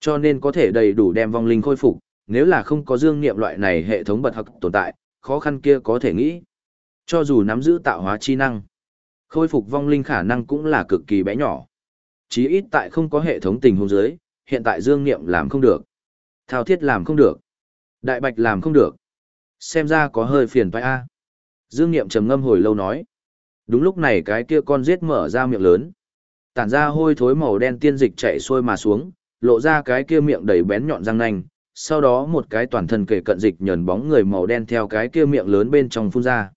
Cho nên có thể đầy đủ đem vong linh khôi phục, nếu là không có dương niệm loại này hệ thống bật học tồn tại, khó khăn kia có thể nghĩ. Cho dù nắm giữ tạo hóa chi năng, khôi phục vong linh khả năng cũng là cực kỳ bé nhỏ. Chí ít tại không có hệ thống tình huống dưới, hiện tại dương niệm làm không được. Thao thiết làm không được. Đại bạch làm không được. Xem ra có hơi phiền phải a. Dương niệm trầm ngâm hồi lâu nói. Đúng lúc này cái kia con giết mở ra miệng lớn. Tản ra hôi thối màu đen tiên dịch chạy xuôi mà xuống, lộ ra cái kia miệng đầy bén nhọn răng nanh, sau đó một cái toàn thân kể cận dịch nhờn bóng người màu đen theo cái kia miệng lớn bên trong phun ra.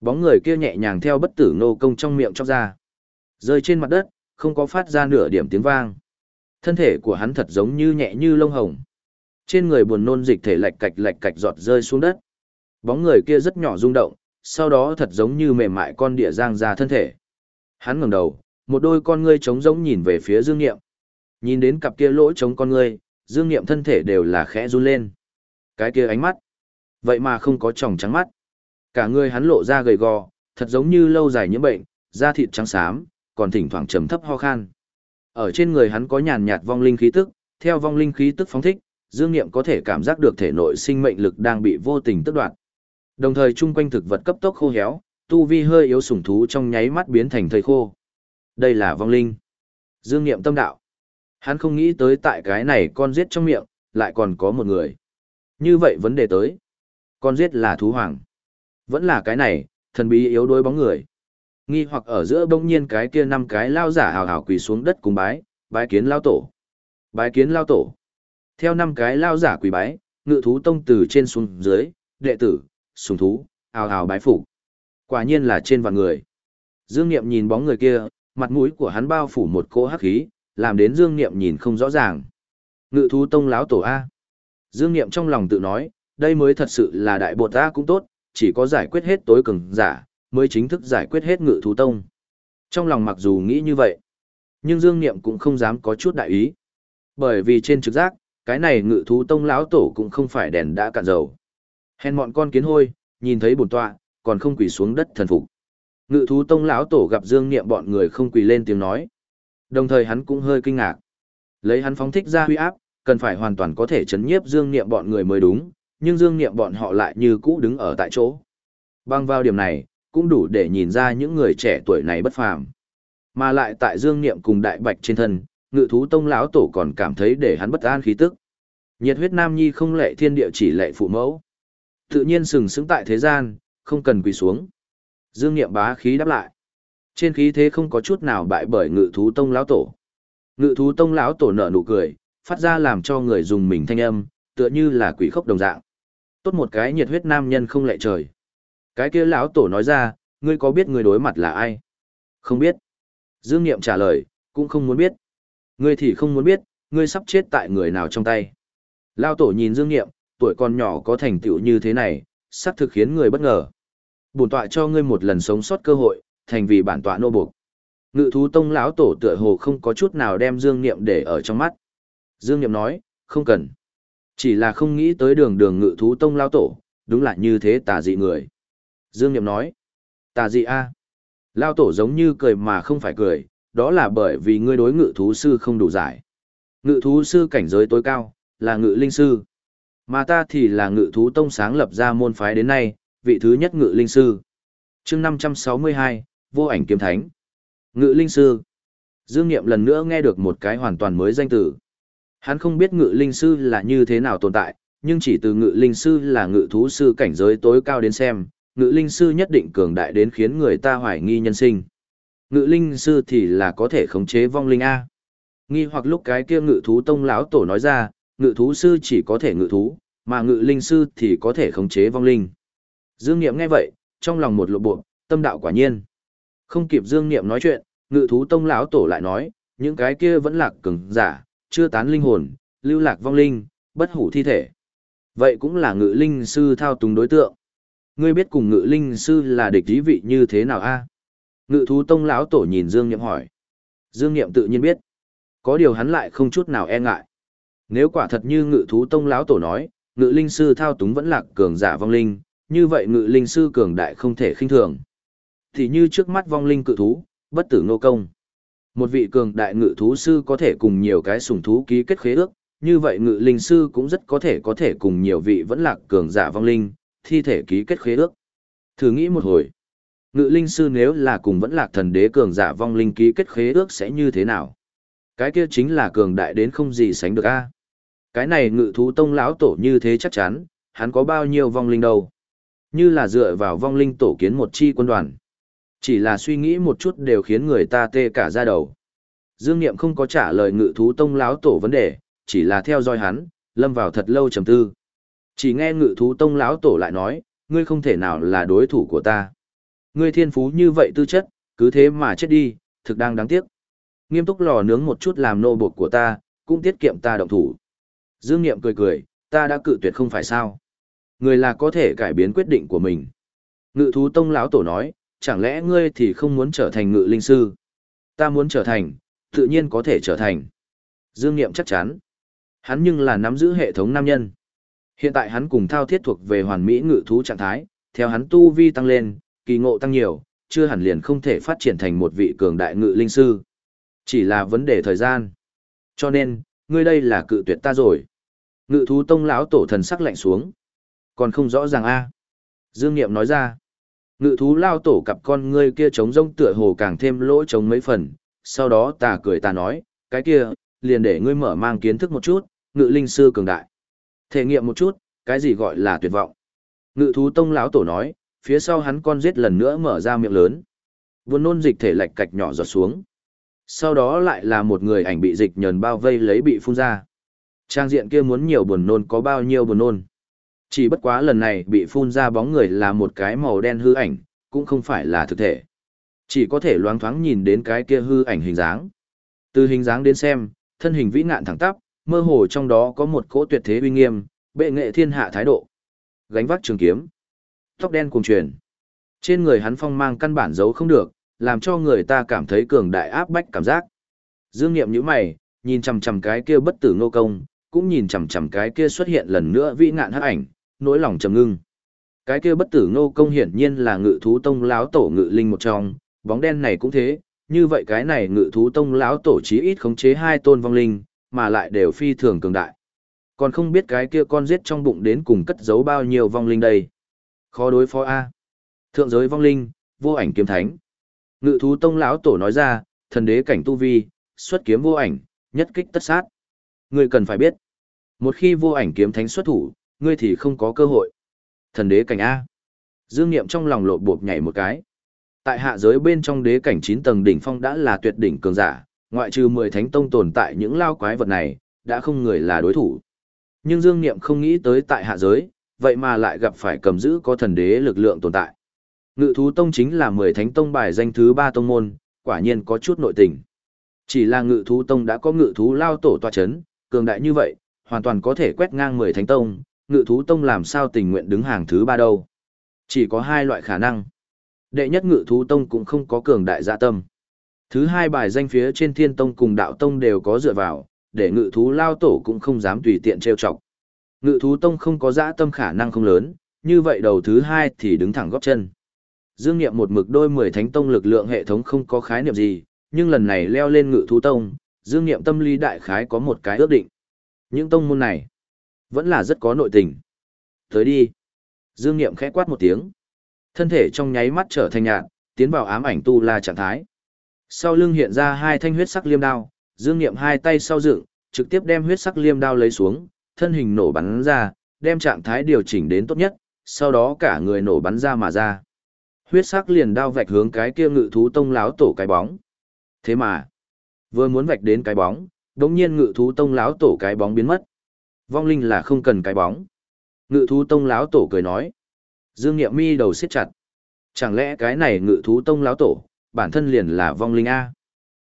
Bóng người kia nhẹ nhàng theo bất tử nô công trong miệng chóc ra. Rơi trên mặt đất, không có phát ra nửa điểm tiếng vang. Thân thể của hắn thật giống như nhẹ như lông hồng. Trên người buồn nôn dịch thể lạch cạch lạch cạch giọt rơi xuống đất. Bóng người kia rất nhỏ rung động, sau đó thật giống như mềm mại con địa giang ra thân thể. Hắn ngẩng đầu, một đôi con ngươi trống rỗng nhìn về phía Dương Nghiệm. Nhìn đến cặp kia lỗ trống con ngươi, Dương Nghiệm thân thể đều là khẽ run lên. Cái kia ánh mắt, vậy mà không có tròng trắng mắt. Cả người hắn lộ ra gầy gò, thật giống như lâu dài nhiễm bệnh, da thịt trắng xám, còn thỉnh thoảng trầm thấp ho khan. Ở trên người hắn có nhàn nhạt vong linh khí tức, theo vong linh khí tức phóng thích, Dương Nghiệm có thể cảm giác được thể nội sinh mệnh lực đang bị vô tình tước đoạt. Đồng thời chung quanh thực vật cấp tốc khô héo, tu vi hơi yếu sủng thú trong nháy mắt biến thành thây khô. Đây là vong linh. Dương Nghiệm tâm đạo. Hắn không nghĩ tới tại cái này con giết trong miệng, lại còn có một người. Như vậy vấn đề tới. Con giết là thú hoàng. Vẫn là cái này, thần bí yếu đuối bóng người. Nghi hoặc ở giữa bỗng nhiên cái kia năm cái lao giả hào hào quỳ xuống đất cùng bái, bái kiến lao tổ. Bái kiến lao tổ. Theo năm cái lao giả quỳ bái, ngự thú tông từ trên xuống dưới, đệ tử, sùng thú, hào hào bái phục. Quả nhiên là trên vạn người. Dương Niệm nhìn bóng người kia, mặt mũi của hắn bao phủ một cỗ hắc khí, làm đến Dương Niệm nhìn không rõ ràng. Ngự thú tông lão tổ A. Dương Niệm trong lòng tự nói, đây mới thật sự là đại bột A cũng tốt, chỉ có giải quyết hết tối cường giả, mới chính thức giải quyết hết ngự thú tông. Trong lòng mặc dù nghĩ như vậy, nhưng Dương Niệm cũng không dám có chút đại ý. Bởi vì trên trực giác, cái này ngự thú tông lão tổ cũng không phải đèn đã cạn dầu. Hèn mọn con kiến hôi, nhìn thấy bổn tọa, còn không quỳ xuống đất thần phục. Ngự thú tông lão tổ gặp Dương Niệm bọn người không quỳ lên tiếng nói. Đồng thời hắn cũng hơi kinh ngạc. Lấy hắn phóng thích ra huy áp, cần phải hoàn toàn có thể chấn nhiếp Dương Niệm bọn người mới đúng, nhưng Dương Niệm bọn họ lại như cũ đứng ở tại chỗ. Băng vào điểm này, cũng đủ để nhìn ra những người trẻ tuổi này bất phàm. Mà lại tại Dương Niệm cùng Đại Bạch trên thân, Ngự thú tông lão tổ còn cảm thấy để hắn bất an khí tức. Nhiệt huyết nam nhi không lệ thiên địa chỉ lệ phụ mẫu. Tự nhiên sừng sững tại thế gian, không cần quỳ xuống. Dương Niệm bá khí đáp lại. Trên khí thế không có chút nào bại bởi Ngự thú tông lão tổ. Ngự thú tông lão tổ nở nụ cười, phát ra làm cho người dùng mình thanh âm, tựa như là quỷ khốc đồng dạng. Tốt một cái nhiệt huyết nam nhân không lệ trời. Cái kia lão tổ nói ra, ngươi có biết người đối mặt là ai? Không biết. Dương Niệm trả lời, cũng không muốn biết. Ngươi thì không muốn biết, ngươi sắp chết tại người nào trong tay. Lão tổ nhìn Dương Niệm, tuổi còn nhỏ có thành tựu như thế này, sắp thực khiến người bất ngờ. Bổn tọa cho ngươi một lần sống sót cơ hội, thành vì bản tọa nô buộc. Ngự thú tông lão tổ tựa hồ không có chút nào đem Dương Niệm để ở trong mắt. Dương Niệm nói, không cần. Chỉ là không nghĩ tới đường đường ngự thú tông lão tổ, đúng là như thế tà dị người. Dương Niệm nói, tà dị a Lão tổ giống như cười mà không phải cười, đó là bởi vì ngươi đối ngự thú sư không đủ giải. Ngự thú sư cảnh giới tối cao, là ngự linh sư. Mà ta thì là ngự thú tông sáng lập ra môn phái đến nay, vị thứ nhất ngự linh sư. chương 562, vô ảnh kiếm thánh. Ngự linh sư. Dương Niệm lần nữa nghe được một cái hoàn toàn mới danh từ. Hắn không biết ngự linh sư là như thế nào tồn tại, nhưng chỉ từ ngự linh sư là ngự thú sư cảnh giới tối cao đến xem, ngự linh sư nhất định cường đại đến khiến người ta hoài nghi nhân sinh. Ngự linh sư thì là có thể khống chế vong linh A. Nghi hoặc lúc cái kia ngự thú tông lão tổ nói ra, ngự thú sư chỉ có thể ngự thú, mà ngự linh sư thì có thể khống chế vong linh. Dương Niệm nghe vậy, trong lòng một lộ bộ, tâm đạo quả nhiên. Không kịp Dương Niệm nói chuyện, ngự thú tông lão tổ lại nói, những cái kia vẫn lạc cường giả, chưa tán linh hồn, lưu lạc vong linh, bất hủ thi thể. Vậy cũng là ngự linh sư thao túng đối tượng. Ngươi biết cùng ngự linh sư là địch ý vị như thế nào a? Ngự thú tông lão tổ nhìn Dương Niệm hỏi. Dương Niệm tự nhiên biết. Có điều hắn lại không chút nào e ngại. Nếu quả thật như ngự thú tông lão tổ nói, ngự linh sư thao túng vẫn lạc cường giả vong linh, như vậy ngự linh sư cường đại không thể khinh thường. Thì như trước mắt vong linh cự thú, bất tử nô công. Một vị cường đại ngự thú sư có thể cùng nhiều cái sủng thú ký kết khế ước, như vậy ngự linh sư cũng rất có thể có thể cùng nhiều vị vẫn lạc cường giả vong linh, thi thể ký kết khế ước. Thử nghĩ một hồi, ngự linh sư nếu là cùng vẫn lạc thần đế cường giả vong linh ký kết khế ước sẽ như thế nào? Cái kia chính là cường đại đến không gì sánh được a. Cái này ngự thú tông lão tổ như thế chắc chắn, hắn có bao nhiêu vong linh đâu. Như là dựa vào vong linh tổ kiến một chi quân đoàn. Chỉ là suy nghĩ một chút đều khiến người ta tê cả da đầu. Dương Niệm không có trả lời ngự thú tông lão tổ vấn đề, chỉ là theo dõi hắn, lâm vào thật lâu trầm tư. Chỉ nghe ngự thú tông lão tổ lại nói, ngươi không thể nào là đối thủ của ta. Ngươi thiên phú như vậy tư chất, cứ thế mà chết đi, thực đang đáng tiếc. Nghiêm túc lò nướng một chút làm nô bột của ta, cũng tiết kiệm ta động thủ. Dương Niệm cười cười, ta đã cự tuyệt không phải sao. Người là có thể cải biến quyết định của mình. Ngự thú tông lão tổ nói, chẳng lẽ ngươi thì không muốn trở thành ngự linh sư? Ta muốn trở thành, tự nhiên có thể trở thành. Dương Niệm chắc chắn. Hắn nhưng là nắm giữ hệ thống nam nhân. Hiện tại hắn cùng thao thiết thuộc về hoàn mỹ ngự thú trạng thái, theo hắn tu vi tăng lên, kỳ ngộ tăng nhiều, chưa hẳn liền không thể phát triển thành một vị cường đại ngự linh sư. Chỉ là vấn đề thời gian. Cho nên, ngươi đây là cự tuyệt ta rồi. Ngự thú tông lão tổ thần sắc lạnh xuống. Còn không rõ ràng a Dương Niệm nói ra. Ngự thú lao tổ cặp con ngươi kia trống rông tựa hồ càng thêm lỗ trống mấy phần. Sau đó ta cười ta nói, cái kia, liền để ngươi mở mang kiến thức một chút, ngự linh sư cường đại. Thể nghiệm một chút, cái gì gọi là tuyệt vọng. Ngự thú tông lão tổ nói, phía sau hắn con giết lần nữa mở ra miệng lớn. Buồn nôn dịch thể lạch cạch nhỏ giọt xuống. Sau đó lại là một người ảnh bị dịch nhờn bao vây lấy bị phun ra. Trang diện kia muốn nhiều buồn nôn có bao nhiêu buồn nôn. Chỉ bất quá lần này bị phun ra bóng người là một cái màu đen hư ảnh, cũng không phải là thực thể. Chỉ có thể loáng thoáng nhìn đến cái kia hư ảnh hình dáng. Từ hình dáng đến xem, thân hình vĩ nạn thẳng tắp, mơ hồ trong đó có một cỗ tuyệt thế uy nghiêm, bệ nghệ thiên hạ thái độ. Gánh vác trường kiếm, tóc đen cuồng truyền. Trên người hắn phong mang căn bản giấu không được, làm cho người ta cảm thấy cường đại áp bách cảm giác. Dương Nghiệm nhíu mày, nhìn chằm chằm cái kia bất tử ngô công, cũng nhìn chằm chằm cái kia xuất hiện lần nữa vĩ ngạn hắc ảnh, nỗi lòng trầm ngưng. Cái kia bất tử ngô công hiển nhiên là ngự thú tông lão tổ ngự linh một trong, bóng đen này cũng thế, như vậy cái này ngự thú tông lão tổ chí ít khống chế hai tôn vong linh, mà lại đều phi thường cường đại. Còn không biết cái kia con giết trong bụng đến cùng cất giấu bao nhiêu vong linh đây. Khó đối phó A. Thượng giới vong linh, vô ảnh kiếm thánh. Ngự thú tông lão tổ nói ra, thần đế cảnh tu vi, xuất kiếm vô ảnh, nhất kích tất sát. người cần phải biết, một khi vô ảnh kiếm thánh xuất thủ, ngươi thì không có cơ hội. Thần đế cảnh A. Dương Niệm trong lòng lộ bộp nhảy một cái. Tại hạ giới bên trong đế cảnh 9 tầng đỉnh phong đã là tuyệt đỉnh cường giả, ngoại trừ 10 thánh tông tồn tại những lao quái vật này, đã không người là đối thủ. Nhưng Dương Niệm không nghĩ tới tại hạ giới, vậy mà lại gặp phải cầm giữ có thần đế lực lượng tồn tại. Ngự thú tông chính là 10 thánh tông bài danh thứ 3 tông môn, quả nhiên có chút nội tình. Chỉ là ngự thú tông đã có ngự thú lao tổ tòa chấn, cường đại như vậy, hoàn toàn có thể quét ngang 10 thánh tông, ngự thú tông làm sao tình nguyện đứng hàng thứ ba đâu. Chỉ có hai loại khả năng. Đệ nhất ngự thú tông cũng không có cường đại dạ tâm. Thứ hai bài danh phía trên thiên tông cùng đạo tông đều có dựa vào, để ngự thú lao tổ cũng không dám tùy tiện trêu chọc. Ngự thú tông không có dã tâm khả năng không lớn, như vậy đầu thứ hai thì đứng thẳng góp chân. Dương Niệm một mực đôi mười thánh tông lực lượng hệ thống không có khái niệm gì, nhưng lần này leo lên ngự thú tông, Dương Niệm tâm lý đại khái có một cái ước định. Những tông môn này, vẫn là rất có nội tình. Tới đi. Dương Niệm khẽ quát một tiếng. Thân thể trong nháy mắt trở thành nhạt, tiến vào ám ảnh tu la trạng thái. Sau lưng hiện ra hai thanh huyết sắc liêm đao, Dương Niệm hai tay sau dựng, trực tiếp đem huyết sắc liêm đao lấy xuống, thân hình nổ bắn ra, đem trạng thái điều chỉnh đến tốt nhất, sau đó cả người nổ bắn ra mà ra. Huyết sắc liền đao vạch hướng cái kia ngự thú tông láo tổ cái bóng. Thế mà, vừa muốn vạch đến cái bóng, đống nhiên ngự thú tông láo tổ cái bóng biến mất. Vong linh là không cần cái bóng. Ngự thú tông láo tổ cười nói. Dương Niệm mi đầu siết chặt. Chẳng lẽ cái này ngự thú tông láo tổ, bản thân liền là vong linh A.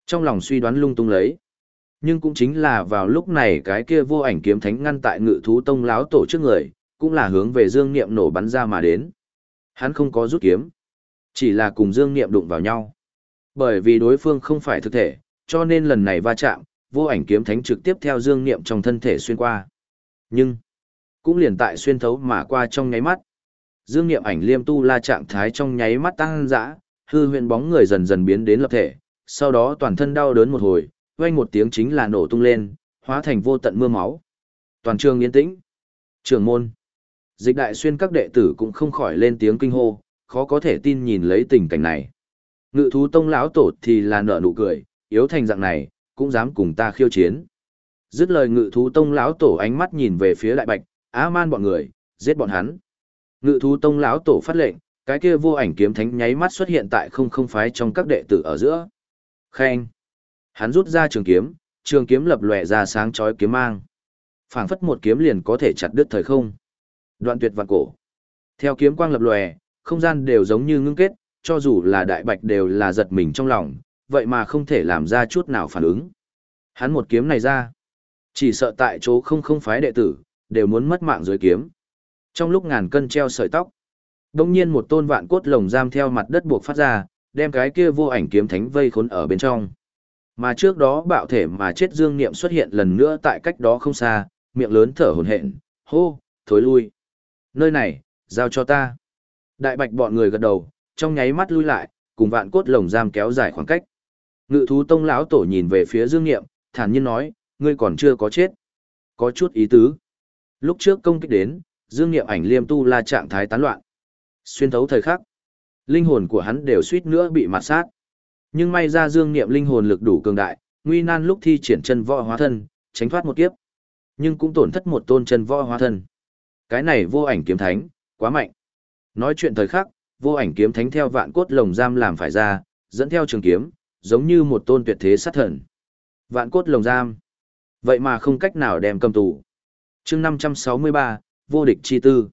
Trong lòng suy đoán lung tung lấy. Nhưng cũng chính là vào lúc này cái kia vô ảnh kiếm thánh ngăn tại ngự thú tông láo tổ trước người, cũng là hướng về Dương Niệm nổ bắn ra mà đến. Hắn không có rút kiếm, chỉ là cùng Dương Niệm đụng vào nhau. Bởi vì đối phương không phải thực thể, cho nên lần này va chạm, vô ảnh kiếm thánh trực tiếp theo Dương Niệm trong thân thể xuyên qua. Nhưng, cũng liền tại xuyên thấu mà qua trong nháy mắt. Dương Niệm ảnh liêm tu la trạng thái trong nháy mắt tăng dã, hư huyện bóng người dần dần biến đến lập thể, sau đó toàn thân đau đớn một hồi, vang một tiếng chính là nổ tung lên, hóa thành vô tận mưa máu, Toàn trường yên tĩnh. Trường môn. Dịch đại xuyên các đệ tử cũng không khỏi lên tiếng kinh hô, khó có thể tin nhìn lấy tình cảnh này. Ngự thú tông lão tổ thì là nở nụ cười, yếu thành dạng này, cũng dám cùng ta khiêu chiến. Dứt lời ngự thú tông lão tổ ánh mắt nhìn về phía đại bạch, á man bọn người, giết bọn hắn. Ngự thú tông lão tổ phát lệnh, cái kia vô ảnh kiếm thánh nháy mắt xuất hiện tại không không phái trong các đệ tử ở giữa. Khen. Hắn rút ra trường kiếm, trường kiếm lập lòe ra sáng chói kiếm mang. Phảng phất một kiếm liền có thể chặt đứt thời không. Đoạn tuyệt vạn cổ. Theo kiếm quang lập lòe, không gian đều giống như ngưng kết, cho dù là đại bạch đều là giật mình trong lòng, vậy mà không thể làm ra chút nào phản ứng. Hắn một kiếm này ra, chỉ sợ tại chỗ không không phái đệ tử, đều muốn mất mạng dưới kiếm. Trong lúc ngàn cân treo sợi tóc, đông nhiên một tôn vạn cốt lồng giam theo mặt đất buộc phát ra, đem cái kia vô ảnh kiếm thánh vây khốn ở bên trong. Mà trước đó bạo thể mà chết dương niệm xuất hiện lần nữa tại cách đó không xa, miệng lớn thở hổn hển, hô, thối lui. Nơi này, giao cho ta. Đại bạch bọn người gật đầu, trong nháy mắt lui lại, cùng vạn cốt lồng giam kéo dài khoảng cách. Ngự thú tông lão tổ nhìn về phía Dương niệm thản nhiên nói, ngươi còn chưa có chết. Có chút ý tứ. Lúc trước công kích đến, Dương Nghiệm ảnh liêm tu la trạng thái tán loạn. Xuyên thấu thời khắc, linh hồn của hắn đều suýt nữa bị mạt sát. Nhưng may ra Dương Nghiệm linh hồn lực đủ cường đại, nguy nan lúc thi triển chân võ hóa thân, tránh thoát một kiếp. Nhưng cũng tổn thất một tôn chân võ hóa thân. Cái này vô ảnh kiếm thánh, quá mạnh. Nói chuyện thời khắc, vô ảnh kiếm thánh theo vạn cốt lồng giam làm phải ra, dẫn theo trường kiếm, giống như một tôn tuyệt thế sát thần. Vạn cốt lồng giam. Vậy mà không cách nào đem cầm tù. chương 563, vô địch chi tư.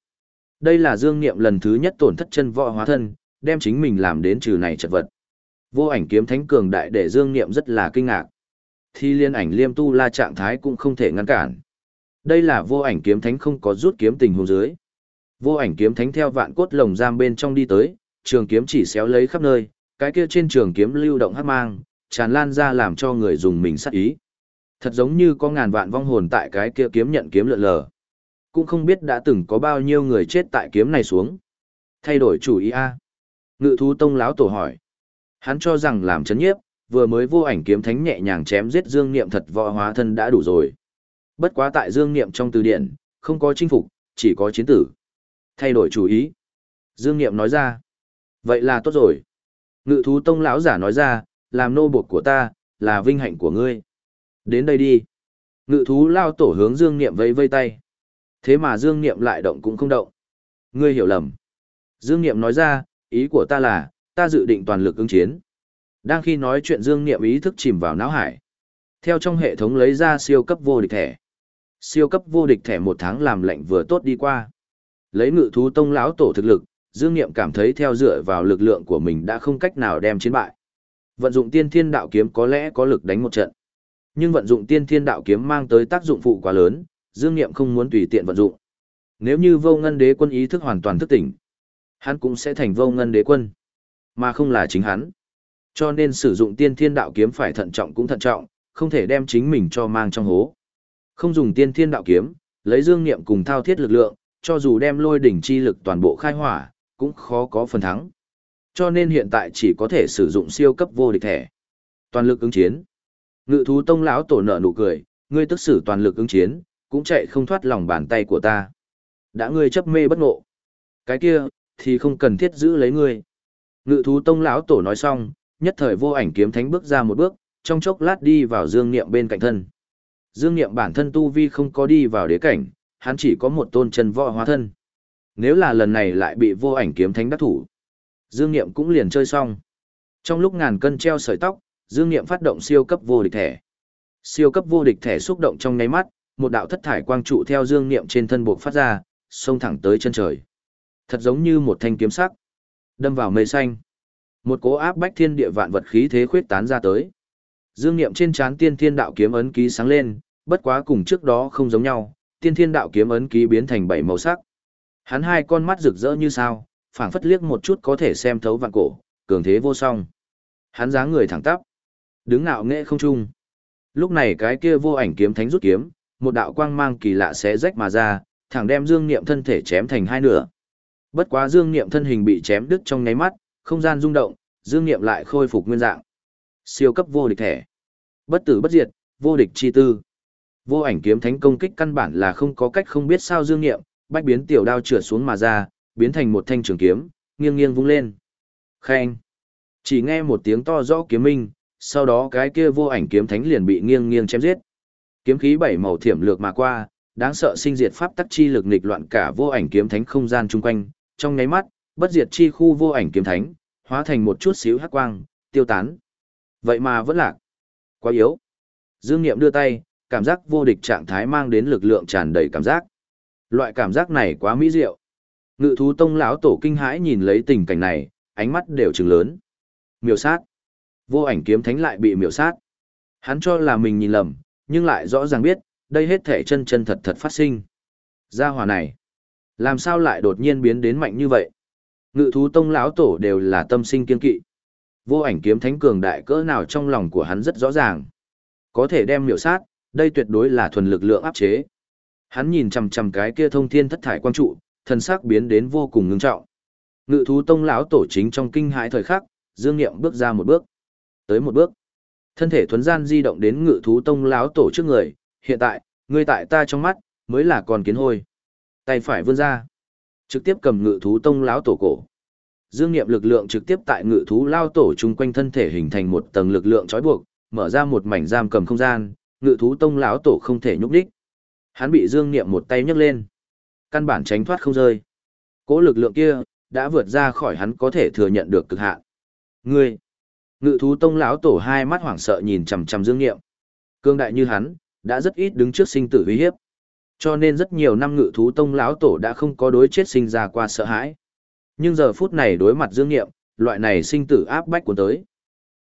Đây là dương niệm lần thứ nhất tổn thất chân võ hóa thân, đem chính mình làm đến trừ này chật vật. Vô ảnh kiếm thánh cường đại để dương niệm rất là kinh ngạc. Thi liên ảnh liêm tu la trạng thái cũng không thể ngăn cản. Đây là vô ảnh kiếm thánh không có rút kiếm tình huống dưới. Vô ảnh kiếm thánh theo vạn cốt lồng giam bên trong đi tới, trường kiếm chỉ xéo lấy khắp nơi, cái kia trên trường kiếm lưu động hắc mang, tràn lan ra làm cho người dùng mình sát ý. Thật giống như có ngàn vạn vong hồn tại cái kia kiếm nhận kiếm lượn lờ. Cũng không biết đã từng có bao nhiêu người chết tại kiếm này xuống. Thay đổi chủ ý a. Ngự thú tông lão tổ hỏi. Hắn cho rằng làm chấn nhiếp, vừa mới vô ảnh kiếm thánh nhẹ nhàng chém giết dương niệm thật võ hóa thân đã đủ rồi. Bất quá tại dương niệm trong từ điển, không có chinh phục, chỉ có chiến tử. Thay đổi chủ ý. Dương Niệm nói ra. Vậy là tốt rồi. Ngự thú tông lão giả nói ra, làm nô buộc của ta, là vinh hạnh của ngươi. Đến đây đi. Ngự thú lao tổ hướng Dương Niệm vây vây tay. Thế mà Dương Niệm lại động cũng không động. Ngươi hiểu lầm. Dương Niệm nói ra, ý của ta là, ta dự định toàn lực ứng chiến. Đang khi nói chuyện Dương Niệm ý thức chìm vào não hải. Theo trong hệ thống lấy ra siêu cấp vô địch thẻ. Siêu cấp vô địch thẻ một tháng làm lệnh vừa tốt đi qua. Lấy ngự thú tông lão tổ thực lực, Dương Niệm cảm thấy theo dựa vào lực lượng của mình đã không cách nào đem chiến bại. Vận dụng tiên thiên đạo kiếm có lẽ có lực đánh một trận. Nhưng vận dụng tiên thiên đạo kiếm mang tới tác dụng phụ quá lớn, Dương Niệm không muốn tùy tiện vận dụng. Nếu như vô ngân đế quân ý thức hoàn toàn thức tỉnh, hắn cũng sẽ thành vô ngân đế quân, mà không là chính hắn. Cho nên sử dụng tiên thiên đạo kiếm phải thận trọng cũng thận trọng, không thể đem chính mình cho mang trong hố. Không dùng tiên thiên đạo kiếm, lấy dương niệm cùng thao thiết lực lượng, cho dù đem lôi đỉnh chi lực toàn bộ khai hỏa, cũng khó có phần thắng. Cho nên hiện tại chỉ có thể sử dụng siêu cấp vô địch thẻ. Toàn lực ứng chiến. Ngự thú tông lão tổ nợ nụ cười, ngươi tức sử toàn lực ứng chiến, cũng chạy không thoát lòng bàn tay của ta. Đã ngươi chấp mê bất ngộ. Cái kia, thì không cần thiết giữ lấy ngươi. Ngự thú tông lão tổ nói xong, nhất thời vô ảnh kiếm thánh bước ra một bước, trong chốc lát đi vào dương niệm bên cạnh thân. Dương niệm bản thân tu vi không có đi vào đế cảnh, hắn chỉ có một tôn chân võ hóa thân. Nếu là lần này lại bị vô ảnh kiếm thánh đắc thủ, Dương Niệm cũng liền chơi xong. Trong lúc ngàn cân treo sợi tóc, Dương Niệm phát động siêu cấp vô địch thẻ. Siêu cấp vô địch thẻ xúc động trong nháy mắt, một đạo thất thải quang trụ theo Dương Niệm trên thân buộc phát ra, xông thẳng tới chân trời. Thật giống như một thanh kiếm sắc, đâm vào mây xanh. Một cỗ áp bách thiên địa vạn vật khí thế khuyết tán ra tới. Dương Niệm trên trán tiên thiên đạo kiếm ấn ký sáng lên, bất quá cùng trước đó không giống nhau, tiên thiên đạo kiếm ấn ký biến thành bảy màu sắc. Hắn hai con mắt rực rỡ như sao, phảng phất liếc một chút có thể xem thấu vạn cổ, cường thế vô song. Hắn dáng người thẳng tắp, đứng ngạo nghệ không trung. Lúc này cái kia vô ảnh kiếm thánh rút kiếm, một đạo quang mang kỳ lạ xé rách mà ra, thẳng đem Dương Niệm thân thể chém thành hai nửa. Bất quá Dương Niệm thân hình bị chém đứt trong nháy mắt, không gian rung động, Dương Niệm lại khôi phục nguyên dạng. Siêu cấp vô địch thể. Bất tử bất diệt, vô địch chi tư. Vô ảnh kiếm thánh công kích căn bản là không có cách không biết sao dương niệm, bách biến tiểu đao trượt xuống mà ra, biến thành một thanh trường kiếm, nghiêng nghiêng vung lên. Khen! Chỉ nghe một tiếng to rõ kiếm minh, sau đó cái kia vô ảnh kiếm thánh liền bị nghiêng nghiêng chém giết. Kiếm khí bảy màu thiểm lược mà qua, đáng sợ sinh diệt pháp tắc chi lực nghịch loạn cả vô ảnh kiếm thánh không gian chung quanh, trong nháy mắt, bất diệt chi khu vô ảnh kiếm thánh, hóa thành một chút xíu hắc quang, tiêu tán. Vậy mà vẫn lạc. Quá yếu. Dương Niệm đưa tay, cảm giác vô địch trạng thái mang đến lực lượng tràn đầy cảm giác. Loại cảm giác này quá mỹ diệu. Ngự thú tông lão tổ kinh hãi nhìn lấy tình cảnh này, ánh mắt đều trừng lớn. miêu sát. Vô ảnh kiếm thánh lại bị miểu sát. Hắn cho là mình nhìn lầm, nhưng lại rõ ràng biết, đây hết thể chân chân thật thật phát sinh. Gia hỏa này, làm sao lại đột nhiên biến đến mạnh như vậy? Ngự thú tông lão tổ đều là tâm sinh kiên kỵ. Vô ảnh kiếm thánh cường đại cỡ nào trong lòng của hắn rất rõ ràng. Có thể đem miểu sát, đây tuyệt đối là thuần lực lượng áp chế. Hắn nhìn chằm chằm cái kia thông thiên thất thải quang trụ, thần sắc biến đến vô cùng ngưng trọng. Ngự thú tông lão tổ chính trong kinh hãi thời khắc, Dương Nghiệm bước ra một bước. Tới một bước. Thân thể thuấn gian di động đến ngự thú tông lão tổ trước người, hiện tại, ngươi tại ta trong mắt, mới là con kiến hôi. Tay phải vươn ra, trực tiếp cầm ngự thú tông lão tổ cổ. Dương Nghiệm lực lượng trực tiếp tại ngự thú lao tổ chung quanh thân thể hình thành một tầng lực lượng trói buộc, mở ra một mảnh giam cầm không gian, ngự thú tông lão tổ không thể nhúc đích. Hắn bị Dương Nghiệm một tay nhấc lên, căn bản tránh thoát không rơi. Cố lực lượng kia đã vượt ra khỏi hắn có thể thừa nhận được cực hạn. Ngươi, ngự thú tông lão tổ hai mắt hoảng sợ nhìn chằm chằm Dương Nghiệm. Cương đại như hắn, đã rất ít đứng trước sinh tử uy hiếp. Cho nên rất nhiều năm ngự thú tông lão tổ đã không có đối chết sinh ra qua sợ hãi. Nhưng giờ phút này đối mặt Dương Nghiệm, loại này sinh tử áp bách cuốn tới.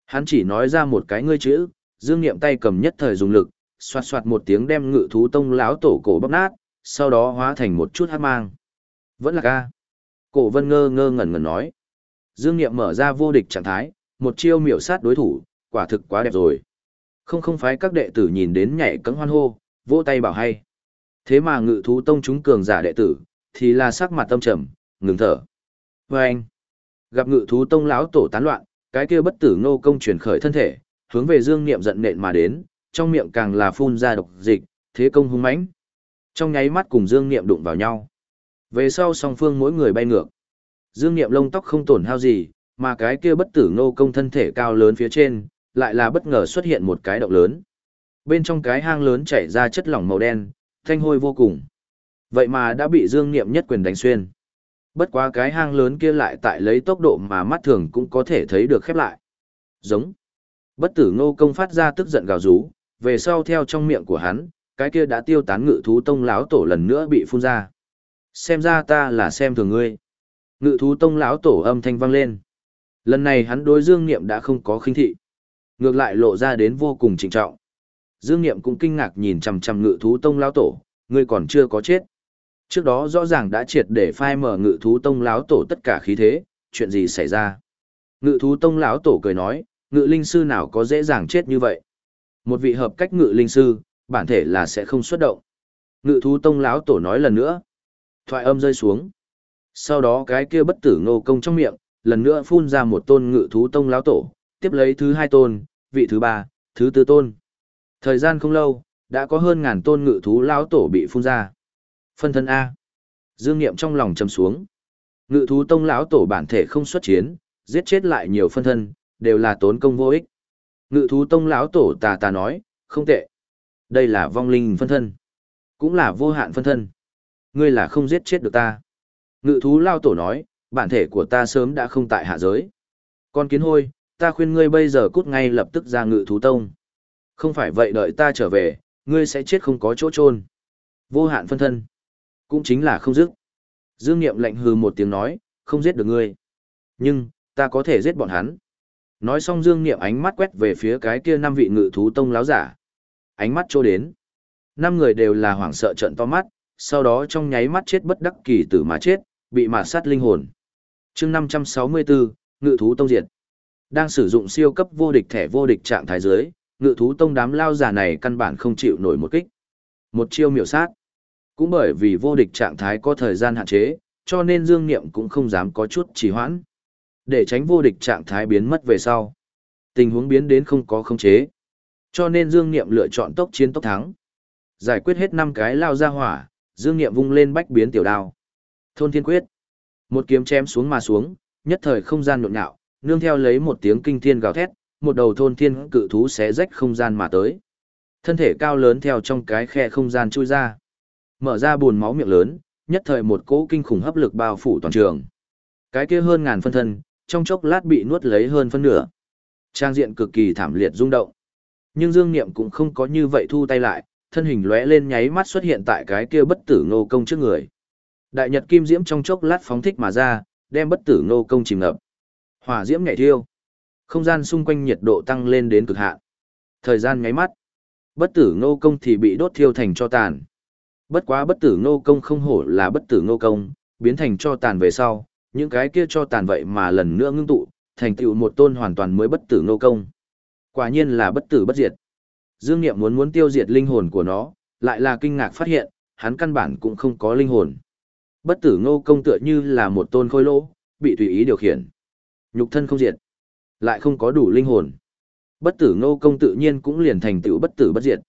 Hắn chỉ nói ra một cái ngươi chữ, Dương Nghiệm tay cầm nhất thời dùng lực, xoạt xoạt một tiếng đem ngự thú tông lão tổ cổ bóp nát, sau đó hóa thành một chút hát mang. Vẫn là ca. Cổ vân ngơ ngơ ngẩn ngẩn nói. Dương Nghiệm mở ra vô địch trạng thái, một chiêu miểu sát đối thủ, quả thực quá đẹp rồi. Không không phải các đệ tử nhìn đến nhảy cẫng hoan hô, vỗ tay bảo hay. Thế mà ngự thú tông chúng cường giả đệ tử, thì là sắc mặt tâm trầm, ngừng thở. Và anh, gặp ngự thú tông lão tổ tán loạn, cái kia bất tử ngô công chuyển khởi thân thể, hướng về dương niệm giận nện mà đến, trong miệng càng là phun ra độc dịch, thế công hung mãnh. Trong nháy mắt cùng dương niệm đụng vào nhau. Về sau song phương mỗi người bay ngược. Dương niệm lông tóc không tổn hao gì, mà cái kia bất tử ngô công thân thể cao lớn phía trên, lại là bất ngờ xuất hiện một cái động lớn. Bên trong cái hang lớn chảy ra chất lỏng màu đen, thanh hôi vô cùng. Vậy mà đã bị Dương Niệm nhất quyền đánh xuyên. Bất quá cái hang lớn kia lại tại lấy tốc độ mà mắt thường cũng có thể thấy được khép lại. Giống. Bất tử ngô công phát ra tức giận gào rú, về sau theo trong miệng của hắn, cái kia đã tiêu tán ngự thú tông lão tổ lần nữa bị phun ra. Xem ra ta là xem thường ngươi. Ngự thú tông lão tổ âm thanh vang lên. Lần này hắn đối Dương Niệm đã không có khinh thị. Ngược lại lộ ra đến vô cùng trịnh trọng. Dương Niệm cũng kinh ngạc nhìn chằm chằm ngự thú tông lão tổ, ngươi còn chưa có chết. Trước đó rõ ràng đã triệt để phai mở ngự thú tông lão tổ tất cả khí thế, chuyện gì xảy ra? Ngự thú tông lão tổ cười nói, ngự linh sư nào có dễ dàng chết như vậy? Một vị hợp cách ngự linh sư, bản thể là sẽ không xuất động. Ngự thú tông lão tổ nói lần nữa. Thoại âm rơi xuống. Sau đó cái kia bất tử ngô công trong miệng, lần nữa phun ra một tôn ngự thú tông lão tổ, tiếp lấy thứ hai tôn, vị thứ ba, thứ tư tôn. Thời gian không lâu, đã có hơn ngàn tôn ngự thú lão tổ bị phun ra. Phân thân A. Dương Niệm trong lòng trầm xuống. Ngự thú tông lão tổ bản thể không xuất chiến, giết chết lại nhiều phân thân, đều là tốn công vô ích. Ngự thú tông lão tổ tà tà nói, không tệ. Đây là vong linh phân thân. Cũng là vô hạn phân thân. Ngươi là không giết chết được ta. Ngự thú lão tổ nói, bản thể của ta sớm đã không tại hạ giới. Con kiến hôi, ta khuyên ngươi bây giờ cút ngay lập tức ra ngự thú tông. Không phải vậy đợi ta trở về, ngươi sẽ chết không có chỗ chôn. Vô hạn phân thân. Cũng chính là không dứt. Dương Niệm lạnh hừ một tiếng nói, không giết được ngươi. Nhưng, ta có thể giết bọn hắn. Nói xong Dương Niệm ánh mắt quét về phía cái kia năm vị ngự thú tông láo giả. Ánh mắt trô đến. Năm người đều là hoảng sợ trận to mắt, sau đó trong nháy mắt chết bất đắc kỳ tử mà chết, bị mà sát linh hồn chương 564, ngự thú tông diệt. Đang sử dụng siêu cấp vô địch thẻ vô địch trạng thái dưới, ngự thú tông đám lao giả này căn bản không chịu nổi một kích. Một chiêu miểu sát. Cũng bởi vì vô địch trạng thái có thời gian hạn chế, cho nên Dương Niệm cũng không dám có chút trì hoãn. Để tránh vô địch trạng thái biến mất về sau. Tình huống biến đến không có khống chế. Cho nên Dương Niệm lựa chọn tốc chiến tốc thắng. Giải quyết hết năm cái lao ra hỏa, Dương Nghiệm vung lên bách biến tiểu đao. Thôn Thiên Quyết. Một kiếm chém xuống mà xuống, nhất thời không gian nhộn nhạo, nương theo lấy một tiếng kinh thiên gào thét, một đầu thôn thiên cự thú xé rách không gian mà tới. Thân thể cao lớn theo trong cái khe không gian chui ra. Mở ra buồn máu miệng lớn, nhất thời một cỗ kinh khủng hấp lực bao phủ toàn trường. Cái kia hơn ngàn phân thân, trong chốc lát bị nuốt lấy hơn phân nửa. Trang diện cực kỳ thảm liệt rung động. Nhưng Dương Niệm cũng không có như vậy thu tay lại, thân hình lóe lên nháy mắt xuất hiện tại cái kia bất tử ngô công trước người. Đại nhật kim diễm trong chốc lát phóng thích mà ra, đem bất tử ngô công chìm ngập. Hỏa diễm nhảy thiêu. Không gian xung quanh nhiệt độ tăng lên đến cực hạn. Thời gian nháy mắt, bất tử ngô công thì bị đốt thiêu thành cho tàn. Bất quá bất tử ngô công không hổ là bất tử ngô công, biến thành cho tàn về sau, những cái kia cho tàn vậy mà lần nữa ngưng tụ, thành tựu một tôn hoàn toàn mới bất tử ngô công. Quả nhiên là bất tử bất diệt. Dương Niệm muốn muốn tiêu diệt linh hồn của nó, lại là kinh ngạc phát hiện, hắn căn bản cũng không có linh hồn. Bất tử ngô công tựa như là một tôn khôi lỗ, bị tùy ý điều khiển. Nhục thân không diệt, lại không có đủ linh hồn. Bất tử ngô công tự nhiên cũng liền thành tựu bất tử bất diệt.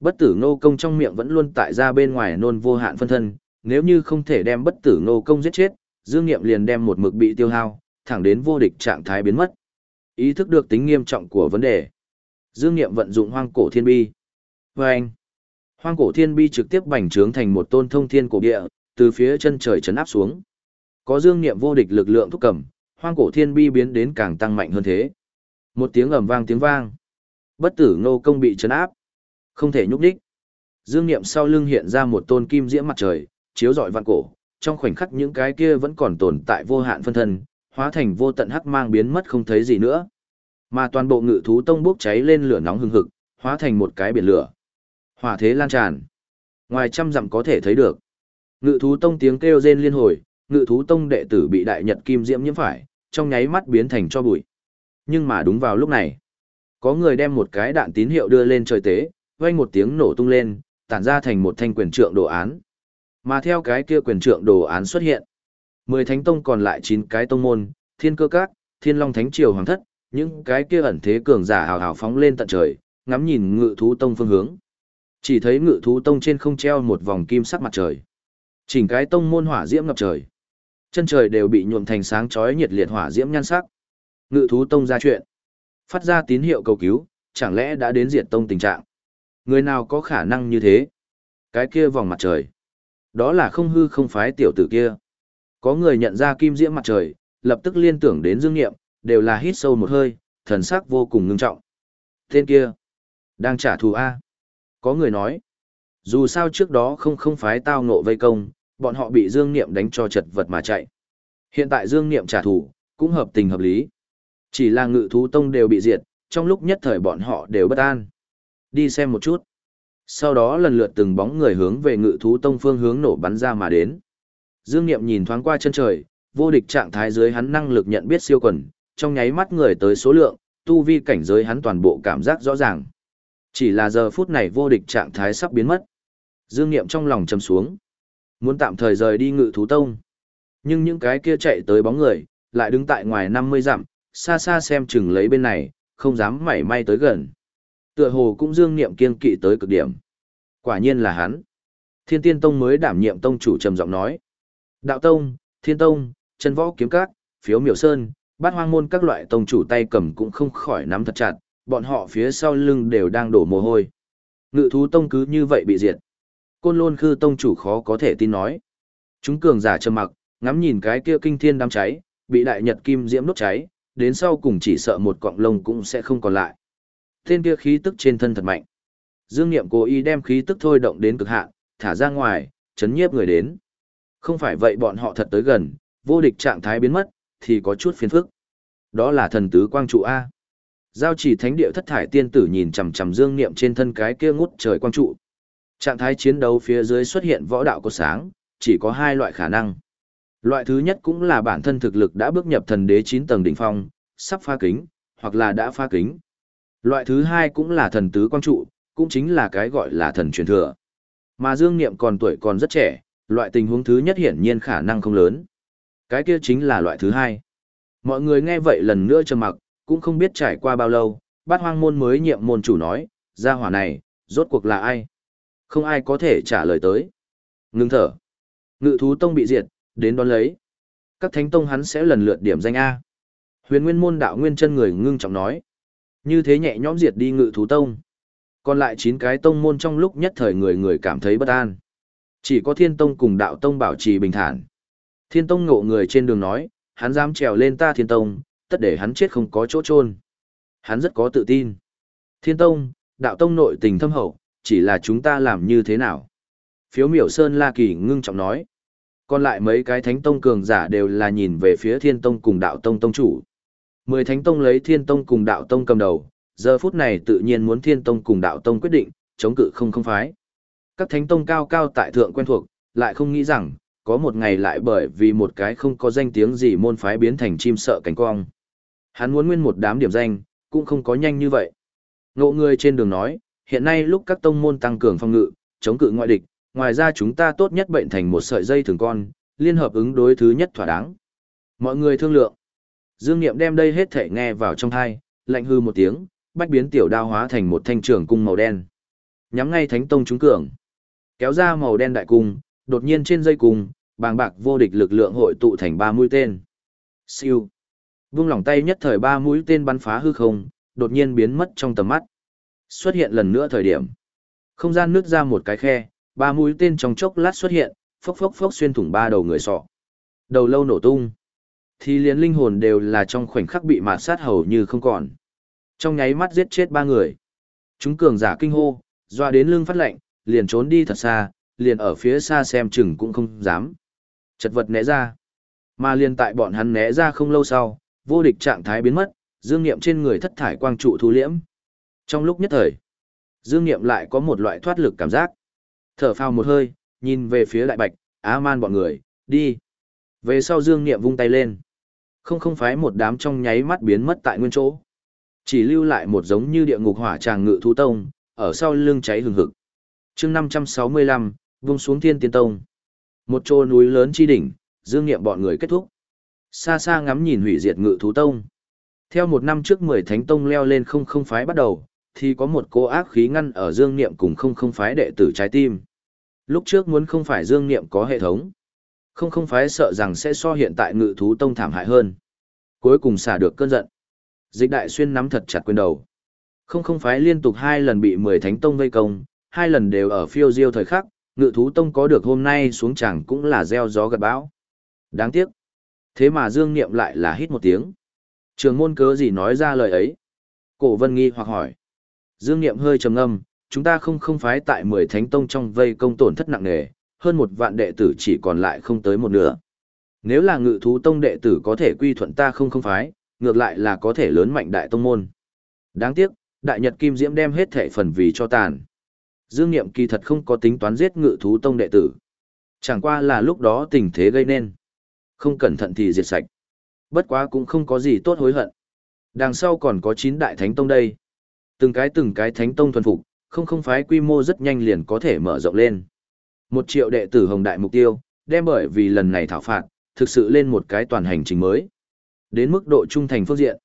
Bất tử ngô công trong miệng vẫn luôn tại ra bên ngoài nôn vô hạn phân thân, nếu như không thể đem bất tử ngô công giết chết, dương nghiệm liền đem một mực bị tiêu hao, thẳng đến vô địch trạng thái biến mất. Ý thức được tính nghiêm trọng của vấn đề. Dương nghiệm vận dụng hoang cổ thiên bi. vâng, anh, hoang cổ thiên bi trực tiếp bành trướng thành một tôn thông thiên cổ địa, từ phía chân trời chấn áp xuống. Có dương niệm vô địch lực lượng thúc cầm, hoang cổ thiên bi biến đến càng tăng mạnh hơn thế. Một tiếng ầm vang tiếng vang. Bất tử ngô công bị chấn áp. Không thể nhúc đích. Dương niệm sau lưng hiện ra một tôn kim diễm mặt trời, chiếu rọi vạn cổ. Trong khoảnh khắc những cái kia vẫn còn tồn tại vô hạn phân thân, hóa thành vô tận hắc mang biến mất không thấy gì nữa. Mà toàn bộ ngự thú tông bốc cháy lên lửa nóng hừng hực, hóa thành một cái biển lửa. Hỏa thế lan tràn. Ngoài trăm dặm có thể thấy được. Ngự thú tông tiếng kêu rên liên hồi, ngự thú tông đệ tử bị đại nhật kim diễm nhiễm phải, trong nháy mắt biến thành cho bụi. Nhưng mà đúng vào lúc này, có người đem một cái đạn tín hiệu đưa lên trời tế, vang một tiếng nổ tung lên, tản ra thành một thanh quyền trượng đồ án. Mà theo cái kia quyền trượng đồ án xuất hiện, mười thánh tông còn lại chín cái tông môn, thiên cơ các, thiên long thánh triều hoàng thất, những cái kia ẩn thế cường giả hào hào phóng lên tận trời, ngắm nhìn ngự thú tông phương hướng. Chỉ thấy ngự thú tông trên không treo một vòng kim sắc mặt trời. Chỉnh cái tông môn hỏa diễm ngập trời. Chân trời đều bị nhuộm thành sáng chói nhiệt liệt hỏa diễm nhan sắc. Ngự thú tông ra chuyện. Phát ra tín hiệu cầu cứu, chẳng lẽ đã đến diệt tông tình trạng. Người nào có khả năng như thế? Cái kia vòng mặt trời. Đó là không hư không phái tiểu tử kia. Có người nhận ra kim diễm mặt trời, lập tức liên tưởng đến dương nghiệm, đều là hít sâu một hơi, thần sắc vô cùng ngưng trọng. Tên kia, đang trả thù A. Có người nói, dù sao trước đó không không phái tao nộ vây công, bọn họ bị Dương Niệm đánh cho chật vật mà chạy. Hiện tại Dương Niệm trả thù, cũng hợp tình hợp lý. Chỉ là ngự thú tông đều bị diệt, trong lúc nhất thời bọn họ đều bất an. Đi xem một chút. Sau đó lần lượt từng bóng người hướng về ngự thú tông phương hướng nổ bắn ra mà đến. Dương Niệm nhìn thoáng qua chân trời, vô địch trạng thái dưới hắn năng lực nhận biết siêu quần, trong nháy mắt người tới số lượng, tu vi cảnh giới hắn toàn bộ cảm giác rõ ràng. Chỉ là giờ phút này vô địch trạng thái sắp biến mất. Dương Niệm trong lòng trầm xuống. Muốn tạm thời rời đi ngự thú tông. Nhưng những cái kia chạy tới bóng người, lại đứng tại ngoài 50 dặm, xa xa xem chừng lấy bên này, không dám mảy may tới gần. Tựa hồ cũng Dương Niệm kiên kỵ tới cực điểm. Quả nhiên là hắn. Thiên Tiên Tông mới đảm nhiệm tông chủ trầm giọng nói. Đạo Tông, Thiên Tông, Chân Võ Kiếm Các, Phiếu Miểu Sơn, bát hoang môn các loại tông chủ tay cầm cũng không khỏi nắm thật chặt, bọn họ phía sau lưng đều đang đổ mồ hôi. Ngự thú tông cứ như vậy bị diệt. Côn lôn khư tông chủ khó có thể tin nói. Chúng cường giả trầm mặc, ngắm nhìn cái kia kinh thiên đám cháy, bị đại nhật kim diễm đốt cháy, đến sau cùng chỉ sợ một cọng lông cũng sẽ không còn lại. Tên kia khí tức trên thân thật mạnh. Dương Niệm cố ý đem khí tức thôi động đến cực hạn, thả ra ngoài, chấn nhiếp người đến. Không phải vậy bọn họ thật tới gần, vô địch trạng thái biến mất, thì có chút phiền phức. Đó là thần tứ quang trụ A. Giao chỉ thánh địa thất thải tiên tử nhìn chằm chằm dương niệm trên thân cái kia ngút trời quang trụ. Trạng thái chiến đấu phía dưới xuất hiện võ đạo có sáng, chỉ có hai loại khả năng. Loại thứ nhất cũng là bản thân thực lực đã bước nhập thần đế 9 tầng đỉnh phong, sắp phá kính, hoặc là đã phá kính. Loại thứ hai cũng là thần tứ quang trụ, cũng chính là cái gọi là thần truyền thừa. Mà Dương Niệm còn tuổi còn rất trẻ, loại tình huống thứ nhất hiển nhiên khả năng không lớn. Cái kia chính là loại thứ hai. Mọi người nghe vậy lần nữa trầm mặc, cũng không biết trải qua bao lâu, bát hoang môn mới nhiệm môn chủ nói, gia hỏa này, rốt cuộc là ai? Không ai có thể trả lời tới. Ngưng thở. Ngự thú tông bị diệt, đến đón lấy. Các thánh tông hắn sẽ lần lượt điểm danh A. Huyền nguyên môn đạo nguyên chân người ngưng trọng nói. Như thế nhẹ nhõm diệt đi ngự thú tông. Còn lại 9 cái tông môn trong lúc nhất thời người người cảm thấy bất an. Chỉ có thiên tông cùng đạo tông bảo trì bình thản. Thiên tông ngộ người trên đường nói, hắn dám trèo lên ta thiên tông, tất để hắn chết không có chỗ trôn. Hắn rất có tự tin. Thiên tông, đạo tông nội tình thâm hậu, chỉ là chúng ta làm như thế nào. Phiếu miểu sơn la kỳ ngưng trọng nói. Còn lại mấy cái thánh tông cường giả đều là nhìn về phía thiên tông cùng đạo tông tông chủ. Mười thánh tông lấy thiên tông cùng đạo tông cầm đầu, giờ phút này tự nhiên muốn thiên tông cùng đạo tông quyết định, chống cự không không phái. Các thánh tông cao cao tại thượng quen thuộc, lại không nghĩ rằng, có một ngày lại bởi vì một cái không có danh tiếng gì môn phái biến thành chim sợ cánh cong. Hắn muốn nguyên một đám điểm danh, cũng không có nhanh như vậy. Ngộ người trên đường nói, hiện nay lúc các tông môn tăng cường phong ngự, chống cự ngoại địch, ngoài ra chúng ta tốt nhất bệnh thành một sợi dây thường con, liên hợp ứng đối thứ nhất thỏa đáng. Mọi người thương lượng. Dương Niệm đem đây hết thể nghe vào trong tai, lạnh hư một tiếng, bách biến tiểu đao hóa thành một thanh trường cung màu đen. Nhắm ngay thánh tông chúng cường. Kéo ra màu đen đại cung, đột nhiên trên dây cung, bàng bạc vô địch lực lượng hội tụ thành ba mũi tên. Siêu. Vung lòng tay nhất thời ba mũi tên bắn phá hư không, đột nhiên biến mất trong tầm mắt. Xuất hiện lần nữa thời điểm. Không gian nứt ra một cái khe, ba mũi tên trong chốc lát xuất hiện, phốc phốc phốc xuyên thủng ba đầu người sọ. Đầu lâu nổ tung. Thì liền linh hồn đều là trong khoảnh khắc bị mạt sát hầu như không còn. Trong nháy mắt giết chết ba người. Chúng cường giả kinh hô, doa đến lưng phát lạnh, liền trốn đi thật xa, liền ở phía xa xem chừng cũng không dám. Chật vật né ra. Mà liền tại bọn hắn né ra không lâu sau, vô địch trạng thái biến mất, dương nghiệm trên người thất thải quang trụ thu liễm. Trong lúc nhất thời, dương nghiệm lại có một loại thoát lực cảm giác. Thở phào một hơi, nhìn về phía đại bạch, á man bọn người, đi. Về sau dương nghiệm vung tay lên. Không không phái một đám trong nháy mắt biến mất tại nguyên chỗ. Chỉ lưu lại một giống như địa ngục hỏa tràng ngự thú tông, ở sau lưng cháy hừng hực. chương 565, vung xuống thiên tiên tông. Một chỗ núi lớn chi đỉnh, dương nghiệm bọn người kết thúc. Xa xa ngắm nhìn hủy diệt ngự thú tông. Theo một năm trước mười thánh tông leo lên không không phái bắt đầu, thì có một cô ác khí ngăn ở dương niệm cùng không không phái đệ tử trái tim. Lúc trước muốn không phải dương niệm có hệ thống. Không không phái sợ rằng sẽ so hiện tại ngự thú tông thảm hại hơn. Cuối cùng xả được cơn giận. Dịch đại xuyên nắm thật chặt quyền đầu. Không không phái liên tục hai lần bị mười thánh tông vây công, hai lần đều ở phiêu diêu thời khắc, ngự thú tông có được hôm nay xuống chẳng cũng là gieo gió gặt bão. Đáng tiếc. Thế mà Dương Niệm lại là hít một tiếng. Trường môn cớ gì nói ra lời ấy? Cổ vân nghi hoặc hỏi. Dương Niệm hơi trầm ngâm, chúng ta không không phái tại mười thánh tông trong vây công tổn thất nặng nề, hơn một vạn đệ tử chỉ còn lại không tới một nửa. Nếu là ngự thú tông đệ tử có thể quy thuận ta không không phái, ngược lại là có thể lớn mạnh đại tông môn. Đáng tiếc, đại nhật kim diễm đem hết thể phần vì cho tàn. Dương Niệm kỳ thật không có tính toán giết ngự thú tông đệ tử. Chẳng qua là lúc đó tình thế gây nên. Không cẩn thận thì diệt sạch. Bất quá cũng không có gì tốt hối hận. Đằng sau còn có 9 đại thánh tông đây. Từng cái từng cái thánh tông thuần phục, không không phái quy mô rất nhanh liền có thể mở rộng lên. Một triệu đệ tử hồng đại mục tiêu, đem bởi vì lần này thảo phạt, thực sự lên một cái toàn hành trình mới. Đến mức độ trung thành phương diện.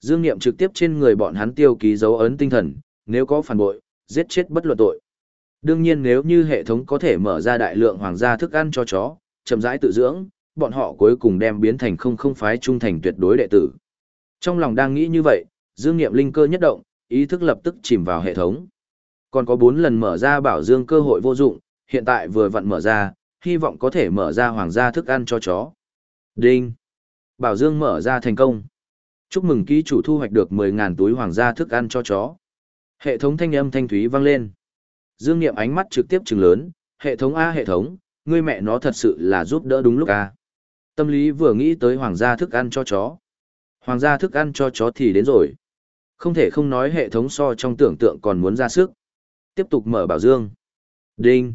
Dương Niệm trực tiếp trên người bọn hắn tiêu ký dấu ấn tinh thần, nếu có phản bội, giết chết bất luận tội. Đương nhiên nếu như hệ thống có thể mở ra đại lượng hoàng gia thức ăn cho chó, chậm rãi tự dưỡng, bọn họ cuối cùng đem biến thành không không phái trung thành tuyệt đối đệ tử. Trong lòng đang nghĩ như vậy, Dương niệm linh cơ nhất động, ý thức lập tức chìm vào hệ thống. Còn có 4 lần mở ra bảo dương cơ hội vô dụng, hiện tại vừa vặn mở ra, hy vọng có thể mở ra hoàng gia thức ăn cho chó. Đinh! Bảo dương mở ra thành công. Chúc mừng ký chủ thu hoạch được 10.000 túi hoàng gia thức ăn cho chó. Hệ thống thanh âm thanh thúy vang lên. Dương Nghiệm ánh mắt trực tiếp trừng lớn, hệ thống A hệ thống, ngươi mẹ nó thật sự là giúp đỡ đúng lúc A. Tâm lý vừa nghĩ tới hoàng gia thức ăn cho chó. Hoàng gia thức ăn cho chó thì đến rồi. Không thể không nói hệ thống so trong tưởng tượng còn muốn ra sức. Tiếp tục mở bảo dương. Đinh.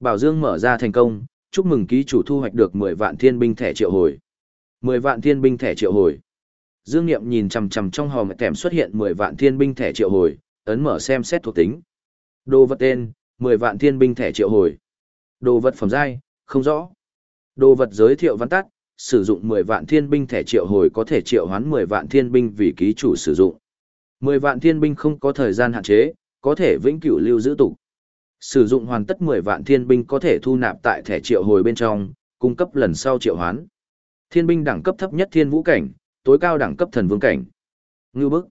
Bảo dương mở ra thành công, chúc mừng ký chủ thu hoạch được 10 vạn thiên binh thẻ triệu hồi. 10 vạn thiên binh thẻ triệu hồi. Dương Niệm nhìn chằm chằm trong hòm kèm xuất hiện 10 vạn thiên binh thẻ triệu hồi, ấn mở xem xét thuộc tính. Đồ vật tên, 10 vạn thiên binh thẻ triệu hồi. Đồ vật phẩm giai, không rõ. Đồ vật giới thiệu văn tắt, sử dụng 10 vạn thiên binh thẻ triệu hồi có thể triệu hoán 10 vạn thiên binh vì ký chủ sử dụng. 10 vạn thiên binh không có thời gian hạn chế, có thể vĩnh cửu lưu giữ tục. Sử dụng hoàn tất 10 vạn thiên binh có thể thu nạp tại thẻ triệu hồi bên trong, cung cấp lần sau triệu hoán. Thiên binh đẳng cấp thấp nhất thiên vũ cảnh, tối cao đẳng cấp thần vương cảnh. Ngưu bức.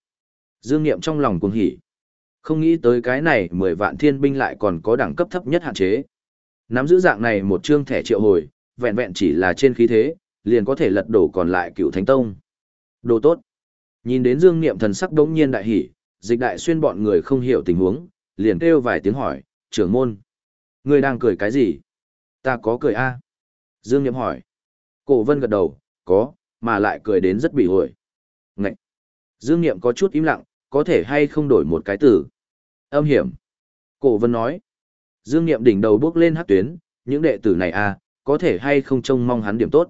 Dương Niệm trong lòng cuồng hỉ. Không nghĩ tới cái này 10 vạn thiên binh lại còn có đẳng cấp thấp nhất hạn chế. Nắm giữ dạng này một chương thẻ triệu hồi, vẹn vẹn chỉ là trên khí thế, liền có thể lật đổ còn lại cựu thánh tông. Đồ tốt. Nhìn đến Dương Niệm thần sắc đống nhiên đại hỉ, dịch đại xuyên bọn người không hiểu tình huống, liền kêu vài tiếng hỏi, trưởng môn. Người đang cười cái gì? Ta có cười a Dương Niệm hỏi. Cổ vân gật đầu, có, mà lại cười đến rất bị hồi. Ngậy! Dương Niệm có chút im lặng, có thể hay không đổi một cái từ. Âm hiểm. Cổ vân nói. Dương Niệm đỉnh đầu bước lên hát tuyến, những đệ tử này a có thể hay không trông mong hắn điểm tốt.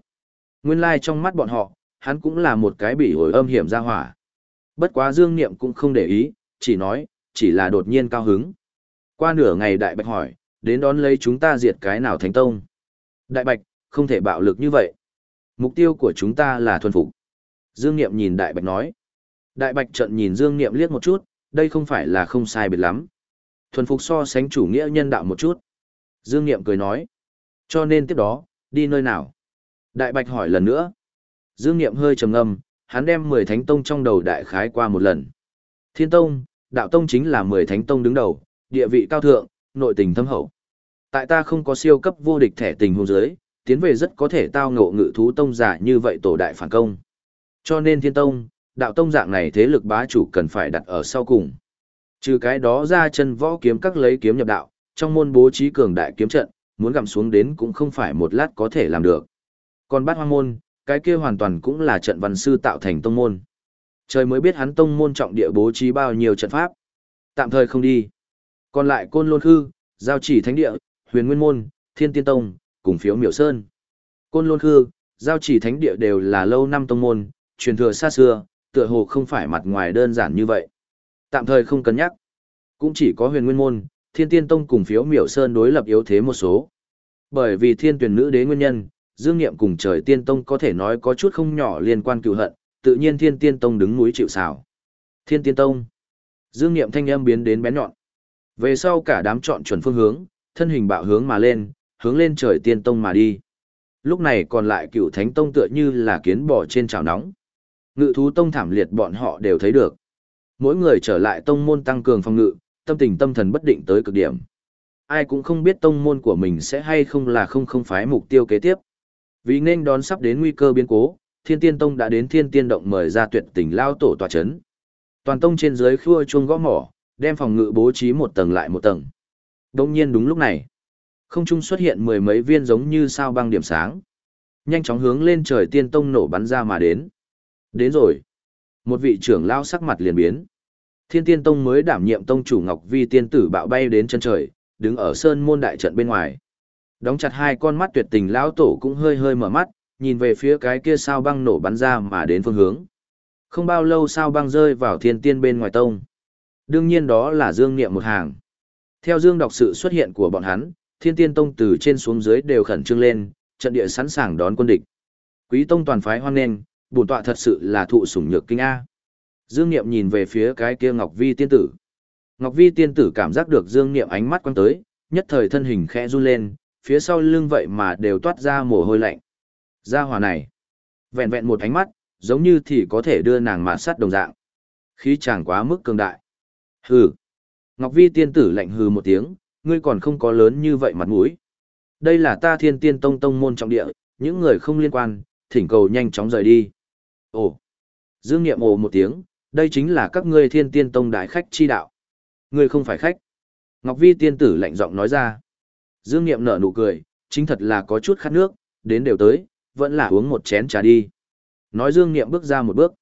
Nguyên lai like trong mắt bọn họ, hắn cũng là một cái bị ổi âm hiểm ra hỏa. Bất quá Dương Niệm cũng không để ý, chỉ nói, chỉ là đột nhiên cao hứng. Qua nửa ngày Đại Bạch hỏi, đến đón lấy chúng ta diệt cái nào thánh tông. Đại Bạch, không thể bạo lực như vậy. Mục tiêu của chúng ta là thuần phục. Dương Niệm nhìn Đại Bạch nói. Đại Bạch trận nhìn Dương Niệm liếc một chút, đây không phải là không sai biệt lắm. Thuần phục so sánh chủ nghĩa nhân đạo một chút. Dương Niệm cười nói. Cho nên tiếp đó, đi nơi nào? Đại Bạch hỏi lần nữa. Dương Niệm hơi trầm ngâm, hắn đem 10 thánh tông trong đầu đại khái qua một lần. Thiên tông, đạo tông chính là 10 thánh tông đứng đầu, địa vị cao thượng, nội tình thâm hậu. Tại ta không có siêu cấp vô địch thẻ tình huống giới, tiến về rất có thể tao ngộ ngự thú tông giả như vậy tổ đại phản công. Cho nên thiên tông, đạo tông dạng này thế lực bá chủ cần phải đặt ở sau cùng. Trừ cái đó ra chân võ kiếm các lấy kiếm nhập đạo, trong môn bố trí cường đại kiếm trận, muốn gặm xuống đến cũng không phải một lát có thể làm được. Còn bát hoang môn, cái kia hoàn toàn cũng là trận văn sư tạo thành tông môn. Trời mới biết hắn tông môn trọng địa bố trí bao nhiêu trận pháp. Tạm thời không đi. Còn lại côn lôn khư, giao chỉ thánh địa, huyền nguyên môn, thiên tiên tông, cùng phiếu miểu sơn. Côn lôn khư, giao chỉ thánh địa đều là lâu năm tông môn, truyền thừa xa xưa, tựa hồ không phải mặt ngoài đơn giản như vậy. Tạm thời không cân nhắc. Cũng chỉ có huyền nguyên môn, thiên tiên tông cùng phiếu miểu sơn đối lập yếu thế một số. Bởi vì thiên tuyển nữ đế nguyên nhân, Dương Niệm cùng trời tiên tông có thể nói có chút không nhỏ liên quan cựu hận, tự nhiên thiên tiên tông đứng núi chịu xào. Thiên tiên tông. Dương Niệm thanh âm biến đến bén nhọn. Về sau cả đám chọn chuẩn phương hướng, thân hình bạo hướng mà lên, hướng lên trời tiên tông mà đi. Lúc này còn lại cựu thánh tông tựa như là kiến bò trên chảo nóng. Ngự thú tông thảm liệt bọn họ đều thấy được. Mỗi người trở lại tông môn tăng cường phòng ngự, tâm tình tâm thần bất định tới cực điểm. Ai cũng không biết tông môn của mình sẽ hay không là không không phái mục tiêu kế tiếp. Vì nên đón sắp đến nguy cơ biến cố, Thiên Tiên Tông đã đến Thiên Tiên Động mời ra tuyệt tình lao tổ tòa chấn. Toàn tông trên dưới khua chuông gõ mỏ, đem phòng ngự bố trí một tầng lại một tầng. Đông nhiên đúng lúc này, không trung xuất hiện mười mấy viên giống như sao băng điểm sáng. Nhanh chóng hướng lên trời Tiên Tông nổ bắn ra mà đến. Đến rồi. Một vị trưởng lao sắc mặt liền biến. Thiên Tiên Tông mới đảm nhiệm tông chủ Ngọc Vi tiên tử bạo bay đến chân trời, đứng ở sơn môn đại trận bên ngoài. Đóng chặt hai con mắt tuyệt tình lão tổ cũng hơi hơi mở mắt, nhìn về phía cái kia sao băng nổ bắn ra mà đến phương hướng. Không bao lâu sao băng rơi vào thiên tiên bên ngoài tông. Đương nhiên đó là Dương Niệm một hàng. Theo Dương đọc sự xuất hiện của bọn hắn, thiên tiên tông từ trên xuống dưới đều khẩn trương lên, trận địa sẵn sàng đón quân địch. Quý tông toàn phái hoan nghênh, bổn tọa thật sự là thụ sủng nhược kinh A. Dương Niệm nhìn về phía cái kia Ngọc Vi tiên tử. Ngọc Vi tiên tử cảm giác được Dương Niệm ánh mắt quăng tới, nhất thời thân hình khẽ run lên, phía sau lưng vậy mà đều toát ra mồ hôi lạnh. Gia hỏa này, vẹn vẹn một ánh mắt, giống như thì có thể đưa nàng mạt sát đồng dạng. Khí chàng quá mức cường đại. Hừ. Ngọc Vi tiên tử lạnh hừ một tiếng, ngươi còn không có lớn như vậy mặt mũi. Đây là ta thiên tiên tông tông môn trọng địa, những người không liên quan, thỉnh cầu nhanh chóng rời đi. Ồ. Dương Nghiệm ồ một tiếng, đây chính là các ngươi thiên tiên tông đại khách chi đạo. Ngươi không phải khách. Ngọc Vi tiên tử lạnh giọng nói ra. Dương Niệm nở nụ cười, chính thật là có chút khát nước, đến đều tới, vẫn là uống một chén trà đi. Nói Dương Niệm bước ra một bước,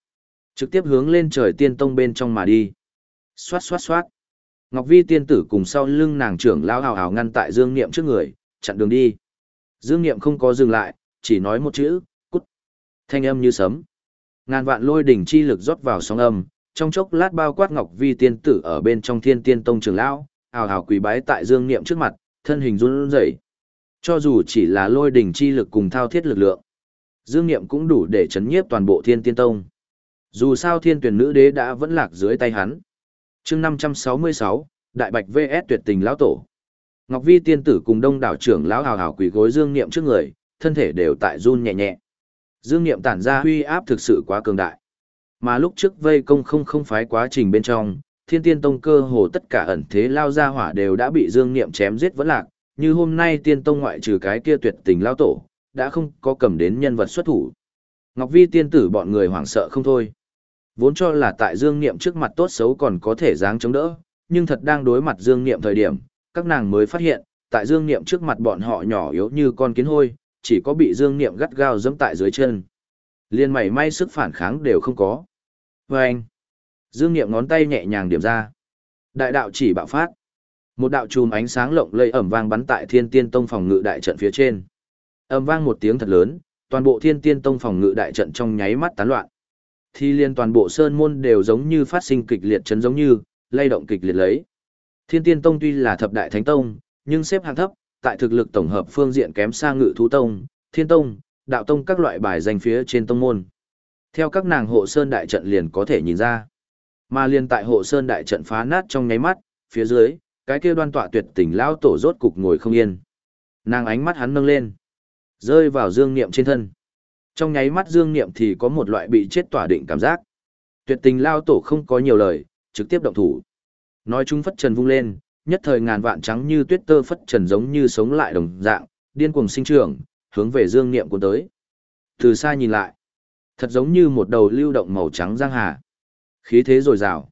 trực tiếp hướng lên trời tiên tông bên trong mà đi. Xoát xoát xoát. Ngọc Vi tiên tử cùng sau lưng nàng trưởng lao hào hào ngăn tại Dương Niệm trước người, chặn đường đi. Dương Niệm không có dừng lại, chỉ nói một chữ, cút. Thanh âm như sấm. Ngàn vạn lôi đỉnh chi lực rót vào sóng âm, trong chốc lát bao quát Ngọc Vi tiên tử ở bên trong Thiên Tiên Tông trưởng lão, hào hào quỳ bái tại Dương Niệm trước mặt, thân hình run rẩy. Cho dù chỉ là lôi đỉnh chi lực cùng thao thiết lực lượng, Dương Niệm cũng đủ để chấn nhiếp toàn bộ Thiên Tiên Tông. Dù sao Thiên Tuyển Nữ Đế đã vẫn lạc dưới tay hắn. Chương 566, Đại Bạch VS Tuyệt Tình lão tổ. Ngọc Vi tiên tử cùng đông đảo trưởng lão hào hào quỳ gối Dương Niệm trước người, thân thể đều tại run nhẹ nhẹ. Dương Niệm tản ra huy áp thực sự quá cường đại. Mà lúc trước vây công không không phái quá trình bên trong, Thiên Tiên Tông cơ hồ tất cả ẩn thế lao ra hỏa đều đã bị Dương Niệm chém giết vẫn lạc, như hôm nay Tiên Tông ngoại trừ cái kia tuyệt tình lao tổ, đã không có cầm đến nhân vật xuất thủ. Ngọc Vi tiên tử bọn người hoảng sợ không thôi. Vốn cho là tại Dương Niệm trước mặt tốt xấu còn có thể dáng chống đỡ, nhưng thật đang đối mặt Dương Niệm thời điểm, các nàng mới phát hiện, tại Dương Niệm trước mặt bọn họ nhỏ yếu như con kiến hôi, chỉ có bị Dương Niệm gắt gao giẫm tại dưới chân. Liên mảy may sức phản kháng đều không có. Và anh, Dương Niệm ngón tay nhẹ nhàng điểm ra. Đại đạo chỉ bạo phát. Một đạo chùm ánh sáng lộng lẫy ẩm vang bắn tại Thiên Tiên Tông phòng ngự đại trận phía trên. Ầm vang một tiếng thật lớn, toàn bộ Thiên Tiên Tông phòng ngự đại trận trong nháy mắt tán loạn. Thì liên toàn bộ sơn môn đều giống như phát sinh kịch liệt chấn giống như, lay động kịch liệt lấy. Thiên Tiên Tông tuy là thập đại thánh tông, nhưng xếp hạng thấp, tại thực lực tổng hợp phương diện kém xa Ngự Thú Tông, Thiên Tông, Đạo Tông các loại bài danh phía trên tông môn. Theo các nàng hộ sơn đại trận liền có thể nhìn ra. Mà liên tại hộ sơn đại trận phá nát trong nháy mắt, phía dưới, cái kia đoan tọa tuyệt tình lão tổ rốt cục ngồi không yên. Nàng ánh mắt hắn nâng lên, rơi vào dương niệm trên thân. Trong nháy mắt dương niệm thì có một loại bị chết tỏa định cảm giác. Tuyệt tình lao tổ không có nhiều lời, trực tiếp động thủ. Nói chúng phất trần vung lên, nhất thời ngàn vạn trắng như tuyết tơ phất trần giống như sống lại đồng dạng, điên cuồng sinh trưởng, hướng về dương niệm cuốn tới. Từ xa nhìn lại, thật giống như một đầu lưu động màu trắng giang hà. Khí thế dồi dào.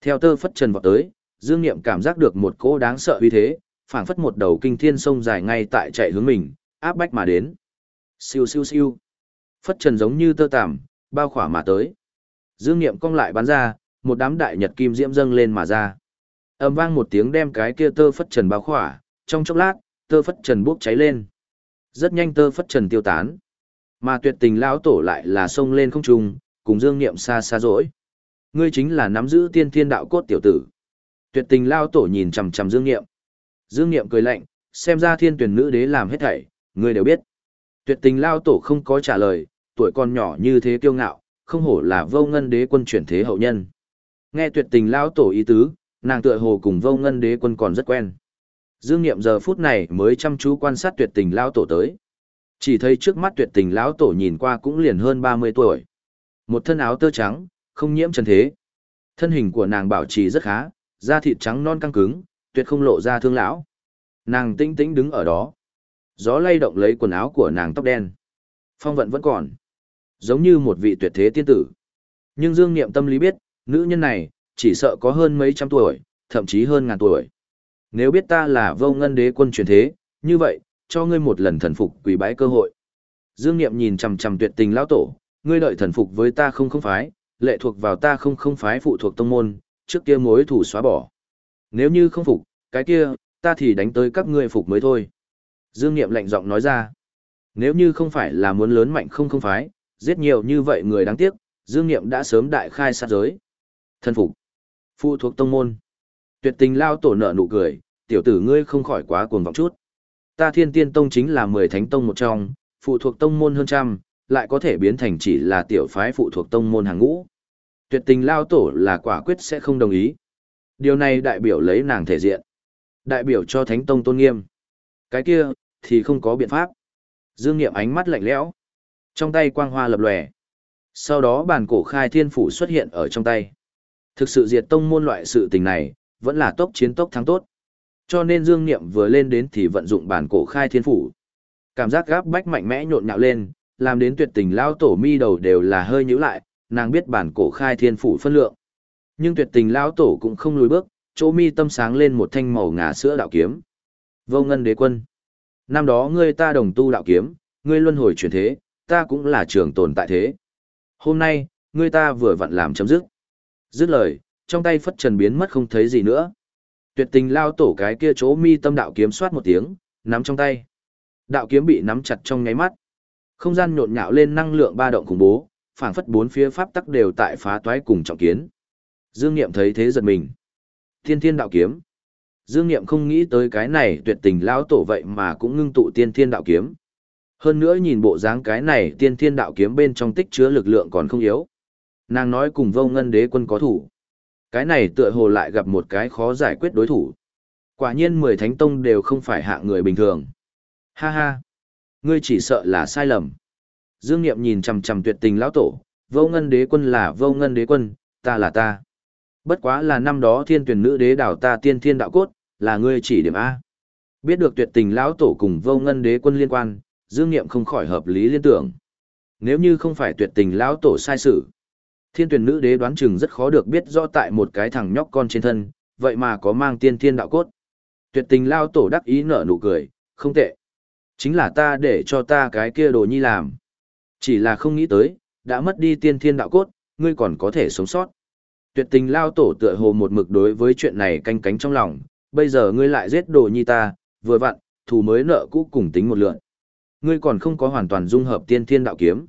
Theo tơ phất trần vọt tới, dương niệm cảm giác được một cỗ đáng sợ uy thế, phảng phất một đầu kinh thiên sông dài ngay tại chạy hướng mình, áp bách mà đến. Siêu siêu siêu. Phất trần giống như tơ tằm, bao khỏa mà tới. Dương niệm cong lại bắn ra, một đám đại nhật kim diễm dâng lên mà ra. ầm vang một tiếng đem cái kia tơ phất trần bao khỏa, trong chốc lát, tơ phất trần bốc cháy lên. Rất nhanh tơ phất trần tiêu tán. Mà tuyệt tình lão tổ lại là sông lên không trung, cùng Dương Niệm xa xa rỗi. Ngươi chính là nắm giữ tiên thiên đạo cốt tiểu tử. Tuyệt tình lão tổ nhìn chằm chằm Dương Niệm. Dương Niệm cười lạnh, xem ra thiên tuyển nữ đế làm hết thảy, ngươi đều biết. Tuyệt tình lão tổ không có trả lời, tuổi còn nhỏ như thế kiêu ngạo, không hổ là vô ngân đế quân chuyển thế hậu nhân. Nghe tuyệt tình lão tổ ý tứ, nàng tựa hồ cùng vô ngân đế quân còn rất quen. Dương Niệm giờ phút này mới chăm chú quan sát tuyệt tình lão tổ tới. Chỉ thấy trước mắt tuyệt tình lão tổ nhìn qua cũng liền hơn 30 tuổi. Một thân áo tơ trắng, không nhiễm trần thế. Thân hình của nàng bảo trì rất khá, da thịt trắng non căng cứng, tuyệt không lộ ra thương lão. Nàng tĩnh tĩnh đứng ở đó. Gió lay động lấy quần áo của nàng tóc đen. Phong vận vẫn còn. Giống như một vị tuyệt thế tiên tử. Nhưng Dương Niệm tâm lý biết, nữ nhân này, chỉ sợ có hơn mấy trăm tuổi, thậm chí hơn ngàn tuổi. Nếu biết ta là vô ngân đế quân truyền thế, như vậy, cho ngươi một lần thần phục quỳ bái cơ hội. Dương Niệm nhìn chằm chằm tuyệt tình lão tổ, ngươi đợi thần phục với ta không không phái, lệ thuộc vào ta không không phái phụ thuộc tông môn, trước kia mối thủ xóa bỏ. Nếu như không phục, cái kia, ta thì đánh tới các ngươi phục mới thôi. Dương Niệm lạnh giọng nói ra. Nếu như không phải là muốn lớn mạnh không không phái, giết nhiều như vậy người đáng tiếc, Dương Niệm đã sớm đại khai sát giới. thân phục. Phụ thuộc tông môn. Tuyệt tình lao tổ nợ nụ cười, tiểu tử ngươi không khỏi quá cuồng vọng chút. Ta thiên tiên tông chính là mười thánh tông một trong, phụ thuộc tông môn hơn trăm, lại có thể biến thành chỉ là tiểu phái phụ thuộc tông môn hàng ngũ. Tuyệt tình lao tổ là quả quyết sẽ không đồng ý. Điều này đại biểu lấy nàng thể diện. Đại biểu cho thánh tông tôn nghiêm. Cái kia, thì không có biện pháp. Dương Niệm ánh mắt lạnh lẽo, trong tay quang hoa lập lòe. Sau đó bản cổ khai thiên phủ xuất hiện ở trong tay. Thực sự diệt tông môn loại sự tình này, vẫn là tốc chiến tốc thắng tốt. Cho nên Dương Niệm vừa lên đến thì vận dụng bản cổ khai thiên phủ. Cảm giác gáp bách mạnh mẽ nhộn nhạo lên, làm đến tuyệt tình lao tổ mi đầu đều là hơi nhíu lại, nàng biết bản cổ khai thiên phủ phân lượng. Nhưng tuyệt tình lão tổ cũng không lùi bước, chỗ mi tâm sáng lên một thanh màu ngà sữa đạo kiếm. Vô ngân đế quân. Năm đó ngươi ta đồng tu đạo kiếm, ngươi luân hồi chuyển thế, ta cũng là trường tồn tại thế. Hôm nay, ngươi ta vừa vặn làm chấm dứt. Dứt lời, trong tay phất trần biến mất không thấy gì nữa. Tuyệt tình lao tổ cái kia chỗ mi tâm đạo kiếm soát một tiếng, nắm trong tay. Đạo kiếm bị nắm chặt trong nháy mắt. Không gian nhộn nhạo lên năng lượng ba động khủng bố, phảng phất bốn phía pháp tắc đều tại phá toái cùng trọng kiến. Dương Niệm thấy thế giật mình. Thiên thiên đạo kiếm. Dương Niệm không nghĩ tới cái này tuyệt tình lão tổ vậy mà cũng ngưng tụ tiên thiên đạo kiếm. Hơn nữa nhìn bộ dáng cái này tiên thiên đạo kiếm bên trong tích chứa lực lượng còn không yếu. Nàng nói cùng vô ngân đế quân có thủ. Cái này tựa hồ lại gặp một cái khó giải quyết đối thủ. Quả nhiên mười thánh tông đều không phải hạng người bình thường. Ha ha, ngươi chỉ sợ là sai lầm. Dương Niệm nhìn chằm chằm tuyệt tình lão tổ, vô ngân đế quân là vô ngân đế quân, ta là ta. Bất quá là năm đó thiên tuyển nữ đế đảo ta tiên thiên đạo cốt, là ngươi chỉ điểm A. Biết được tuyệt tình lão tổ cùng vô ngân đế quân liên quan, Dương Niệm không khỏi hợp lý liên tưởng. Nếu như không phải tuyệt tình lão tổ sai sự, thiên tuyển nữ đế đoán chừng rất khó được biết rõ tại một cái thằng nhóc con trên thân, vậy mà có mang tiên thiên đạo cốt. Tuyệt tình lão tổ đắc ý nở nụ cười, không tệ. Chính là ta để cho ta cái kia đồ nhi làm. Chỉ là không nghĩ tới, đã mất đi tiên thiên đạo cốt, ngươi còn có thể sống sót. Tuyệt tình lao tổ tựa hồ một mực đối với chuyện này canh cánh trong lòng, bây giờ ngươi lại giết đồ nhi ta, vừa vặn, thù mới nợ cũ cùng tính một lượn. Ngươi còn không có hoàn toàn dung hợp tiên thiên đạo kiếm.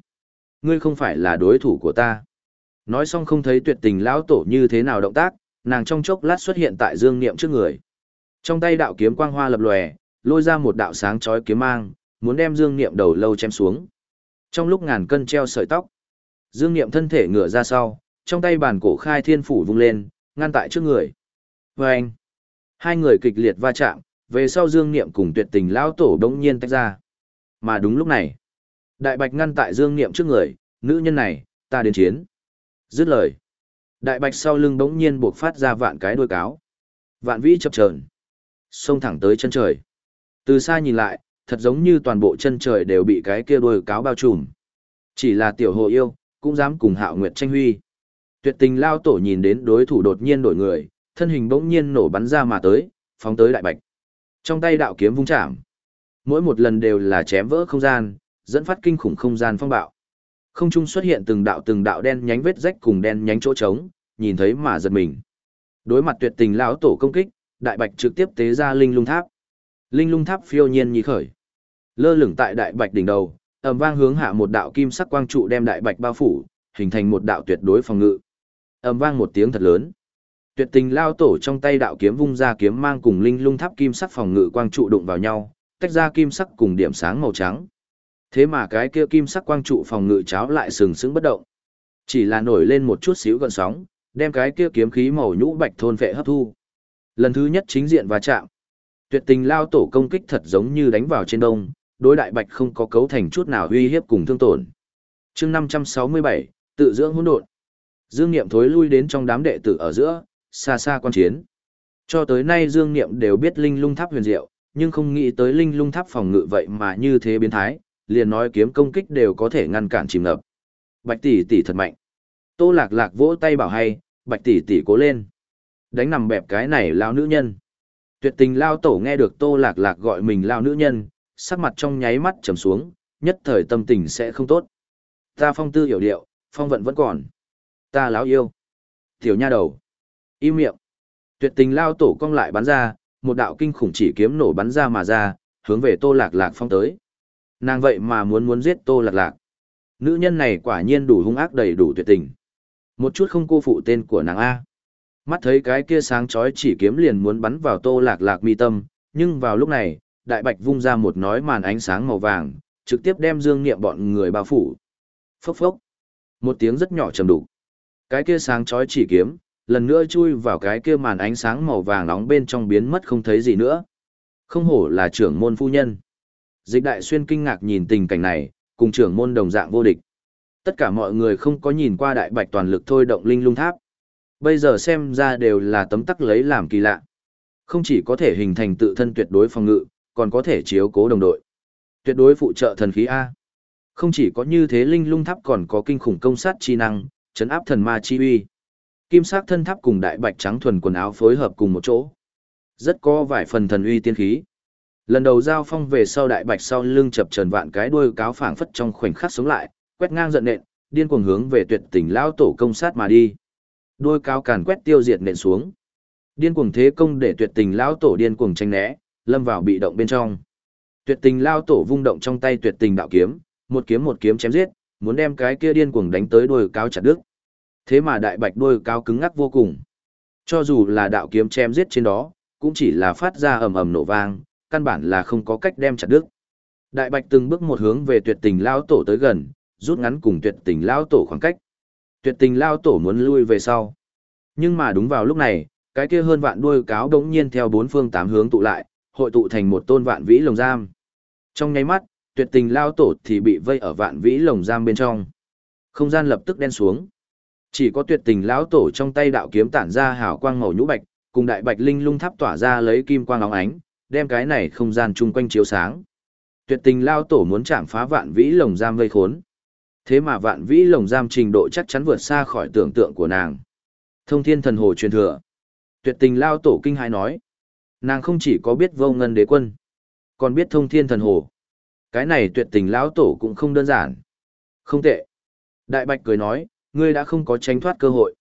Ngươi không phải là đối thủ của ta. Nói xong không thấy tuyệt tình lão tổ như thế nào động tác, nàng trong chốc lát xuất hiện tại dương niệm trước người. Trong tay đạo kiếm quang hoa lập lòe, lôi ra một đạo sáng chói kiếm mang, muốn đem dương niệm đầu lâu chém xuống. Trong lúc ngàn cân treo sợi tóc, dương niệm thân thể ngửa ra sau, trong tay bàn cổ khai thiên phủ vung lên, ngăn tại trước người. Và anh, hai người kịch liệt va chạm, về sau dương niệm cùng tuyệt tình lão tổ đống nhiên tách ra. Mà đúng lúc này, đại bạch ngăn tại dương niệm trước người, nữ nhân này, ta đến chiến. Dứt lời. Đại bạch sau lưng đống nhiên buộc phát ra vạn cái đuôi cáo. Vạn vĩ chập trờn. xông thẳng tới chân trời. Từ xa nhìn lại, thật giống như toàn bộ chân trời đều bị cái kia đôi cáo bao trùm. Chỉ là tiểu hồ yêu, cũng dám cùng hạo nguyệt tranh huy. Tuyệt tình lao tổ nhìn đến đối thủ đột nhiên đổi người, thân hình bỗng nhiên nổ bắn ra mà tới, phóng tới đại bạch. Trong tay đạo kiếm vung chạm. Mỗi một lần đều là chém vỡ không gian, dẫn phát kinh khủng không gian phong bạo. Không trung xuất hiện từng đạo từng đạo đen nhánh vết rách cùng đen nhánh chỗ trống, nhìn thấy mà giật mình. Đối mặt tuyệt tình lão tổ công kích, đại bạch trực tiếp tế ra linh lung tháp. Linh lung tháp phiêu nhiên nhí khởi. Lơ lửng tại đại bạch đỉnh đầu, ầm vang hướng hạ một đạo kim sắc quang trụ đem đại bạch bao phủ, hình thành một đạo tuyệt đối phòng ngự ầm vang một tiếng thật lớn. Tuyệt tình lao tổ trong tay đạo kiếm vung ra kiếm mang cùng linh lung tháp kim sắc phòng ngự quang trụ đụng vào nhau, tách ra kim sắc cùng điểm sáng màu trắng. Thế mà cái kia kim sắc quang trụ phòng ngự cháo lại sừng sững bất động. Chỉ là nổi lên một chút xíu gần sóng, đem cái kia kiếm khí màu nhũ bạch thôn vệ hấp thu. Lần thứ nhất chính diện va chạm. Tuyệt tình lao tổ công kích thật giống như đánh vào trên đông, đối đại bạch không có cấu thành chút nào uy hiếp cùng thương tổn. chương 567, tự dưỡng hỗn độn. Dương Niệm thối lui đến trong đám đệ tử ở giữa, xa xa quan chiến. Cho tới nay Dương Niệm đều biết linh lung tháp huyền diệu, nhưng không nghĩ tới linh lung tháp phòng ngự vậy mà như thế biến thái, liền nói kiếm công kích đều có thể ngăn cản chìm ngập. Bạch tỷ tỷ thật mạnh. Tô Lạc Lạc vỗ tay bảo hay, Bạch tỷ tỷ cố lên. Đánh nằm bẹp cái này lao nữ nhân. Tuyệt tình lao tổ nghe được Tô Lạc Lạc gọi mình lao nữ nhân, sắc mặt trong nháy mắt trầm xuống, nhất thời tâm tình sẽ không tốt. Ta phong tư hiểu điệu, phong vận vẫn còn ta láo yêu. Tiểu nha đầu. Im miệng. Tuyệt tình lao tổ cong lại bắn ra, một đạo kinh khủng chỉ kiếm nổ bắn ra mà ra, hướng về tô lạc lạc phong tới. Nàng vậy mà muốn muốn giết tô lạc lạc. Nữ nhân này quả nhiên đủ hung ác đầy đủ tuyệt tình. Một chút không cô phụ tên của nàng A. Mắt thấy cái kia sáng chói chỉ kiếm liền muốn bắn vào tô lạc lạc mi tâm, nhưng vào lúc này, đại bạch vung ra một nói màn ánh sáng màu vàng, trực tiếp đem dương niệm bọn người bao phủ. Phốc phốc. Một tiếng rất nhỏ trầm đục. Cái kia sáng chói chỉ kiếm, lần nữa chui vào cái kia màn ánh sáng màu vàng nóng bên trong biến mất không thấy gì nữa. Không hổ là trưởng môn phu nhân. Dịch đại xuyên kinh ngạc nhìn tình cảnh này, cùng trưởng môn đồng dạng vô địch. Tất cả mọi người không có nhìn qua đại bạch toàn lực thôi động linh lung tháp. Bây giờ xem ra đều là tấm tắc lấy làm kỳ lạ. Không chỉ có thể hình thành tự thân tuyệt đối phòng ngự, còn có thể chiếu cố đồng đội. Tuyệt đối phụ trợ thần khí A. Không chỉ có như thế linh lung tháp còn có kinh khủng công sát chi năng, chấn áp thần ma chi uy. Kim sắc thân tháp cùng đại bạch trắng thuần quần áo phối hợp cùng một chỗ. Rất có vài phần thần uy tiên khí. Lần đầu giao phong về sau đại bạch sau lưng chập trần vạn cái đuôi cáo phảng phất trong khoảnh khắc sống lại, quét ngang giận nện, điên cuồng hướng về tuyệt tình lao tổ công sát mà đi đôi cao càn quét tiêu diệt nện xuống. Điên cuồng thế công để tuyệt tình lao tổ điên cuồng tranh né, lâm vào bị động bên trong. Tuyệt tình lao tổ vung động trong tay tuyệt tình đạo kiếm, một kiếm một kiếm chém giết, muốn đem cái kia điên cuồng đánh tới đôi cao chặt đứt. Thế mà đại bạch đôi cao cứng ngắc vô cùng. Cho dù là đạo kiếm chém giết trên đó, cũng chỉ là phát ra ầm ầm nổ vang, căn bản là không có cách đem chặt đứt. Đại bạch từng bước một hướng về tuyệt tình lao tổ tới gần, rút ngắn cùng tuyệt tình lao tổ khoảng cách. Tuyệt tình lao tổ muốn lui về sau. Nhưng mà đúng vào lúc này, cái kia hơn vạn đuôi cáo đống nhiên theo bốn phương tám hướng tụ lại, hội tụ thành một tôn vạn vĩ lồng giam. Trong nháy mắt, tuyệt tình lao tổ thì bị vây ở vạn vĩ lồng giam bên trong. Không gian lập tức đen xuống. Chỉ có tuyệt tình lão tổ trong tay đạo kiếm tản ra hào quang màu nhũ bạch, cùng đại bạch linh lung tháp tỏa ra lấy kim quang óng ánh, đem cái này không gian chung quanh chiếu sáng. Tuyệt tình lao tổ muốn chạm phá vạn vĩ lồng giam vây khốn. Thế mà vạn vĩ lồng giam trình độ chắc chắn vượt xa khỏi tưởng tượng của nàng. Thông thiên thần hồ truyền thừa. Tuyệt tình lao tổ kinh hãi nói. Nàng không chỉ có biết vô ngân đế quân, còn biết thông thiên thần hồ. Cái này tuyệt tình lão tổ cũng không đơn giản. Không tệ. Đại bạch cười nói, ngươi đã không có tránh thoát cơ hội.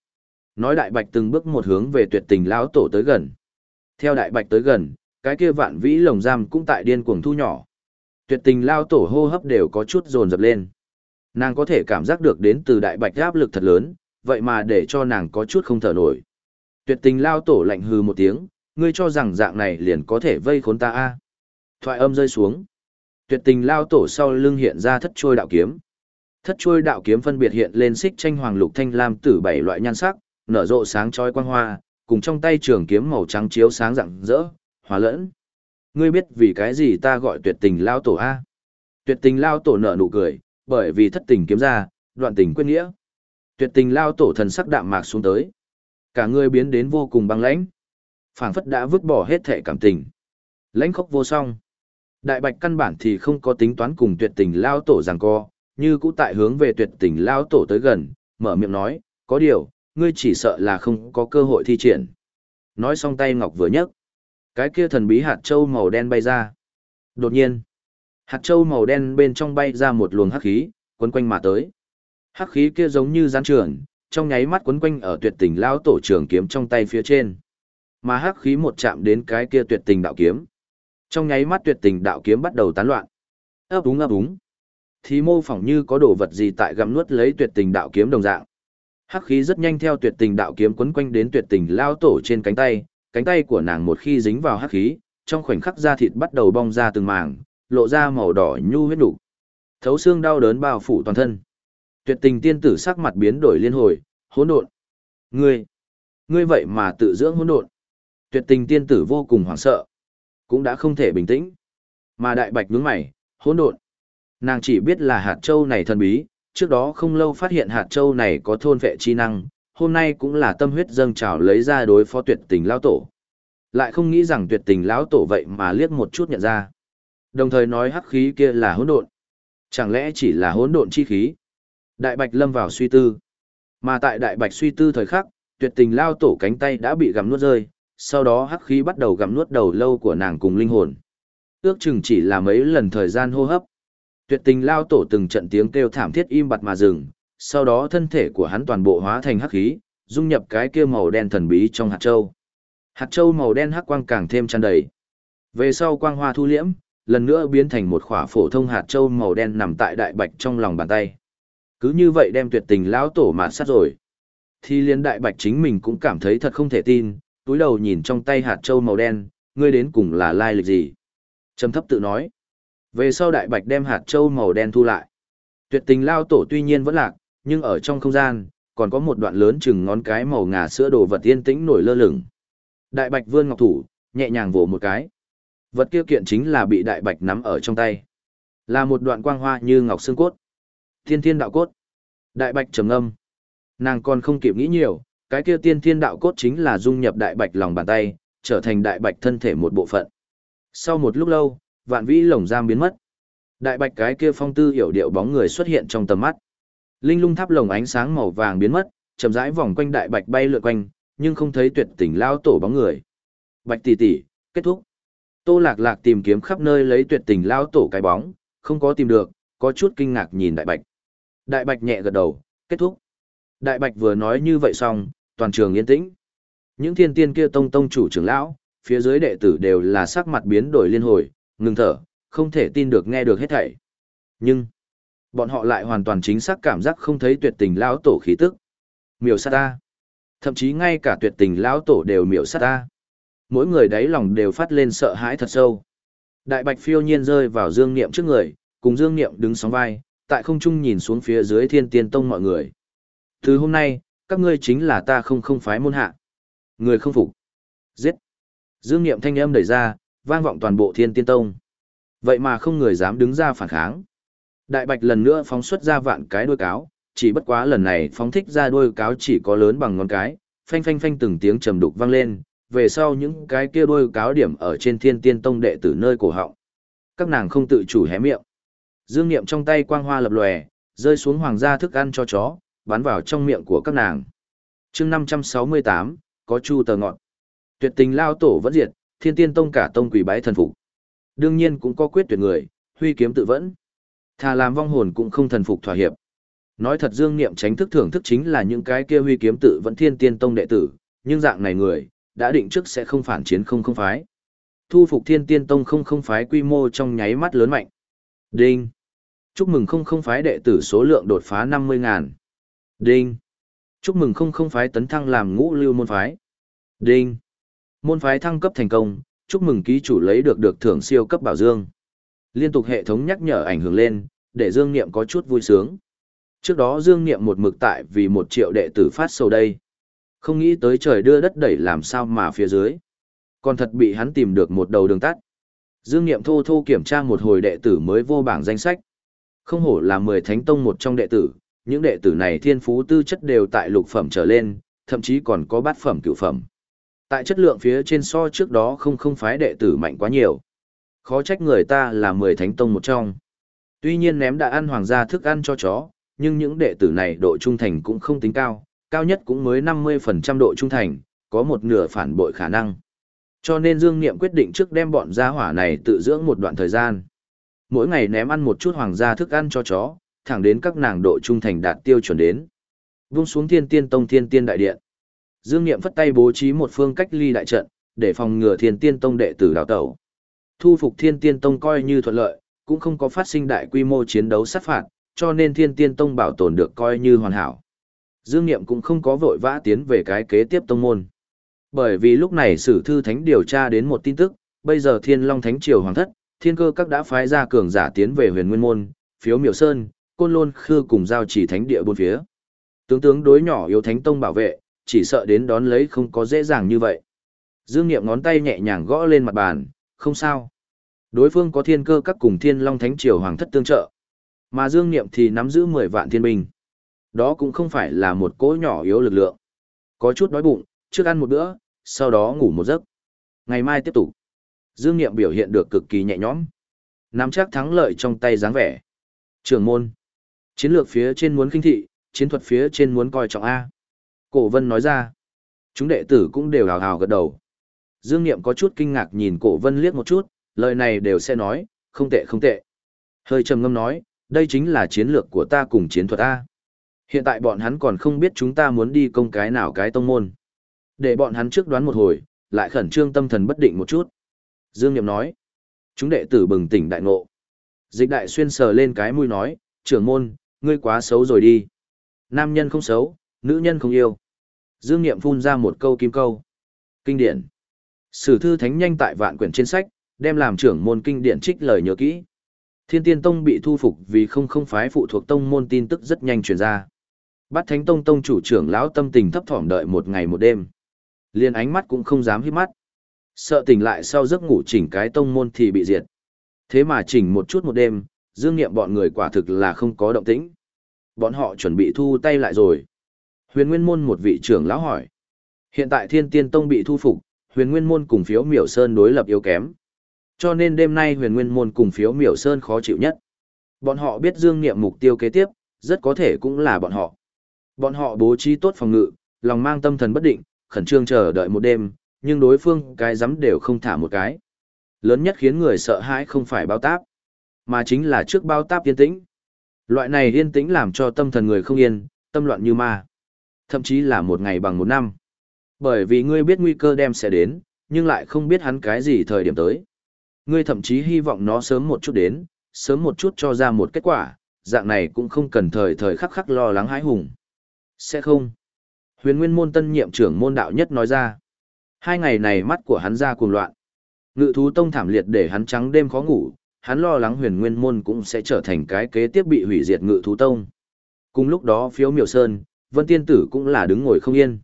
Nói đại bạch từng bước một hướng về tuyệt tình lão tổ tới gần. Theo đại bạch tới gần, cái kia vạn vĩ lồng giam cũng tại điên cuồng thu nhỏ. Tuyệt tình lao tổ hô hấp đều có chút dồn dập lên. Nàng có thể cảm giác được đến từ đại bạch áp lực thật lớn, vậy mà để cho nàng có chút không thở nổi. Tuyệt tình lao tổ lạnh hừ một tiếng, ngươi cho rằng dạng này liền có thể vây khốn ta a Thoại âm rơi xuống. Tuyệt tình lao tổ sau lưng hiện ra thất trôi đạo kiếm. Thất trôi đạo kiếm phân biệt hiện lên xích tranh hoàng lục thanh lam tử bảy loại nhan sắc, nở rộ sáng chói quang hoa, cùng trong tay trường kiếm màu trắng chiếu sáng rạng rỡ, hòa lẫn. Ngươi biết vì cái gì ta gọi tuyệt tình lao tổ a? Tuyệt tình lao tổ nở nụ cười, bởi vì thất tình kiếm ra, đoạn tình quyết nghĩa. Tuyệt tình lao tổ thần sắc đạm mạc xuống tới. Cả người biến đến vô cùng băng lãnh. phảng phất đã vứt bỏ hết thể cảm tình. Lãnh khốc vô song. Đại bạch căn bản thì không có tính toán cùng tuyệt tình lao tổ rằng co, như cũ tại hướng về tuyệt tình lao tổ tới gần, mở miệng nói, có điều, ngươi chỉ sợ là không có cơ hội thi triển. Nói xong tay ngọc vừa nhấc, cái kia thần bí hạt châu màu đen bay ra. Đột nhiên, hạt châu màu đen bên trong bay ra một luồng hắc khí, quấn quanh mà tới. Hắc khí kia giống như gián trường, trong nháy mắt quấn quanh ở tuyệt tình lao tổ trường kiếm trong tay phía trên. Mà hắc khí một chạm đến cái kia tuyệt tình đạo kiếm. Trong nháy mắt tuyệt tình đạo kiếm bắt đầu tán loạn. Ấp úng ấp úng. Thì mô phỏng như có đồ vật gì tại gặm nuốt lấy tuyệt tình đạo kiếm đồng dạng. Hắc khí rất nhanh theo tuyệt tình đạo kiếm quấn quanh đến tuyệt tình lao tổ trên cánh tay, cánh tay của nàng một khi dính vào hắc khí, trong khoảnh khắc da thịt bắt đầu bong ra từng mảng, lộ ra màu đỏ nhu huyết đủ. Thấu xương đau đớn bao phủ toàn thân. Tuyệt tình tiên tử sắc mặt biến đổi liên hồi, hỗn độn. Ngươi, ngươi vậy mà tự dưỡng hỗn độn. Tuyệt tình tiên tử vô cùng hoảng sợ, cũng đã không thể bình tĩnh. Mà đại bạch nhướng mày, hỗn độn. Nàng chỉ biết là hạt châu này thần bí, trước đó không lâu phát hiện hạt châu này có thôn vệ chi năng, hôm nay cũng là tâm huyết dâng trào lấy ra đối phó tuyệt tình lão tổ. Lại không nghĩ rằng tuyệt tình lão tổ vậy mà liếc một chút nhận ra. Đồng thời nói hắc khí kia là hỗn độn. Chẳng lẽ chỉ là hỗn độn chi khí? Đại Bạch lâm vào suy tư. Mà tại Đại Bạch suy tư thời khắc, tuyệt tình lao tổ cánh tay đã bị gặm nuốt rơi, sau đó hắc khí bắt đầu gặm nuốt đầu lâu của nàng cùng linh hồn. Ước chừng chỉ là mấy lần thời gian hô hấp. Tuyệt tình lao tổ từng trận tiếng kêu thảm thiết im bặt mà dừng, sau đó thân thể của hắn toàn bộ hóa thành hắc khí, dung nhập cái kia màu đen thần bí trong hạt châu. Hạt châu màu đen hắc quang càng thêm tràn đầy. Về sau quang hoa thu liễm, lần nữa biến thành một khỏa phổ thông hạt châu màu đen nằm tại đại bạch trong lòng bàn tay. Cứ như vậy đem tuyệt tình lão tổ mà sát rồi. Thì liên đại bạch chính mình cũng cảm thấy thật không thể tin, túi đầu nhìn trong tay hạt châu màu đen, ngươi đến cùng là lai lịch gì. Trầm thấp tự nói. Về sau đại bạch đem hạt châu màu đen thu lại. Tuyệt tình lao tổ tuy nhiên vẫn lạc, nhưng ở trong không gian, còn có một đoạn lớn chừng ngón cái màu ngà sữa đồ vật yên tĩnh nổi lơ lửng. Đại bạch vươn ngọc thủ, nhẹ nhàng vỗ một cái. Vật kia kiện chính là bị đại bạch nắm ở trong tay. Là một đoạn quang hoa như ngọc xương cốt. Thiên thiên đạo cốt. Đại bạch trầm âm. Nàng còn không kịp nghĩ nhiều, cái kia tiên thiên đạo cốt chính là dung nhập đại bạch lòng bàn tay, trở thành đại bạch thân thể một bộ phận. Sau một lúc lâu, vạn vĩ lồng giam biến mất. Đại bạch cái kia phong tư hiểu điệu bóng người xuất hiện trong tầm mắt. Linh lung tháp lồng ánh sáng màu vàng biến mất, chậm rãi vòng quanh đại bạch bay lượn quanh, nhưng không thấy tuyệt tình lao tổ bóng người. Bạch tỷ tỷ, kết thúc. Tô lạc lạc tìm kiếm khắp nơi lấy tuyệt tình lao tổ cái bóng, không có tìm được, có chút kinh ngạc nhìn đại bạch. Đại bạch nhẹ gật đầu, kết thúc. Đại bạch vừa nói như vậy xong, toàn trường yên tĩnh. Những thiên tiên kia tông tông chủ trưởng lão, phía dưới đệ tử đều là sắc mặt biến đổi liên hồi, ngừng thở, không thể tin được nghe được hết thảy. Nhưng, bọn họ lại hoàn toàn chính xác cảm giác không thấy tuyệt tình lão tổ khí tức. Miểu sát ta. Thậm chí ngay cả tuyệt tình lão tổ đều miểu sát ta. Mỗi người đáy lòng đều phát lên sợ hãi thật sâu. Đại bạch phiêu nhiên rơi vào dương niệm trước người, cùng dương niệm đứng sóng vai, tại không trung nhìn xuống phía dưới thiên tiên tông mọi người. Từ hôm nay, các ngươi chính là ta không không phái môn hạ. Người không phục. Giết! Dương Niệm thanh âm đẩy ra, vang vọng toàn bộ thiên tiên tông. Vậy mà không người dám đứng ra phản kháng. Đại bạch lần nữa phóng xuất ra vạn cái đuôi cáo, chỉ bất quá lần này phóng thích ra đuôi cáo chỉ có lớn bằng ngón cái, phanh phanh phanh từng tiếng trầm đục vang lên, về sau những cái kia đôi cáo điểm ở trên thiên tiên tông đệ tử nơi cổ họng. Các nàng không tự chủ hé miệng. Dương Niệm trong tay quang hoa lập lòe, rơi xuống hoàng gia thức ăn cho chó, bắn vào trong miệng của các nàng. chương 568, có chu tờ ngọn. Tuyệt tình lao tổ vẫn diệt, thiên tiên tông cả tông quỷ bái thần phục. Đương nhiên cũng có quyết tuyệt người, huy kiếm tự vẫn. Thà làm vong hồn cũng không thần phục thỏa hiệp. Nói thật dương niệm tránh thức thưởng thức chính là những cái kia huy kiếm tự vẫn thiên tiên tông đệ tử, nhưng dạng này người, đã định trước sẽ không phản chiến không không phái. Thu phục thiên tiên tông không không phái quy mô trong nháy mắt lớn mạnh. Đinh! Chúc mừng không không phái đệ tử số lượng đột phá 50 ngàn. Đinh! Chúc mừng không không phái tấn thăng làm ngũ lưu môn phái. Đinh! Môn phái thăng cấp thành công, chúc mừng ký chủ lấy được được thưởng siêu cấp bảo dương. Liên tục hệ thống nhắc nhở ảnh hưởng lên, để Dương Niệm có chút vui sướng. Trước đó Dương Niệm một mực tại vì một triệu đệ tử phát sầu đây. Không nghĩ tới trời đưa đất đẩy làm sao mà phía dưới. Còn thật bị hắn tìm được một đầu đường tắt. Dương Niệm thô thô kiểm tra một hồi đệ tử mới vô bảng danh sách. Không hổ là 10 thánh tông một trong đệ tử, những đệ tử này thiên phú tư chất đều tại lục phẩm trở lên, thậm chí còn có bát phẩm cửu phẩm. Tại chất lượng phía trên so trước đó không không phái đệ tử mạnh quá nhiều. Khó trách người ta là 10 thánh tông một trong. Tuy nhiên ném đã ăn hoàng gia thức ăn cho chó, nhưng những đệ tử này độ trung thành cũng không tính cao, cao nhất cũng mới 50% độ trung thành, có một nửa phản bội khả năng. Cho nên Dương Niệm quyết định trước đem bọn gia hỏa này tự dưỡng một đoạn thời gian. Mỗi ngày ném ăn một chút hoàng gia thức ăn cho chó, thẳng đến các nàng độ trung thành đạt tiêu chuẩn đến. Vung xuống thiên tiên tông thiên tiên đại điện. Dương Niệm phất tay bố trí một phương cách ly đại trận, để phòng ngừa thiên tiên tông đệ tử đào tẩu. Thu phục thiên tiên tông coi như thuận lợi, cũng không có phát sinh đại quy mô chiến đấu sát phạt, cho nên thiên tiên tông bảo tồn được coi như hoàn hảo. Dương Niệm cũng không có vội vã tiến về cái kế tiếp tông môn. Bởi vì lúc này sử thư thánh điều tra đến một tin tức, bây giờ thiên long thánh triều hoàng thất, thiên cơ các đã phái ra cường giả tiến về huyền nguyên môn, phiếu miểu sơn, côn lôn khư cùng giao chỉ thánh địa bốn phía. Tướng tướng đối nhỏ yếu thánh tông bảo vệ, chỉ sợ đến đón lấy không có dễ dàng như vậy. Dương Niệm ngón tay nhẹ nhàng gõ lên mặt bàn, không sao. Đối phương có thiên cơ các cùng thiên long thánh triều hoàng thất tương trợ. Mà Dương Niệm thì nắm giữ 10 vạn thiên binh. Đó cũng không phải là một cỗ nhỏ yếu lực lượng. Có chút đói bụng, trước ăn một bữa, sau đó ngủ một giấc. Ngày mai tiếp tục. Dương Niệm biểu hiện được cực kỳ nhẹ nhõm. Nắm chắc thắng lợi trong tay dáng vẻ. Trường môn. Chiến lược phía trên muốn kinh thị, chiến thuật phía trên muốn coi trọng A. Cổ vân nói ra. Chúng đệ tử cũng đều hào hào gật đầu. Dương Niệm có chút kinh ngạc nhìn cổ vân liếc một chút, lời này đều sẽ nói, không tệ không tệ. Hơi trầm ngâm nói, đây chính là chiến lược của ta cùng chiến thuật A. Hiện tại bọn hắn còn không biết chúng ta muốn đi công cái nào cái tông môn. Để bọn hắn trước đoán một hồi, lại khẩn trương tâm thần bất định một chút. Dương Niệm nói, chúng đệ tử bừng tỉnh đại ngộ. Dịch đại xuyên sờ lên cái mũi nói, trưởng môn, ngươi quá xấu rồi đi. Nam nhân không xấu, nữ nhân không yêu. Dương Niệm phun ra một câu kim câu. Kinh điển. Sử thư thánh nhanh tại vạn quyển trên sách, đem làm trưởng môn kinh điển trích lời nhớ kỹ. Thiên Tiên Tông bị thu phục vì không không phái phụ thuộc tông môn tin tức rất nhanh truyền ra. Bắt Thánh Tông tông chủ trưởng lão tâm tình thấp thỏm đợi một ngày một đêm. liền ánh mắt cũng không dám hít mắt. Sợ tỉnh lại sau giấc ngủ chỉnh cái tông môn thì bị diệt. Thế mà chỉnh một chút một đêm, dương nghiệm bọn người quả thực là không có động tĩnh. Bọn họ chuẩn bị thu tay lại rồi. Huyền Nguyên Môn một vị trưởng lão hỏi. Hiện tại Thiên Tiên Tông bị thu phục, Huyền Nguyên Môn cùng phiếu miểu sơn đối lập yếu kém. Cho nên đêm nay Huyền Nguyên Môn cùng phiếu miểu sơn khó chịu nhất. Bọn họ biết dương nghiệm mục tiêu kế tiếp, rất có thể cũng là bọn họ. Bọn họ bố trí tốt phòng ngự, lòng mang tâm thần bất định, khẩn trương chờ đợi một đêm, nhưng đối phương cái dám đều không thả một cái. Lớn nhất khiến người sợ hãi không phải bao táp, mà chính là trước bao táp yên tĩnh. Loại này yên tĩnh làm cho tâm thần người không yên, tâm loạn như ma. Thậm chí là một ngày bằng một năm. Bởi vì ngươi biết nguy cơ đem sẽ đến, nhưng lại không biết hắn cái gì thời điểm tới. Ngươi thậm chí hy vọng nó sớm một chút đến, sớm một chút cho ra một kết quả, dạng này cũng không cần thời thời khắc khắc lo lắng hãi hùng. Sẽ không. Huyền Nguyên môn tân nhiệm trưởng môn đạo nhất nói ra. Hai ngày này mắt của hắn ra cuồng loạn. Ngự thú tông thảm liệt để hắn trắng đêm khó ngủ, hắn lo lắng huyền nguyên môn cũng sẽ trở thành cái kế tiếp bị hủy diệt ngự thú tông. Cùng lúc đó phiếu miểu sơn, vân tiên tử cũng là đứng ngồi không yên.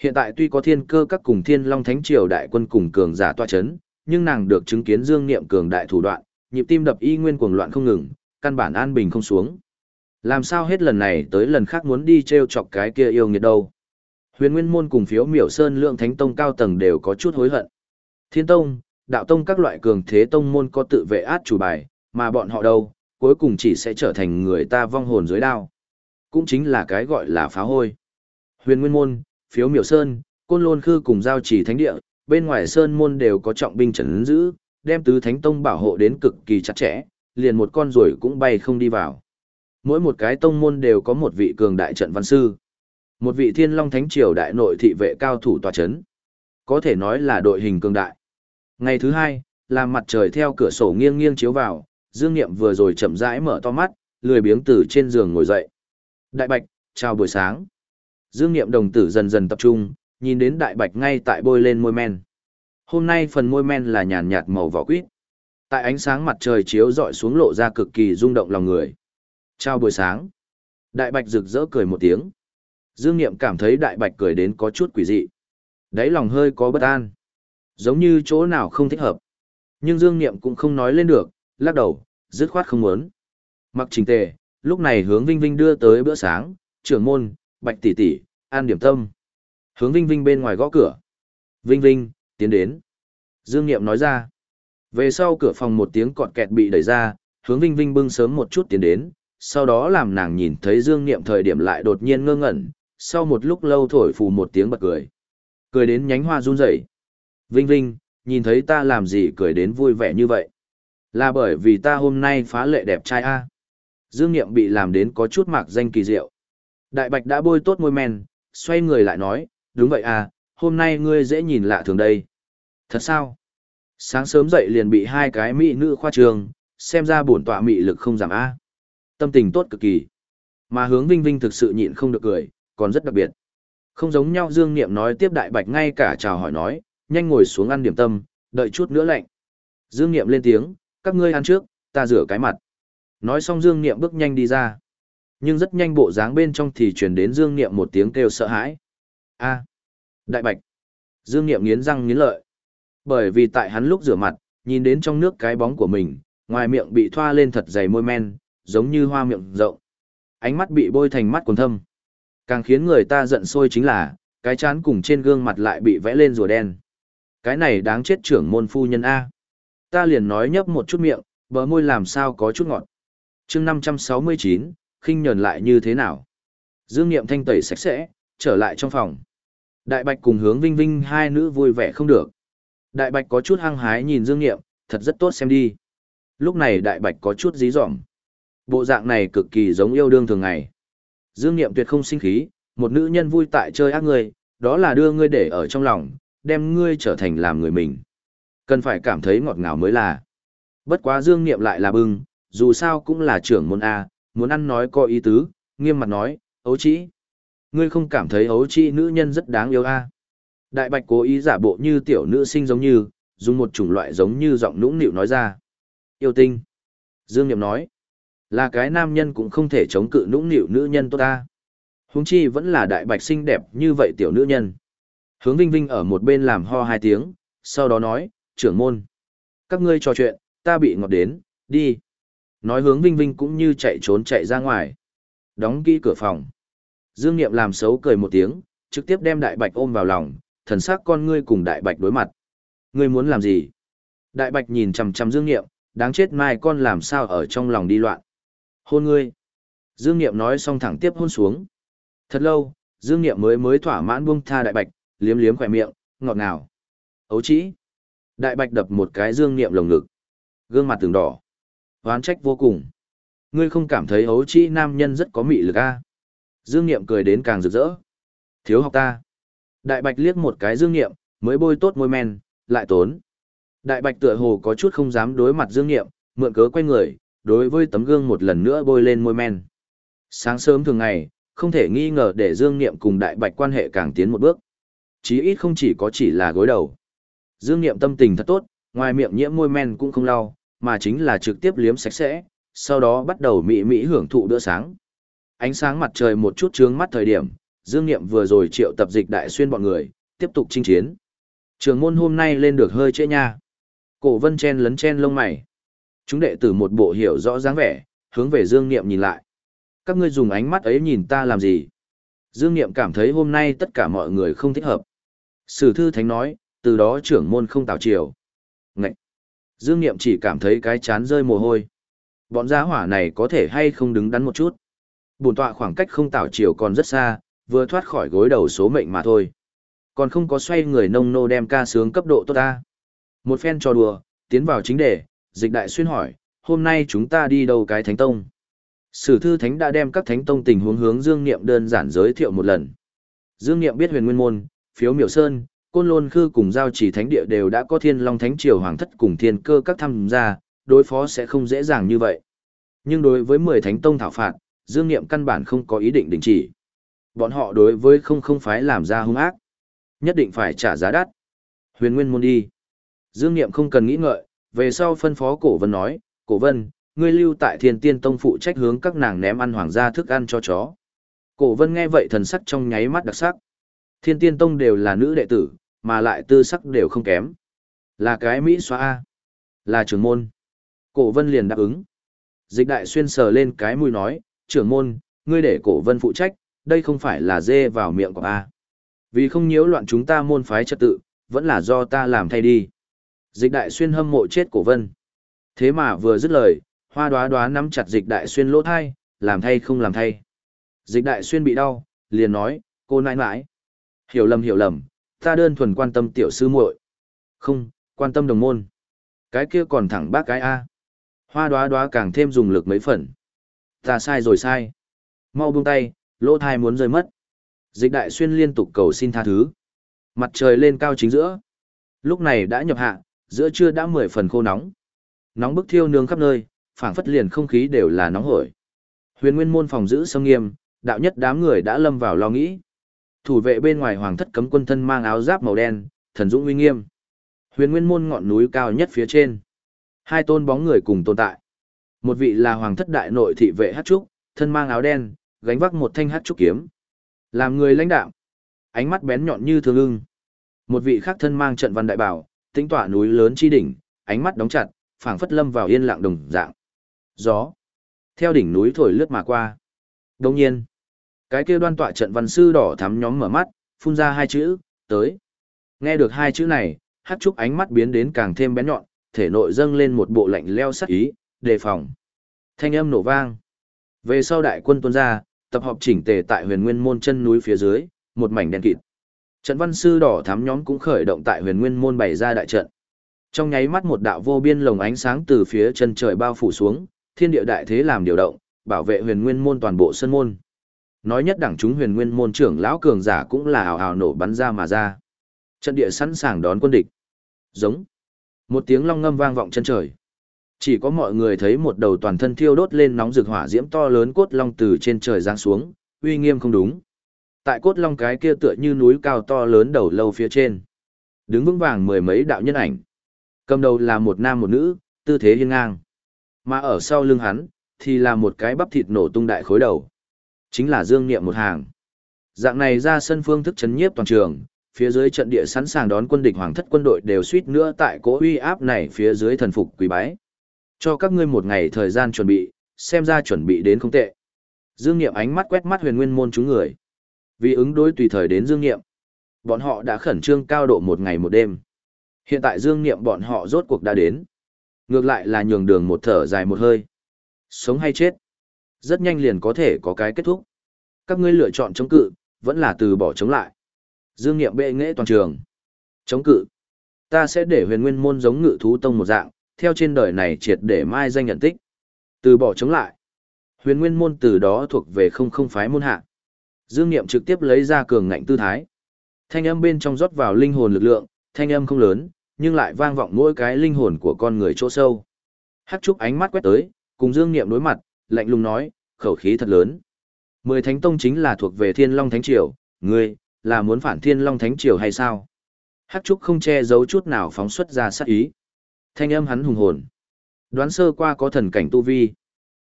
Hiện tại tuy có thiên cơ các cùng thiên long thánh triều đại quân cùng cường giả toa chấn, nhưng nàng được chứng kiến dương niệm cường đại thủ đoạn, nhịp tim đập y nguyên cuồng loạn không ngừng, căn bản an bình không xuống. Làm sao hết lần này tới lần khác muốn đi treo chọc cái kia yêu nghiệt đâu. Huyền Nguyên Môn cùng phiếu miểu sơn lượng thánh tông cao tầng đều có chút hối hận. Thiên tông, đạo tông các loại cường thế tông môn có tự vệ át chủ bài, mà bọn họ đâu, cuối cùng chỉ sẽ trở thành người ta vong hồn dưới đao. Cũng chính là cái gọi là phá hôi. Huyền Nguyên Môn, phiếu miểu sơn, côn lôn khư cùng giao chỉ thánh địa, bên ngoài sơn môn đều có trọng binh trấn giữ, đem tứ thánh tông bảo hộ đến cực kỳ chặt chẽ, liền một con rồi cũng bay không đi vào. Mỗi một cái tông môn đều có một vị cường đại trận văn sư. Một vị thiên long thánh triều đại nội thị vệ cao thủ tòa chấn. Có thể nói là đội hình cường đại. Ngày thứ hai, là mặt trời theo cửa sổ nghiêng nghiêng chiếu vào, Dương Niệm vừa rồi chậm rãi mở to mắt, lười biếng từ trên giường ngồi dậy. Đại Bạch, chào buổi sáng. Dương Niệm đồng tử dần dần tập trung, nhìn đến Đại Bạch ngay tại bôi lên môi men. Hôm nay phần môi men là nhàn nhạt màu vỏ quýt. Tại ánh sáng mặt trời chiếu rọi xuống lộ ra cực kỳ rung động lòng người. Chào buổi sáng. Đại Bạch rực rỡ cười một tiếng. Dương Niệm cảm thấy Đại Bạch cười đến có chút quỷ dị. Đáy lòng hơi có bất an. Giống như chỗ nào không thích hợp. Nhưng Dương Niệm cũng không nói lên được, lắc đầu, dứt khoát không muốn. Mặc trình tề, lúc này hướng Vinh Vinh đưa tới bữa sáng, trưởng môn, Bạch tỷ tỷ, an điểm tâm. Hướng Vinh Vinh bên ngoài gõ cửa. Vinh Vinh, tiến đến. Dương Niệm nói ra. Về sau cửa phòng một tiếng cọt kẹt bị đẩy ra, hướng Vinh Vinh bưng sớm một chút tiến đến, sau đó làm nàng nhìn thấy Dương Niệm thời điểm lại đột nhiên ngơ ngẩn, sau một lúc lâu thổi phù một tiếng bật cười. Cười đến nhánh hoa run rẩy. Vinh Vinh, nhìn thấy ta làm gì cười đến vui vẻ như vậy? Là bởi vì ta hôm nay phá lệ đẹp trai a. Dương Niệm bị làm đến có chút mạc danh kỳ diệu. Đại Bạch đã bôi tốt môi men, xoay người lại nói, đúng vậy à, hôm nay ngươi dễ nhìn lạ thường đây. Thật sao? Sáng sớm dậy liền bị hai cái mỹ nữ khoa trường, xem ra bổn tọa mị lực không giảm a. Tâm tình tốt cực kỳ. Mà hướng Vinh Vinh thực sự nhịn không được cười, còn rất đặc biệt. Không giống nhau Dương Niệm nói tiếp Đại Bạch ngay cả chào hỏi nói, nhanh ngồi xuống ăn điểm tâm, đợi chút nữa lạnh. Dương Niệm lên tiếng, các ngươi ăn trước, ta rửa cái mặt. Nói xong Dương Niệm bước nhanh đi ra. Nhưng rất nhanh bộ dáng bên trong thì truyền đến Dương Niệm một tiếng kêu sợ hãi. A, Đại Bạch. Dương Niệm nghiến răng nghiến lợi. Bởi vì tại hắn lúc rửa mặt, nhìn đến trong nước cái bóng của mình, ngoài miệng bị thoa lên thật dày môi men, giống như hoa miệng rộng. Ánh mắt bị bôi thành mắt quần thâm. Càng khiến người ta giận sôi chính là, cái chán cùng trên gương mặt lại bị vẽ lên rùa đen. Cái này đáng chết trưởng môn phu nhân A. Ta liền nói nhấp một chút miệng, bờ môi làm sao có chút ngọt. chương 569, khinh nhờn lại như thế nào? Dương Niệm thanh tẩy sạch sẽ, trở lại trong phòng. Đại Bạch cùng hướng Vinh Vinh hai nữ vui vẻ không được. Đại Bạch có chút hăng hái nhìn Dương Niệm, thật rất tốt xem đi. Lúc này Đại Bạch có chút dí dỏm. Bộ dạng này cực kỳ giống yêu đương thường ngày. Dương Niệm tuyệt không sinh khí, một nữ nhân vui tại chơi ác người, đó là đưa ngươi để ở trong lòng, đem ngươi trở thành làm người mình. Cần phải cảm thấy ngọt ngào mới là. Bất quá Dương Niệm lại là bưng, dù sao cũng là trưởng môn A, muốn ăn nói có ý tứ, nghiêm mặt nói, ấu trĩ. Ngươi không cảm thấy ấu trĩ nữ nhân rất đáng yêu A. Đại bạch cố ý giả bộ như tiểu nữ sinh giống như, dùng một chủng loại giống như giọng nũng nịu nói ra. Yêu tinh. Dương Niệm nói, là cái nam nhân cũng không thể chống cự nũng nịu nữ nhân tốt ta. Huống chi vẫn là đại bạch xinh đẹp như vậy tiểu nữ nhân. Hướng Vinh Vinh ở một bên làm ho hai tiếng, sau đó nói, trưởng môn. Các ngươi trò chuyện, ta bị ngọt đến, đi. Nói hướng Vinh Vinh cũng như chạy trốn chạy ra ngoài. Đóng kỹ cửa phòng. Dương Niệm làm xấu cười một tiếng, trực tiếp đem đại bạch ôm vào lòng, thần sắc con ngươi cùng đại bạch đối mặt. Ngươi muốn làm gì? Đại bạch nhìn chằm chằm Dương Niệm, đáng chết mai con làm sao ở trong lòng đi loạn. Hôn ngươi. Dương Niệm nói xong thẳng tiếp hôn xuống. Thật lâu, Dương Niệm mới mới thỏa mãn buông tha đại bạch, liếm liếm khỏe miệng, ngọt ngào. Ấu chỉ. Đại bạch đập một cái Dương Niệm lồng ngực. Gương mặt từng đỏ. Hoán trách vô cùng. Ngươi không cảm thấy ấu chỉ nam nhân rất có mị lực a? À? Dương Niệm cười đến càng rực rỡ. Thiếu học ta. Đại bạch liếc một cái Dương Niệm, mới bôi tốt môi men, lại tốn. Đại bạch tựa hồ có chút không dám đối mặt Dương Niệm, mượn cớ quay người, đối với tấm gương một lần nữa bôi lên môi men. Sáng sớm thường ngày, không thể nghi ngờ để Dương Niệm cùng Đại Bạch quan hệ càng tiến một bước. Chí ít không chỉ có chỉ là gối đầu. Dương Niệm tâm tình thật tốt, ngoài miệng nhiễm môi men cũng không lau, mà chính là trực tiếp liếm sạch sẽ, sau đó bắt đầu mị mị hưởng thụ bữa sáng. Ánh sáng mặt trời một chút trướng mắt thời điểm, Dương Niệm vừa rồi triệu tập dịch đại xuyên bọn người, tiếp tục chinh chiến. Trường môn hôm nay lên được hơi trễ nha. Cổ vân chen lấn chen lông mày. Chúng đệ tử một bộ hiểu rõ dáng vẻ, hướng về Dương Niệm nhìn lại. Các ngươi dùng ánh mắt ấy nhìn ta làm gì? Dương Niệm cảm thấy hôm nay tất cả mọi người không thích hợp. Sử thư thánh nói, từ đó trưởng môn không tào chiều. Ngậy! Dương Niệm chỉ cảm thấy cái chán rơi mồ hôi. Bọn gia hỏa này có thể hay không đứng đắn một chút. Bùn tọa khoảng cách không tào chiều còn rất xa, vừa thoát khỏi gối đầu số mệnh mà thôi. Còn không có xoay người nông nô đem ca sướng cấp độ tốt ta. Một phen trò đùa, tiến vào chính đề, dịch đại xuyên hỏi, hôm nay chúng ta đi đâu cái thánh tông? Sử thư thánh đã đem các thánh tông tình huống hướng Dương Niệm đơn giản giới thiệu một lần. Dương Niệm biết huyền nguyên môn, phiếu miểu sơn, côn lôn khư cùng giao chỉ thánh địa đều đã có thiên long thánh triều hoàng thất cùng thiên cơ các tham gia, đối phó sẽ không dễ dàng như vậy. Nhưng đối với 10 thánh tông thảo phạt, Dương Niệm căn bản không có ý định đình chỉ. Bọn họ đối với không không phái làm ra hung ác. Nhất định phải trả giá đắt. Huyền Nguyên môn đi. Dương Niệm không cần nghĩ ngợi, về sau phân phó cổ vân nói, cổ vân, ngươi lưu tại thiên tiên tông phụ trách hướng các nàng ném ăn hoàng gia thức ăn cho chó. Cổ vân nghe vậy thần sắc trong nháy mắt đặc sắc. Thiên tiên tông đều là nữ đệ tử, mà lại tư sắc đều không kém. Là cái Mỹ xóa A. Là trưởng môn. Cổ vân liền đáp ứng. Dịch đại xuyên sờ lên cái mũi nói, trưởng môn, ngươi để cổ vân phụ trách, đây không phải là dê vào miệng của A. Vì không nhiễu loạn chúng ta môn phái trật tự, vẫn là do ta làm thay đi. Dịch đại xuyên hâm mộ chết cổ vân. Thế mà vừa dứt lời, hoa đoá đoá nắm chặt dịch đại xuyên lỗ thai, làm thay không làm thay. Dịch đại xuyên bị đau, liền nói, cô nãi nãi. Hiểu lầm hiểu lầm, ta đơn thuần quan tâm tiểu sư muội Không, quan tâm đồng môn. Cái kia còn thẳng bác cái A. Hoa đoá đoá càng thêm dùng lực mấy phần. Ta sai rồi sai. Mau buông tay, lỗ thai muốn rơi mất. Dịch đại xuyên liên tục cầu xin tha thứ. Mặt trời lên cao chính giữa. Lúc này đã nhập hạ, giữa trưa đã mười phần khô nóng. Nóng bức thiêu nướng khắp nơi, phảng phất liền không khí đều là nóng hổi. Huyền Nguyên môn phòng giữ sâm nghiêm, đạo nhất đám người đã lâm vào lo nghĩ. Thủ vệ bên ngoài hoàng thất cấm quân thân mang áo giáp màu đen, thần dũng uy nghiêm. Huyền Nguyên môn ngọn núi cao nhất phía trên. Hai tôn bóng người cùng tồn tại. Một vị là hoàng thất đại nội thị vệ hát trúc, thân mang áo đen, gánh vác một thanh hát trúc kiếm. Làm người lãnh đạo, ánh mắt bén nhọn như thương ưng. Một vị khác thân mang trận văn đại bảo, tính tỏa núi lớn chi đỉnh, ánh mắt đóng chặt, phảng phất lâm vào yên lặng đồng dạng. Gió. Theo đỉnh núi thổi lướt mà qua. Đồng nhiên. Cái kia đoan tọa trận văn sư đỏ thắm nhóm mở mắt, phun ra hai chữ, tới. Nghe được hai chữ này, hát trúc ánh mắt biến đến càng thêm bén nhọn, thể nội dâng lên một bộ lạnh leo sắc ý, đề phòng. Thanh âm nổ vang. Về sau đại quân tuôn ra, tập hợp chỉnh tề tại huyền nguyên môn chân núi phía dưới, một mảnh đen kịt. Trận văn sư đỏ thắm nhóm cũng khởi động tại huyền nguyên môn bày ra đại trận. Trong nháy mắt một đạo vô biên lồng ánh sáng từ phía chân trời bao phủ xuống, thiên địa đại thế làm điều động, bảo vệ huyền nguyên môn toàn bộ sân môn. Nói nhất đẳng chúng huyền nguyên môn trưởng lão cường giả cũng là ảo ảo nổ bắn ra mà ra. Trận địa sẵn sàng đón quân địch. Giống. Một tiếng long ngâm vang vọng chân trời. Chỉ có mọi người thấy một đầu toàn thân thiêu đốt lên nóng rực hỏa diễm to lớn cốt long từ trên trời giáng xuống, uy nghiêm không đúng. Tại cốt long cái kia tựa như núi cao to lớn đầu lâu phía trên. Đứng vững vàng mười mấy đạo nhân ảnh. Cầm đầu là một nam một nữ, tư thế hiên ngang. Mà ở sau lưng hắn, thì là một cái bắp thịt nổ tung đại khối đầu. Chính là Dương Niệm một hàng. Dạng này ra sân phương thức chấn nhiếp toàn trường, phía dưới trận địa sẵn sàng đón quân địch hoàng thất quân đội đều suýt nữa tại cỗ uy áp này phía dưới thần phục quỳ bái. Cho các ngươi một ngày thời gian chuẩn bị, xem ra chuẩn bị đến không tệ. Dương Niệm ánh mắt quét mắt huyền nguyên môn chúng người. Vì ứng đối tùy thời đến Dương Niệm, bọn họ đã khẩn trương cao độ một ngày một đêm. Hiện tại Dương Niệm bọn họ rốt cuộc đã đến. Ngược lại là nhường đường một thở dài một hơi. Sống hay chết? Rất nhanh liền có thể có cái kết thúc. Các ngươi lựa chọn chống cự, vẫn là từ bỏ chống lại. Dương Niệm bệ nghệ toàn trường. Chống cự. Ta sẽ để huyền nguyên môn giống ngự thú tông một dạng, theo trên đời này triệt để mai danh nhận tích. Từ bỏ chống lại. Huyền nguyên môn từ đó thuộc về không không phái môn hạ. Dương Niệm trực tiếp lấy ra cường ngạnh tư thái. Thanh âm bên trong rót vào linh hồn lực lượng, thanh âm không lớn, nhưng lại vang vọng mỗi cái linh hồn của con người chỗ sâu. Hắc Trúc ánh mắt quét tới, cùng Dương Niệm đối mặt, lạnh lùng nói, khẩu khí thật lớn. Mười Thánh Tông chính là thuộc về Thiên Long Thánh Triều, ngươi, là muốn phản Thiên Long Thánh Triều hay sao? Hắc Trúc không che giấu chút nào phóng xuất ra sát ý. Thanh âm hắn hùng hồn. Đoán sơ qua có thần cảnh tu vi.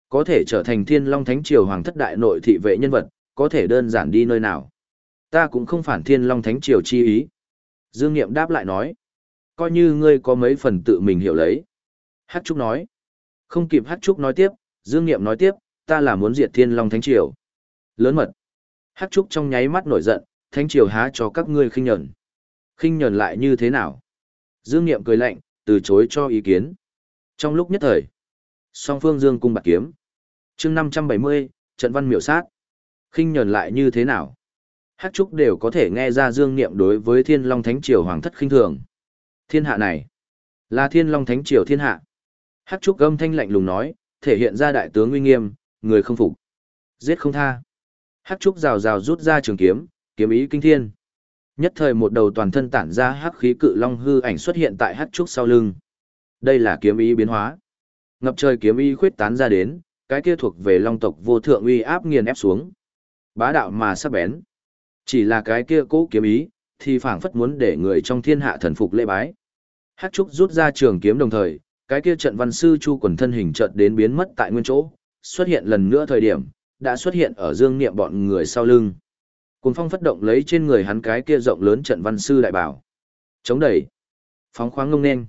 Có thể trở thành Thiên Long Thánh Triều Hoàng thất đại nội thị vệ nhân vật, có thể đơn giản đi nơi nào. Ta cũng không phản thiên long thánh triều chi ý. Dương Niệm đáp lại nói. Coi như ngươi có mấy phần tự mình hiểu lấy. Hát Trúc nói. Không kịp Hát Trúc nói tiếp, Dương Niệm nói tiếp, ta là muốn diệt thiên long thánh triều. Lớn mật. Hát Trúc trong nháy mắt nổi giận, thánh triều há cho các ngươi khinh nhẫn. Khinh nhẫn lại như thế nào? Dương Niệm cười lạnh, từ chối cho ý kiến. Trong lúc nhất thời, song phương Dương cung bạc kiếm. chương 570, trận văn miểu sát. Khinh nhờn lại như thế nào? Hát Trúc đều có thể nghe ra Dương Niệm đối với Thiên Long Thánh Triều Hoàng thất khinh thường. Thiên hạ này, là Thiên Long Thánh Triều thiên hạ. Hát Trúc âm thanh lạnh lùng nói, thể hiện ra đại tướng uy nghiêm, người không phục. Giết không tha. Hát Trúc rào rào rút ra trường kiếm, kiếm ý kinh thiên. Nhất thời một đầu toàn thân tản ra hắc khí cự long hư ảnh xuất hiện tại Hát Trúc sau lưng. Đây là kiếm ý biến hóa. Ngập trời kiếm ý khuyết tán ra đến, cái kia thuộc về long tộc vô thượng uy áp nghiền ép xuống. Bá đạo mà sắc bén. Chỉ là cái kia cố kiếm ý, thì phảng phất muốn để người trong thiên hạ thần phục lễ bái. Hắc Trúc rút ra trường kiếm đồng thời, cái kia trận văn sư Chu quần thân hình chợt đến biến mất tại nguyên chỗ, xuất hiện lần nữa thời điểm, đã xuất hiện ở dương niệm bọn người sau lưng. Cùng phong phất động lấy trên người hắn cái kia rộng lớn trận văn sư đại bảo. Chống đẩy. Phóng khoáng ngông nên.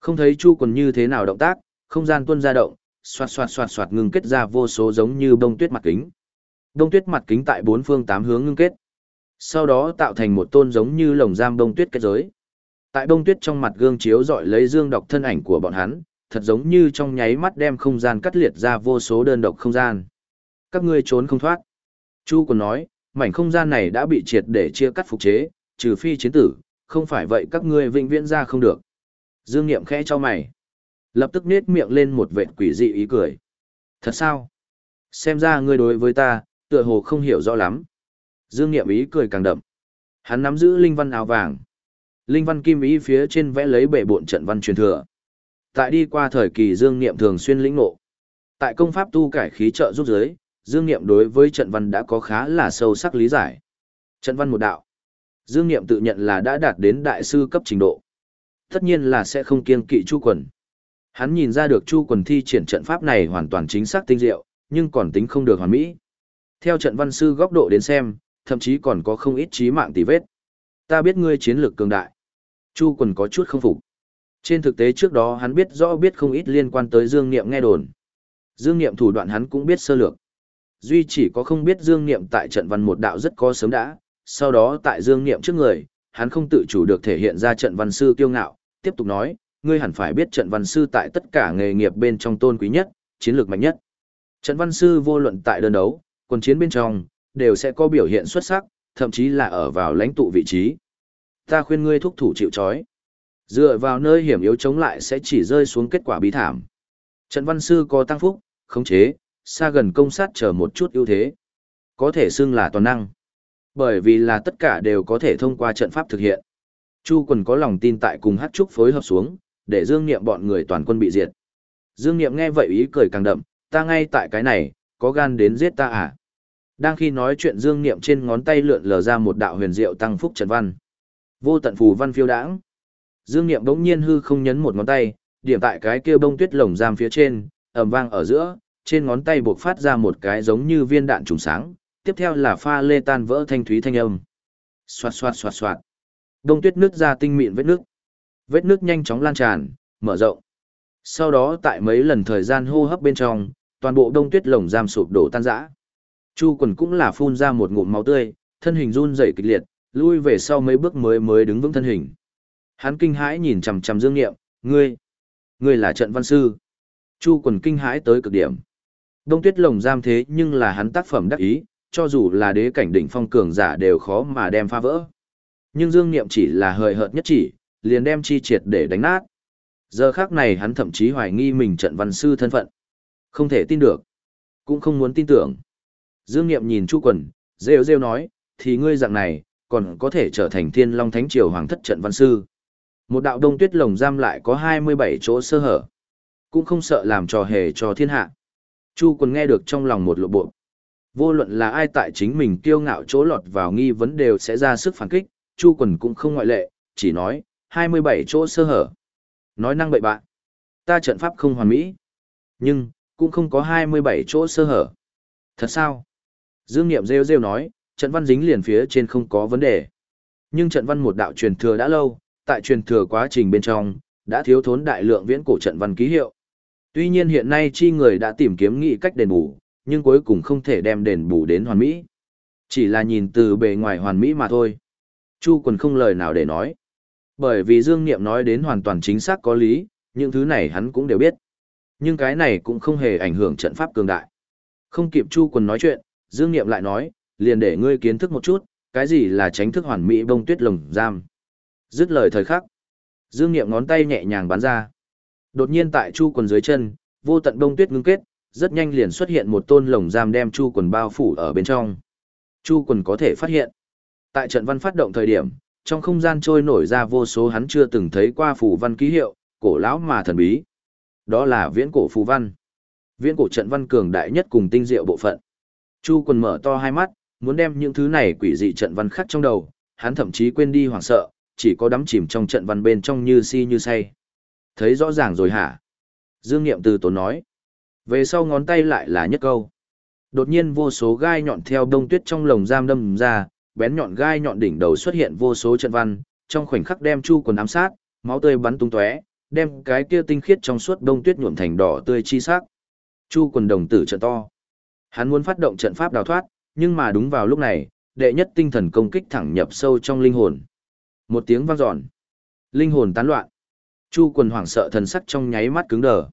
Không thấy Chu quần như thế nào động tác, không gian tuôn ra động, xoạt xoạt xoạt xoạt ngừng kết ra vô số giống như bông tuyết mặt kính. Đông tuyết mặt kính tại bốn phương tám hướng ngưng kết sau đó tạo thành một tôn giống như lồng giam đông tuyết kết giới. Tại đông tuyết trong mặt gương chiếu dọi lấy dương đọc thân ảnh của bọn hắn, thật giống như trong nháy mắt đem không gian cắt liệt ra vô số đơn độc không gian. Các ngươi trốn không thoát. Chu còn nói, mảnh không gian này đã bị triệt để chia cắt phục chế, trừ phi chiến tử, không phải vậy các ngươi vĩnh viễn ra không được. Dương Niệm khẽ cho mày. Lập tức nết miệng lên một vệt quỷ dị ý cười. Thật sao? Xem ra ngươi đối với ta, tựa hồ không hiểu rõ lắm. Dương Niệm ý cười càng đậm. Hắn nắm giữ linh văn áo vàng. Linh văn kim ý phía trên vẽ lấy bệ bộn trận văn truyền thừa. Tại đi qua thời kỳ Dương Niệm thường xuyên lĩnh ngộ. Tại công pháp tu cải khí trợ giúp giới, Dương Niệm đối với trận văn đã có khá là sâu sắc lý giải. Trận văn một đạo. Dương Niệm tự nhận là đã đạt đến đại sư cấp trình độ. Tất nhiên là sẽ không kiêng kỵ Chu Quần. Hắn nhìn ra được Chu Quần thi triển trận pháp này hoàn toàn chính xác tinh diệu, nhưng còn tính không được hoàn mỹ. Theo trận văn sư góc độ đến xem, thậm chí còn có không ít trí mạng tỷ vết. Ta biết ngươi chiến lược cường đại. Chu quần có chút không phục. Trên thực tế trước đó hắn biết rõ biết không ít liên quan tới Dương Niệm nghe đồn. Dương Niệm thủ đoạn hắn cũng biết sơ lược. Duy chỉ có không biết Dương Niệm tại trận văn một đạo rất có sớm đã, sau đó tại Dương Niệm trước người, hắn không tự chủ được thể hiện ra trận văn sư kiêu ngạo, tiếp tục nói, ngươi hẳn phải biết trận văn sư tại tất cả nghề nghiệp bên trong tôn quý nhất, chiến lược mạnh nhất. Trận văn sư vô luận tại đơn đấu, quân chiến bên trong, đều sẽ có biểu hiện xuất sắc, thậm chí là ở vào lãnh tụ vị trí. Ta khuyên ngươi thúc thủ chịu trói. Dựa vào nơi hiểm yếu chống lại sẽ chỉ rơi xuống kết quả bí thảm. Trận văn sư có tăng phúc, khống chế, xa gần công sát chờ một chút ưu thế. Có thể xưng là toàn năng. Bởi vì là tất cả đều có thể thông qua trận pháp thực hiện. Chu quần có lòng tin tại cùng hát trúc phối hợp xuống, để dương niệm bọn người toàn quân bị diệt. Dương niệm nghe vậy ý cười càng đậm, ta ngay tại cái này, có gan đến giết ta à? Đang khi nói chuyện Dương Niệm trên ngón tay lượn lờ ra một đạo huyền diệu tăng phúc trận văn. Vô tận phù văn phiêu đãng. Dương Niệm bỗng nhiên hư không nhấn một ngón tay, điểm tại cái kia bông tuyết lồng giam phía trên, ầm vang ở giữa, trên ngón tay buộc phát ra một cái giống như viên đạn trùng sáng, tiếp theo là pha lê tan vỡ thanh thúy thanh âm. Xoạt xoạt xoạt xoạt. Đông tuyết nước ra tinh mịn vết nước. Vết nước nhanh chóng lan tràn, mở rộng. Sau đó tại mấy lần thời gian hô hấp bên trong, toàn bộ đông tuyết lồng giam sụp đổ tan rã. Chu quần cũng là phun ra một ngụm máu tươi, thân hình run rẩy kịch liệt, lui về sau mấy bước mới mới đứng vững thân hình. Hắn kinh hãi nhìn chằm chằm Dương Nghiệm, ngươi, ngươi là trận văn sư. Chu quần kinh hãi tới cực điểm. Đông tuyết lồng giam thế nhưng là hắn tác phẩm đắc ý, cho dù là đế cảnh đỉnh phong cường giả đều khó mà đem phá vỡ. Nhưng Dương Niệm chỉ là hời hợt nhất chỉ, liền đem chi triệt để đánh nát. Giờ khác này hắn thậm chí hoài nghi mình trận văn sư thân phận. Không thể tin được. Cũng không muốn tin tưởng. Dương Niệm nhìn Chu Quần, rêu rêu nói, thì ngươi dạng này, còn có thể trở thành thiên long thánh triều hoàng thất trận văn sư. Một đạo đông tuyết lồng giam lại có 27 chỗ sơ hở. Cũng không sợ làm trò hề cho thiên hạ. Chu Quần nghe được trong lòng một lộ bộ. Vô luận là ai tại chính mình kiêu ngạo chỗ lọt vào nghi vấn đều sẽ ra sức phản kích, Chu Quần cũng không ngoại lệ, chỉ nói, 27 chỗ sơ hở. Nói năng bậy bạn. Ta trận pháp không hoàn mỹ. Nhưng, cũng không có 27 chỗ sơ hở. Thật sao? Dương Niệm rêu rêu nói, trận văn dính liền phía trên không có vấn đề. Nhưng trận văn một đạo truyền thừa đã lâu, tại truyền thừa quá trình bên trong, đã thiếu thốn đại lượng viễn cổ trận văn ký hiệu. Tuy nhiên hiện nay chi người đã tìm kiếm nghị cách đền bù, nhưng cuối cùng không thể đem đền bù đến hoàn mỹ. Chỉ là nhìn từ bề ngoài hoàn mỹ mà thôi. Chu quần không lời nào để nói. Bởi vì Dương Niệm nói đến hoàn toàn chính xác có lý, những thứ này hắn cũng đều biết. Nhưng cái này cũng không hề ảnh hưởng trận pháp cường đại. Không kịp Chu quần nói chuyện, Dương Niệm lại nói, liền để ngươi kiến thức một chút, cái gì là tránh thức hoàn mỹ bông tuyết lồng giam. Dứt lời thời khắc. Dương Niệm ngón tay nhẹ nhàng bắn ra. Đột nhiên tại Chu quần dưới chân, vô tận bông tuyết ngưng kết, rất nhanh liền xuất hiện một tôn lồng giam đem Chu quần bao phủ ở bên trong. Chu quần có thể phát hiện. Tại trận văn phát động thời điểm, trong không gian trôi nổi ra vô số hắn chưa từng thấy qua phủ văn ký hiệu, cổ lão mà thần bí. Đó là viễn cổ phù văn. Viễn cổ trận văn cường đại nhất cùng tinh diệu bộ phận. Chu quần mở to hai mắt, muốn đem những thứ này quỷ dị trận văn khắc trong đầu, hắn thậm chí quên đi hoảng sợ, chỉ có đắm chìm trong trận văn bên trong như si như say. Thấy rõ ràng rồi hả? Dương Niệm từ tốn nói. Về sau ngón tay lại là nhất câu. Đột nhiên vô số gai nhọn theo đông tuyết trong lồng giam đâm ra, bén nhọn gai nhọn đỉnh đầu xuất hiện vô số trận văn, trong khoảnh khắc đem Chu quần ám sát, máu tươi bắn tung tóe, đem cái kia tinh khiết trong suốt đông tuyết nhuộm thành đỏ tươi chi sắc. Chu quần đồng tử trận to. Hắn muốn phát động trận pháp đào thoát, nhưng mà đúng vào lúc này, đệ nhất tinh thần công kích thẳng nhập sâu trong linh hồn. Một tiếng vang dọn. Linh hồn tán loạn. Chu quần hoảng sợ thần sắc trong nháy mắt cứng đờ.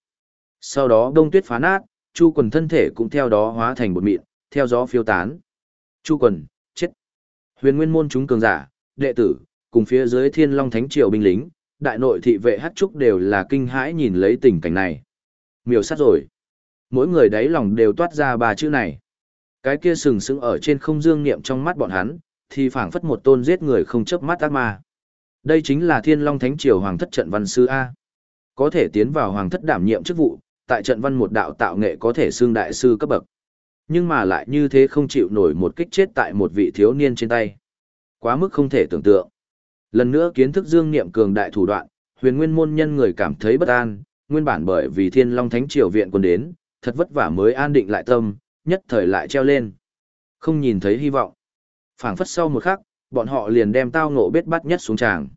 Sau đó đông tuyết phá nát, chu quần thân thể cũng theo đó hóa thành bột mịn, theo gió phiêu tán. Chu quần, chết. Huyền nguyên môn chúng cường giả, đệ tử, cùng phía dưới thiên long thánh triều binh lính, đại nội thị vệ hát trúc đều là kinh hãi nhìn lấy tình cảnh này. Miêu sát rồi. Mỗi người đáy lòng đều toát ra ba chữ này. Cái kia sừng sững ở trên không dương niệm trong mắt bọn hắn, thì phảng phất một tôn giết người không chớp mắt ác ma. Đây chính là Thiên Long Thánh Triều Hoàng thất trận văn sư A. Có thể tiến vào Hoàng thất đảm nhiệm chức vụ, tại trận văn một đạo tạo nghệ có thể xương đại sư cấp bậc. Nhưng mà lại như thế không chịu nổi một kích chết tại một vị thiếu niên trên tay. Quá mức không thể tưởng tượng. Lần nữa kiến thức dương niệm cường đại thủ đoạn, huyền nguyên môn nhân người cảm thấy bất an, nguyên bản bởi vì Thiên Long Thánh Triều viện quân đến, thật vất vả mới an định lại tâm, nhất thời lại treo lên. Không nhìn thấy hy vọng. phảng phất sau một khắc, bọn họ liền đem tao ngộ biết bắt nhất xuống tràng.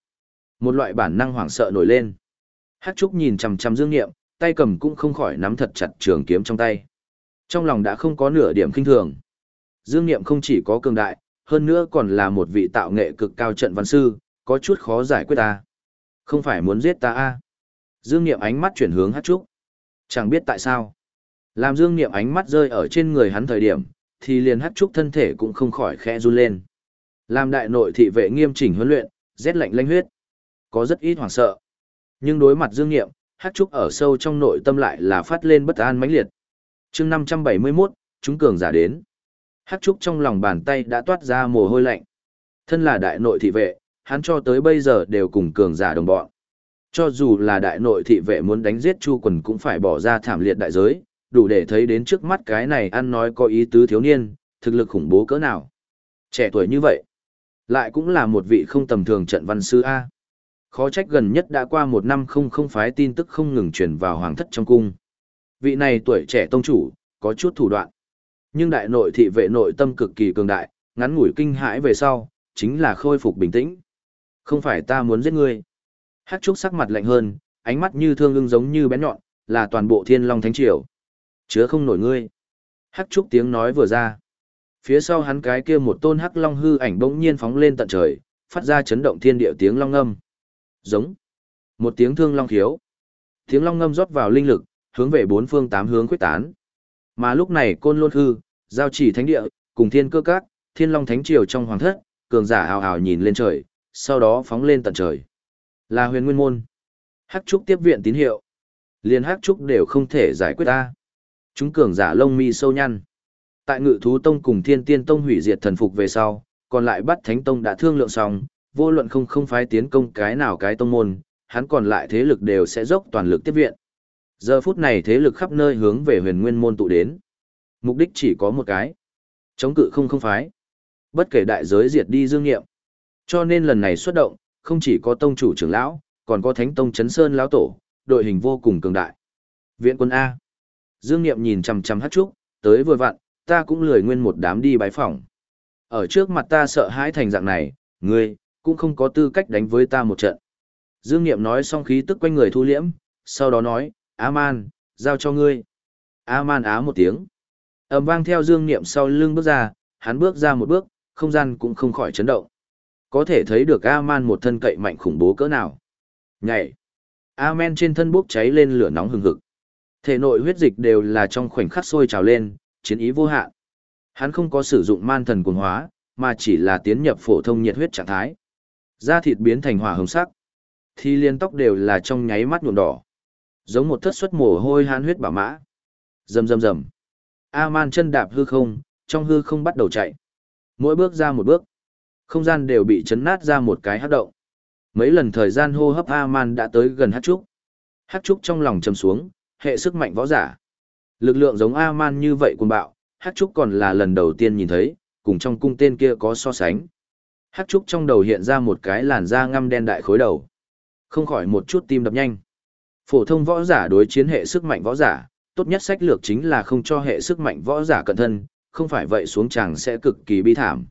Một loại bản năng hoảng sợ nổi lên. Hát Trúc nhìn chằm chằm Dương niệm tay cầm cũng không khỏi nắm thật chặt trường kiếm trong tay. Trong lòng đã không có nửa điểm kinh thường. Dương niệm không chỉ có cường đại, hơn nữa còn là một vị tạo nghệ cực cao trận văn sư, có chút khó giải quyết ta. Không phải muốn giết ta a à. Dương Niệm ánh mắt chuyển hướng Hát Trúc. Chẳng biết tại sao. Làm Dương Niệm ánh mắt rơi ở trên người hắn thời điểm, thì liền hắc trúc thân thể cũng không khỏi khẽ run lên. Làm đại nội thị vệ nghiêm chỉnh huấn luyện, rét lạnh lanh huyết, có rất ít hoảng sợ. Nhưng đối mặt Dương Niệm, hắc trúc ở sâu trong nội tâm lại là phát lên bất an mãnh liệt. Chương 571, chúng cường giả đến. Hắc trúc trong lòng bàn tay đã toát ra mồ hôi lạnh. Thân là đại nội thị vệ, hắn cho tới bây giờ đều cùng cường giả đồng bọn. Cho dù là đại nội thị vệ muốn đánh giết Chu Quần cũng phải bỏ ra thảm liệt đại giới, đủ để thấy đến trước mắt cái này ăn nói có ý tứ thiếu niên, thực lực khủng bố cỡ nào. Trẻ tuổi như vậy, lại cũng là một vị không tầm thường trận văn sư A. Khó trách gần nhất đã qua một năm không không phái tin tức không ngừng truyền vào hoàng thất trong cung. Vị này tuổi trẻ tông chủ, có chút thủ đoạn. Nhưng đại nội thị vệ nội tâm cực kỳ cường đại, ngắn ngủi kinh hãi về sau, chính là khôi phục bình tĩnh. Không phải ta muốn giết ngươi. Hắc trúc sắc mặt lạnh hơn, ánh mắt như thương ưng giống như bén nhọn, là toàn bộ thiên long thánh triều. Chứa không nổi ngươi. Hắc trúc tiếng nói vừa ra. Phía sau hắn cái kia một tôn hắc long hư ảnh bỗng nhiên phóng lên tận trời, phát ra chấn động thiên địa tiếng long ngâm. Giống. Một tiếng thương long khiếu. Tiếng long ngâm rót vào linh lực, hướng về bốn phương tám hướng quyết tán. Mà lúc này côn lôn hư, giao chỉ thánh địa, cùng thiên cơ các, thiên long thánh triều trong hoàng thất, cường giả hào hào nhìn lên trời, sau đó phóng lên tận trời. Là huyền nguyên môn. Hắc trúc tiếp viện tín hiệu. Liên hắc trúc đều không thể giải quyết ta. Chúng cường giả lông mi sâu nhăn. Tại ngự thú tông cùng thiên tiên tông hủy diệt thần phục về sau, còn lại bắt thánh tông đã thương lượng xong, vô luận không không phái tiến công cái nào cái tông môn, hắn còn lại thế lực đều sẽ dốc toàn lực tiếp viện. Giờ phút này thế lực khắp nơi hướng về huyền nguyên môn tụ đến. Mục đích chỉ có một cái. Chống cự không không phái. Bất kể đại giới diệt đi dương nghiệm. Cho nên lần này xuất động, không chỉ có tông chủ trưởng lão, còn có thánh tông chấn sơn lão tổ, đội hình vô cùng cường đại. Viện quân A. Dương Niệm nhìn chằm chằm hát trúc, tới vừa vặn, ta cũng lười nguyên một đám đi bái phỏng. Ở trước mặt ta sợ hãi thành dạng này, ngươi, cũng không có tư cách đánh với ta một trận. Dương Niệm nói xong khí tức quanh người thu liễm, sau đó nói, A-man, giao cho ngươi. A-man á một tiếng. ầm vang theo Dương Niệm sau lưng bước ra, hắn bước ra một bước, không gian cũng không khỏi chấn động. Có thể thấy được A-man một thân cậy mạnh khủng bố cỡ nào. Nhảy. A-man trên thân bốc cháy lên lửa nóng hừng hực. Thể nội huyết dịch đều là trong khoảnh khắc sôi trào lên, chiến ý vô hạn. Hắn không có sử dụng man thần cuồng hóa, mà chỉ là tiến nhập phổ thông nhiệt huyết trạng thái. Da thịt biến thành hỏa hồng sắc. Thì liên tóc đều là trong nháy mắt nhuộm đỏ. Giống một thất xuất mồ hôi hán huyết bả mã. Rầm rầm rầm. A-man chân đạp hư không, trong hư không bắt đầu chạy. Mỗi bước ra một bước, không gian đều bị chấn nát ra một cái hát động. Mấy lần thời gian hô hấp A-man đã tới gần hát trúc. Hát trúc trong lòng trầm xuống, hệ sức mạnh võ giả. Lực lượng giống A-man như vậy cuồng bạo, hát trúc còn là lần đầu tiên nhìn thấy, cùng trong cung tên kia có so sánh. Hát trúc trong đầu hiện ra một cái làn da ngăm đen đại khối đầu. Không khỏi một chút tim đập nhanh. Phổ thông võ giả đối chiến hệ sức mạnh võ giả, tốt nhất sách lược chính là không cho hệ sức mạnh võ giả cận thân, không phải vậy xuống chàng sẽ cực kỳ bi thảm.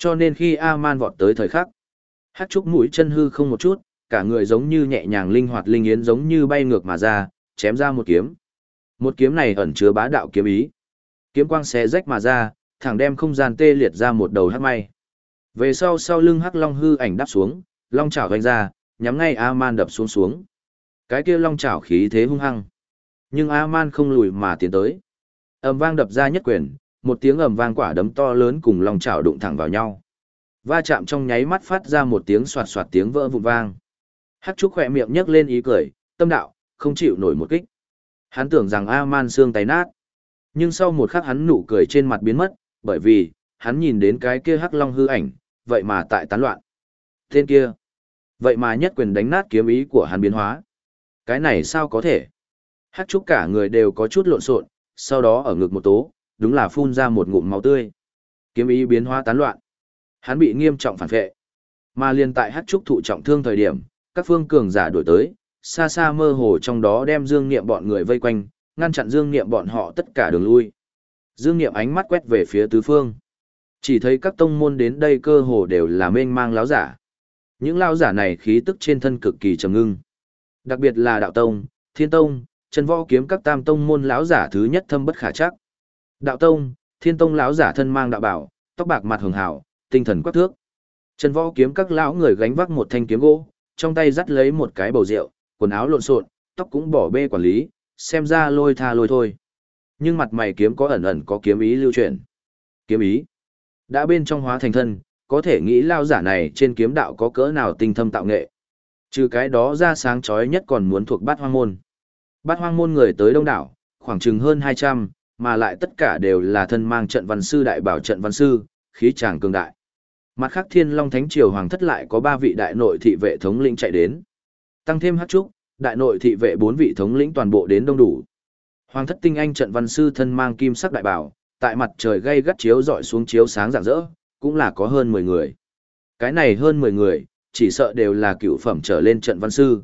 Cho nên khi A-man vọt tới thời khắc, hát trúc mũi chân hư không một chút, cả người giống như nhẹ nhàng linh hoạt linh yến giống như bay ngược mà ra, chém ra một kiếm. Một kiếm này ẩn chứa bá đạo kiếm ý. Kiếm quang xé rách mà ra, thẳng đem không gian tê liệt ra một đầu hắc may. Về sau sau lưng hắc long hư ảnh đáp xuống, long chảo vành ra, nhắm ngay A-man đập xuống xuống. Cái kia long chảo khí thế hung hăng. Nhưng A-man không lùi mà tiến tới. ầm vang đập ra nhất quyền, một tiếng ầm vang quả đấm to lớn cùng long chảo đụng thẳng vào nhau. Va chạm trong nháy mắt phát ra một tiếng soạt soạt tiếng vỡ vụn vang. Hắc trúc khỏe miệng nhấc lên ý cười, tâm đạo, không chịu nổi một kích. Hắn tưởng rằng A-man xương tay nát. Nhưng sau một khắc hắn nụ cười trên mặt biến mất, bởi vì, hắn nhìn đến cái kia hắc long hư ảnh, vậy mà tại tán loạn. Tên kia, vậy mà nhất quyền đánh nát kiếm ý của hắn biến hóa. Cái này sao có thể? Hắc trúc cả người đều có chút lộn xộn, sau đó ở ngực một tố, đúng là phun ra một ngụm máu tươi. Kiếm ý biến hóa tán loạn. Hắn bị nghiêm trọng phản vệ. Mà liên tại hát trúc thụ trọng thương thời điểm, các phương cường giả đuổi tới, xa xa mơ hồ trong đó đem Dương Niệm bọn người vây quanh, ngăn chặn Dương Niệm bọn họ tất cả đường lui. Dương Niệm ánh mắt quét về phía tứ phương. Chỉ thấy các tông môn đến đây cơ hồ đều là mênh mang láo giả. Những lao giả này khí tức trên thân cực kỳ trầm ngưng. Đặc biệt là đạo tông, thiên tông, chân võ kiếm các tam tông môn lão giả thứ nhất thâm bất khả chắc. Đạo tông, thiên tông lão giả thân mang đạo bảo, tóc bạc mặt hường hảo, tinh thần quắc thước. Chân võ kiếm các lão người gánh vác một thanh kiếm gỗ, trong tay dắt lấy một cái bầu rượu, quần áo lộn xộn, tóc cũng bỏ bê quản lý, xem ra lôi tha lôi thôi. Nhưng mặt mày kiếm có ẩn ẩn có kiếm ý lưu truyền. Kiếm ý đã bên trong hóa thành thân, có thể nghĩ lao giả này trên kiếm đạo có cỡ nào tinh thâm tạo nghệ. Trừ cái đó ra sáng chói nhất còn muốn thuộc bát hoang môn. Bát hoang môn người tới đông đảo, khoảng chừng hơn 200, mà lại tất cả đều là thân mang trận văn sư đại bảo trận văn sư, khí tràng cường đại. Mặt khác thiên long thánh triều hoàng thất lại có ba vị đại nội thị vệ thống lĩnh chạy đến. Tăng thêm hát trúc, đại nội thị vệ bốn vị thống lĩnh toàn bộ đến đông đủ. Hoàng thất tinh anh trận văn sư thân mang kim sắc đại bảo, tại mặt trời gây gắt chiếu dọi xuống chiếu sáng rạng rỡ, cũng là có hơn 10 người. Cái này hơn 10 người, chỉ sợ đều là cựu phẩm trở lên trận văn sư.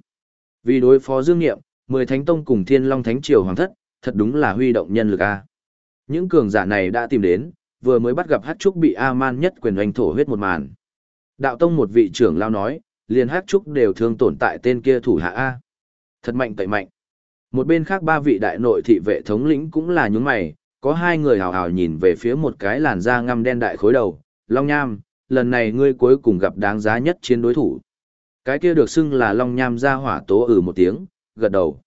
Vì đối phó Dương Nghiệm, mười thánh tông cùng Thiên Long Thánh triều hoàng thất, thật đúng là huy động nhân lực a. Những cường giả này đã tìm đến, vừa mới bắt gặp Hắc Trúc bị A-man nhất quyền oanh thổ huyết một màn. Đạo tông một vị trưởng lao nói, liền Hắc Trúc đều thương tổn tại tên kia thủ hạ a. Thật mạnh tẩy mạnh. Một bên khác ba vị đại nội thị vệ thống lĩnh cũng là nhướng mày, có hai người hào hào nhìn về phía một cái làn da ngăm đen đại khối đầu, Long Nham, lần này ngươi cuối cùng gặp đáng giá nhất chiến đối thủ. Cái kia được xưng là Long Nham ra hỏa tố ử ừ một tiếng, gật đầu.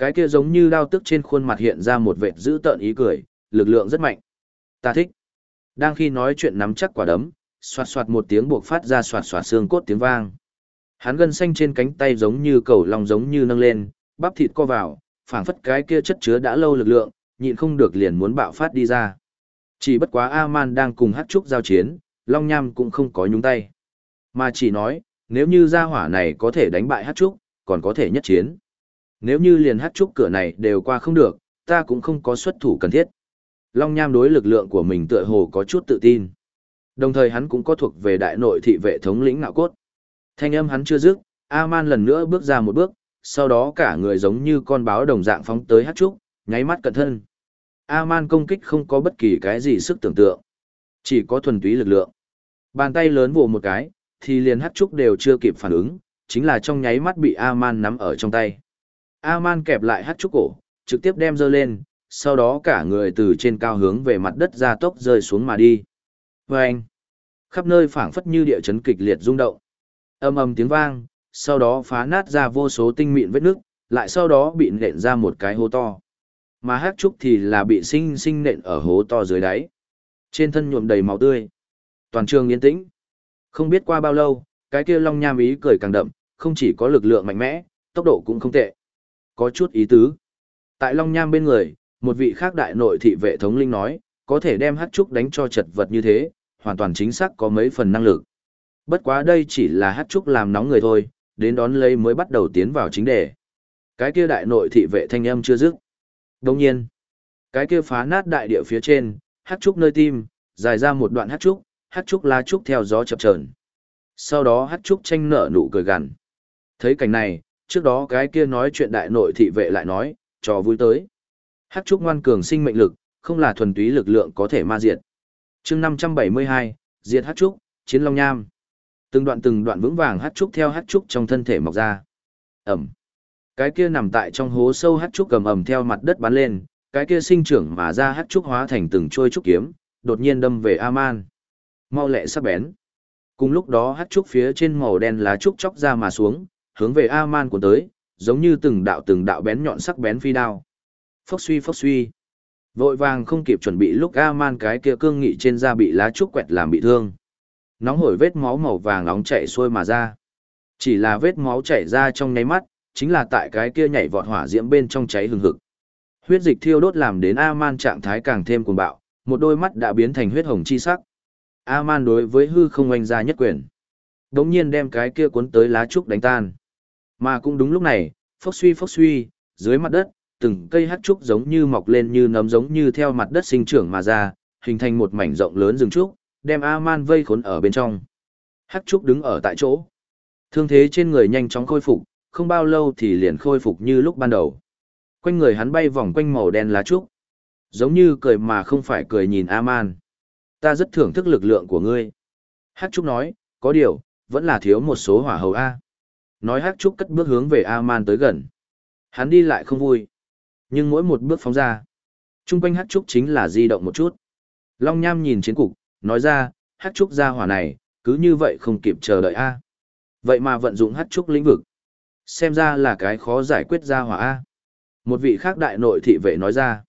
Cái kia giống như đao tức trên khuôn mặt hiện ra một vệt dữ tợn ý cười, lực lượng rất mạnh. Ta thích. Đang khi nói chuyện nắm chắc quả đấm, xoạt xoạt một tiếng buộc phát ra xoạt xoạt xương cốt tiếng vang. Hắn gân xanh trên cánh tay giống như cầu lòng giống như nâng lên, bắp thịt co vào, phảng phất cái kia chất chứa đã lâu lực lượng, nhịn không được liền muốn bạo phát đi ra. Chỉ bất quá A-man đang cùng hát trúc giao chiến, Long Nham cũng không có nhúng tay. Mà chỉ nói, nếu như gia hỏa này có thể đánh bại hát trúc, còn có thể nhất chiến. Nếu như liền hát trúc cửa này đều qua không được, ta cũng không có xuất thủ cần thiết. Long Nham đối lực lượng của mình tựa hồ có chút tự tin. Đồng thời hắn cũng có thuộc về đại nội thị vệ thống lĩnh ngạo cốt. Thanh âm hắn chưa dứt, A-man lần nữa bước ra một bước, sau đó cả người giống như con báo đồng dạng phóng tới hát trúc, nháy mắt cận thân. A-man công kích không có bất kỳ cái gì sức tưởng tượng. Chỉ có thuần túy lực lượng. Bàn tay lớn vồ một cái, thì liền hát trúc đều chưa kịp phản ứng, chính là trong nháy mắt bị A-man nắm ở trong tay. A-man kẹp lại hắc trúc cổ, trực tiếp đem dơ lên, sau đó cả người từ trên cao hướng về mặt đất ra tốc rơi xuống mà đi. Vâng! Khắp nơi phảng phất như địa chấn kịch liệt rung động. Âm ầm tiếng vang, sau đó phá nát ra vô số tinh mịn vết nước, lại sau đó bị nện ra một cái hố to. Mà hắc trúc thì là bị sinh sinh nện ở hố to dưới đáy. Trên thân nhuộm đầy máu tươi. Toàn trường yên tĩnh. Không biết qua bao lâu, cái kia long nham ý cười càng đậm, không chỉ có lực lượng mạnh mẽ, tốc độ cũng không tệ. Có chút ý tứ. Tại long nham bên người, một vị khác đại nội thị vệ thống linh nói, có thể đem hát trúc đánh cho chật vật như thế, hoàn toàn chính xác có mấy phần năng lực. Bất quá đây chỉ là hát trúc làm nóng người thôi, đến đón lấy mới bắt đầu tiến vào chính đề. Cái kia đại nội thị vệ thanh âm chưa dứt. Đồng nhiên, cái kia phá nát đại địa phía trên, hát trúc nơi tim, dài ra một đoạn hát trúc, hát trúc lá trúc theo gió chập chờn. Sau đó hát trúc tranh nở nụ cười gằn. Thấy cảnh này, trước đó cái kia nói chuyện đại nội thị vệ lại nói, trò vui tới. hắc trúc ngoan cường sinh mệnh lực, không là thuần túy lực lượng có thể ma diệt. chương 572, diệt hắc trúc, chiến long nham. Từng đoạn từng đoạn vững vàng hắc trúc theo hắc trúc trong thân thể mọc ra. Ẩm. Cái kia nằm tại trong hố sâu hắc trúc cầm ẩm theo mặt đất bắn lên, cái kia sinh trưởng mà ra hắc trúc hóa thành từng trôi trúc kiếm, đột nhiên đâm về Aman. Mau lẹ sắc bén. Cùng lúc đó hắc trúc phía trên màu đen lá trúc chóc ra mà xuống, hướng về a man của tới, giống như từng đạo từng đạo bén nhọn sắc bén phi đao. Phốc suy phốc suy. Vội vàng không kịp chuẩn bị lúc a man cái kia cương nghị trên da bị lá trúc quẹt làm bị thương. Nóng hổi vết máu màu vàng nóng chảy xuôi mà ra. Chỉ là vết máu chảy ra trong nháy mắt, chính là tại cái kia nhảy vọt hỏa diễm bên trong cháy hừng hực. Huyết dịch thiêu đốt làm đến a man trạng thái càng thêm cuồng bạo, một đôi mắt đã biến thành huyết hồng chi sắc. a man đối với hư không oanh ra nhất quyền. Đống nhiên đem cái kia cuốn tới lá trúc đánh tan. Mà cũng đúng lúc này, phốc suy phốc suy, dưới mặt đất, từng cây hát trúc giống như mọc lên như nấm giống như theo mặt đất sinh trưởng mà ra, hình thành một mảnh rộng lớn rừng trúc, đem A-man vây khốn ở bên trong. Hát trúc đứng ở tại chỗ. Thương thế trên người nhanh chóng khôi phục, không bao lâu thì liền khôi phục như lúc ban đầu. Quanh người hắn bay vòng quanh màu đen lá trúc. Giống như cười mà không phải cười nhìn A-man. Ta rất thưởng thức lực lượng của ngươi. Hát trúc nói, có điều, vẫn là thiếu một số hỏa hầu A. Nói hát trúc cất bước hướng về A-man tới gần. Hắn đi lại không vui. Nhưng mỗi một bước phóng ra, trung quanh hát trúc chính là di động một chút. Long Nham nhìn chiến cục, nói ra, hát trúc ra hỏa này, cứ như vậy không kịp chờ đợi A. Vậy mà vận dụng hát trúc lĩnh vực. Xem ra là cái khó giải quyết ra hỏa A. Một vị khác đại nội thị vệ nói ra.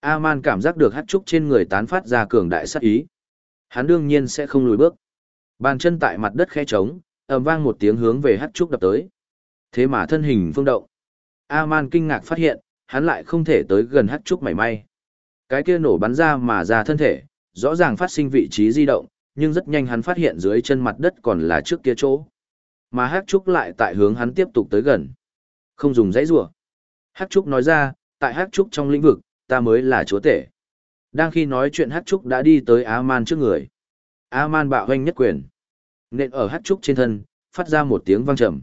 A-man cảm giác được hát trúc trên người tán phát ra cường đại sát ý. Hắn đương nhiên sẽ không lùi bước. Bàn chân tại mặt đất khe trống, ầm vang một tiếng hướng về hát trúc đập tới. Thế mà thân hình phương động. A-man kinh ngạc phát hiện, hắn lại không thể tới gần hát trúc mảy may. Cái kia nổ bắn ra mà ra thân thể, rõ ràng phát sinh vị trí di động, nhưng rất nhanh hắn phát hiện dưới chân mặt đất còn là trước kia chỗ. Mà hát trúc lại tại hướng hắn tiếp tục tới gần. Không dùng dãy rủa Hát trúc nói ra, tại hát trúc trong lĩnh vực, ta mới là chúa tể. Đang khi nói chuyện hát trúc đã đi tới A-man trước người. A-man bạo hoanh nhất quyền. Nện ở hát trúc trên thân, phát ra một tiếng vang trầm.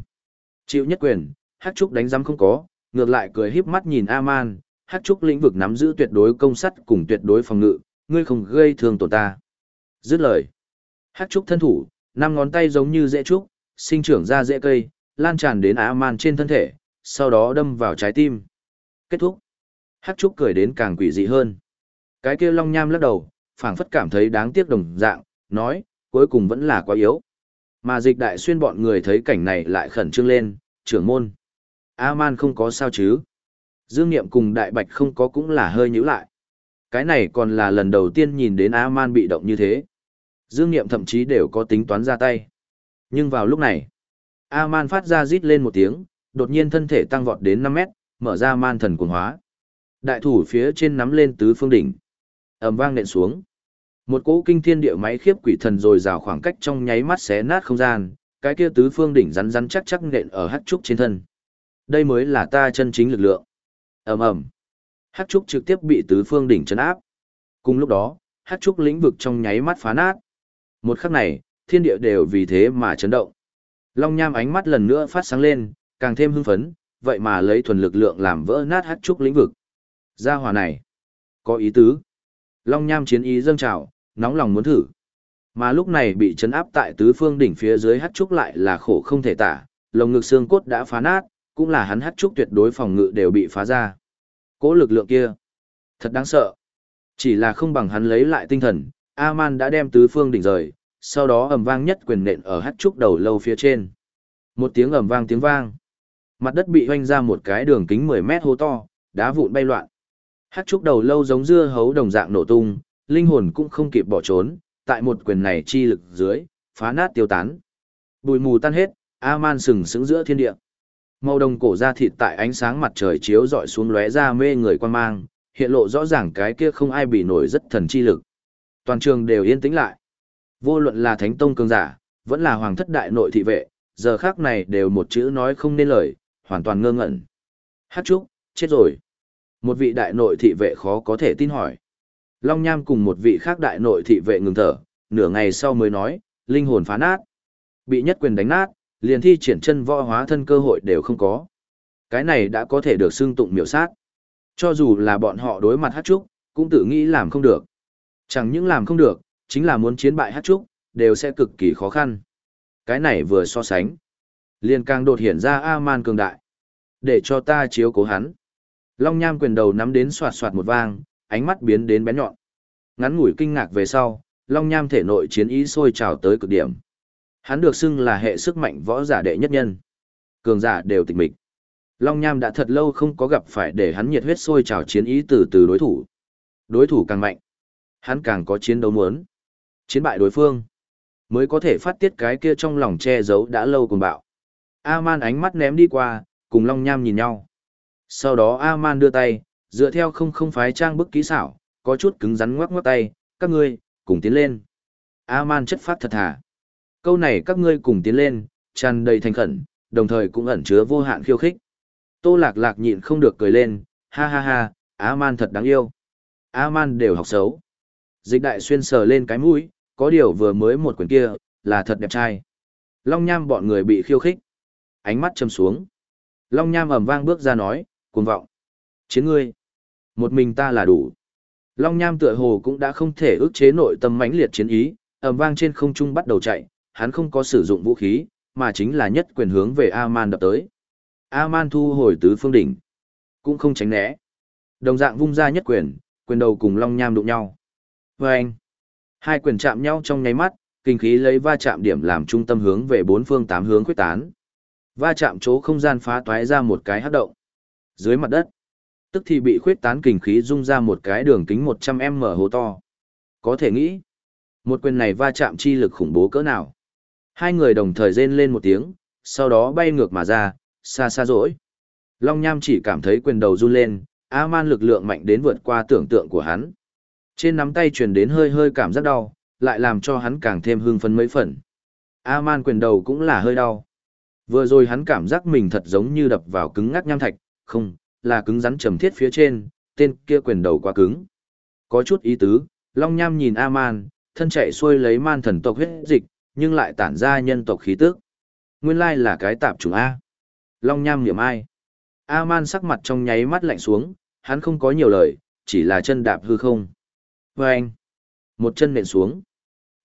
Chịu nhất quyền, hát trúc đánh rắm không có, ngược lại cười híp mắt nhìn A-man, hát trúc lĩnh vực nắm giữ tuyệt đối công sắt cùng tuyệt đối phòng ngự, ngươi không gây thương tổn ta. Dứt lời. Hát trúc thân thủ, năm ngón tay giống như dễ trúc, sinh trưởng ra dễ cây, lan tràn đến A-man trên thân thể, sau đó đâm vào trái tim. Kết thúc. Hát trúc cười đến càng quỷ dị hơn. Cái kia long nham lắc đầu, phảng phất cảm thấy đáng tiếc đồng dạng, nói, cuối cùng vẫn là quá yếu. Mà dịch đại xuyên bọn người thấy cảnh này lại khẩn trương lên, trưởng môn. A-man không có sao chứ. Dương Niệm cùng Đại Bạch không có cũng là hơi nhữ lại. Cái này còn là lần đầu tiên nhìn đến A-man bị động như thế. Dương Niệm thậm chí đều có tính toán ra tay. Nhưng vào lúc này, A-man phát ra rít lên một tiếng, đột nhiên thân thể tăng vọt đến 5 mét, mở ra man thần cuồng hóa. Đại thủ phía trên nắm lên tứ phương đỉnh. ầm vang nện xuống. Một cỗ kinh thiên địa máy khiếp quỷ thần rồi rào khoảng cách trong nháy mắt xé nát không gian, cái kia tứ phương đỉnh rắn rắn chắc chắc nện ở hắc trúc trên thân. Đây mới là ta chân chính lực lượng. Ầm ầm. Hắc trúc trực tiếp bị tứ phương đỉnh chấn áp. Cùng lúc đó, hắc trúc lĩnh vực trong nháy mắt phá nát. Một khắc này, thiên địa đều vì thế mà chấn động. Long Nham ánh mắt lần nữa phát sáng lên, càng thêm hưng phấn, vậy mà lấy thuần lực lượng làm vỡ nát hắc trúc lĩnh vực. Gia hỏa này, có ý tứ. Long Nham chiến ý dâng trào, nóng lòng muốn thử. Mà lúc này bị chấn áp tại tứ phương đỉnh phía dưới hát trúc lại là khổ không thể tả, lồng ngực xương cốt đã phá nát, cũng là hắn hát trúc tuyệt đối phòng ngự đều bị phá ra. Cố lực lượng kia, thật đáng sợ. Chỉ là không bằng hắn lấy lại tinh thần, A-man đã đem tứ phương đỉnh rời, sau đó ầm vang nhất quyền nện ở hát trúc đầu lâu phía trên. Một tiếng ầm vang tiếng vang. Mặt đất bị hoanh ra một cái đường kính 10 mét hố to, đá vụn bay loạn. Hát trúc đầu lâu giống dưa hấu đồng dạng nổ tung, linh hồn cũng không kịp bỏ trốn, tại một quyền này chi lực dưới, phá nát tiêu tán. Bụi mù tan hết, A-man sừng sững giữa thiên địa. Màu đồng cổ da thịt tại ánh sáng mặt trời chiếu rọi xuống lóe ra mê người quan mang, hiện lộ rõ ràng cái kia không ai bị nổi rất thần chi lực. Toàn trường đều yên tĩnh lại. Vô luận là thánh tông cường giả, vẫn là hoàng thất đại nội thị vệ, giờ khác này đều một chữ nói không nên lời, hoàn toàn ngơ ngẩn. Hát chúc, chết rồi. Một vị đại nội thị vệ khó có thể tin hỏi. Long Nham cùng một vị khác đại nội thị vệ ngừng thở, nửa ngày sau mới nói, linh hồn phá nát. Bị nhất quyền đánh nát, liền thi triển chân võ hóa thân cơ hội đều không có. Cái này đã có thể được xưng tụng miểu sát. Cho dù là bọn họ đối mặt hát trúc, cũng tự nghĩ làm không được. Chẳng những làm không được, chính là muốn chiến bại hát trúc, đều sẽ cực kỳ khó khăn. Cái này vừa so sánh. Liền càng đột hiện ra A-man cường đại. Để cho ta chiếu cố hắn. Long Nham quyền đầu nắm đến soạt soạt một vang, ánh mắt biến đến bén nhọn. Ngắn ngủi kinh ngạc về sau, Long Nham thể nội chiến ý sôi trào tới cực điểm. Hắn được xưng là hệ sức mạnh võ giả đệ nhất nhân. Cường giả đều tịch mịch. Long Nham đã thật lâu không có gặp phải để hắn nhiệt huyết sôi trào chiến ý từ từ đối thủ. Đối thủ càng mạnh, hắn càng có chiến đấu muốn. Chiến bại đối phương, mới có thể phát tiết cái kia trong lòng che giấu đã lâu cùng bạo. A-man ánh mắt ném đi qua, cùng Long Nham nhìn nhau. Sau đó A-man đưa tay, dựa theo không không phái trang bức kỹ xảo, có chút cứng rắn ngoắc ngoắc tay, các ngươi, cùng tiến lên. A-man chất phát thật thà. Câu này các ngươi cùng tiến lên, tràn đầy thành khẩn, đồng thời cũng ẩn chứa vô hạn khiêu khích. Tô lạc lạc nhịn không được cười lên, ha ha ha, A-man thật đáng yêu. A-man đều học xấu. Dịch đại xuyên sờ lên cái mũi, có điều vừa mới một quyển kia, là thật đẹp trai. Long nham bọn người bị khiêu khích. Ánh mắt châm xuống. Long nham ầm vang bước ra nói, cuồng vọng. Chiến ngươi. Một mình ta là đủ. Long nham tựa hồ cũng đã không thể ức chế nội tâm mãnh liệt chiến ý, ầm vang trên không trung bắt đầu chạy, hắn không có sử dụng vũ khí, mà chính là nhất quyền hướng về A-man đập tới. A-man thu hồi tứ phương đỉnh, cũng không tránh né. Đồng dạng vung ra nhất quyền, quyền đầu cùng Long Nham đụng nhau. Và anh, hai quyền chạm nhau trong nháy mắt, kinh khí lấy va chạm điểm làm trung tâm hướng về bốn phương tám hướng quyết tán. Va chạm chỗ không gian phá toái ra một cái hắc động. Dưới mặt đất, tức thì bị khuyết tán kình khí dung ra một cái đường kính 100m hố to. Có thể nghĩ, một quyền này va chạm chi lực khủng bố cỡ nào. Hai người đồng thời rên lên một tiếng, sau đó bay ngược mà ra, xa xa rỗi. Long Nham chỉ cảm thấy quyền đầu run lên, A-man lực lượng mạnh đến vượt qua tưởng tượng của hắn. Trên nắm tay truyền đến hơi hơi cảm giác đau, lại làm cho hắn càng thêm hưng phấn mấy phần. A-man quyền đầu cũng là hơi đau. Vừa rồi hắn cảm giác mình thật giống như đập vào cứng ngắc nham thạch, không, là cứng rắn trầm thiết phía trên, tên kia quyền đầu quá cứng. Có chút ý tứ, Long Nham nhìn A-man, thân chạy xuôi lấy man thần tộc huyết dịch, nhưng lại tản ra nhân tộc khí tức. Nguyên lai là cái tạp chủng A. Long Nham niệm ai. A-man sắc mặt trong nháy mắt lạnh xuống, hắn không có nhiều lời, chỉ là chân đạp hư không. Và anh, một chân nện xuống.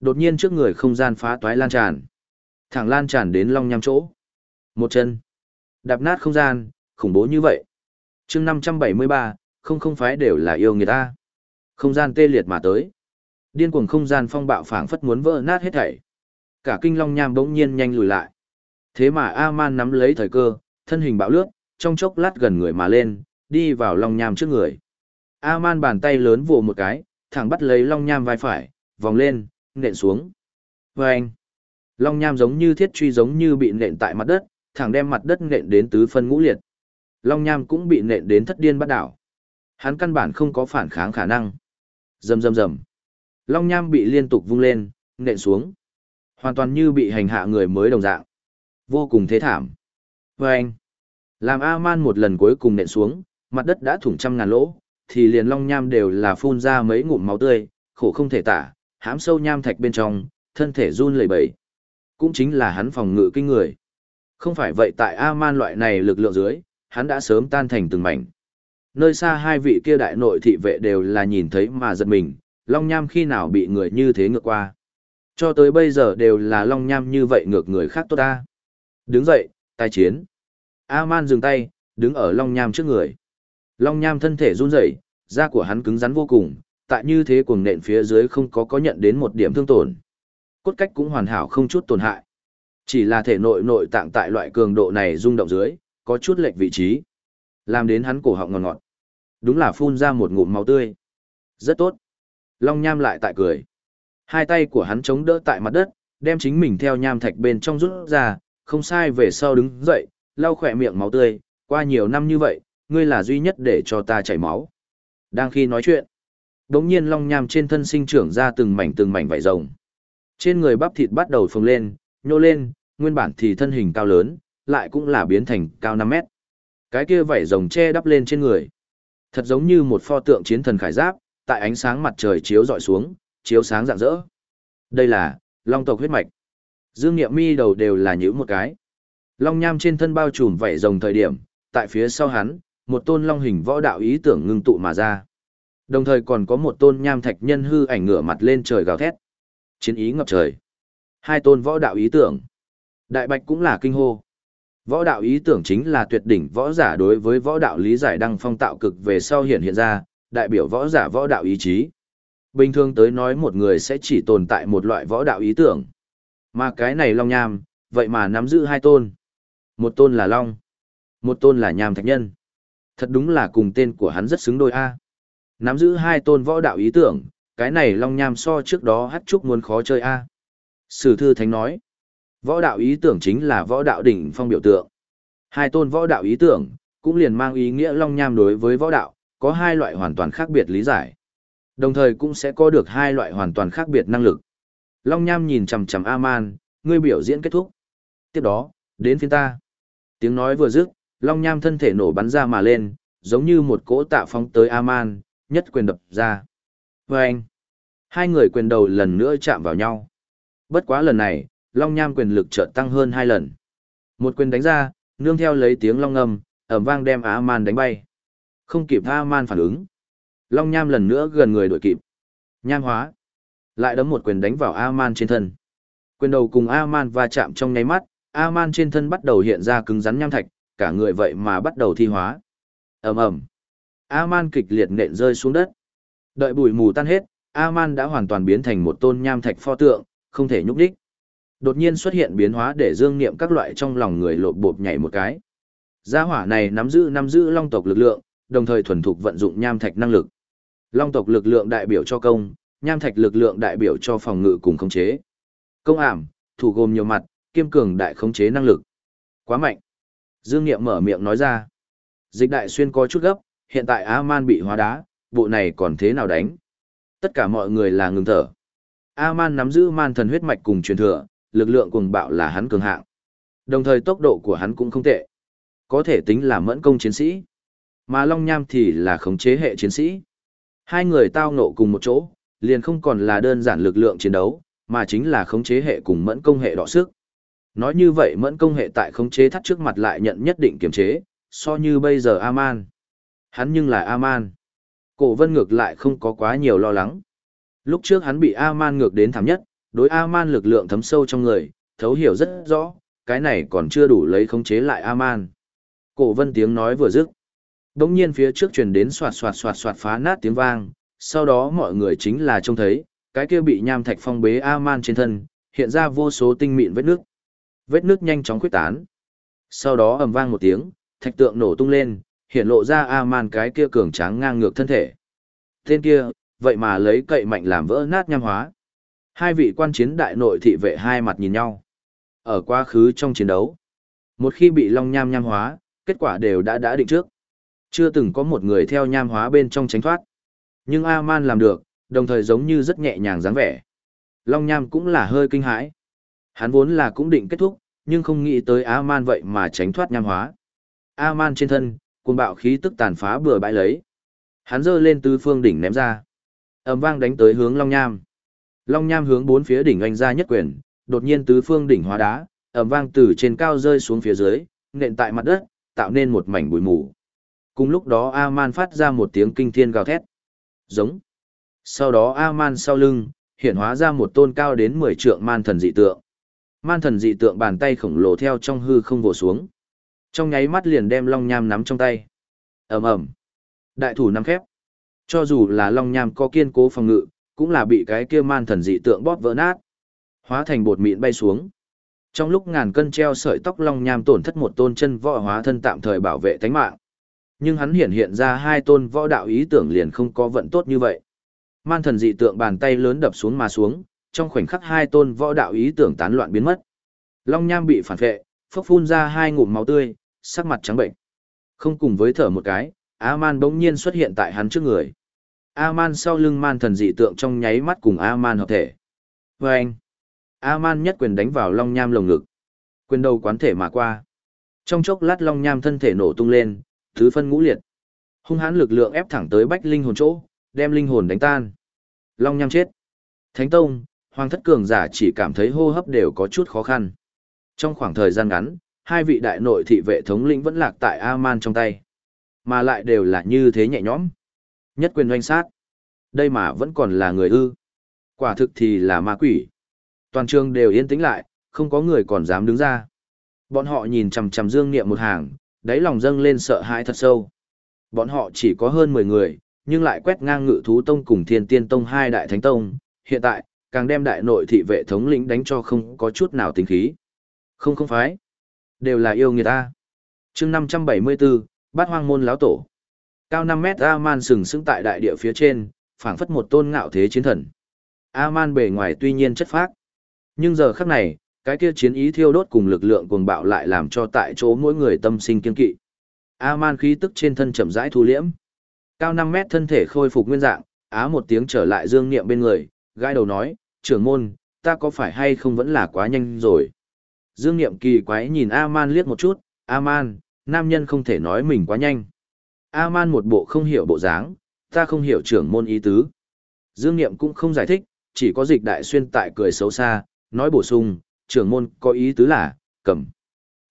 Đột nhiên trước người không gian phá toái lan tràn. Thẳng lan tràn đến long nham chỗ. Một chân. Đạp nát không gian, khủng bố như vậy chương 573, không không phái đều là yêu người ta. Không gian tê liệt mà tới. Điên cuồng không gian phong bạo phảng phất muốn vỡ nát hết thảy. Cả kinh long nham bỗng nhiên nhanh lùi lại. Thế mà A-man nắm lấy thời cơ, thân hình bạo lướt, trong chốc lát gần người mà lên, đi vào long nham trước người. A-man bàn tay lớn vồ một cái, thẳng bắt lấy long nham vai phải, vòng lên, nện xuống. vê anh, long nham giống như thiết truy giống như bị nện tại mặt đất, thẳng đem mặt đất nện đến tứ phân ngũ liệt. Long nham cũng bị nện đến thất điên bắt đảo. Hắn căn bản không có phản kháng khả năng. Rầm rầm rầm. Long nham bị liên tục vung lên, nện xuống. Hoàn toàn như bị hành hạ người mới đồng dạng. Vô cùng thế thảm. Và anh, làm A-man một lần cuối cùng nện xuống, mặt đất đã thủng trăm ngàn lỗ, thì liền long nham đều là phun ra mấy ngụm máu tươi, khổ không thể tả, hãm sâu nham thạch bên trong, thân thể run lẩy bẩy. Cũng chính là hắn phòng ngự kinh người. Không phải vậy tại A-man loại này lực lượng dưới, hắn đã sớm tan thành từng mảnh. Nơi xa hai vị kia đại nội thị vệ đều là nhìn thấy mà giật mình, Long Nham khi nào bị người như thế ngược qua. Cho tới bây giờ đều là Long Nham như vậy ngược người khác tốt ta. Đứng dậy, tài chiến. A-man dừng tay, đứng ở Long Nham trước người. Long Nham thân thể run rẩy, da của hắn cứng rắn vô cùng, tại như thế cuồng nện phía dưới không có có nhận đến một điểm thương tổn. Cốt cách cũng hoàn hảo không chút tổn hại. Chỉ là thể nội nội tạng tại loại cường độ này rung động dưới, có chút lệch vị trí. Làm đến hắn cổ họng ngọt ngọt. Đúng là phun ra một ngụm máu tươi. Rất tốt. Long Nham lại tại cười. Hai tay của hắn chống đỡ tại mặt đất, đem chính mình theo nham thạch bên trong rút ra, không sai về sau đứng dậy, lau khỏe miệng máu tươi, qua nhiều năm như vậy, ngươi là duy nhất để cho ta chảy máu. Đang khi nói chuyện, đống nhiên long nham trên thân sinh trưởng ra từng mảnh từng mảnh vảy rồng. Trên người bắp thịt bắt đầu phồng lên, nhô lên, nguyên bản thì thân hình cao lớn, lại cũng là biến thành cao 5 mét. Cái kia vảy rồng che đắp lên trên người. Thật giống như một pho tượng chiến thần khải giáp, tại ánh sáng mặt trời chiếu dọi xuống, chiếu sáng rạng rỡ. Đây là long tộc huyết mạch. Dương Niệm Mi đầu đều là những một cái. Long nham trên thân bao trùm vảy rồng thời điểm, tại phía sau hắn, một tôn long hình võ đạo ý tưởng ngưng tụ mà ra. Đồng thời còn có một tôn nham thạch nhân hư ảnh ngửa mặt lên trời gào thét. Chiến ý ngập trời. Hai tôn võ đạo ý tưởng. Đại bạch cũng là kinh hô. Võ đạo ý tưởng chính là tuyệt đỉnh võ giả đối với võ đạo lý giải đăng phong tạo cực về sau hiện hiện ra, đại biểu võ giả võ đạo ý chí. Bình thường tới nói một người sẽ chỉ tồn tại một loại võ đạo ý tưởng. Mà cái này long nham, vậy mà nắm giữ hai tôn. Một tôn là long, một tôn là nham thạch nhân. Thật đúng là cùng tên của hắn rất xứng đôi A. Nắm giữ hai tôn võ đạo ý tưởng, cái này long nham so trước đó hát trúc muốn khó chơi A. Sử thư thánh nói, võ đạo ý tưởng chính là võ đạo đỉnh phong biểu tượng. Hai tôn võ đạo ý tưởng, cũng liền mang ý nghĩa long nham đối với võ đạo, có hai loại hoàn toàn khác biệt lý giải. Đồng thời cũng sẽ có được hai loại hoàn toàn khác biệt năng lực. Long nham nhìn chằm chằm A-man, ngươi biểu diễn kết thúc. Tiếp đó, đến phiên ta. Tiếng nói vừa dứt, Long Nham thân thể nổ bắn ra mà lên, giống như một cỗ tạ phóng tới Aman, nhất quyền đập ra. Và anh, hai người quyền đầu lần nữa chạm vào nhau. Bất quá lần này, Long Nham quyền lực chợt tăng hơn hai lần. Một quyền đánh ra, nương theo lấy tiếng long ngâm, ẩm vang đem Aman đánh bay. Không kịp Aman phản ứng. Long Nham lần nữa gần người đuổi kịp. Nham hóa. Lại đấm một quyền đánh vào Aman trên thân. Quyền đầu cùng Aman va chạm trong nháy mắt, Aman trên thân bắt đầu hiện ra cứng rắn nham thạch, cả người vậy mà bắt đầu thi hóa. ầm ầm, A-man kịch liệt nện rơi xuống đất. Đợi bụi mù tan hết, A-man đã hoàn toàn biến thành một tôn nham thạch pho tượng, không thể nhúc đích. Đột nhiên xuất hiện biến hóa để dương niệm các loại trong lòng người lộp bộp nhảy một cái. Gia hỏa này nắm giữ nắm giữ long tộc lực lượng, đồng thời thuần thục vận dụng nham thạch năng lực. Long tộc lực lượng đại biểu cho công, nham thạch lực lượng đại biểu cho phòng ngự cùng khống chế. Công ảm, thủ gồm nhiều mặt, kiêm cường đại khống chế năng lực. Quá mạnh. Dương Niệm mở miệng nói ra. Dịch đại xuyên có chút gấp, hiện tại A-man bị hóa đá, bộ này còn thế nào đánh? Tất cả mọi người là ngừng thở. A-man nắm giữ man thần huyết mạch cùng truyền thừa, lực lượng cùng bạo là hắn cường hạng. Đồng thời tốc độ của hắn cũng không tệ. Có thể tính là mẫn công chiến sĩ. Mà Long Nham thì là khống chế hệ chiến sĩ. Hai người tao nộ cùng một chỗ, liền không còn là đơn giản lực lượng chiến đấu, mà chính là khống chế hệ cùng mẫn công hệ đọ sức. Nói như vậy mẫn công hệ tại khống chế thắt trước mặt lại nhận nhất định kiểm chế, so như bây giờ Aman. Hắn nhưng là Aman. Cổ vân ngược lại không có quá nhiều lo lắng. Lúc trước hắn bị Aman ngược đến thảm nhất, đối Aman lực lượng thấm sâu trong người, thấu hiểu rất rõ, cái này còn chưa đủ lấy khống chế lại Aman. Cổ vân tiếng nói vừa dứt. Đống nhiên phía trước truyền đến soạt soạt soạt soạt phá nát tiếng vang, sau đó mọi người chính là trông thấy, cái kia bị nham thạch phong bế Aman trên thân, hiện ra vô số tinh mịn vết nước. Vết nước nhanh chóng khuyết tán. Sau đó ầm vang một tiếng, thạch tượng nổ tung lên, hiện lộ ra A-man cái kia cường tráng ngang ngược thân thể. Tên kia, vậy mà lấy cậy mạnh làm vỡ nát nham hóa. Hai vị quan chiến đại nội thị vệ hai mặt nhìn nhau. Ở quá khứ trong chiến đấu, một khi bị long nham nham hóa, kết quả đều đã đã định trước. Chưa từng có một người theo nham hóa bên trong tránh thoát. Nhưng A-man làm được, đồng thời giống như rất nhẹ nhàng dáng vẻ. Long nham cũng là hơi kinh hãi. Hắn vốn là cũng định kết thúc, nhưng không nghĩ tới A-man vậy mà tránh thoát nham hóa. A-man trên thân, cuồng bạo khí tức tàn phá bừa bãi lấy. Hắn giơ lên tứ phương đỉnh ném ra. ầm vang đánh tới hướng Long Nham. Long Nham hướng bốn phía đỉnh anh ra nhất quyền, đột nhiên tứ phương đỉnh hóa đá, ầm vang từ trên cao rơi xuống phía dưới, nện tại mặt đất, tạo nên một mảnh bụi mù. Cùng lúc đó A-man phát ra một tiếng kinh thiên gào thét. Giống. sau đó A-man sau lưng, hiện hóa ra một tôn cao đến 10 trượng man thần dị tượng. Man thần dị tượng bàn tay khổng lồ theo trong hư không vồ xuống. Trong nháy mắt liền đem long nham nắm trong tay. ầm ầm Đại thủ nắm khép. Cho dù là long nham có kiên cố phòng ngự, cũng là bị cái kia man thần dị tượng bóp vỡ nát. Hóa thành bột mịn bay xuống. Trong lúc ngàn cân treo sợi tóc long nham tổn thất một tôn chân võ hóa thân tạm thời bảo vệ tánh mạng. Nhưng hắn hiện hiện ra hai tôn võ đạo ý tưởng liền không có vận tốt như vậy. Man thần dị tượng bàn tay lớn đập xuống mà xuống, trong khoảnh khắc hai tôn võ đạo ý tưởng tán loạn biến mất. Long nham bị phản vệ, phốc phun ra hai ngụm máu tươi, sắc mặt trắng bệnh. Không cùng với thở một cái, A-man bỗng nhiên xuất hiện tại hắn trước người. A-man sau lưng man thần dị tượng trong nháy mắt cùng A-man hợp thể. Và anh, A-man nhất quyền đánh vào long nham lồng ngực. Quyền đầu quán thể mà qua. Trong chốc lát long nham thân thể nổ tung lên, thứ phân ngũ liệt. Hung hãn lực lượng ép thẳng tới bách linh hồn chỗ, đem linh hồn đánh tan. Long nham chết. Thánh Tông, Hoàng thất cường giả chỉ cảm thấy hô hấp đều có chút khó khăn. Trong khoảng thời gian ngắn, hai vị đại nội thị vệ thống lĩnh vẫn lạc tại A-man trong tay. Mà lại đều là như thế nhẹ nhõm. Nhất quyền doanh sát. Đây mà vẫn còn là người ư. Quả thực thì là ma quỷ. Toàn trường đều yên tĩnh lại, không có người còn dám đứng ra. Bọn họ nhìn chằm chằm Dương Niệm một hàng, đáy lòng dâng lên sợ hãi thật sâu. Bọn họ chỉ có hơn 10 người, nhưng lại quét ngang ngự thú tông cùng thiên tiên tông hai đại thánh tông. Hiện tại, càng đem đại nội thị vệ thống lĩnh đánh cho không có chút nào tính khí. Không không phái. Đều là yêu người ta. chương 574, bát hoang môn lão tổ. Cao 5 mét A-man sừng sững tại đại địa phía trên, phảng phất một tôn ngạo thế chiến thần. A-man bề ngoài tuy nhiên chất phác. Nhưng giờ khắc này, cái kia chiến ý thiêu đốt cùng lực lượng cuồng bạo lại làm cho tại chỗ mỗi người tâm sinh kiên kỵ. A-man khí tức trên thân chậm rãi thu liễm. Cao 5 mét thân thể khôi phục nguyên dạng, á một tiếng trở lại dương niệm bên người, gai đầu nói, trưởng môn, ta có phải hay không vẫn là quá nhanh rồi. Dương Niệm kỳ quái nhìn A-man liếc một chút, A-man, nam nhân không thể nói mình quá nhanh. A-man một bộ không hiểu bộ dáng, ta không hiểu trưởng môn ý tứ. Dương Niệm cũng không giải thích, chỉ có dịch đại xuyên tại cười xấu xa, nói bổ sung, trưởng môn có ý tứ là, cầm.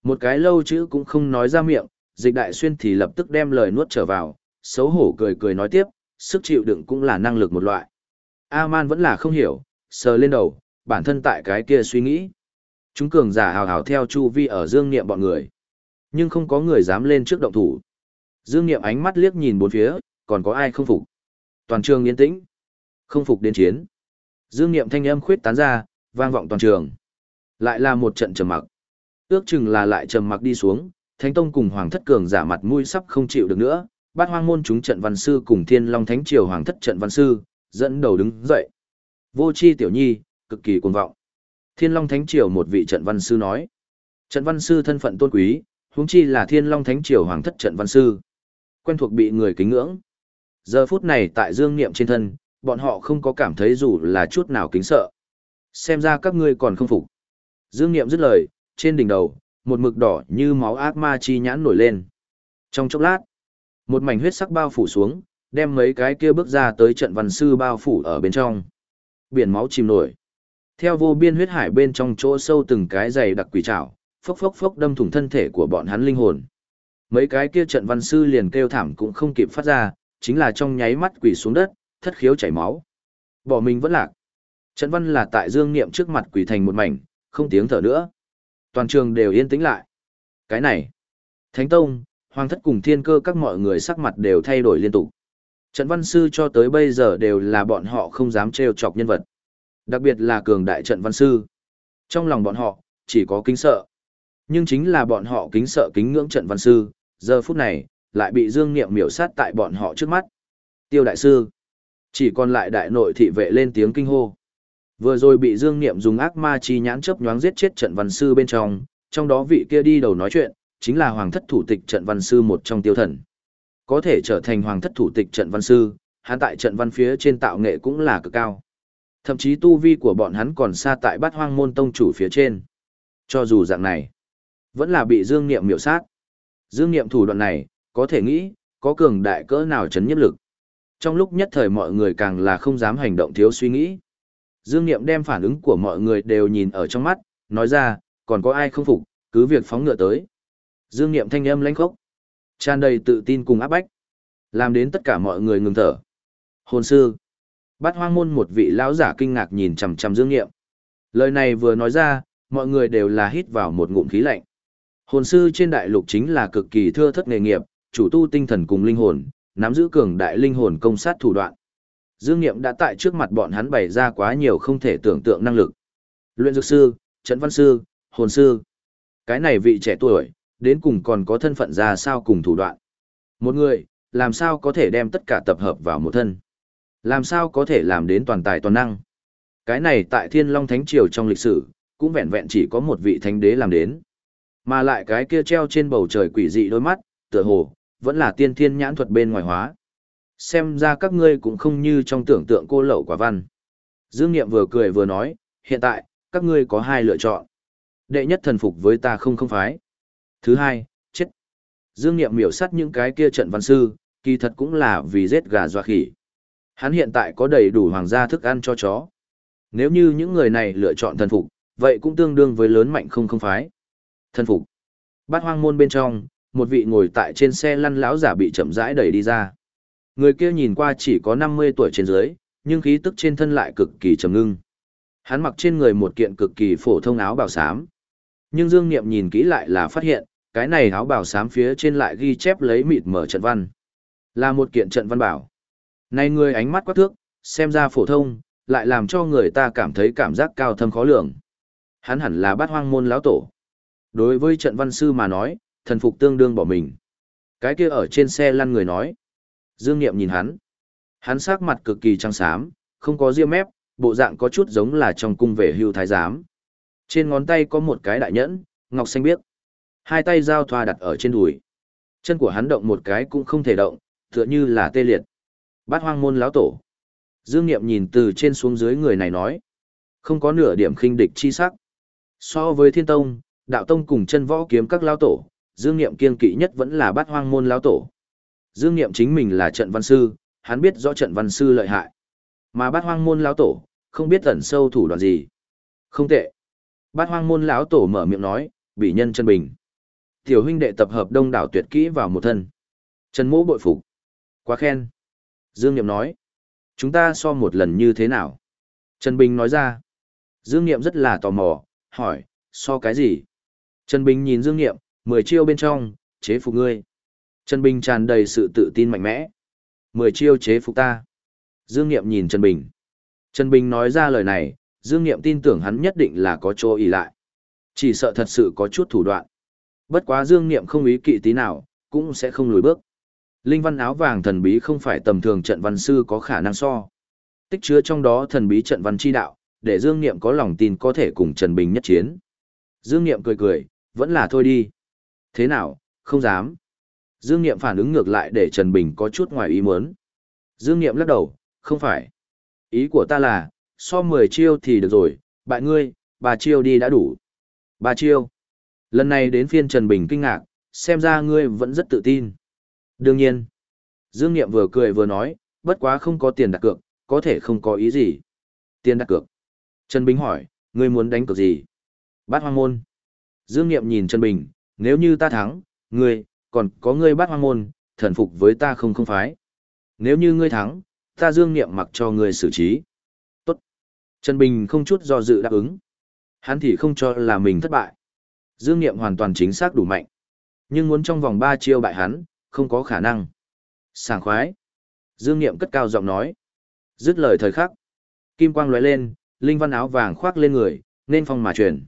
Một cái lâu chữ cũng không nói ra miệng, dịch đại xuyên thì lập tức đem lời nuốt trở vào, xấu hổ cười cười nói tiếp, sức chịu đựng cũng là năng lực một loại. A-man vẫn là không hiểu, sờ lên đầu, bản thân tại cái kia suy nghĩ. Chúng cường giả hào hào theo chu vi ở dương niệm bọn người. Nhưng không có người dám lên trước động thủ. Dương niệm ánh mắt liếc nhìn bốn phía, còn có ai không phục. Toàn trường yên tĩnh. Không phục đến chiến. Dương niệm thanh âm khuyết tán ra, vang vọng toàn trường. Lại là một trận trầm mặc. Ước chừng là lại trầm mặc đi xuống, Thánh Tông cùng Hoàng thất cường giả mặt mũi sắp không chịu được nữa, bát hoang môn chúng trận văn sư cùng Thiên Long Thánh Triều Hoàng thất trận văn sư, dẫn đầu đứng dậy. Vô chi tiểu nhi, cực kỳ cuồng vọng. Thiên Long Thánh Triều một vị trận văn sư nói. Trận văn sư thân phận tôn quý, huống chi là Thiên Long Thánh Triều hoàng thất trận văn sư. Quen thuộc bị người kính ngưỡng. Giờ phút này tại dương niệm trên thân, bọn họ không có cảm thấy dù là chút nào kính sợ. Xem ra các ngươi còn không phục. Dương niệm dứt lời, trên đỉnh đầu, một mực đỏ như máu ác ma chi nhãn nổi lên. Trong chốc lát, một mảnh huyết sắc bao phủ xuống, đem mấy cái kia bước ra tới trận văn sư bao phủ ở bên trong. Biển máu chìm nổi. Theo vô biên huyết hải bên trong chỗ sâu từng cái dày đặc quỷ trảo, phốc phốc phốc đâm thủng thân thể của bọn hắn linh hồn. Mấy cái kia trận văn sư liền kêu thảm cũng không kịp phát ra, chính là trong nháy mắt quỳ xuống đất, thất khiếu chảy máu. Bỏ mình vẫn lạc. Trận văn là tại dương niệm trước mặt quỳ thành một mảnh, không tiếng thở nữa. Toàn trường đều yên tĩnh lại. Cái này, Thánh Tông, Hoàng thất cùng thiên cơ các mọi người sắc mặt đều thay đổi liên tục. Trận văn sư cho tới bây giờ đều là bọn họ không dám trêu chọc nhân vật. Đặc biệt là cường đại trận văn sư. Trong lòng bọn họ, chỉ có kính sợ. Nhưng chính là bọn họ kính sợ kính ngưỡng trận văn sư, giờ phút này, lại bị Dương Niệm miểu sát tại bọn họ trước mắt. Tiêu đại sư. Chỉ còn lại đại nội thị vệ lên tiếng kinh hô. Vừa rồi bị Dương Niệm dùng ác ma chi nhãn chớp nhoáng giết chết trận văn sư bên trong, trong đó vị kia đi đầu nói chuyện, chính là hoàng thất thủ tịch trận văn sư một trong tiêu thần. Có thể trở thành hoàng thất thủ tịch trận văn sư, hắn tại trận văn phía trên tạo nghệ cũng là cực cao. Thậm chí tu vi của bọn hắn còn xa tại bát hoang môn tông chủ phía trên. Cho dù dạng này, vẫn là bị Dương Niệm miểu sát. Dương Niệm thủ đoạn này, có thể nghĩ, có cường đại cỡ nào chấn nhất lực. Trong lúc nhất thời mọi người càng là không dám hành động thiếu suy nghĩ. Dương Niệm đem phản ứng của mọi người đều nhìn ở trong mắt, nói ra, còn có ai không phục, cứ việc phóng ngựa tới. Dương Niệm thanh âm lãnh khốc, tràn đầy tự tin cùng áp bách, làm đến tất cả mọi người ngừng thở. Hồn sư, Bát hoang môn một vị lão giả kinh ngạc nhìn chằm chằm Dương Nghiệm. Lời này vừa nói ra, mọi người đều là hít vào một ngụm khí lạnh. Hồn sư trên đại lục chính là cực kỳ thưa thất nghề nghiệp, chủ tu tinh thần cùng linh hồn, nắm giữ cường đại linh hồn công sát thủ đoạn. Dương Nghiệm đã tại trước mặt bọn hắn bày ra quá nhiều không thể tưởng tượng năng lực. Luyện dược sư, trận văn sư, hồn sư. Cái này vị trẻ tuổi, đến cùng còn có thân phận ra sao cùng thủ đoạn. Một người, làm sao có thể đem tất cả tập hợp vào một thân. Làm sao có thể làm đến toàn tài toàn năng. Cái này tại Thiên Long Thánh Triều trong lịch sử, cũng vẹn vẹn chỉ có một vị thánh đế làm đến. Mà lại cái kia treo trên bầu trời quỷ dị đôi mắt, tựa hồ, vẫn là tiên thiên nhãn thuật bên ngoài hóa. Xem ra các ngươi cũng không như trong tưởng tượng cô lậu quả văn. Dương Niệm vừa cười vừa nói, hiện tại, các ngươi có hai lựa chọn. Đệ nhất thần phục với ta không không phái. Thứ hai, chết. Dương Niệm miểu sát những cái kia trận văn sư, kỳ thật cũng là vì giết gà doa khỉ. Hắn hiện tại có đầy đủ hoàng gia thức ăn cho chó. Nếu như những người này lựa chọn thần phục, vậy cũng tương đương với lớn mạnh không không phái thân phục. Bát hoang môn bên trong, một vị ngồi tại trên xe lăn lão giả bị chậm rãi đẩy đi ra. Người kia nhìn qua chỉ có 50 tuổi trên dưới, nhưng khí tức trên thân lại cực kỳ trầm ngưng. Hắn mặc trên người một kiện cực kỳ phổ thông áo bào xám. Nhưng Dương Niệm nhìn kỹ lại là phát hiện, cái này áo bào xám phía trên lại ghi chép lấy mịt mở trận văn. Là một kiện trận văn bảo. Này người ánh mắt quát thước, xem ra phổ thông, lại làm cho người ta cảm thấy cảm giác cao thâm khó lường. Hắn hẳn là bát hoang môn lão tổ. Đối với trận văn sư mà nói, thần phục tương đương bỏ mình. Cái kia ở trên xe lăn người nói. Dương Niệm nhìn hắn. Hắn sắc mặt cực kỳ trắng xám, không có ria mép, bộ dạng có chút giống là trong cung về hưu thái giám. Trên ngón tay có một cái đại nhẫn, ngọc xanh biếc. Hai tay giao thoa đặt ở trên đùi. Chân của hắn động một cái cũng không thể động, tựa như là tê liệt. Bát hoang môn lão tổ. Dương Niệm nhìn từ trên xuống dưới người này nói. Không có nửa điểm khinh địch chi sắc. So với thiên tông, đạo tông cùng chân võ kiếm các lão tổ, Dương Niệm kiên kỵ nhất vẫn là bát hoang môn lão tổ. Dương Niệm chính mình là trận văn sư, hắn biết rõ trận văn sư lợi hại. Mà bát hoang môn lão tổ, không biết tẩn sâu thủ đoạn gì. Không tệ. Bát hoang môn lão tổ mở miệng nói, bị nhân chân bình. Tiểu huynh đệ tập hợp đông đảo tuyệt kỹ vào một thân. Trần mỗ bội phục. Quá khen. Dương Niệm nói. Chúng ta so một lần như thế nào? Trần Bình nói ra. Dương Niệm rất là tò mò, hỏi, so cái gì? Trần Bình nhìn Dương Niệm, mười chiêu bên trong, chế phục ngươi. Trần Bình tràn đầy sự tự tin mạnh mẽ. Mười chiêu chế phục ta. Dương Niệm nhìn Trần Bình. Trần Bình nói ra lời này, Dương Niệm tin tưởng hắn nhất định là có chỗ ý lại. Chỉ sợ thật sự có chút thủ đoạn. Bất quá Dương Niệm không ý kỵ tí nào, cũng sẽ không lùi bước. Linh văn áo vàng thần bí không phải tầm thường trận văn sư có khả năng so. Tích chứa trong đó thần bí trận văn chi đạo, để Dương Niệm có lòng tin có thể cùng Trần Bình nhất chiến. Dương Niệm cười cười, vẫn là thôi đi. Thế nào, không dám. Dương Niệm phản ứng ngược lại để Trần Bình có chút ngoài ý muốn. Dương Niệm lắc đầu, không phải. Ý của ta là, so 10 chiêu thì được rồi, bại ngươi, bà chiêu đi đã đủ. bà chiêu. Lần này đến phiên Trần Bình kinh ngạc, xem ra ngươi vẫn rất tự tin. Đương nhiên. Dương Niệm vừa cười vừa nói, bất quá không có tiền đặt cược, có thể không có ý gì. Tiền đặt cược. Trần Bình hỏi, ngươi muốn đánh cược gì? Bát hoang môn. Dương Niệm nhìn Trần Bình, nếu như ta thắng, ngươi, còn có ngươi bắt hoang môn, thần phục với ta không không phái. Nếu như ngươi thắng, ta Dương Niệm mặc cho ngươi xử trí. Tốt. Trần Bình không chút do dự đáp ứng. Hắn thì không cho là mình thất bại. Dương Niệm hoàn toàn chính xác đủ mạnh. Nhưng muốn trong vòng 3 chiêu bại hắn, không có khả năng. Sảng khoái. Dương Niệm cất cao giọng nói. Dứt lời thời khắc. Kim quang lóe lên, linh văn áo vàng khoác lên người, nên phong mà truyền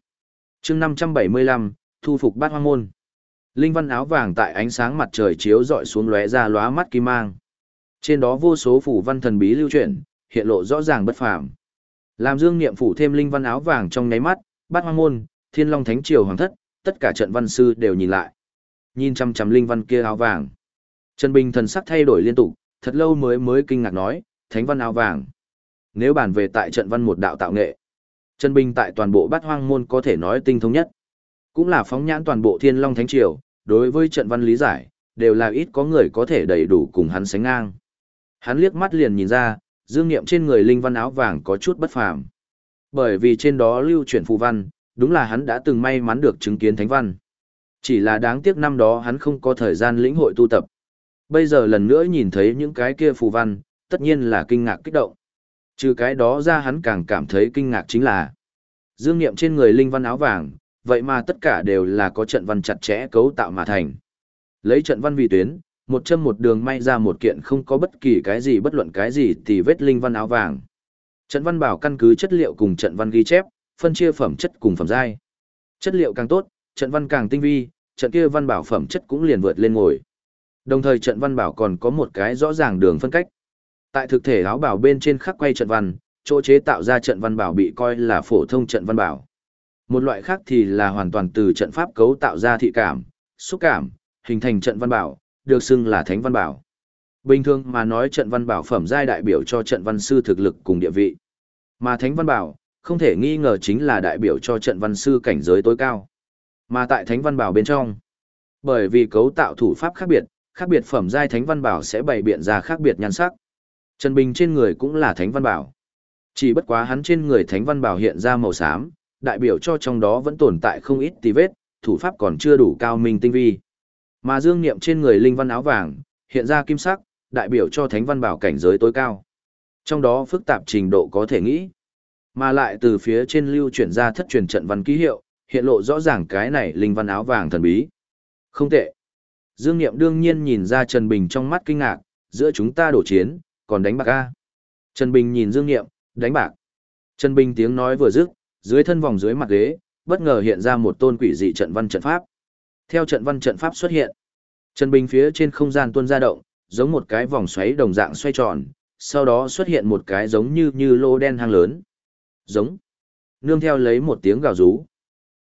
chương 575, thu phục bát hoang môn. Linh văn áo vàng tại ánh sáng mặt trời chiếu dọi xuống lóe ra lóa mắt kim mang. Trên đó vô số phủ văn thần bí lưu chuyển, hiện lộ rõ ràng bất phàm. Làm Dương Niệm phủ thêm linh văn áo vàng trong nháy mắt, bát hoang môn, thiên long thánh triều hoàng thất, tất cả trận văn sư đều nhìn lại. Nhìn chăm chăm linh văn kia áo vàng. Trần Bình thần sắc thay đổi liên tục, thật lâu mới mới kinh ngạc nói, thánh văn áo vàng. Nếu bàn về tại trận văn một đạo tạo nghệ, Trần Bình tại toàn bộ bát hoang môn có thể nói tinh thông nhất. Cũng là phóng nhãn toàn bộ thiên long thánh triều, đối với trận văn lý giải, đều là ít có người có thể đầy đủ cùng hắn sánh ngang. Hắn liếc mắt liền nhìn ra, dương nghiệm trên người linh văn áo vàng có chút bất phàm. Bởi vì trên đó lưu chuyển phù văn, đúng là hắn đã từng may mắn được chứng kiến thánh văn. Chỉ là đáng tiếc năm đó hắn không có thời gian lĩnh hội tu tập. Bây giờ lần nữa nhìn thấy những cái kia phù văn, tất nhiên là kinh ngạc kích động. Trừ cái đó ra hắn càng cảm thấy kinh ngạc chính là dương nghiệm trên người linh văn áo vàng, vậy mà tất cả đều là có trận văn chặt chẽ cấu tạo mà thành. Lấy trận văn vì tuyến, một châm một đường may ra một kiện không có bất kỳ cái gì bất luận cái gì thì vết linh văn áo vàng. Trận văn bảo căn cứ chất liệu cùng trận văn ghi chép, phân chia phẩm chất cùng phẩm giai. Chất liệu càng tốt, trận văn càng tinh vi, trận kia văn bảo phẩm chất cũng liền vượt lên ngồi. Đồng thời trận văn bảo còn có một cái rõ ràng đường phân cách. Tại thực thể áo bảo bên trên khắc quay trận văn, chỗ chế tạo ra trận văn bảo bị coi là phổ thông trận văn bảo. Một loại khác thì là hoàn toàn từ trận pháp cấu tạo ra thị cảm, xúc cảm, hình thành trận văn bảo, được xưng là thánh văn bảo. Bình thường mà nói trận văn bảo phẩm giai đại biểu cho trận văn sư thực lực cùng địa vị. Mà thánh văn bảo, không thể nghi ngờ chính là đại biểu cho trận văn sư cảnh giới tối cao. Mà tại thánh văn bảo bên trong, bởi vì cấu tạo thủ pháp khác biệt, khác biệt phẩm giai thánh văn bảo sẽ bày biện ra khác biệt nhan sắc. Trần Bình trên người cũng là thánh văn bảo. Chỉ bất quá hắn trên người thánh văn bảo hiện ra màu xám, đại biểu cho trong đó vẫn tồn tại không ít tí vết, thủ pháp còn chưa đủ cao minh tinh vi. Mà dương niệm trên người linh văn áo vàng, hiện ra kim sắc, đại biểu cho thánh văn bảo cảnh giới tối cao. Trong đó phức tạp trình độ có thể nghĩ. Mà lại từ phía trên lưu chuyển ra thất truyền trận văn ký hiệu, hiện lộ rõ ràng cái này linh văn áo vàng thần bí. Không tệ. Dương Niệm đương nhiên nhìn ra Trần Bình trong mắt kinh ngạc, giữa chúng ta đổ chiến, còn đánh bạc a. Trần Bình nhìn Dương Niệm, đánh bạc. Trần Bình tiếng nói vừa dứt, dưới thân vòng dưới mặt ghế, bất ngờ hiện ra một tôn quỷ dị trận văn trận pháp. Theo trận văn trận pháp xuất hiện, Trần Bình phía trên không gian tuôn ra động, giống một cái vòng xoáy đồng dạng xoay tròn, sau đó xuất hiện một cái giống như như lô đen hang lớn. Giống. Nương theo lấy một tiếng gào rú.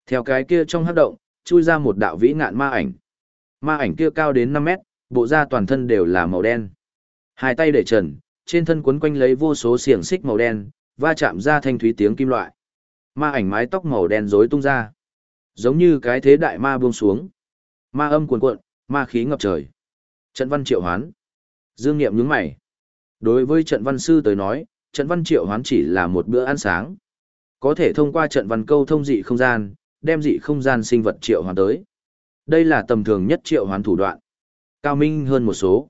Theo cái kia trong hát động, chui ra một đạo vĩ ngạn ma ảnh. Ma ảnh kia cao đến năm mét, bộ da toàn thân đều là màu đen. Hai tay để trần, trên thân quấn quanh lấy vô số xiềng xích màu đen, va chạm ra thanh thúy tiếng kim loại. Ma ảnh mái tóc màu đen rối tung ra. Giống như cái thế đại ma buông xuống. Ma âm cuồn cuộn, ma khí ngập trời. Trận văn triệu hoán. Dương Nghiệm nhướng mày. Đối với trận văn sư tới nói, trận văn triệu hoán chỉ là một bữa ăn sáng. Có thể thông qua trận văn câu thông dị không gian, đem dị không gian sinh vật triệu hoán tới. Đây là tầm thường nhất triệu hoán thủ đoạn. Cao minh hơn một số.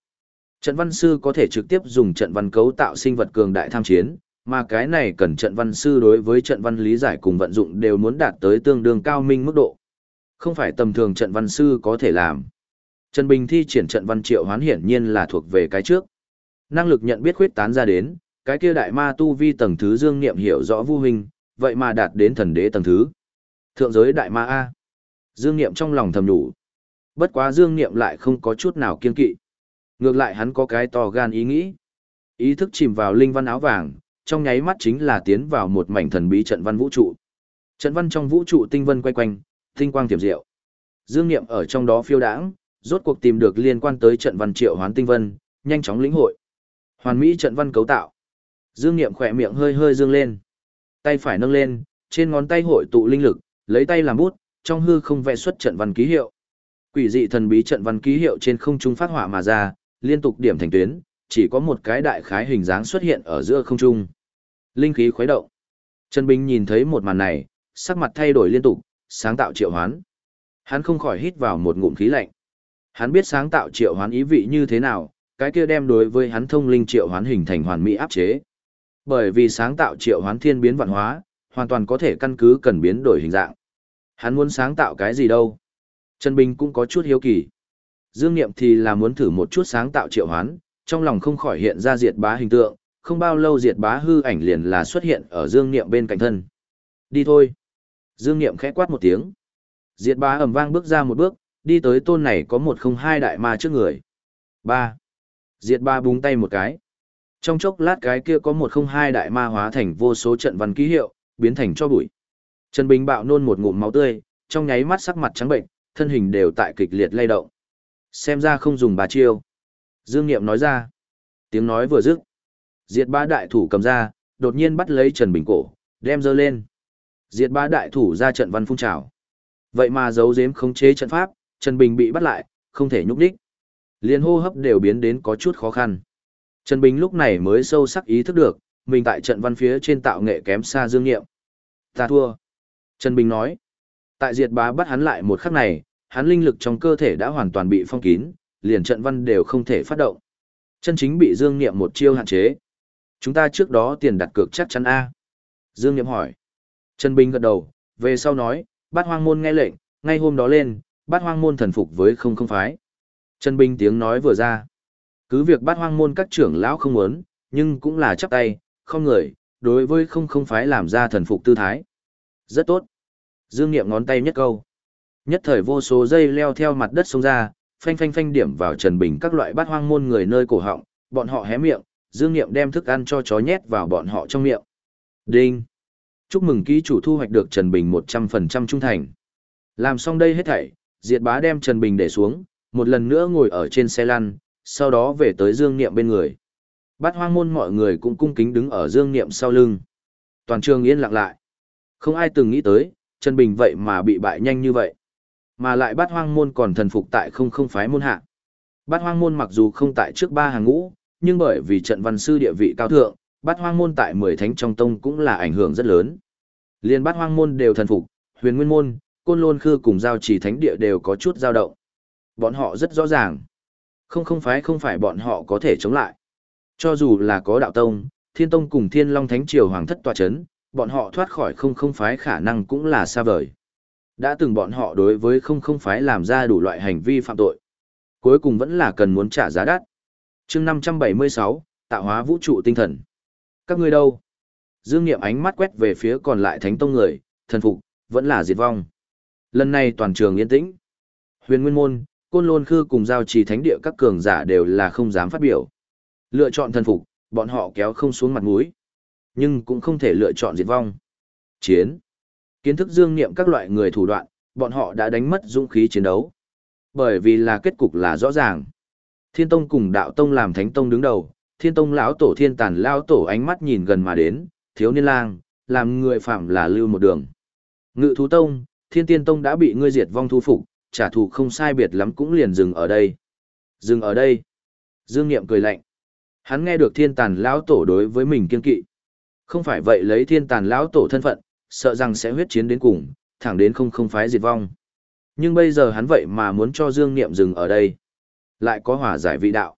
Trận văn sư có thể trực tiếp dùng trận văn cấu tạo sinh vật cường đại tham chiến, mà cái này cần trận văn sư đối với trận văn lý giải cùng vận dụng đều muốn đạt tới tương đương cao minh mức độ. Không phải tầm thường trận văn sư có thể làm. Trần Bình thi triển trận văn triệu hoán hiển nhiên là thuộc về cái trước. Năng lực nhận biết khuyết tán ra đến, cái kia đại ma tu vi tầng thứ dương niệm hiểu rõ vu hình, vậy mà đạt đến thần đế tầng thứ. Thượng giới đại ma A. Dương niệm trong lòng thầm đủ. Bất quá dương niệm lại không có chút nào kiên kỵ. Ngược lại hắn có cái to gan ý nghĩ. Ý thức chìm vào linh văn áo vàng, trong nháy mắt chính là tiến vào một mảnh thần bí trận văn vũ trụ. Trận văn trong vũ trụ tinh vân quay quanh, tinh quang tiềm diệu. Dương Niệm ở trong đó phiêu đãng, rốt cuộc tìm được liên quan tới trận văn triệu hoán tinh vân, nhanh chóng lĩnh hội. Hoàn mỹ trận văn cấu tạo. Dương Niệm khỏe miệng hơi hơi dương lên. Tay phải nâng lên, trên ngón tay hội tụ linh lực, lấy tay làm bút, trong hư không vẽ xuất trận văn ký hiệu. Quỷ dị thần bí trận văn ký hiệu trên không trung phát hỏa mà ra, liên tục điểm thành tuyến, chỉ có một cái đại khái hình dáng xuất hiện ở giữa không trung. Linh khí khuấy động. Trần Bình nhìn thấy một màn này, sắc mặt thay đổi liên tục, sáng tạo triệu hoán. Hắn không khỏi hít vào một ngụm khí lạnh. Hắn biết sáng tạo triệu hoán ý vị như thế nào, cái kia đem đối với hắn thông linh triệu hoán hình thành hoàn mỹ áp chế. Bởi vì sáng tạo triệu hoán thiên biến vạn hóa, hoàn toàn có thể căn cứ cần biến đổi hình dạng. Hắn muốn sáng tạo cái gì đâu? Trần Bình cũng có chút hiếu kỳ. Dương Niệm thì là muốn thử một chút sáng tạo triệu hoán, trong lòng không khỏi hiện ra diệt bá hình tượng, không bao lâu diệt bá hư ảnh liền là xuất hiện ở Dương Niệm bên cạnh thân. Đi thôi. Dương Niệm khẽ quát một tiếng. Diệt bá ầm vang bước ra một bước, đi tới tôn này có một không hai đại ma trước người. Ba. Diệt ba búng tay một cái. Trong chốc lát cái kia có một không hai đại ma hóa thành vô số trận văn ký hiệu, biến thành cho bụi. Trần Bình bạo nôn một ngụm máu tươi, trong nháy mắt sắc mặt trắng bệnh, thân hình đều tại kịch liệt lay động. Xem ra không dùng bà chiêu. Dương Niệm nói ra. Tiếng nói vừa dứt. Diệt ba đại thủ cầm ra, đột nhiên bắt lấy Trần Bình cổ, đem dơ lên. Diệt ba đại thủ ra trận văn phun trào. Vậy mà giấu giếm khống chế trận pháp, Trần Bình bị bắt lại, không thể nhúc đích. Liên hô hấp đều biến đến có chút khó khăn. Trần Bình lúc này mới sâu sắc ý thức được, mình tại trận văn phía trên tạo nghệ kém xa Dương Niệm. Ta thua. Trần Bình nói. Tại diệt bá bắt hắn lại một khắc này, hắn linh lực trong cơ thể đã hoàn toàn bị phong kín, liền trận văn đều không thể phát động. Chân chính bị Dương Niệm một chiêu hạn chế. Chúng ta trước đó tiền đặt cược chắc chắn A. Dương Niệm hỏi. Trần Bình gật đầu, về sau nói, bát hoang môn nghe lệnh, ngay hôm đó lên, bát hoang môn thần phục với không không phái. Trần Bình tiếng nói vừa ra. Cứ việc bát hoang môn các trưởng lão không muốn, nhưng cũng là chắp tay, không người, đối với không không phái làm ra thần phục tư thái. Rất tốt. Dương Niệm ngón tay nhất câu. Nhất thời vô số dây leo theo mặt đất xông ra, phanh phanh phanh điểm vào Trần Bình các loại bát hoang môn người nơi cổ họng, bọn họ hé miệng, Dương Niệm đem thức ăn cho chó nhét vào bọn họ trong miệng. Đinh. Chúc mừng ký chủ thu hoạch được Trần Bình 100% trung thành. Làm xong đây hết thảy, Diệt Bá đem Trần Bình để xuống, một lần nữa ngồi ở trên xe lăn, sau đó về tới Dương Niệm bên người. Bát hoang môn mọi người cũng cung kính đứng ở Dương Niệm sau lưng. Toàn trường yên lặng lại. Không ai từng nghĩ tới, Trần Bình vậy mà bị bại nhanh như vậy. Mà lại bát hoang môn còn thần phục tại không không phái môn hạ. Bát hoang môn mặc dù không tại trước ba hàng ngũ, nhưng bởi vì trận văn sư địa vị cao thượng, bát hoang môn tại mười thánh trong tông cũng là ảnh hưởng rất lớn. Liên bát hoang môn đều thần phục, huyền nguyên môn, côn lôn khư cùng giao trì thánh địa đều có chút dao động. Bọn họ rất rõ ràng. Không không phái không phải bọn họ có thể chống lại. Cho dù là có đạo tông, thiên tông cùng thiên long thánh triều hoàng thất tòa chấn, bọn họ thoát khỏi không không phái khả năng cũng là xa vời. Đã từng bọn họ đối với không không phái làm ra đủ loại hành vi phạm tội. Cuối cùng vẫn là cần muốn trả giá đắt. chương 576, tạo hóa vũ trụ tinh thần. Các ngươi đâu? Dương Niệm ánh mắt quét về phía còn lại thánh tông người, thần phục, vẫn là diệt vong. Lần này toàn trường yên tĩnh. Huyền Nguyên Môn, Côn Lôn Khư cùng giao trì thánh địa các cường giả đều là không dám phát biểu. Lựa chọn thần phục, bọn họ kéo không xuống mặt mũi. Nhưng cũng không thể lựa chọn diệt vong. Chiến. Kiến thức dương niệm các loại người thủ đoạn, bọn họ đã đánh mất dũng khí chiến đấu. Bởi vì là kết cục là rõ ràng. Thiên Tông cùng Đạo Tông làm Thánh Tông đứng đầu, Thiên Tông lão tổ Thiên Tàn lão tổ ánh mắt nhìn gần mà đến, thiếu niên lang, làm người phạm là lưu một đường. Ngự thú tông, Thiên Tiên Tông đã bị ngươi diệt vong thu phục, trả thù không sai biệt lắm cũng liền dừng ở đây. Dừng ở đây. Dương Niệm cười lạnh. Hắn nghe được Thiên Tàn lão tổ đối với mình kiên kỵ. Không phải vậy lấy Thiên Tàn lão tổ thân phận, sợ rằng sẽ huyết chiến đến cùng, thẳng đến không không phái diệt vong. Nhưng bây giờ hắn vậy mà muốn cho Dương Niệm dừng ở đây. Lại có hòa giải vị đạo.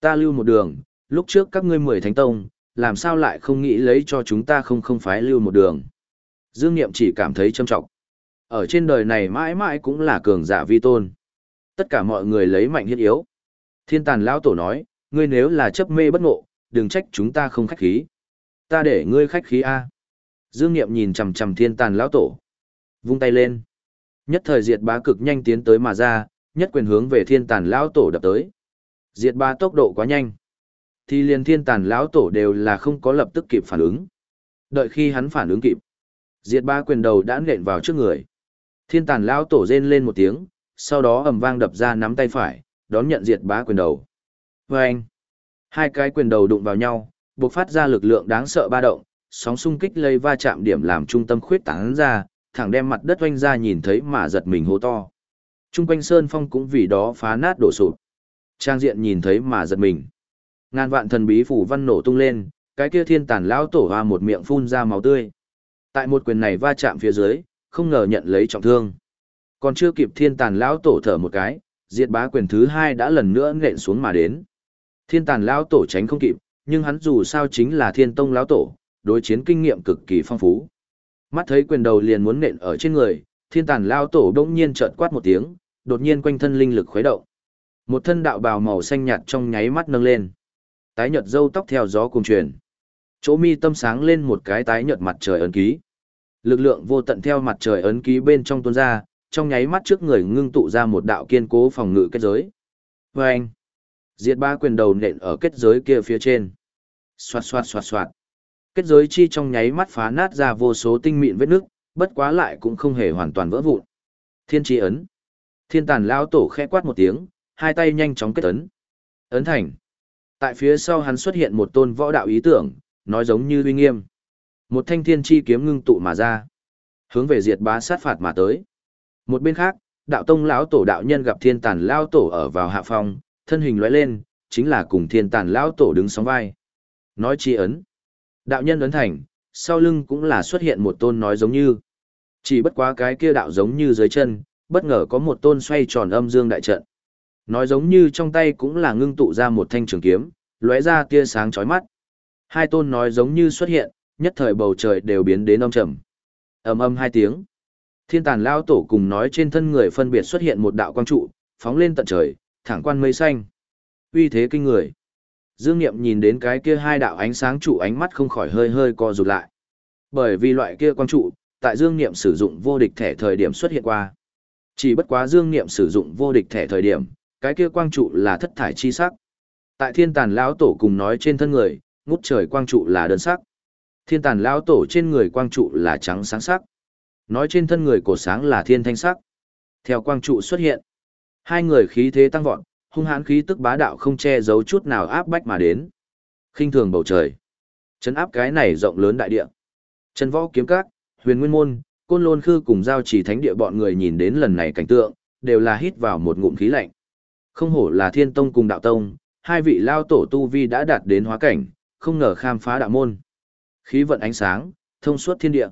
Ta lưu một đường, lúc trước các ngươi mười thánh tông, làm sao lại không nghĩ lấy cho chúng ta không không phái lưu một đường. Dương Niệm chỉ cảm thấy châm trọng. Ở trên đời này mãi mãi cũng là cường giả vi tôn. Tất cả mọi người lấy mạnh hiết yếu. Thiên tàn lão tổ nói, ngươi nếu là chấp mê bất ngộ, đừng trách chúng ta không khách khí. Ta để ngươi khách khí A. Dương Niệm nhìn chằm chằm thiên tàn lão tổ. Vung tay lên. Nhất thời diệt bá cực nhanh tiến tới mà ra, nhất quyền hướng về thiên tàn lão tổ đập tới. Diệt bá tốc độ quá nhanh. Thì liền thiên tàn lão tổ đều là không có lập tức kịp phản ứng. Đợi khi hắn phản ứng kịp. Diệt bá quyền đầu đã nện vào trước người. Thiên tàn lão tổ rên lên một tiếng, sau đó ầm vang đập ra nắm tay phải, đón nhận diệt bá quyền đầu. Vâng! Hai cái quyền đầu đụng vào nhau, bộc phát ra lực lượng đáng sợ ba động, sóng xung kích lây va chạm điểm làm trung tâm khuyết tán ra, thẳng đem mặt đất oanh ra nhìn thấy mà giật mình hô to. Trung quanh sơn phong cũng vì đó phá nát đổ sụp. Trang diện nhìn thấy mà giật mình. Ngàn vạn thần bí phủ văn nổ tung lên, cái kia thiên tàn lão tổ hoa một miệng phun ra máu tươi. Tại một quyền này va chạm phía dưới, không ngờ nhận lấy trọng thương. Còn chưa kịp thiên tàn lão tổ thở một cái, diệt bá quyền thứ hai đã lần nữa nện xuống mà đến. Thiên tàn lão tổ tránh không kịp, nhưng hắn dù sao chính là thiên tông lão tổ, đối chiến kinh nghiệm cực kỳ phong phú. Mắt thấy quyền đầu liền muốn nện ở trên người, thiên tàn lao tổ bỗng nhiên chợt quát một tiếng, đột nhiên quanh thân linh lực khuấy động. Một thân đạo bào màu xanh nhạt trong nháy mắt nâng lên. Tái nhợt râu tóc theo gió cùng truyền. Chỗ mi tâm sáng lên một cái tái nhợt mặt trời ấn ký. Lực lượng vô tận theo mặt trời ấn ký bên trong tuôn ra, trong nháy mắt trước người ngưng tụ ra một đạo kiên cố phòng ngự kết giới. Và anh, diệt ba quyền đầu nện ở kết giới kia phía trên. Xoạt xoạt xoạt xoạt. Kết giới chi trong nháy mắt phá nát ra vô số tinh mịn vết nước, bất quá lại cũng không hề hoàn toàn vỡ vụn. Thiên chi ấn. Thiên tàn lão tổ khẽ quát một tiếng, hai tay nhanh chóng kết ấn. Ấn thành. Tại phía sau hắn xuất hiện một tôn võ đạo ý tưởng, nói giống như uy nghiêm. Một thanh thiên chi kiếm ngưng tụ mà ra, hướng về diệt bá sát phạt mà tới. Một bên khác, đạo tông lão tổ đạo nhân gặp thiên tàn lão tổ ở vào hạ phong, thân hình lóe lên, chính là cùng thiên tàn lão tổ đứng sóng vai. Nói chi ấn. Đạo nhân ấn thành, sau lưng cũng là xuất hiện một tôn nói giống như. Chỉ bất quá cái kia đạo giống như dưới chân, bất ngờ có một tôn xoay tròn âm dương đại trận. Nói giống như trong tay cũng là ngưng tụ ra một thanh trường kiếm, lóe ra tia sáng chói mắt. Hai tôn nói giống như xuất hiện, nhất thời bầu trời đều biến đến âm trầm. ầm âm hai tiếng. Thiên tàn lao tổ cùng nói trên thân người phân biệt xuất hiện một đạo quang trụ, phóng lên tận trời, thẳng quan mây xanh. Uy thế kinh người. Dương Niệm nhìn đến cái kia hai đạo ánh sáng trụ ánh mắt không khỏi hơi hơi co rụt lại. Bởi vì loại kia quang trụ, tại Dương Niệm sử dụng vô địch thẻ thời điểm xuất hiện qua. Chỉ bất quá Dương Niệm sử dụng vô địch thẻ thời điểm, cái kia quang trụ là thất thải chi sắc. Tại Thiên Tàn lão tổ cùng nói trên thân người, ngút trời quang trụ là đơn sắc. Thiên Tàn lão tổ trên người quang trụ là trắng sáng sắc. Nói trên thân người cổ sáng là thiên thanh sắc. Theo quang trụ xuất hiện, hai người khí thế tăng vọt, hung hãn khí tức bá đạo không che giấu chút nào áp bách mà đến. khinh thường bầu trời, chấn áp cái này rộng lớn đại địa. Chân võ kiếm các, huyền nguyên môn, côn lôn khư cùng giao chỉ thánh địa bọn người nhìn đến lần này cảnh tượng, đều là hít vào một ngụm khí lạnh. Không hổ là thiên tông cùng đạo tông, hai vị lao tổ tu vi đã đạt đến hóa cảnh, không ngờ khám phá đạo môn. Khí vận ánh sáng, thông suốt thiên địa.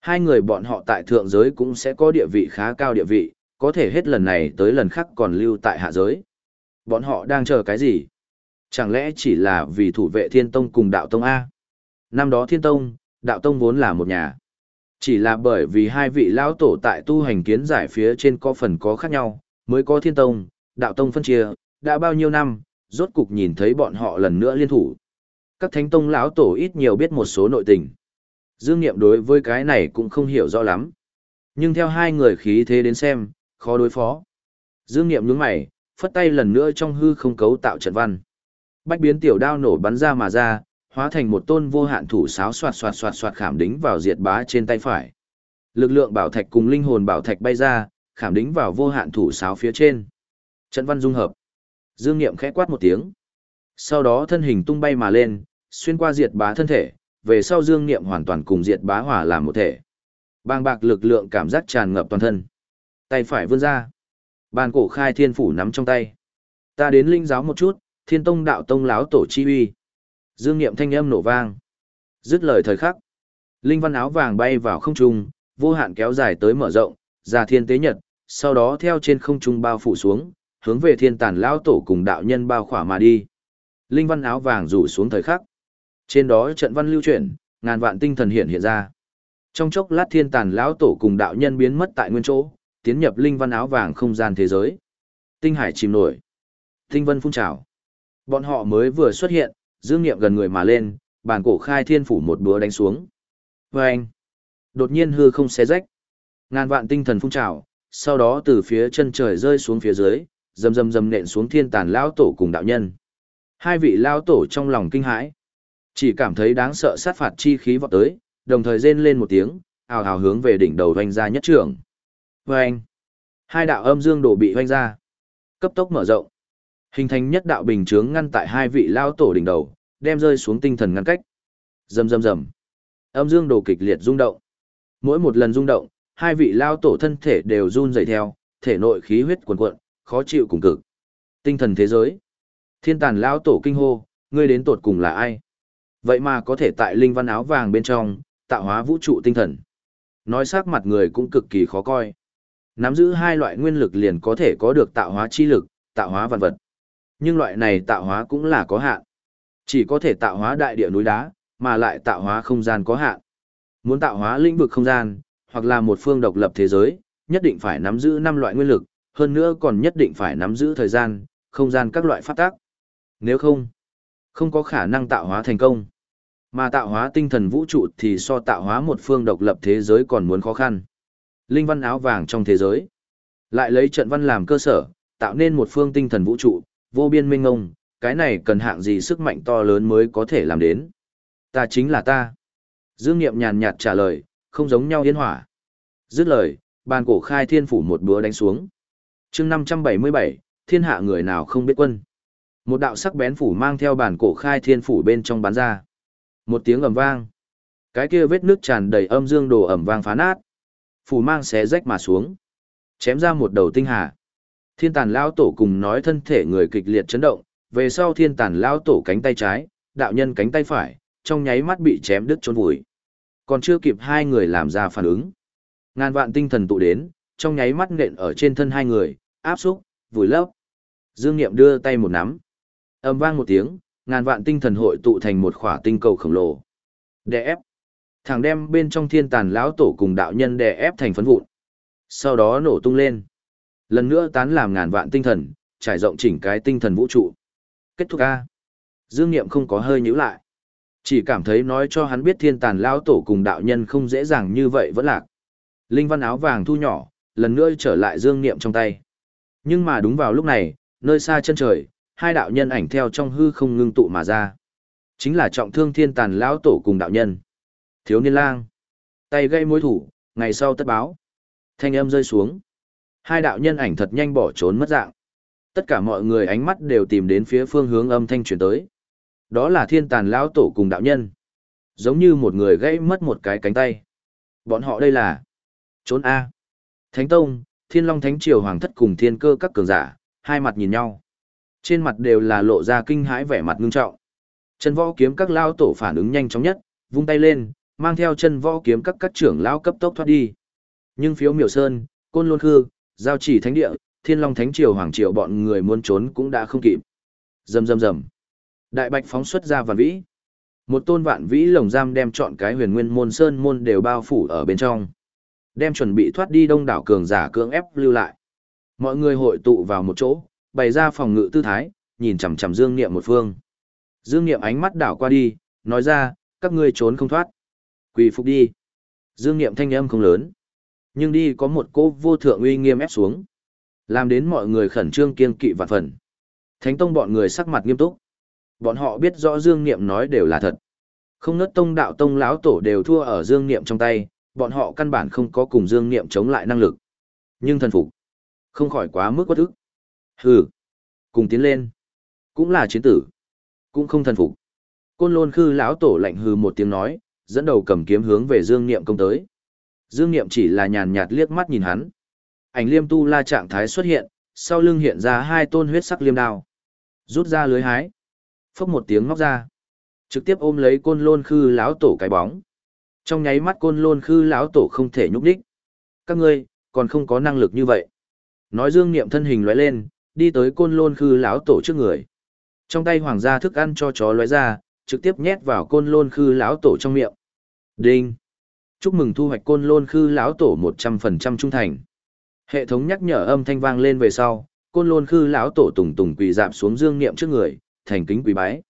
Hai người bọn họ tại thượng giới cũng sẽ có địa vị khá cao địa vị, có thể hết lần này tới lần khác còn lưu tại hạ giới. Bọn họ đang chờ cái gì? Chẳng lẽ chỉ là vì thủ vệ thiên tông cùng đạo tông A? Năm đó thiên tông, đạo tông vốn là một nhà. Chỉ là bởi vì hai vị lão tổ tại tu hành kiến giải phía trên có phần có khác nhau, mới có thiên tông, đạo tông phân chia, đã bao nhiêu năm, rốt cục nhìn thấy bọn họ lần nữa liên thủ. Các thánh tông lão tổ ít nhiều biết một số nội tình. Dương Niệm đối với cái này cũng không hiểu rõ lắm. Nhưng theo hai người khí thế đến xem, khó đối phó. Dương Niệm nhướng mày, phất tay lần nữa trong hư không cấu tạo trận văn. Bách biến tiểu đao nổ bắn ra mà ra, hóa thành một tôn vô hạn thủ sáo xoạt xoạt xoạt xoạt khảm đính vào diệt bá trên tay phải. Lực lượng bảo thạch cùng linh hồn bảo thạch bay ra, khảm đính vào vô hạn thủ sáo phía trên. Trận văn dung hợp. Dương Niệm khẽ quát một tiếng. Sau đó thân hình tung bay mà lên, xuyên qua diệt bá thân thể, về sau Dương Niệm hoàn toàn cùng diệt bá hòa làm một thể. Bang bạc lực lượng cảm giác tràn ngập toàn thân. Tay phải vươn ra. Bàn cổ khai thiên phủ nắm trong tay. Ta đến linh giáo một chút, thiên tông đạo tông láo tổ chi uy. Dương Niệm thanh âm nổ vang. Dứt lời thời khắc. Linh văn áo vàng bay vào không trung, vô hạn kéo dài tới mở rộng, ra thiên tế nhật, sau đó theo trên không trung bao phủ xuống, hướng về thiên tàn lão tổ cùng đạo nhân bao khỏa mà đi. Linh văn áo vàng rủ xuống thời khắc. Trên đó trận văn lưu chuyển, ngàn vạn tinh thần hiện hiện ra. Trong chốc lát thiên tàn lão tổ cùng đạo nhân biến mất tại nguyên chỗ, tiến nhập linh văn áo vàng không gian thế giới. Tinh hải chìm nổi. Tinh vân phun trào. Bọn họ mới vừa xuất hiện, dương nghiệm gần người mà lên, bàn cổ khai thiên phủ một búa đánh xuống. Và anh. Đột nhiên hư không xé rách. Ngàn vạn tinh thần phun trào, sau đó từ phía chân trời rơi xuống phía dưới, dầm dầm dầm nện xuống thiên tàn lão tổ cùng đạo nhân. Hai vị lão tổ trong lòng kinh hãi, chỉ cảm thấy đáng sợ sát phạt chi khí vọt tới, đồng thời rên lên một tiếng, ào ào hướng về đỉnh đầu vành ra nhất trưởng. Và anh, hai đạo âm dương đổ bị hoanh ra, cấp tốc mở rộng, hình thành nhất đạo bình chướng ngăn tại hai vị lao tổ đỉnh đầu, đem rơi xuống tinh thần ngăn cách. Rầm rầm rầm. Âm dương đổ kịch liệt rung động. Mỗi một lần rung động, hai vị lao tổ thân thể đều run rẩy theo, thể nội khí huyết cuồn cuộn, khó chịu cùng cực. Tinh thần thế giới. Thiên tàn lao tổ kinh hô, ngươi đến tột cùng là ai? Vậy mà có thể tại linh văn áo vàng bên trong, tạo hóa vũ trụ tinh thần. Nói sắc mặt người cũng cực kỳ khó coi. Nắm giữ hai loại nguyên lực liền có thể có được tạo hóa chi lực, tạo hóa văn vật. Nhưng loại này tạo hóa cũng là có hạn. Chỉ có thể tạo hóa đại địa núi đá, mà lại tạo hóa không gian có hạn. Muốn tạo hóa lĩnh vực không gian, hoặc là một phương độc lập thế giới, nhất định phải nắm giữ năm loại nguyên lực, hơn nữa còn nhất định phải nắm giữ thời gian, không gian các loại phát tác. Nếu không, không có khả năng tạo hóa thành công. Mà tạo hóa tinh thần vũ trụ thì so tạo hóa một phương độc lập thế giới còn muốn khó khăn. Linh văn áo vàng trong thế giới. Lại lấy trận văn làm cơ sở, tạo nên một phương tinh thần vũ trụ, vô biên minh ngông, cái này cần hạng gì sức mạnh to lớn mới có thể làm đến. Ta chính là ta. Dương Niệm nhàn nhạt trả lời, không giống nhau yên hỏa. Dứt lời, bàn cổ khai thiên phủ một búa đánh xuống chương năm trăm bảy mươi bảy thiên hạ người nào không biết quân một đạo sắc bén phủ mang theo bản cổ khai thiên phủ bên trong bán ra một tiếng ầm vang cái kia vết nước tràn đầy âm dương đồ ẩm vang phá nát phủ mang xé rách mà xuống chém ra một đầu tinh hà thiên tàn lao tổ cùng nói thân thể người kịch liệt chấn động về sau thiên tàn lao tổ cánh tay trái đạo nhân cánh tay phải trong nháy mắt bị chém đứt trốn vùi còn chưa kịp hai người làm ra phản ứng ngàn vạn tinh thần tụ đến trong nháy mắt nện ở trên thân hai người áp xúc, vùi lấp. Dương Niệm đưa tay một nắm. Âm vang một tiếng, ngàn vạn tinh thần hội tụ thành một khỏa tinh cầu khổng lồ. Đè ép. Thằng đem bên trong thiên tàn lão tổ cùng đạo nhân đè ép thành phấn vụn. Sau đó nổ tung lên. Lần nữa tán làm ngàn vạn tinh thần, trải rộng chỉnh cái tinh thần vũ trụ. Kết thúc A. Dương Niệm không có hơi nhíu lại. Chỉ cảm thấy nói cho hắn biết thiên tàn lão tổ cùng đạo nhân không dễ dàng như vậy vẫn lạc. Linh văn áo vàng thu nhỏ, lần nữa trở lại Dương Niệm trong tay. Nhưng mà đúng vào lúc này, nơi xa chân trời, hai đạo nhân ảnh theo trong hư không ngưng tụ mà ra. Chính là trọng thương thiên tàn lão tổ cùng đạo nhân. Thiếu niên lang. Tay gây mối thủ, ngày sau tất báo. Thanh âm rơi xuống. Hai đạo nhân ảnh thật nhanh bỏ trốn mất dạng. Tất cả mọi người ánh mắt đều tìm đến phía phương hướng âm thanh truyền tới. Đó là thiên tàn lão tổ cùng đạo nhân. Giống như một người gãy mất một cái cánh tay. Bọn họ đây là trốn A. Thánh Tông, Thiên Long Thánh Triều Hoàng thất cùng thiên cơ các cường giả, hai mặt nhìn nhau. Trên mặt đều là lộ ra kinh hãi vẻ mặt ngưng trọng. Chân võ kiếm các lao tổ phản ứng nhanh chóng nhất, vung tay lên, mang theo chân võ kiếm các các trưởng lão cấp tốc thoát đi. Nhưng phiếu miểu sơn, côn lôn khư, giao chỉ thánh địa, thiên long thánh triều hoàng triều bọn người muốn trốn cũng đã không kịp. Rầm rầm rầm. Đại bạch phóng xuất ra vạn vĩ. Một tôn vạn vĩ lồng giam đem chọn cái huyền nguyên môn sơn môn đều bao phủ ở bên trong. Đem chuẩn bị thoát đi đông đảo cường giả cưỡng ép lưu lại. Mọi người hội tụ vào một chỗ, bày ra phòng ngự tư thái, nhìn chằm chằm Dương Niệm một phương. Dương Niệm ánh mắt đảo qua đi, nói ra, các ngươi trốn không thoát. Quỳ phục đi. Dương Niệm thanh âm không lớn, nhưng đi có một cô vô thượng uy nghiêm ép xuống, làm đến mọi người khẩn trương kiên kỵ vạn phần. Thánh tông bọn người sắc mặt nghiêm túc. Bọn họ biết rõ Dương Niệm nói đều là thật. Không nớt tông đạo tông lão tổ đều thua ở Dương Niệm trong tay, bọn họ căn bản không có cùng Dương Niệm chống lại năng lực. Nhưng thần phục, không khỏi quá mức quất ức. Hừ, cùng tiến lên, cũng là chiến tử, cũng không thần phục. Côn Lôn Khư lão tổ lạnh hừ một tiếng nói, dẫn đầu cầm kiếm hướng về Dương Niệm công tới. Dương Niệm chỉ là nhàn nhạt liếc mắt nhìn hắn. Ảnh Liêm Tu La trạng thái xuất hiện, sau lưng hiện ra hai tôn huyết sắc liêm đao. Rút ra lưới hái, phốc một tiếng ngóc ra, trực tiếp ôm lấy Côn Lôn Khư lão tổ cái bóng. Trong nháy mắt Côn Lôn Khư lão tổ không thể nhúc đích. Các ngươi còn không có năng lực như vậy. Nói Dương Niệm thân hình lóe lên, đi tới Côn Lôn Khư lão tổ trước người. Trong tay hoàng gia thức ăn cho chó lóe ra, trực tiếp nhét vào côn lôn khư lão tổ trong miệng. Đinh! Chúc mừng thu hoạch côn lôn khư lão tổ một trăm phần trăm trung thành. Hệ thống nhắc nhở âm thanh vang lên về sau, côn lôn khư lão tổ tùng tùng quỳ dạp xuống dương niệm trước người, thành kính quỳ bái.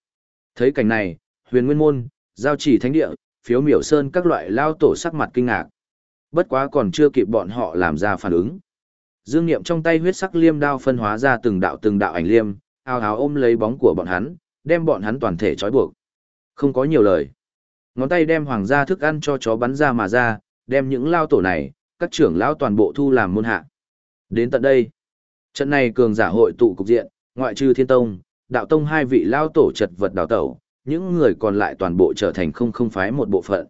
Thấy cảnh này, huyền nguyên môn, giao chỉ thánh địa, phiếu miểu sơn các loại lao tổ sắc mặt kinh ngạc. Bất quá còn chưa kịp bọn họ làm ra phản ứng. Dương Niệm trong tay huyết sắc liêm đao phân hóa ra từng đạo từng đạo ảnh liêm, ao ào ôm lấy bóng của bọn hắn, đem bọn hắn toàn thể trói buộc. Không có nhiều lời. Ngón tay đem hoàng gia thức ăn cho chó bắn ra mà ra, đem những lao tổ này, các trưởng lão toàn bộ thu làm môn hạ. Đến tận đây, trận này cường giả hội tụ cục diện, ngoại trừ thiên tông, đạo tông hai vị lao tổ chật vật đào tẩu, những người còn lại toàn bộ trở thành không không phái một bộ phận.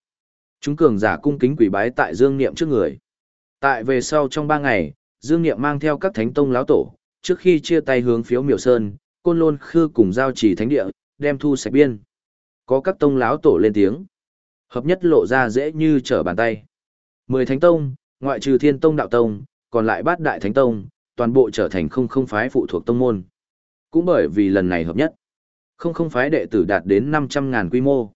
Chúng cường giả cung kính quỷ bái tại Dương Niệm trước người. Tại về sau trong ba ngày, Dương Niệm mang theo các thánh tông lão tổ, trước khi chia tay hướng phiếu miểu sơn, côn lôn khư cùng giao trì thánh địa, đem thu sạch biên. Có các tông láo tổ lên tiếng. Hợp nhất lộ ra dễ như trở bàn tay. Mười thánh tông, ngoại trừ thiên tông đạo tông, còn lại bát đại thánh tông, toàn bộ trở thành không không phái phụ thuộc tông môn. Cũng bởi vì lần này hợp nhất, không không phái đệ tử đạt đến năm trăm ngàn quy mô.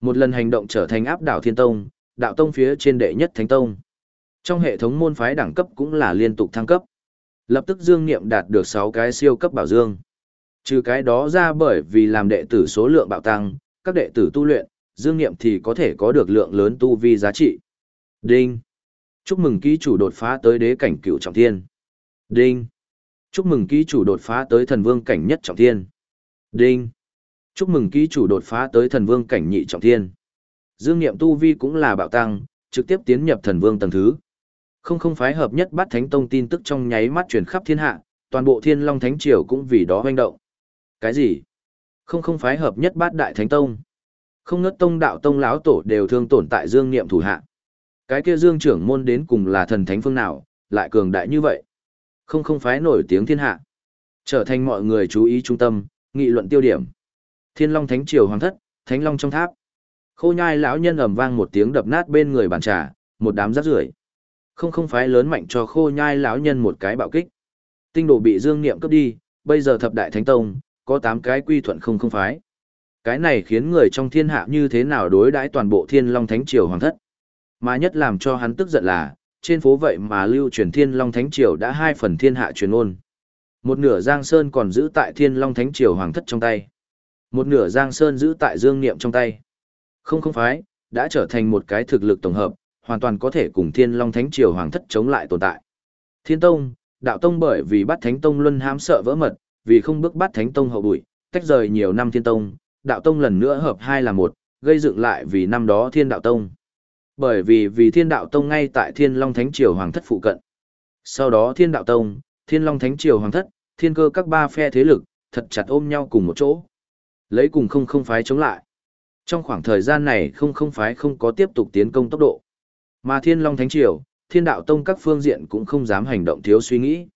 Một lần hành động trở thành áp đảo thiên tông, đạo tông phía trên đệ nhất thánh tông. Trong hệ thống môn phái đẳng cấp cũng là liên tục thăng cấp. Lập tức Dương Niệm đạt được sáu cái siêu cấp bảo dương. Trừ cái đó ra bởi vì làm đệ tử số lượng bạo tăng, các đệ tử tu luyện, dương nghiệm thì có thể có được lượng lớn tu vi giá trị. Đinh. Chúc mừng ký chủ đột phá tới đế cảnh cửu trọng thiên. Đinh. Chúc mừng ký chủ đột phá tới thần vương cảnh nhất trọng thiên. Đinh. Chúc mừng ký chủ đột phá tới thần vương cảnh nhị trọng thiên. Dương nghiệm tu vi cũng là bạo tăng, trực tiếp tiến nhập thần vương tầng thứ. Không không phái hợp nhất bắt thánh tông tin tức trong nháy mắt truyền khắp thiên hạ, toàn bộ thiên long thánh triều cũng vì đó hoành động. Cái gì? Không không phái hợp nhất bát đại thánh tông. Không ngất tông đạo tông lão tổ đều thương tổn tại dương niệm thủ hạ. Cái kia dương trưởng môn đến cùng là thần thánh phương nào, lại cường đại như vậy. Không không phái nổi tiếng thiên hạ. Trở thành mọi người chú ý trung tâm, nghị luận tiêu điểm. Thiên long thánh triều hoàng thất, thánh long trong tháp. Khô nhai lão nhân ầm vang một tiếng đập nát bên người bàn trà, một đám rác rưởi. Không không phái lớn mạnh cho khô nhai lão nhân một cái bạo kích. Tinh đồ bị dương niệm cướp đi, bây giờ thập đại thánh tông, có 8 cái quy thuận không không phái. Cái này khiến người trong thiên hạ như thế nào đối đãi toàn bộ thiên long thánh triều hoàng thất. Mà nhất làm cho hắn tức giận là, trên phố vậy mà lưu truyền thiên long thánh triều đã hai phần thiên hạ truyền ôn. Một nửa Giang Sơn còn giữ tại thiên long thánh triều hoàng thất trong tay. Một nửa Giang Sơn giữ tại dương niệm trong tay. Không không phái, đã trở thành một cái thực lực tổng hợp, hoàn toàn có thể cùng thiên long thánh triều hoàng thất chống lại tồn tại. Thiên Tông, đạo tông bởi vì bắt thánh tông luân hám sợ vỡ mật, vì không bước bắt thánh tông hậu bụi, tách rời nhiều năm thiên tông, đạo tông lần nữa hợp hai là một, gây dựng lại vì năm đó thiên đạo tông. Bởi vì vì thiên đạo tông ngay tại thiên long thánh triều hoàng thất phụ cận. Sau đó thiên đạo tông, thiên long thánh triều hoàng thất, thiên cơ các ba phe thế lực, thật chặt ôm nhau cùng một chỗ. Lấy cùng không không phái chống lại. Trong khoảng thời gian này không không phái không có tiếp tục tiến công tốc độ. Mà thiên long thánh triều, thiên đạo tông các phương diện cũng không dám hành động thiếu suy nghĩ.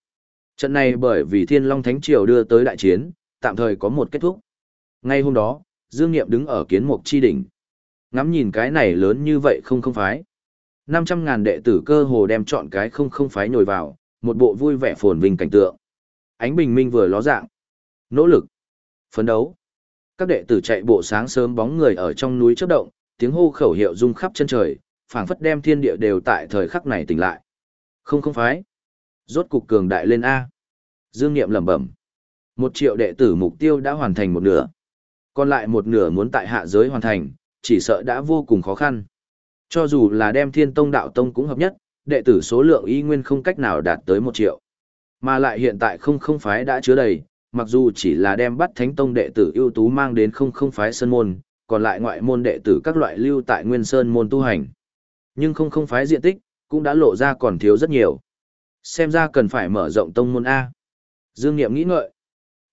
Trận này bởi vì thiên long thánh triều đưa tới đại chiến, tạm thời có một kết thúc. Ngay hôm đó, Dương Niệm đứng ở kiến mục chi đỉnh. Ngắm nhìn cái này lớn như vậy không không phái. 500.000 đệ tử cơ hồ đem chọn cái không không phái nhồi vào, một bộ vui vẻ phồn vinh cảnh tượng. Ánh bình minh vừa ló dạng. Nỗ lực. Phấn đấu. Các đệ tử chạy bộ sáng sớm bóng người ở trong núi chớp động, tiếng hô khẩu hiệu rung khắp chân trời, phảng phất đem thiên địa đều tại thời khắc này tỉnh lại. Không không phái. Rốt cục cường đại lên A. Dương Niệm lẩm bẩm. Một triệu đệ tử mục tiêu đã hoàn thành một nửa. Còn lại một nửa muốn tại hạ giới hoàn thành, chỉ sợ đã vô cùng khó khăn. Cho dù là đem thiên tông đạo tông cũng hợp nhất, đệ tử số lượng y nguyên không cách nào đạt tới một triệu. Mà lại hiện tại không không phái đã chứa đầy, mặc dù chỉ là đem bắt thánh tông đệ tử ưu tú mang đến không không phái sơn môn, còn lại ngoại môn đệ tử các loại lưu tại nguyên sơn môn tu hành. Nhưng không không phái diện tích, cũng đã lộ ra còn thiếu rất nhiều. Xem ra cần phải mở rộng tông môn A. Dương Niệm nghĩ ngợi.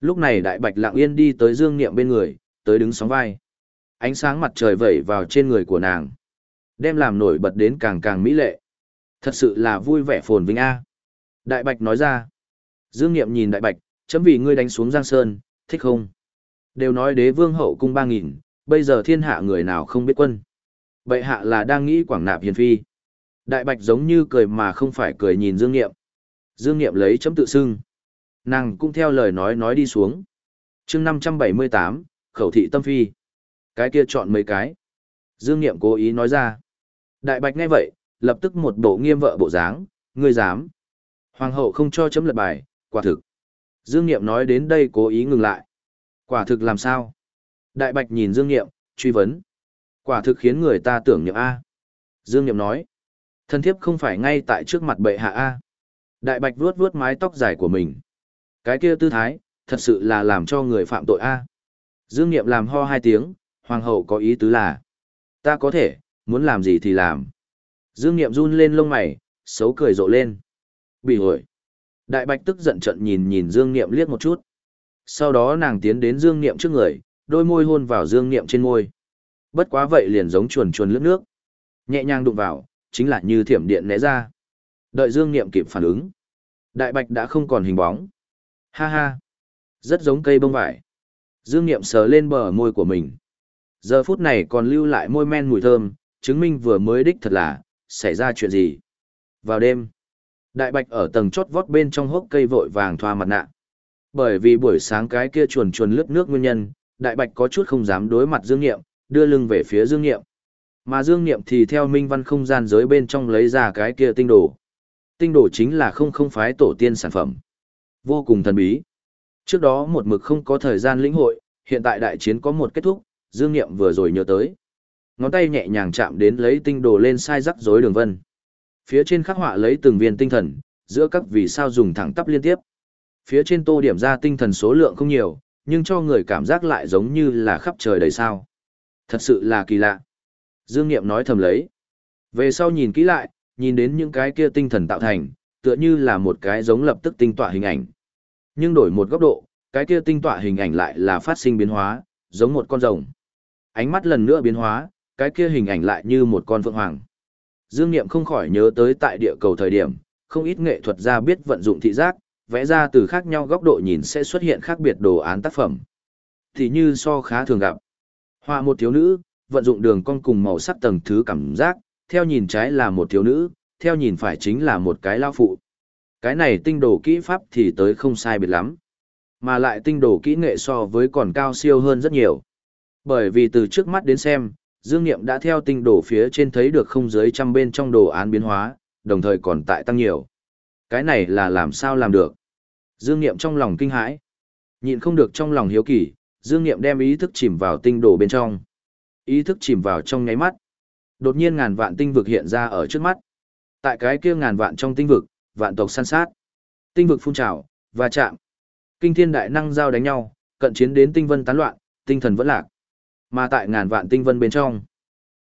Lúc này đại bạch lặng yên đi tới Dương Niệm bên người, tới đứng sóng vai. Ánh sáng mặt trời vẩy vào trên người của nàng. Đem làm nổi bật đến càng càng mỹ lệ. Thật sự là vui vẻ phồn vinh A. Đại bạch nói ra. Dương Niệm nhìn đại bạch, chấm vì ngươi đánh xuống Giang Sơn, thích không? Đều nói đế vương hậu cung ba nghìn, bây giờ thiên hạ người nào không biết quân. Bệ hạ là đang nghĩ quảng nạp hiền phi. Đại bạch giống như cười mà không phải cười nhìn Dương Niệm. Dương Niệm lấy chấm tự xưng. Nàng cũng theo lời nói nói đi xuống. chương 578, khẩu thị tâm phi. Cái kia chọn mấy cái. Dương Niệm cố ý nói ra. Đại bạch nghe vậy, lập tức một bộ nghiêm vợ bộ dáng, ngươi dám. Hoàng hậu không cho chấm lật bài, quả thực. Dương Niệm nói đến đây cố ý ngừng lại. Quả thực làm sao? Đại bạch nhìn Dương Niệm, truy vấn. Quả thực khiến người ta tưởng niệm A. Dương Niệm nói. Thân thiếp không phải ngay tại trước mặt bệ hạ A. Đại bạch vuốt vuốt mái tóc dài của mình. Cái kia tư thái, thật sự là làm cho người phạm tội A. Dương Niệm làm ho hai tiếng, hoàng hậu có ý tứ là. Ta có thể, muốn làm gì thì làm. Dương Niệm run lên lông mày, xấu cười rộ lên. Bị hồi. Đại bạch tức giận trận nhìn nhìn Dương Niệm liếc một chút. Sau đó nàng tiến đến Dương Niệm trước người, đôi môi hôn vào Dương Niệm trên môi. Bất quá vậy liền giống chuồn chuồn lướt nước. Nhẹ nhàng đụng vào, chính là như thiểm điện né ra. Đợi Dương Niệm kịp phản ứng. Đại bạch đã không còn hình bóng. Ha ha. Rất giống cây bông vải. Dương Niệm sờ lên bờ môi của mình. Giờ phút này còn lưu lại môi men mùi thơm, chứng minh vừa mới đích thật là, xảy ra chuyện gì. Vào đêm, đại bạch ở tầng chót vót bên trong hốc cây vội vàng thoa mặt nạ. Bởi vì buổi sáng cái kia chuồn chuồn lướt nước nguyên nhân, đại bạch có chút không dám đối mặt Dương Niệm, đưa lưng về phía Dương Niệm. Mà Dương Niệm thì theo minh văn không gian giới bên trong lấy ra cái kia tinh đồ. Tinh đồ chính là không không phái tổ tiên sản phẩm. Vô cùng thần bí. Trước đó một mực không có thời gian lĩnh hội, hiện tại đại chiến có một kết thúc, Dương Niệm vừa rồi nhớ tới. Ngón tay nhẹ nhàng chạm đến lấy tinh đồ lên sai rắc rối đường vân. Phía trên khắc họa lấy từng viên tinh thần, giữa các vì sao dùng thẳng tắp liên tiếp. Phía trên tô điểm ra tinh thần số lượng không nhiều, nhưng cho người cảm giác lại giống như là khắp trời đầy sao. Thật sự là kỳ lạ. Dương Niệm nói thầm lấy. Về sau nhìn kỹ lại, nhìn đến những cái kia tinh thần tạo thành, tựa như là một cái giống lập tức tinh tọa hình ảnh. Nhưng đổi một góc độ, cái kia tinh tọa hình ảnh lại là phát sinh biến hóa, giống một con rồng. Ánh mắt lần nữa biến hóa, cái kia hình ảnh lại như một con phượng hoàng. Dương Niệm không khỏi nhớ tới tại địa cầu thời điểm, không ít nghệ thuật gia biết vận dụng thị giác, vẽ ra từ khác nhau góc độ nhìn sẽ xuất hiện khác biệt đồ án tác phẩm. Thì như so khá thường gặp. Họa một thiếu nữ, vận dụng đường cong cùng màu sắc tầng thứ cảm giác, theo nhìn trái là một thiếu nữ, theo nhìn phải chính là một cái lao phụ. Cái này tinh đồ kỹ pháp thì tới không sai biệt lắm. Mà lại tinh đồ kỹ nghệ so với còn cao siêu hơn rất nhiều. Bởi vì từ trước mắt đến xem, Dương Niệm đã theo tinh đồ phía trên thấy được không dưới trăm bên trong đồ án biến hóa, đồng thời còn tại tăng nhiều. Cái này là làm sao làm được? Dương Niệm trong lòng kinh hãi. Nhịn không được trong lòng hiếu kỳ, Dương Niệm đem ý thức chìm vào tinh đồ bên trong. Ý thức chìm vào trong nháy mắt. Đột nhiên ngàn vạn tinh vực hiện ra ở trước mắt. Tại cái kia ngàn vạn trong tinh vực, vạn tộc săn sát. Tinh vực phun trào, và chạm. Kinh thiên đại năng giao đánh nhau, cận chiến đến tinh vân tán loạn, tinh thần vẫn lạc. Mà tại ngàn vạn tinh vân bên trong,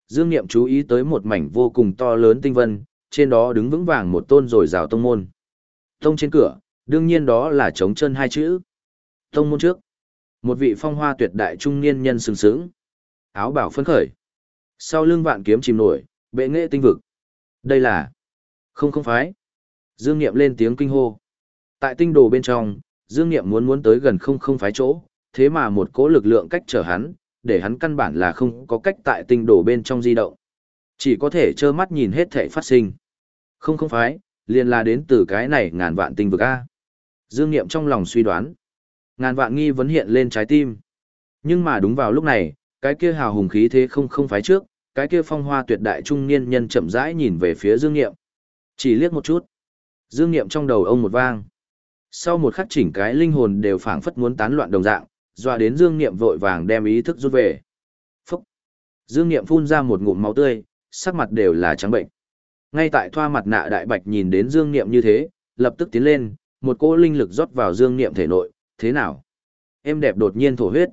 Dương Niệm chú ý tới một mảnh vô cùng to lớn tinh vân, trên đó đứng vững vàng một tôn rồi rào tông môn. Tông trên cửa, đương nhiên đó là chống chân hai chữ. Tông môn trước, một vị phong hoa tuyệt đại trung niên nhân sừng sững, áo bảo phấn khởi. Sau lưng vạn kiếm chìm nổi, bệ nghệ tinh vực. Đây là không không phái. Dương Niệm lên tiếng kinh hô. Tại tinh đồ bên trong, Dương Niệm muốn muốn tới gần không không phái chỗ, thế mà một cỗ lực lượng cách trở hắn, để hắn căn bản là không có cách tại tinh đồ bên trong di động. Chỉ có thể trơ mắt nhìn hết thể phát sinh. Không không phái, liền là đến từ cái này ngàn vạn tinh vực A. Dương Niệm trong lòng suy đoán. Ngàn vạn nghi vấn hiện lên trái tim. Nhưng mà đúng vào lúc này, cái kia hào hùng khí thế không không phái trước, cái kia phong hoa tuyệt đại trung niên nhân chậm rãi nhìn về phía Dương Niệm. Chỉ liếc một chút. Dương Niệm trong đầu ông một vang. Sau một khắc chỉnh cái linh hồn đều phảng phất muốn tán loạn đồng dạng, dọa đến Dương Niệm vội vàng đem ý thức rút về. Phúc! Dương Niệm phun ra một ngụm máu tươi, sắc mặt đều là trắng bệnh. Ngay tại thoa mặt nạ đại bạch nhìn đến Dương Niệm như thế, lập tức tiến lên, một cỗ linh lực rót vào Dương Niệm thể nội, thế nào? Em đẹp đột nhiên thổ huyết.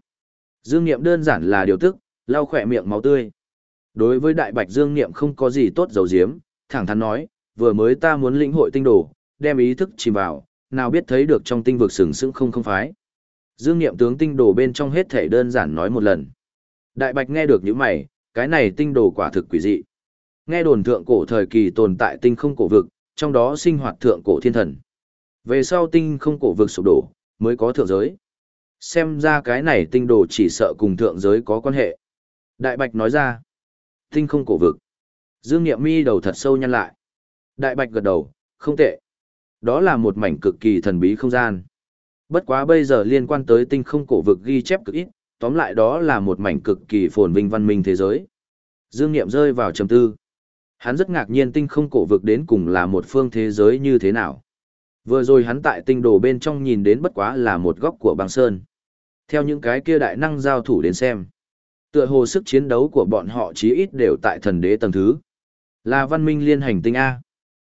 Dương Niệm đơn giản là điều tức, lau khỏe miệng máu tươi. Đối với đại bạch Dương Niệm không có gì tốt dầu diếm, thẳng thắn nói, vừa mới ta muốn lĩnh hội tinh đồ, đem ý thức chìm vào, nào biết thấy được trong tinh vực sừng sững không không phái. Dương Niệm tướng tinh đồ bên trong hết thể đơn giản nói một lần. Đại Bạch nghe được những mày, cái này tinh đồ quả thực quỷ dị. Nghe đồn thượng cổ thời kỳ tồn tại tinh không cổ vực, trong đó sinh hoạt thượng cổ thiên thần. Về sau tinh không cổ vực sụp đổ, mới có thượng giới. Xem ra cái này tinh đồ chỉ sợ cùng thượng giới có quan hệ. Đại Bạch nói ra, tinh không cổ vực. Dương Niệm mi đầu thật sâu nhăn lại. Đại Bạch gật đầu, không tệ. Đó là một mảnh cực kỳ thần bí không gian. Bất quá bây giờ liên quan tới tinh không cổ vực ghi chép cực ít, tóm lại đó là một mảnh cực kỳ phồn vinh văn minh thế giới. Dương Niệm rơi vào trầm tư. Hắn rất ngạc nhiên tinh không cổ vực đến cùng là một phương thế giới như thế nào. Vừa rồi hắn tại tinh đồ bên trong nhìn đến bất quá là một góc của băng sơn. Theo những cái kia đại năng giao thủ đến xem. Tựa hồ sức chiến đấu của bọn họ chí ít đều tại thần đế tầng thứ. Là văn minh liên hành tinh A.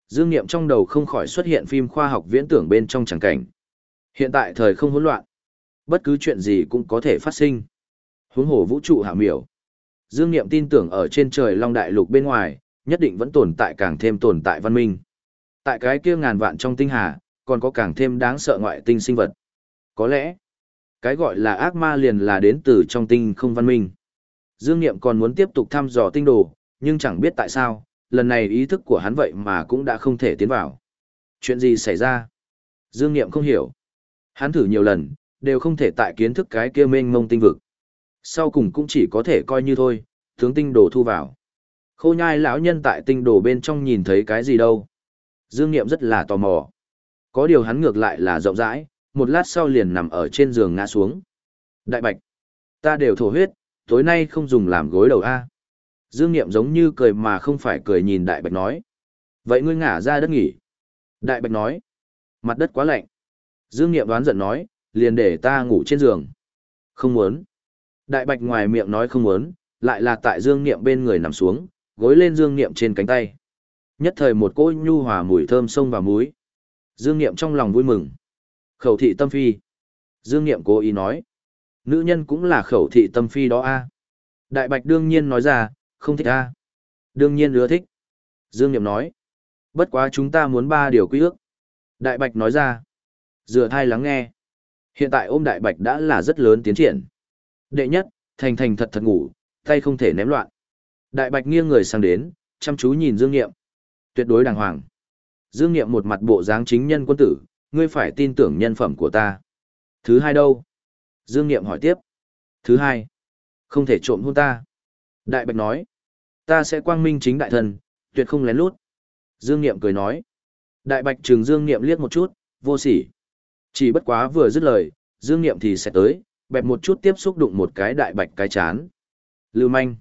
Dương Niệm trong đầu không khỏi xuất hiện phim khoa học viễn tưởng bên trong chẳng cảnh. Hiện tại thời không hỗn loạn, bất cứ chuyện gì cũng có thể phát sinh. Huống hồ vũ trụ hạ miểu. Dương Niệm tin tưởng ở trên trời Long Đại Lục bên ngoài, nhất định vẫn tồn tại càng thêm tồn tại văn minh. Tại cái kia ngàn vạn trong tinh hà, còn có càng thêm đáng sợ ngoại tinh sinh vật. Có lẽ, cái gọi là ác ma liền là đến từ trong tinh không văn minh. Dương Niệm còn muốn tiếp tục thăm dò tinh đồ, nhưng chẳng biết tại sao, lần này ý thức của hắn vậy mà cũng đã không thể tiến vào. Chuyện gì xảy ra? Dương Niệm không hiểu. Hắn thử nhiều lần, đều không thể tại kiến thức cái kia mênh mông tinh vực. Sau cùng cũng chỉ có thể coi như thôi, tướng tinh đồ thu vào. Khô nhai lão nhân tại tinh đồ bên trong nhìn thấy cái gì đâu. Dương Niệm rất là tò mò. Có điều hắn ngược lại là rộng rãi, một lát sau liền nằm ở trên giường ngã xuống. Đại bạch, ta đều thổ huyết, tối nay không dùng làm gối đầu A. Dương Niệm giống như cười mà không phải cười nhìn Đại Bạch nói. Vậy ngươi ngả ra đất nghỉ. Đại Bạch nói. Mặt đất quá lạnh. Dương Niệm đoán giận nói, liền để ta ngủ trên giường. Không muốn. Đại Bạch ngoài miệng nói không muốn, lại là tại Dương Niệm bên người nằm xuống, gối lên Dương Niệm trên cánh tay. Nhất thời một cỗ nhu hòa mùi thơm sông vào mũi. Dương Niệm trong lòng vui mừng. Khẩu thị tâm phi. Dương Niệm cố ý nói. Nữ nhân cũng là khẩu thị tâm phi đó a. Đại Bạch đương nhiên nói ra, không thích a. Đương nhiên ưa thích. Dương Niệm nói. Bất quá chúng ta muốn ba điều quy ước. Đại Bạch nói ra. Dựa thai lắng nghe. Hiện tại ôm Đại Bạch đã là rất lớn tiến triển. Đệ nhất, thành thành thật thật ngủ, tay không thể ném loạn. Đại Bạch nghiêng người sang đến, chăm chú nhìn Dương Niệm. Tuyệt đối đàng hoàng. Dương Niệm một mặt bộ dáng chính nhân quân tử, ngươi phải tin tưởng nhân phẩm của ta. Thứ hai đâu? Dương Niệm hỏi tiếp. Thứ hai, không thể trộm hôn ta. Đại Bạch nói. Ta sẽ quang minh chính đại thần, tuyệt không lén lút. Dương Niệm cười nói. Đại Bạch trừng Dương Niệm liếc một chút, vô sỉ. Chỉ bất quá vừa dứt lời, Dương Niệm thì sẽ tới, bẹp một chút tiếp xúc đụng một cái đại bạch cái chán. Lưu manh.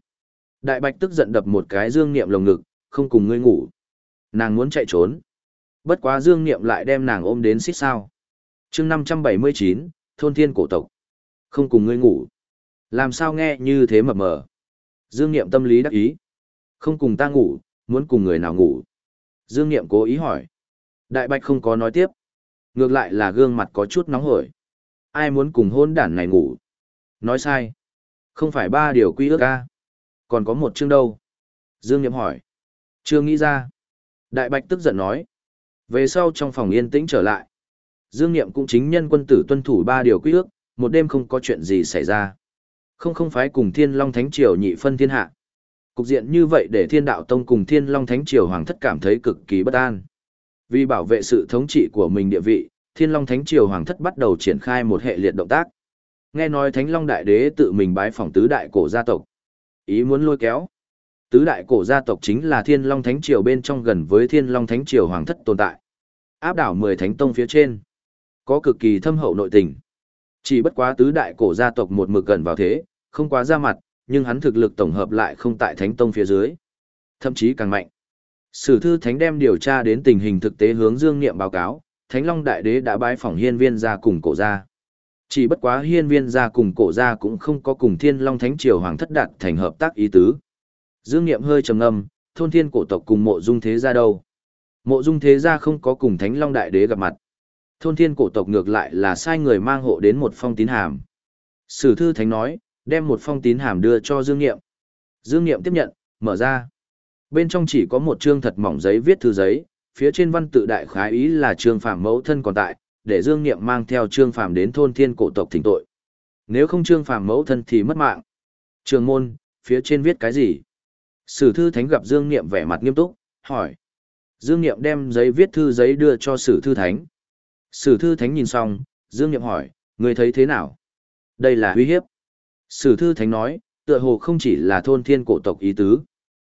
Đại bạch tức giận đập một cái dương niệm lồng ngực, không cùng ngươi ngủ. Nàng muốn chạy trốn. Bất quá dương niệm lại đem nàng ôm đến xích sao. chương 579, thôn thiên cổ tộc. Không cùng ngươi ngủ. Làm sao nghe như thế mập mờ. Dương niệm tâm lý đắc ý. Không cùng ta ngủ, muốn cùng người nào ngủ. Dương niệm cố ý hỏi. Đại bạch không có nói tiếp. Ngược lại là gương mặt có chút nóng hổi. Ai muốn cùng hôn đản này ngủ? Nói sai. Không phải ba điều quy ước ca. Còn có một chương đâu? Dương Niệm hỏi. Chưa nghĩ ra. Đại Bạch tức giận nói. Về sau trong phòng yên tĩnh trở lại. Dương Niệm cũng chính nhân quân tử tuân thủ ba điều quy ước, một đêm không có chuyện gì xảy ra. Không không phải cùng Thiên Long Thánh Triều nhị phân thiên hạ. Cục diện như vậy để Thiên Đạo Tông cùng Thiên Long Thánh Triều Hoàng thất cảm thấy cực kỳ bất an. Vì bảo vệ sự thống trị của mình địa vị, Thiên Long Thánh Triều Hoàng thất bắt đầu triển khai một hệ liệt động tác. Nghe nói Thánh Long Đại Đế tự mình bái phỏng tứ đại cổ gia tộc. Ý muốn lôi kéo. Tứ đại cổ gia tộc chính là Thiên Long Thánh Triều bên trong gần với Thiên Long Thánh Triều Hoàng thất tồn tại. Áp đảo 10 thánh tông phía trên. Có cực kỳ thâm hậu nội tình. Chỉ bất quá tứ đại cổ gia tộc một mực gần vào thế, không quá ra mặt, nhưng hắn thực lực tổng hợp lại không tại thánh tông phía dưới. Thậm chí càng mạnh. Sử thư thánh đem điều tra đến tình hình thực tế hướng Dương Niệm báo cáo, Thánh Long Đại Đế đã bái phỏng hiên viên gia cùng cổ gia. Chỉ bất quá hiên viên gia cùng cổ gia cũng không có cùng Thiên Long Thánh Triều Hoàng thất đạt thành hợp tác ý tứ. Dương Niệm hơi trầm ngâm, thôn thiên cổ tộc cùng mộ dung thế gia đâu. Mộ dung thế gia không có cùng Thánh Long Đại Đế gặp mặt. Thôn thiên cổ tộc ngược lại là sai người mang hộ đến một phong tín hàm. Sử thư thánh nói, đem một phong tín hàm đưa cho Dương Niệm. Dương Niệm tiếp nhận, mở ra. Bên trong chỉ có một chương thật mỏng giấy viết thư giấy, phía trên văn tự đại khái ý là Trương Phàm mẫu thân còn tại, để Dương Niệm mang theo Trương Phàm đến thôn thiên cổ tộc thỉnh tội. Nếu không Trương Phàm mẫu thân thì mất mạng. Trường môn, phía trên viết cái gì? Sử thư thánh gặp Dương Niệm vẻ mặt nghiêm túc, hỏi. Dương Niệm đem giấy viết thư giấy đưa cho Sử thư thánh. Sử thư thánh nhìn xong, Dương Niệm hỏi, người thấy thế nào? Đây là uy hiếp. Sử thư thánh nói, tựa hồ không chỉ là thôn thiên cổ tộc ý tứ.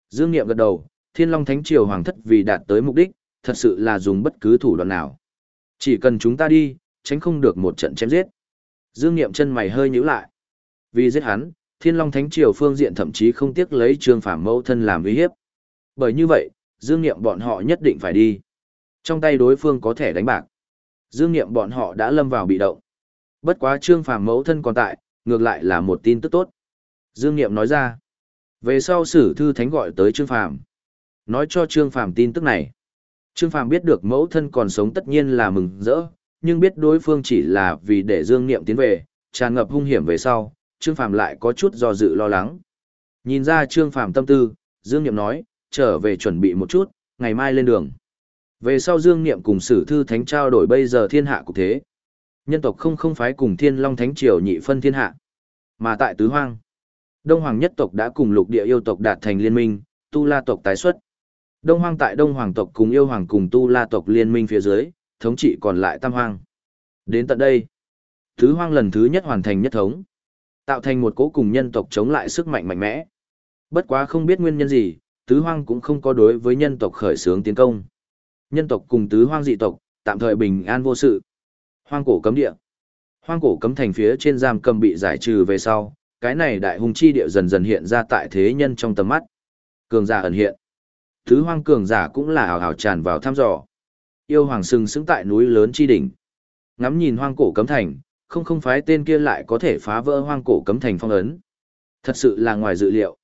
Dương Niệm gật đầu, Thiên Long Thánh Triều Hoàng thất vì đạt tới mục đích, thật sự là dùng bất cứ thủ đoạn nào. Chỉ cần chúng ta đi, tránh không được một trận chém giết. Dương Niệm chân mày hơi nhíu lại. Vì giết hắn, Thiên Long Thánh Triều phương diện thậm chí không tiếc lấy Trương Phàm mẫu thân làm uy hiếp. Bởi như vậy, Dương Niệm bọn họ nhất định phải đi. Trong tay đối phương có thể đánh bạc. Dương Niệm bọn họ đã lâm vào bị động. Bất quá Trương Phàm mẫu thân còn tại, ngược lại là một tin tức tốt. Dương Niệm nói ra. Về sau sử thư thánh gọi tới Trương Phàm nói cho Trương Phàm tin tức này. Trương Phàm biết được mẫu thân còn sống tất nhiên là mừng rỡ, nhưng biết đối phương chỉ là vì để Dương Niệm tiến về, tràn ngập hung hiểm về sau, Trương Phàm lại có chút do dự lo lắng. Nhìn ra Trương Phàm tâm tư, Dương Niệm nói, trở về chuẩn bị một chút, ngày mai lên đường. Về sau Dương Niệm cùng Sử Thư Thánh trao đổi bây giờ thiên hạ cục thế. Nhân tộc không không phái cùng Thiên Long Thánh Triều nhị phân thiên hạ, mà tại Tứ Hoang. Đông Hoàng nhất tộc đã cùng lục địa yêu tộc đạt thành liên minh, Tu La tộc tái xuất. Đông Hoang tại Đông Hoàng tộc cùng yêu hoàng cùng Tu La tộc liên minh phía dưới, thống trị còn lại Tam Hoang. Đến tận đây, Tứ Hoang lần thứ nhất hoàn thành nhất thống, tạo thành một cố cùng nhân tộc chống lại sức mạnh mạnh mẽ. Bất quá không biết nguyên nhân gì, Tứ Hoang cũng không có đối với nhân tộc khởi xướng tiến công. Nhân tộc cùng Tứ Hoang dị tộc, tạm thời bình an vô sự. Hoang cổ cấm địa. Hoang cổ cấm thành phía trên giam cầm bị giải trừ về sau, cái này đại hùng chi địa dần dần hiện ra tại thế nhân trong tầm mắt. Cường giả ẩn hiện. Thứ hoang cường giả cũng là hào hào tràn vào thăm dò. Yêu hoàng sừng sững tại núi lớn chi đỉnh. Ngắm nhìn hoang cổ cấm thành, không không phái tên kia lại có thể phá vỡ hoang cổ cấm thành phong ấn. Thật sự là ngoài dự liệu.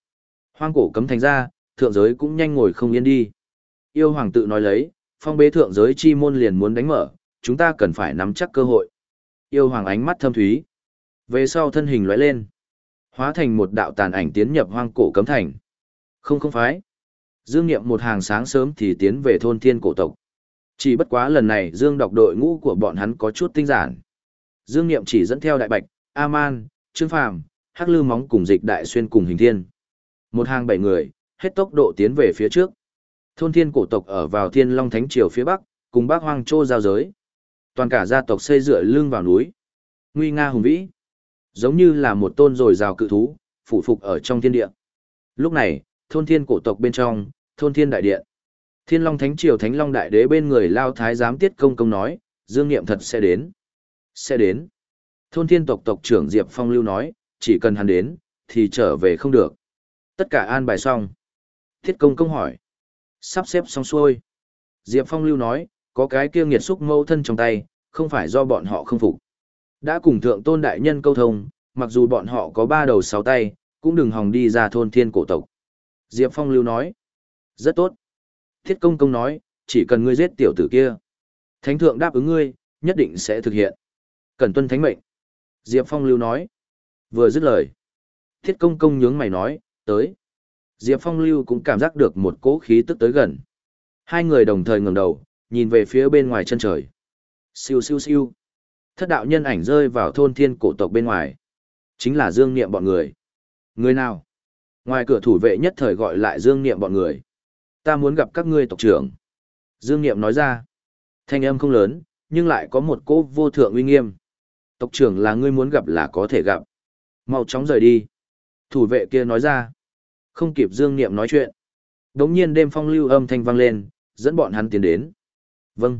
Hoang cổ cấm thành ra, thượng giới cũng nhanh ngồi không yên đi. Yêu hoàng tự nói lấy, phong bế thượng giới chi môn liền muốn đánh mở, chúng ta cần phải nắm chắc cơ hội. Yêu hoàng ánh mắt thâm thúy. Về sau thân hình lóe lên. Hóa thành một đạo tàn ảnh tiến nhập hoang cổ cấm thành. Không không phái. Dương Niệm một hàng sáng sớm thì tiến về thôn thiên cổ tộc. Chỉ bất quá lần này Dương đọc đội ngũ của bọn hắn có chút tinh giản. Dương Niệm chỉ dẫn theo Đại Bạch, A-man, Trương Phàm, Hắc Lư Móng cùng Dịch Đại Xuyên cùng Hình Thiên. Một hàng bảy người, hết tốc độ tiến về phía trước. Thôn thiên cổ tộc ở vào Thiên Long Thánh Triều phía bắc, cùng Bắc Hoang Châu giao giới. Toàn cả gia tộc xây dựa lưng vào núi. Nguy nga hùng vĩ. Giống như là một tôn rồi rào cự thú, phủ phục ở trong thiên địa. Lúc này, thôn thiên cổ tộc bên trong, thôn thiên đại điện. Thiên Long Thánh Triều Thánh Long Đại Đế bên người Lao Thái giám Tiết Công Công nói, Dương Niệm thật sẽ đến. Sẽ đến. Thôn thiên tộc tộc trưởng Diệp Phong lưu nói, chỉ cần hắn đến, thì trở về không được. Tất cả an bài xong. Thiết công công hỏi. Sắp xếp xong xuôi. Diệp Phong lưu nói, có cái kia nghiệt xúc mâu thân trong tay, không phải do bọn họ không phục. Đã cùng thượng tôn đại nhân câu thông, mặc dù bọn họ có ba đầu sáu tay, cũng đừng hòng đi ra thôn thiên cổ tộc. Diệp Phong lưu nói. Rất tốt. Thiết công công nói, chỉ cần ngươi giết tiểu tử kia. Thánh thượng đáp ứng ngươi, nhất định sẽ thực hiện. Cần tuân thánh mệnh. Diệp Phong lưu nói. Vừa dứt lời. Thiết công công nhướng mày nói, tới. Diệp Phong lưu cũng cảm giác được một cỗ khí tức tới gần. Hai người đồng thời ngẩng đầu, nhìn về phía bên ngoài chân trời. Siêu siêu siêu. Thất đạo nhân ảnh rơi vào thôn thiên cổ tộc bên ngoài. Chính là Dương Niệm bọn người. Người nào? Ngoài cửa thủ vệ nhất thời gọi lại Dương Niệm bọn người. Ta muốn gặp các ngươi tộc trưởng. Dương Niệm nói ra. Thanh âm không lớn, nhưng lại có một cỗ vô thượng uy nghiêm. Tộc trưởng là ngươi muốn gặp là có thể gặp. Mau chóng rời đi. Thủ vệ kia nói ra. Không kịp Dương Niệm nói chuyện. Đống nhiên đêm phong lưu âm thanh vang lên, dẫn bọn hắn tiến đến. Vâng.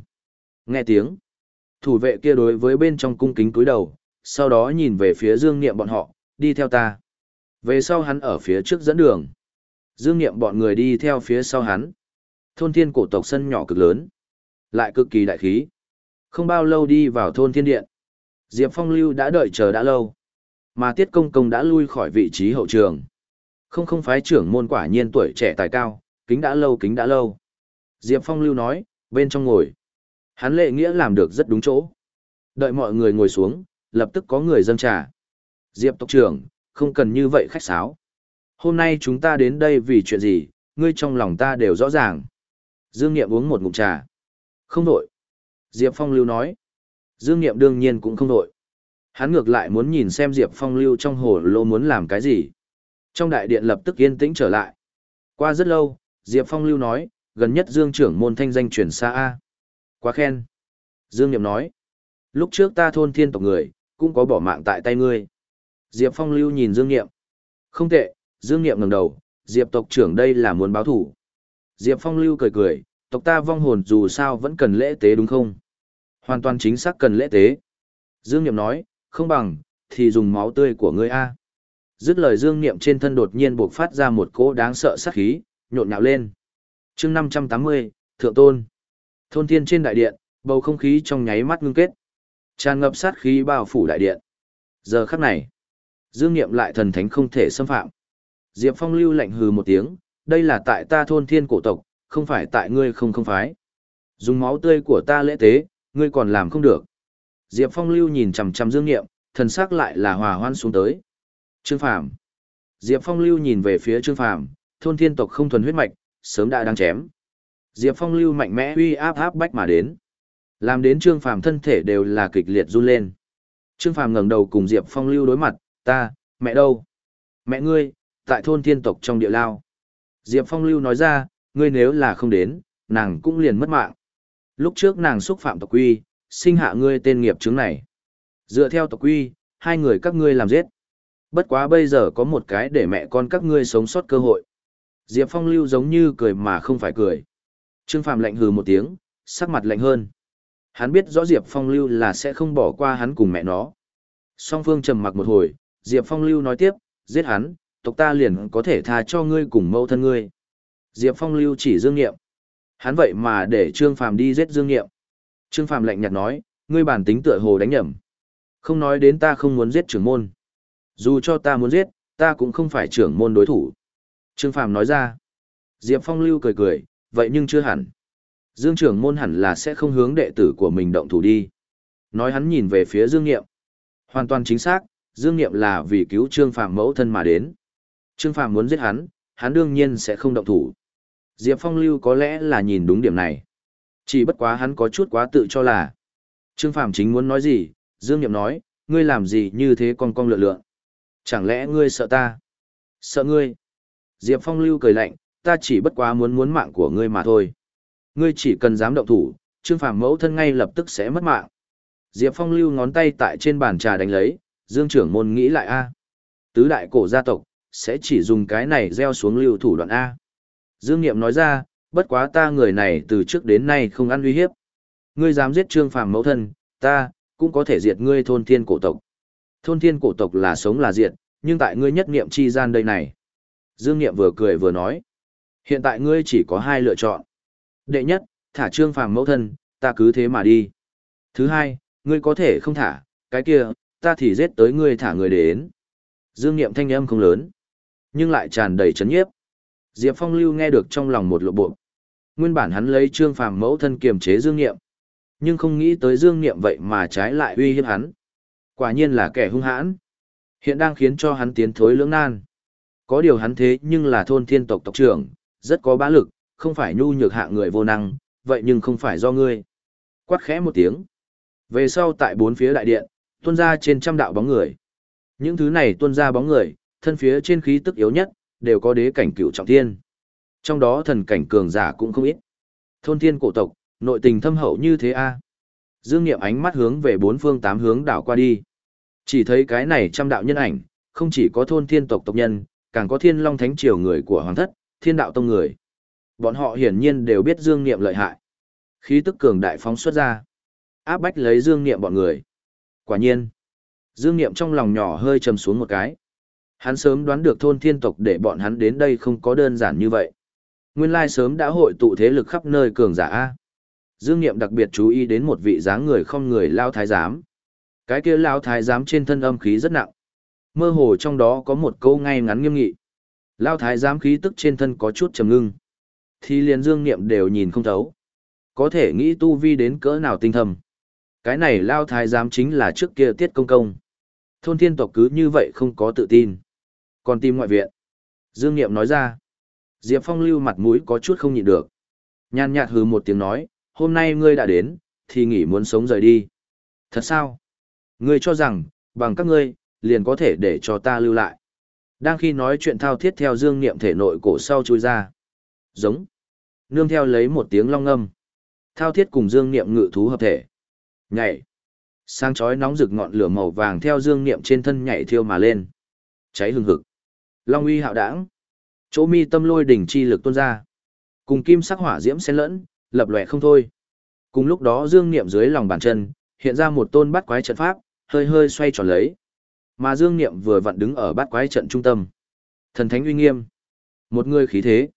Nghe tiếng. Thủ vệ kia đối với bên trong cung kính cúi đầu, sau đó nhìn về phía Dương Niệm bọn họ, đi theo ta. Về sau hắn ở phía trước dẫn đường. Dương Niệm bọn người đi theo phía sau hắn. Thôn thiên cổ tộc sân nhỏ cực lớn. Lại cực kỳ đại khí. Không bao lâu đi vào thôn thiên điện. Diệp Phong lưu đã đợi chờ đã lâu. Mà Tiết Công Công đã lui khỏi vị trí hậu trường. Không không phái trưởng môn quả nhiên tuổi trẻ tài cao, kính đã lâu kính đã lâu. Diệp Phong lưu nói, bên trong ngồi. Hắn lệ nghĩa làm được rất đúng chỗ. Đợi mọi người ngồi xuống, lập tức có người dâng trà. Diệp tộc trưởng, không cần như vậy khách sáo. Hôm nay chúng ta đến đây vì chuyện gì, ngươi trong lòng ta đều rõ ràng. Dương Niệm uống một ngụm trà. Không đổi. Diệp Phong lưu nói. Dương Niệm đương nhiên cũng không đổi. Hắn ngược lại muốn nhìn xem Diệp Phong lưu trong hồ lô muốn làm cái gì. Trong đại điện lập tức yên tĩnh trở lại. Qua rất lâu, Diệp Phong lưu nói, gần nhất Dương trưởng môn thanh danh truyền xa A. Quá khen. Dương Niệm nói, lúc trước ta thôn thiên tộc người, cũng có bỏ mạng tại tay ngươi. Diệp Phong lưu nhìn Dương Niệm. Không tệ, Dương Niệm ngẩng đầu, Diệp tộc trưởng đây là muốn báo thủ. Diệp Phong lưu cười cười, tộc ta vong hồn dù sao vẫn cần lễ tế đúng không? Hoàn toàn chính xác cần lễ tế. Dương Niệm nói, không bằng, thì dùng máu tươi của ngươi A. Dứt lời Dương Niệm trên thân đột nhiên buộc phát ra một cỗ đáng sợ sát khí, nhộn nhạo lên. chương 580, Thượng Tôn. Thôn thiên trên đại điện, bầu không khí trong nháy mắt ngưng kết. Tràn ngập sát khí bao phủ đại điện. Giờ khắc này, Dương Niệm lại thần thánh không thể xâm phạm. Diệp Phong lưu lạnh hừ một tiếng, đây là tại ta thôn thiên cổ tộc, không phải tại ngươi không không phái. Dùng máu tươi của ta lễ tế, ngươi còn làm không được. Diệp Phong lưu nhìn chằm chằm Dương Niệm, thần sắc lại là hòa hoan xuống tới. Trương Phàm. Diệp Phong lưu nhìn về phía Trương Phàm, thôn thiên tộc không thuần huyết mạch, sớm đã đang chém. Diệp Phong lưu mạnh mẽ uy áp áp bách mà đến. Làm đến Trương Phàm thân thể đều là kịch liệt run lên. Trương Phàm ngẩng đầu cùng Diệp Phong lưu đối mặt, ta, mẹ đâu? Mẹ ngươi, tại thôn thiên tộc trong địa lao. Diệp Phong lưu nói ra, ngươi nếu là không đến, nàng cũng liền mất mạng. Lúc trước nàng xúc phạm tộc quy, sinh hạ ngươi tên nghiệp chứng này. Dựa theo tộc quy, hai người các ngươi làm giết. Bất quá bây giờ có một cái để mẹ con các ngươi sống sót cơ hội. Diệp Phong lưu giống như cười mà không phải cười. Trương Phàm lạnh hừ một tiếng, sắc mặt lạnh hơn. Hắn biết rõ Diệp Phong lưu là sẽ không bỏ qua hắn cùng mẹ nó. Song Phương trầm mặc một hồi, Diệp Phong lưu nói tiếp, giết hắn, tộc ta liền có thể tha cho ngươi cùng mẫu thân ngươi. Diệp Phong lưu chỉ Dương Nghiệm. Hắn vậy mà để Trương Phàm đi giết Dương Nghiệm. Trương Phàm lạnh nhạt nói, ngươi bản tính tựa hồ đánh nhầm. Không nói đến ta không muốn giết trưởng môn. Dù cho ta muốn giết, ta cũng không phải trưởng môn đối thủ. Trương Phàm nói ra. Diệp Phong lưu cười cười, vậy nhưng chưa hẳn. Dương trưởng môn hẳn là sẽ không hướng đệ tử của mình động thủ đi. Nói hắn nhìn về phía Dương Nghiệm. Hoàn toàn chính xác, Dương Nghiệm là vì cứu Trương Phàm mẫu thân mà đến. Trương Phàm muốn giết hắn, hắn đương nhiên sẽ không động thủ. Diệp Phong lưu có lẽ là nhìn đúng điểm này. Chỉ bất quá hắn có chút quá tự cho là. Trương Phàm chính muốn nói gì, Dương Nghiệm nói, ngươi làm gì như thế con con lượn lượn. Chẳng lẽ ngươi sợ ta? Sợ ngươi? Diệp Phong lưu cười lạnh, ta chỉ bất quá muốn muốn mạng của ngươi mà thôi. Ngươi chỉ cần dám động thủ, Trương Phàm mẫu thân ngay lập tức sẽ mất mạng. Diệp Phong lưu ngón tay tại trên bàn trà đánh lấy, Dương trưởng môn nghĩ lại a. Tứ đại cổ gia tộc sẽ chỉ dùng cái này gieo xuống lưu thủ đoạn a. Dương Nghiệm nói ra, bất quá ta người này từ trước đến nay không ăn uy hiếp. Ngươi dám giết Trương Phàm mẫu thân, ta cũng có thể diệt ngươi thôn thiên cổ tộc. Thôn thiên cổ tộc là sống là diệt, nhưng tại ngươi nhất niệm chi gian đây này. Dương Niệm vừa cười vừa nói. Hiện tại ngươi chỉ có hai lựa chọn. Đệ nhất, thả trương phàm mẫu thân, ta cứ thế mà đi. Thứ hai, ngươi có thể không thả, cái kia, ta thì giết tới ngươi thả người đến. Dương Niệm thanh âm không lớn, nhưng lại tràn đầy chấn nhiếp. Diệp Phong lưu nghe được trong lòng một lộ bộ. Nguyên bản hắn lấy trương phàm mẫu thân kiềm chế Dương Niệm, nhưng không nghĩ tới Dương Niệm vậy mà trái lại uy hiếp hắn. Quả nhiên là kẻ hung hãn. Hiện đang khiến cho hắn tiến thối lưỡng nan. Có điều hắn thế nhưng là thôn thiên tộc tộc trưởng, rất có bá lực, không phải nhu nhược hạ người vô năng, vậy nhưng không phải do ngươi. Quát khẽ một tiếng. Về sau tại bốn phía đại điện, tuôn ra trên trăm đạo bóng người. Những thứ này tuôn ra bóng người, thân phía trên khí tức yếu nhất, đều có đế cảnh cựu trọng thiên. Trong đó thần cảnh cường giả cũng không ít. Thôn thiên cổ tộc, nội tình thâm hậu như thế a. Dương Niệm ánh mắt hướng về bốn phương tám hướng đảo qua đi. Chỉ thấy cái này trăm đạo nhân ảnh, không chỉ có thôn thiên tộc tộc nhân, càng có thiên long thánh triều người của hoàng thất, thiên đạo tông người. Bọn họ hiển nhiên đều biết Dương Niệm lợi hại. Khí tức cường đại phóng xuất ra. Áp bách lấy Dương Niệm bọn người. Quả nhiên. Dương Niệm trong lòng nhỏ hơi trầm xuống một cái. Hắn sớm đoán được thôn thiên tộc để bọn hắn đến đây không có đơn giản như vậy. Nguyên lai sớm đã hội tụ thế lực khắp nơi cường giả A. Dương Niệm đặc biệt chú ý đến một vị dáng người không người lao thái giám. Cái kia lao thái giám trên thân âm khí rất nặng. Mơ hồ trong đó có một câu ngay ngắn nghiêm nghị. Lao thái giám khí tức trên thân có chút trầm ngưng. Thì liền Dương Niệm đều nhìn không thấu. Có thể nghĩ tu vi đến cỡ nào tinh thầm. Cái này lao thái giám chính là trước kia tiết công công. Thôn thiên tộc cứ như vậy không có tự tin. Còn tìm ngoại viện. Dương Niệm nói ra. Diệp Phong lưu mặt mũi có chút không nhịn được. Nhàn nhạt hừ một tiếng nói, hôm nay ngươi đã đến, thì nghỉ muốn sống rời đi. Thật sao? Ngươi cho rằng, bằng các ngươi, liền có thể để cho ta lưu lại. Đang khi nói chuyện thao thiết theo dương niệm thể nội cổ sau chui ra. Giống. Nương theo lấy một tiếng long âm. Thao thiết cùng dương niệm ngự thú hợp thể. Nhảy. Sang chói nóng rực ngọn lửa màu vàng theo dương niệm trên thân nhảy thiêu mà lên. Cháy hừng hực. Long uy hạo đảng. Chỗ mi tâm lôi đỉnh chi lực tuôn ra. Cùng kim sắc hỏa diễm xen lẫn, lập lòe không thôi. Cùng lúc đó dương niệm dưới lòng bàn chân, hiện ra một tôn bắt quái trận pháp, hơi hơi xoay tròn lấy. Mà Dương Niệm vừa vặn đứng ở bát quái trận trung tâm. Thần thánh uy nghiêm. Một người khí thế.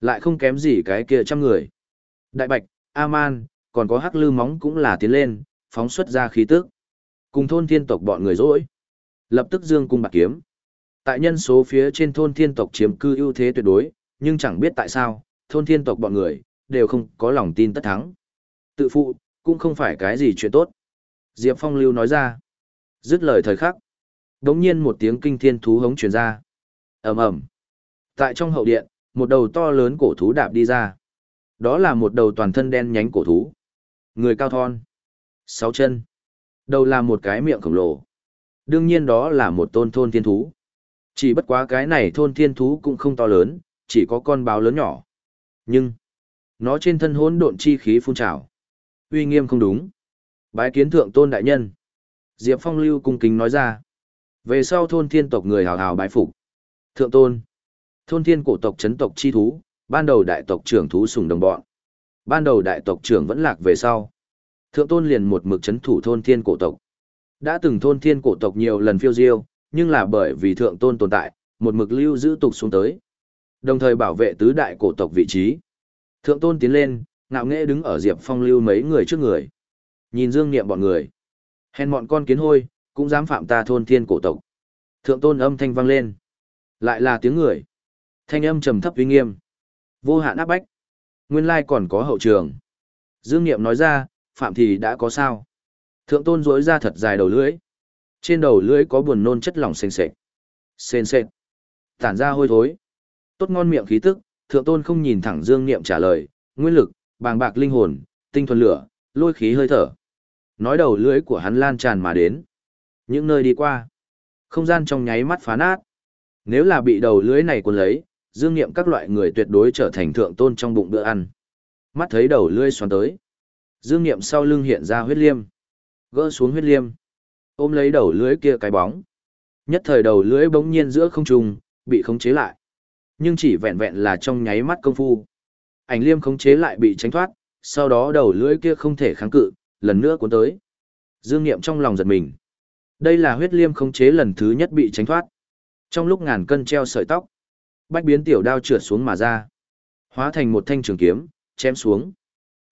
Lại không kém gì cái kia trăm người. Đại Bạch, A-man, còn có hắc lư móng cũng là tiến lên, phóng xuất ra khí tức. Cùng thôn thiên tộc bọn người dỗi. Lập tức Dương cung bạc kiếm. Tại nhân số phía trên thôn thiên tộc chiếm cư ưu thế tuyệt đối, nhưng chẳng biết tại sao, thôn thiên tộc bọn người, đều không có lòng tin tất thắng. Tự phụ, cũng không phải cái gì chuyện tốt. Diệp Phong lưu nói ra. Dứt lời thời khắc. Đống nhiên một tiếng kinh thiên thú hống truyền ra. ầm ầm Tại trong hậu điện, một đầu to lớn cổ thú đạp đi ra. Đó là một đầu toàn thân đen nhánh cổ thú. Người cao thon. Sáu chân. Đầu là một cái miệng khổng lồ. Đương nhiên đó là một tôn thôn thiên thú. Chỉ bất quá cái này thôn thiên thú cũng không to lớn, chỉ có con báo lớn nhỏ. Nhưng, nó trên thân hỗn độn chi khí phun trào. Uy nghiêm không đúng. Bái kiến thượng tôn đại nhân. Diệp Phong lưu cung kính nói ra. Về sau thôn thiên tộc người hào hào bái phục. Thượng tôn. Thôn thiên cổ tộc chấn tộc chi thú, ban đầu đại tộc trưởng thú sùng đồng bọn. Ban đầu đại tộc trưởng vẫn lạc về sau. Thượng tôn liền một mực chấn thủ thôn thiên cổ tộc. Đã từng thôn thiên cổ tộc nhiều lần phiêu diêu, nhưng là bởi vì thượng tôn tồn tại, một mực lưu giữ tục xuống tới. Đồng thời bảo vệ tứ đại cổ tộc vị trí. Thượng tôn tiến lên, ngạo nghễ đứng ở Diệp Phong lưu mấy người trước người. Nhìn Dương Niệm bọn người. Hèn mọn con kiến hôi, cũng dám phạm ta thôn thiên cổ tộc. Thượng tôn âm thanh vang lên. Lại là tiếng người. Thanh âm trầm thấp uy nghiêm. Vô hạn áp bách. Nguyên lai còn có hậu trường. Dương Niệm nói ra, phạm thì đã có sao. Thượng tôn dối ra thật dài đầu lưỡi. Trên đầu lưỡi có buồn nôn chất lỏng sền sệt. Sền sệt. Tản ra hôi thối. Tốt ngon miệng khí tức, thượng tôn không nhìn thẳng Dương Niệm trả lời, nguyên lực, bàng bạc linh hồn, tinh thuần lửa, lôi khí hơi thở. Nói đầu lưới của hắn lan tràn mà đến. Những nơi đi qua, không gian trong nháy mắt phá nát. Nếu là bị đầu lưới này cuốn lấy, dương nghiệm các loại người tuyệt đối trở thành thượng tôn trong bụng bữa ăn. Mắt thấy đầu lưới xoắn tới. Dương nghiệm sau lưng hiện ra huyết liêm. Gỡ xuống huyết liêm. Ôm lấy đầu lưới kia cái bóng. Nhất thời đầu lưới bỗng nhiên giữa không trung, bị khống chế lại. Nhưng chỉ vẹn vẹn là trong nháy mắt công phu. Ảnh liêm khống chế lại bị tránh thoát, sau đó đầu lưới kia không thể kháng cự, lần nữa cuốn tới. Dương nghiệm trong lòng giật mình. Đây là huyết liêm khống chế lần thứ nhất bị tránh thoát. Trong lúc ngàn cân treo sợi tóc, bách biến tiểu đao trượt xuống mà ra. Hóa thành một thanh trường kiếm, chém xuống.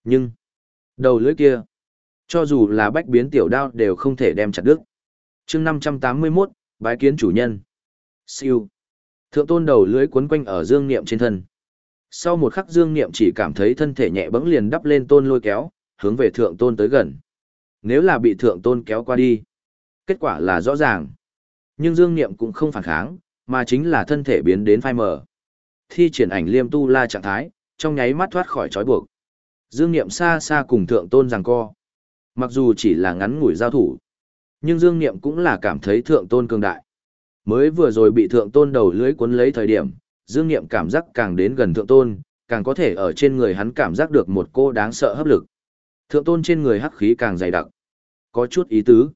Nhưng, đầu lưỡi kia, cho dù là bách biến tiểu đao đều không thể đem chặt đứt. chương 581, bái kiến chủ nhân. Siêu. Thượng tôn đầu lưỡi quấn quanh ở dương niệm trên thân. Sau một khắc dương niệm chỉ cảm thấy thân thể nhẹ bẫng liền đắp lên tôn lôi kéo, hướng về thượng tôn tới gần. Nếu là bị thượng tôn kéo qua đi, kết quả là rõ ràng. Nhưng dương niệm cũng không phản kháng, mà chính là thân thể biến đến phai mờ. Thi triển ảnh liêm tu la trạng thái, trong nháy mắt thoát khỏi trói buộc. Dương niệm xa xa cùng thượng tôn giằng co. Mặc dù chỉ là ngắn ngủi giao thủ, nhưng Dương Niệm cũng là cảm thấy thượng tôn cường đại. Mới vừa rồi bị thượng tôn đầu lưới cuốn lấy thời điểm, Dương Niệm cảm giác càng đến gần thượng tôn, càng có thể ở trên người hắn cảm giác được một cô đáng sợ hấp lực. Thượng tôn trên người hắc khí càng dày đặc. Có chút ý tứ.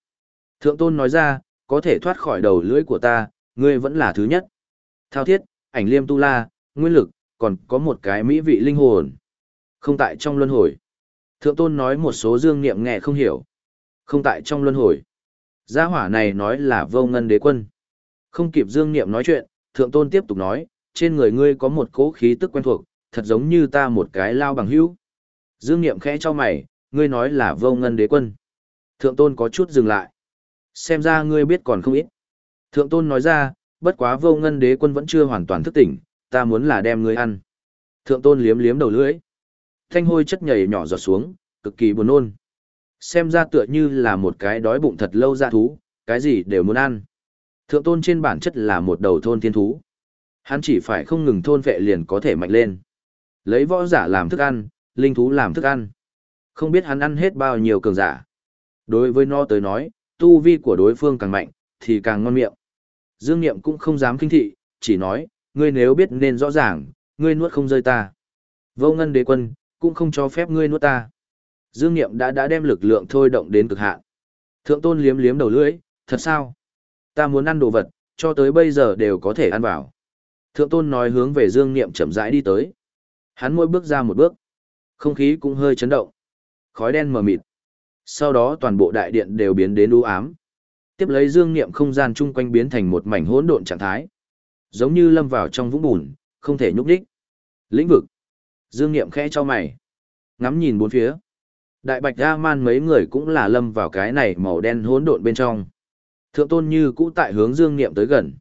Thượng tôn nói ra, có thể thoát khỏi đầu lưỡi của ta, ngươi vẫn là thứ nhất. Thao thiết, ảnh liêm tu la, nguyên lực, còn có một cái mỹ vị linh hồn. Không tại trong luân hồi. Thượng tôn nói một số dương niệm nghe không hiểu. Không tại trong luân hồi. Gia hỏa này nói là vô ngân đế quân. Không kịp dương niệm nói chuyện, thượng tôn tiếp tục nói, trên người ngươi có một cỗ khí tức quen thuộc, thật giống như ta một cái lao bằng hữu. Dương niệm khẽ cho mày, ngươi nói là vô ngân đế quân. Thượng tôn có chút dừng lại. Xem ra ngươi biết còn không ít. Thượng tôn nói ra, bất quá vô ngân đế quân vẫn chưa hoàn toàn thức tỉnh, ta muốn là đem ngươi ăn. Thượng tôn liếm liếm đầu lưỡi. Thanh hôi chất nhảy nhỏ giọt xuống, cực kỳ buồn nôn. Xem ra tựa như là một cái đói bụng thật lâu ra thú, cái gì đều muốn ăn. Thượng tôn trên bản chất là một đầu thôn thiên thú. Hắn chỉ phải không ngừng thôn vệ liền có thể mạnh lên. Lấy võ giả làm thức ăn, linh thú làm thức ăn. Không biết hắn ăn hết bao nhiêu cường giả. Đối với nó tới nói, tu vi của đối phương càng mạnh, thì càng ngon miệng. Dương Niệm cũng không dám kinh thị, chỉ nói, ngươi nếu biết nên rõ ràng, ngươi nuốt không rơi ta. Vô ngân đế quân, cũng không cho phép ngươi nuốt ta. Dương Niệm đã đã đem lực lượng thôi động đến cực hạn. Thượng tôn liếm liếm đầu lưỡi, thật sao? Ta muốn ăn đồ vật, cho tới bây giờ đều có thể ăn vào. Thượng tôn nói hướng về Dương Niệm chậm rãi đi tới. Hắn mỗi bước ra một bước. Không khí cũng hơi chấn động. Khói đen mờ mịt. Sau đó toàn bộ đại điện đều biến đến u ám. Tiếp lấy Dương Niệm không gian chung quanh biến thành một mảnh hỗn độn trạng thái. Giống như lâm vào trong vũng bùn, không thể nhúc đích. Lĩnh vực. Dương Niệm khẽ cho mày. Ngắm nhìn bốn phía. Đại bạch A man mấy người cũng là lâm vào cái này màu đen hỗn độn bên trong. Thượng tôn như cũ tại hướng Dương Niệm tới gần.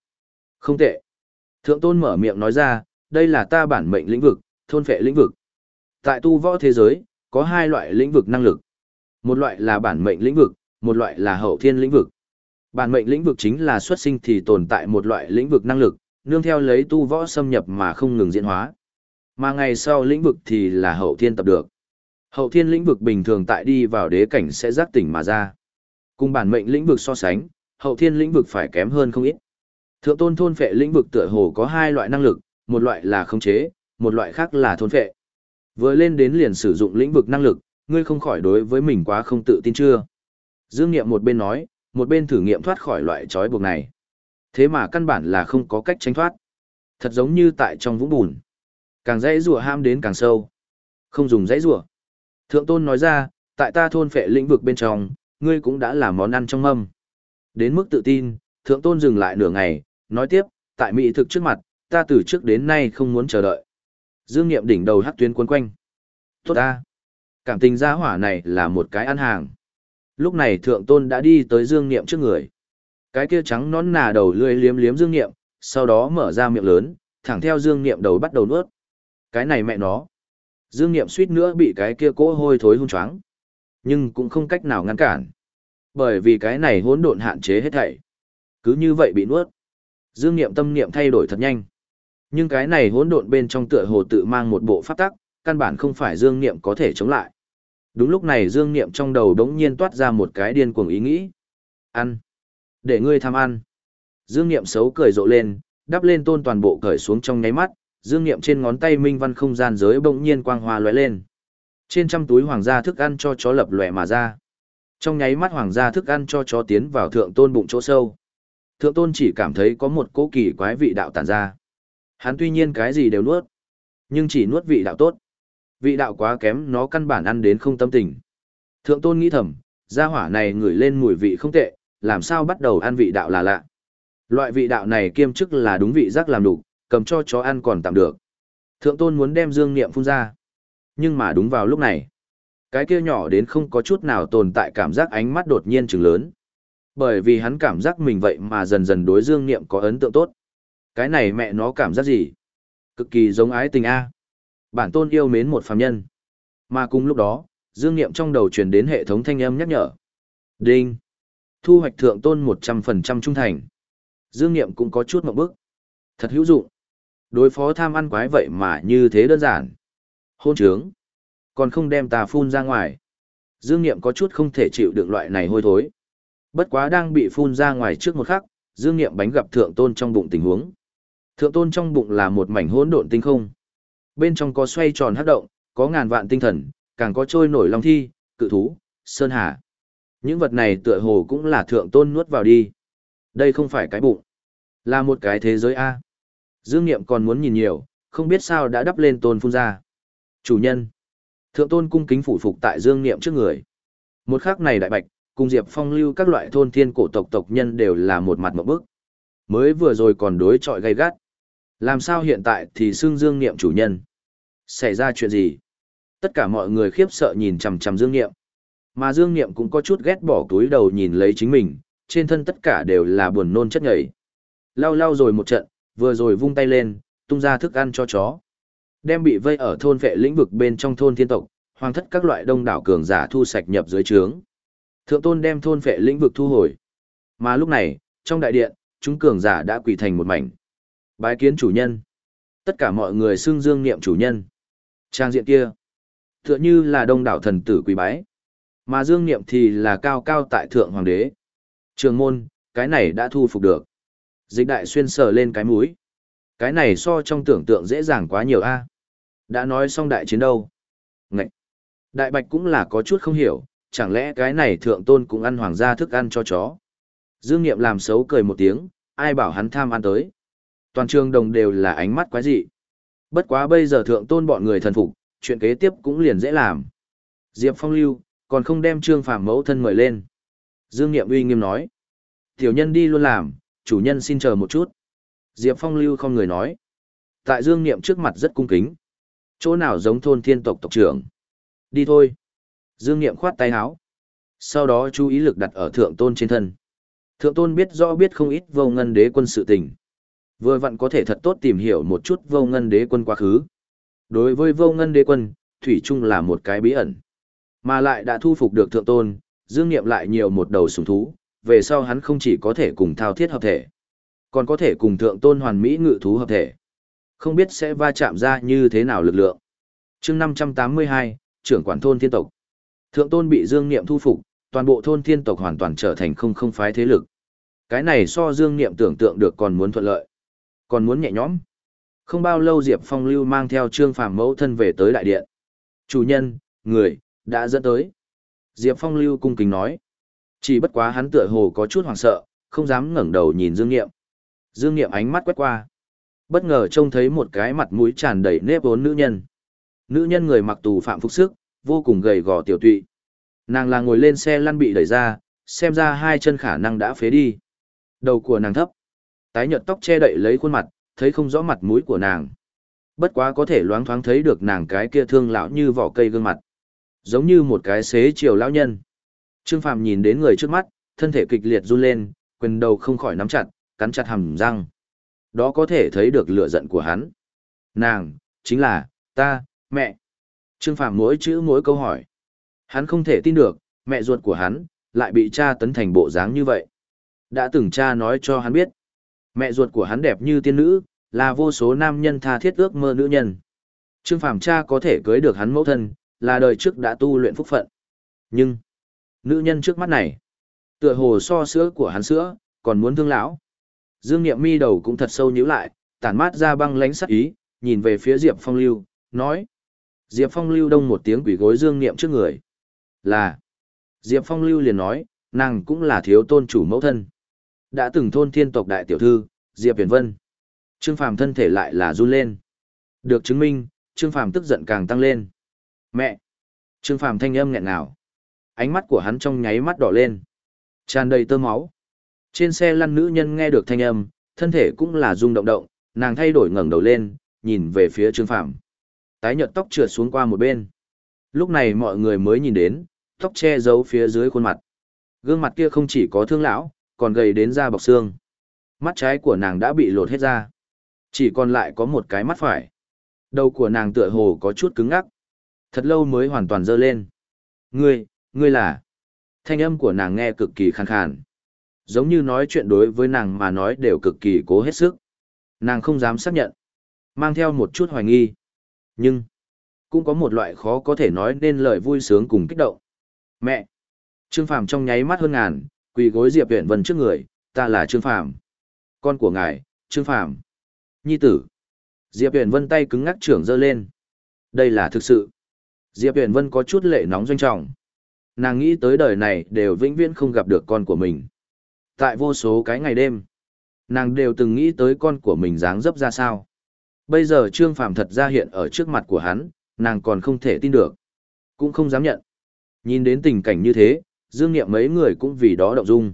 Không tệ. Thượng tôn mở miệng nói ra, đây là ta bản mệnh lĩnh vực, thôn phệ lĩnh vực. Tại tu võ thế giới, có hai loại lĩnh vực năng lực. Một loại là bản mệnh lĩnh vực, một loại là hậu thiên lĩnh vực. Bản mệnh lĩnh vực chính là xuất sinh thì tồn tại một loại lĩnh vực năng lực, nương theo lấy tu võ xâm nhập mà không ngừng diễn hóa. Mà ngày sau lĩnh vực thì là hậu thiên tập được. Hậu thiên lĩnh vực bình thường tại đi vào đế cảnh sẽ giác tỉnh mà ra. Cùng bản mệnh lĩnh vực so sánh, hậu thiên lĩnh vực phải kém hơn không ít. Thượng tôn thôn phệ lĩnh vực tựa hồ có hai loại năng lực, một loại là khống chế, một loại khác là thôn phệ. Vừa lên đến liền sử dụng lĩnh vực năng lực, ngươi không khỏi đối với mình quá không tự tin chưa? Dương Nghiệm một bên nói, một bên thử nghiệm thoát khỏi loại trói buộc này. Thế mà căn bản là không có cách tránh thoát. Thật giống như tại trong vũng bùn. Càng dãy rùa ham đến càng sâu. Không dùng dãy rùa. Thượng tôn nói ra, tại ta thôn phệ lĩnh vực bên trong, ngươi cũng đã làm món ăn trong mâm. Đến mức tự tin, thượng tôn dừng lại nửa ngày, nói tiếp, tại mỹ thực trước mặt, ta từ trước đến nay không muốn chờ đợi. Dương Niệm đỉnh đầu hắc tuyến cuốn quanh. Tốt ta. Cảm tình gia hỏa này là một cái ăn hàng. Lúc này thượng tôn đã đi tới Dương Niệm trước người. Cái kia trắng nón nà đầu lươi liếm liếm Dương Niệm, sau đó mở ra miệng lớn, thẳng theo Dương Niệm đầu bắt đầu nuốt. Cái này mẹ nó. Dương Niệm suýt nữa bị cái kia cỗ hôi thối hung choáng. Nhưng cũng không cách nào ngăn cản. Bởi vì cái này hỗn độn hạn chế hết thảy. Cứ như vậy bị nuốt. Dương Niệm tâm niệm thay đổi thật nhanh. Nhưng cái này hỗn độn bên trong tựa hồ tự mang một bộ pháp tắc, căn bản không phải Dương Niệm có thể chống lại. Đúng lúc này Dương Niệm trong đầu đống nhiên toát ra một cái điên cuồng ý nghĩ. Ăn. Để ngươi tham ăn. Dương Niệm xấu cười rộ lên, đắp lên tôn toàn bộ cởi xuống trong nháy mắt, dương Niệm trên ngón tay minh văn không gian giới bỗng nhiên quang hoa lóe lên trên trăm túi hoàng gia thức ăn cho chó lập lòe mà ra trong nháy mắt hoàng gia thức ăn cho chó tiến vào thượng tôn bụng chỗ sâu thượng tôn chỉ cảm thấy có một cỗ kỳ quái vị đạo tàn ra hắn tuy nhiên cái gì đều nuốt nhưng chỉ nuốt vị đạo tốt vị đạo quá kém nó căn bản ăn đến không tâm tình thượng tôn nghĩ thầm gia hỏa này ngửi lên mùi vị không tệ làm sao bắt đầu ăn vị đạo là lạ. Loại vị đạo này kiêm chức là đúng vị giác làm đủ, cầm cho chó ăn còn tạm được. Thượng tôn muốn đem dương niệm phun ra. Nhưng mà đúng vào lúc này, cái kia nhỏ đến không có chút nào tồn tại cảm giác ánh mắt đột nhiên trừng lớn. Bởi vì hắn cảm giác mình vậy mà dần dần đối dương niệm có ấn tượng tốt. Cái này mẹ nó cảm giác gì? Cực kỳ giống ái tình A. Bản tôn yêu mến một phàm nhân. Mà cùng lúc đó, dương niệm trong đầu truyền đến hệ thống thanh âm nhắc nhở. Đinh. Thu hoạch thượng tôn 100% trung thành. Dương niệm cũng có chút mộng bức. Thật hữu dụng. Đối phó tham ăn quái vậy mà như thế đơn giản. Hôn trướng. Còn không đem tà phun ra ngoài. Dương Niệm có chút không thể chịu được loại này hôi thối. Bất quá đang bị phun ra ngoài trước một khắc, Dương Niệm bánh gặp thượng tôn trong bụng tình huống. Thượng tôn trong bụng là một mảnh hỗn độn tinh không. Bên trong có xoay tròn hấp động, có ngàn vạn tinh thần, càng có trôi nổi long thi, cự thú, sơn hà. Những vật này tựa hồ cũng là thượng tôn nuốt vào đi. Đây không phải cái bụng, là một cái thế giới A. Dương Niệm còn muốn nhìn nhiều, không biết sao đã đắp lên tôn phun ra. Chủ nhân. Thượng tôn cung kính phủ phục tại Dương Niệm trước người. Một khắc này đại bạch, cùng Diệp Phong lưu các loại thôn thiên cổ tộc tộc nhân đều là một mặt một bức. Mới vừa rồi còn đối chọi gay gắt. Làm sao hiện tại thì xưng Dương Niệm chủ nhân? Xảy ra chuyện gì? Tất cả mọi người khiếp sợ nhìn chằm chằm Dương Niệm. Mà Dương Niệm cũng có chút ghét bỏ túi đầu nhìn lấy chính mình, trên thân tất cả đều là buồn nôn chất nhầy Lau lau rồi một trận, vừa rồi vung tay lên, tung ra thức ăn cho chó. Đem bị vây ở thôn vệ lĩnh vực bên trong thôn thiên tộc, hoàng thất các loại đông đảo cường giả thu sạch nhập dưới trướng. Thượng tôn đem thôn vệ lĩnh vực thu hồi. Mà lúc này, trong đại điện, chúng cường giả đã quỳ thành một mảnh. Bái kiến chủ nhân. Tất cả mọi người xưng dương niệm chủ nhân. Trang diện kia, tựa như là đông đảo thần tử quỳ bái. Mà dương niệm thì là cao cao tại thượng hoàng đế. Trường môn, cái này đã thu phục được. Dịch đại xuyên sờ lên cái mũi. Cái này so trong tưởng tượng dễ dàng quá nhiều a. Đã nói xong đại chiến đâu? Ngậy! Đại bạch cũng là có chút không hiểu, chẳng lẽ cái này thượng tôn cũng ăn hoàng gia thức ăn cho chó. Dương Niệm làm xấu cười một tiếng, ai bảo hắn tham ăn tới. Toàn trường đồng đều là ánh mắt quái dị. Bất quá bây giờ thượng tôn bọn người thần phục, chuyện kế tiếp cũng liền dễ làm. Diệp Phong lưu, còn không đem trương phàm mẫu thân mời lên. Dương Niệm uy nghiêm nói. Tiểu nhân đi luôn làm, chủ nhân xin chờ một chút. Diệp Phong lưu không người nói. Tại Dương Niệm trước mặt rất cung kính. Chỗ nào giống thôn thiên tộc tộc trưởng. Đi thôi. Dương Niệm khoát tay áo. Sau đó chú ý lực đặt ở thượng tôn trên thân. Thượng tôn biết rõ biết không ít vô ngân đế quân sự tình. Vừa vặn có thể thật tốt tìm hiểu một chút vô ngân đế quân quá khứ. Đối với vô ngân đế quân, Thủy Trung là một cái bí ẩn. Mà lại đã thu phục được thượng tôn, Dương Niệm lại nhiều một đầu sùng thú, về sau hắn không chỉ có thể cùng thao thiết hợp thể, còn có thể cùng thượng tôn hoàn mỹ ngự thú hợp thể. Không biết sẽ va chạm ra như thế nào lực lượng. chương 582, trưởng quản thôn thiên tộc. Thượng tôn bị Dương Niệm thu phục, toàn bộ thôn thiên tộc hoàn toàn trở thành không không phái thế lực. Cái này so Dương Niệm tưởng tượng được còn muốn thuận lợi, còn muốn nhẹ nhõm. Không bao lâu Diệp Phong lưu mang theo Trương Phàm mẫu thân về tới đại điện. Chủ nhân, người, đã dẫn tới. Diệp Phong lưu cung kính nói. Chỉ bất quá hắn tựa hồ có chút hoảng sợ, không dám ngẩng đầu nhìn Dương Niệm. Dương Niệm ánh mắt quét qua. Bất ngờ trông thấy một cái mặt mũi tràn đầy nếp vốn nữ nhân. Nữ nhân người mặc tù phạm phục sức, vô cùng gầy gò tiểu tụy. Nàng là ngồi lên xe lăn bị đẩy ra, xem ra hai chân khả năng đã phế đi. Đầu của nàng thấp, tái nhợt tóc che đậy lấy khuôn mặt, thấy không rõ mặt mũi của nàng. Bất quá có thể loáng thoáng thấy được nàng cái kia thương lão như vỏ cây gương mặt. Giống như một cái xế chiều lão nhân. Trương Phàm nhìn đến người trước mắt, thân thể kịch liệt run lên, quyền đầu không khỏi nắm chặt, cắn chặt hàm răng. Đó có thể thấy được lửa giận của hắn. Nàng, chính là, ta, mẹ. Trương Phàm mỗi chữ mỗi câu hỏi. Hắn không thể tin được, mẹ ruột của hắn, lại bị cha tấn thành bộ dáng như vậy. Đã từng cha nói cho hắn biết. Mẹ ruột của hắn đẹp như tiên nữ, là vô số nam nhân tha thiết ước mơ nữ nhân. Trương Phàm cha có thể cưới được hắn mẫu thân, là đời trước đã tu luyện phúc phận. Nhưng, nữ nhân trước mắt này, tựa hồ so sữa của hắn sữa, còn muốn thương lão. Dương Niệm mi đầu cũng thật sâu nhíu lại, tản mát ra băng lánh sắc ý, nhìn về phía Diệp Phong Lưu, nói. Diệp Phong Lưu đông một tiếng quỷ gối Dương Niệm trước người. Là. Diệp Phong Lưu liền nói, nàng cũng là thiếu tôn chủ mẫu thân. Đã từng thôn thiên tộc đại tiểu thư, Diệp Viễn Vân. Trương Phàm thân thể lại là run lên. Được chứng minh, Trương Phàm tức giận càng tăng lên. Mẹ! Trương Phàm thanh âm nghẹn ngào. Ánh mắt của hắn trong nháy mắt đỏ lên. Tràn đầy tơ máu. Trên xe lăn nữ nhân nghe được thanh âm, thân thể cũng là rung động động, nàng thay đổi ngẩng đầu lên, nhìn về phía Trương Phàm. Tái nhợt tóc trượt xuống qua một bên. Lúc này mọi người mới nhìn đến, tóc che giấu phía dưới khuôn mặt. Gương mặt kia không chỉ có thương lão, còn gầy đến da bọc xương. Mắt trái của nàng đã bị lột hết ra. Chỉ còn lại có một cái mắt phải. Đầu của nàng tựa hồ có chút cứng ngắc. Thật lâu mới hoàn toàn dơ lên. Ngươi, ngươi là... Thanh âm của nàng nghe cực kỳ khàn khàn. Giống như nói chuyện đối với nàng mà nói đều cực kỳ cố hết sức. Nàng không dám xác nhận. Mang theo một chút hoài nghi. Nhưng, cũng có một loại khó có thể nói nên lời vui sướng cùng kích động. Mẹ! Trương Phàm trong nháy mắt hơn ngàn, quỳ gối Diệp huyện Vân trước người, ta là Trương Phàm Con của ngài, Trương Phàm Nhi tử! Diệp huyện Vân tay cứng ngắc trưởng dơ lên. Đây là thực sự. Diệp huyện Vân có chút lệ nóng doanh trọng. Nàng nghĩ tới đời này đều vĩnh viễn không gặp được con của mình. Tại vô số cái ngày đêm, nàng đều từng nghĩ tới con của mình dáng dấp ra sao. Bây giờ Trương Phàm thật ra hiện ở trước mặt của hắn, nàng còn không thể tin được. Cũng không dám nhận. Nhìn đến tình cảnh như thế, Dương Niệm mấy người cũng vì đó động dung.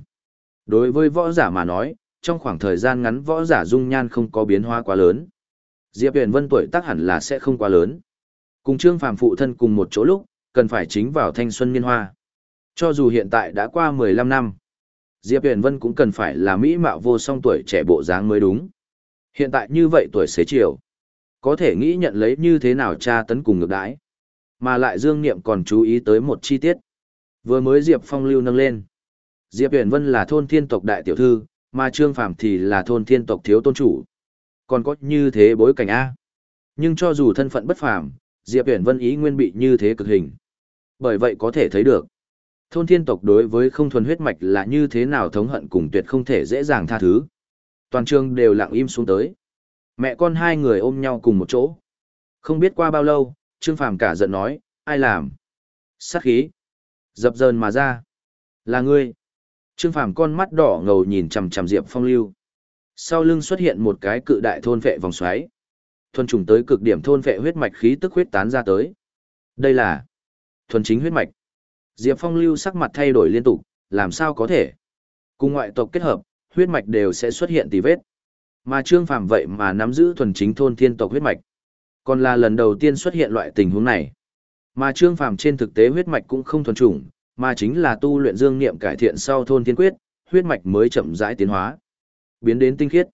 Đối với võ giả mà nói, trong khoảng thời gian ngắn võ giả dung nhan không có biến hóa quá lớn. Diệp Huyền Vân tuổi tác hẳn là sẽ không quá lớn. Cùng Trương Phàm phụ thân cùng một chỗ lúc, cần phải chính vào thanh xuân niên hoa. Cho dù hiện tại đã qua 15 năm, Diệp Huyền Vân cũng cần phải là mỹ mạo vô song tuổi trẻ bộ dáng mới đúng. Hiện tại như vậy tuổi xế chiều, có thể nghĩ nhận lấy như thế nào cha tấn cùng ngược đãi. Mà lại Dương Niệm còn chú ý tới một chi tiết. Vừa mới Diệp Phong lưu nâng lên. Diệp Huyền Vân là thôn thiên tộc đại tiểu thư, mà Trương Phàm thì là thôn thiên tộc thiếu tôn chủ. Còn có như thế bối cảnh A. Nhưng cho dù thân phận bất phàm, Diệp Huyền Vân ý nguyên bị như thế cực hình. Bởi vậy có thể thấy được, thôn thiên tộc đối với không thuần huyết mạch là như thế nào thống hận cùng tuyệt không thể dễ dàng tha thứ. Toàn trường đều lặng im xuống tới. Mẹ con hai người ôm nhau cùng một chỗ. Không biết qua bao lâu, Trương Phàm cả giận nói, ai làm? Sát khí. Dập dờn mà ra. Là ngươi. Trương Phàm con mắt đỏ ngầu nhìn chằm chằm Diệp Phong lưu. Sau lưng xuất hiện một cái cự đại thôn vệ vòng xoáy. Thuần trùng tới cực điểm thôn vệ huyết mạch khí tức huyết tán ra tới. Đây là thuần chính huyết mạch. Diệp Phong lưu sắc mặt thay đổi liên tục, làm sao có thể? Cùng ngoại tộc kết hợp, huyết mạch đều sẽ xuất hiện tì vết. Mà Trương Phàm vậy mà nắm giữ thuần chính thôn thiên tộc huyết mạch. Còn là lần đầu tiên xuất hiện loại tình huống này. Mà Trương Phàm trên thực tế huyết mạch cũng không thuần chủng, mà chính là tu luyện dương niệm cải thiện sau thôn thiên quyết, huyết mạch mới chậm rãi tiến hóa, biến đến tinh khiết.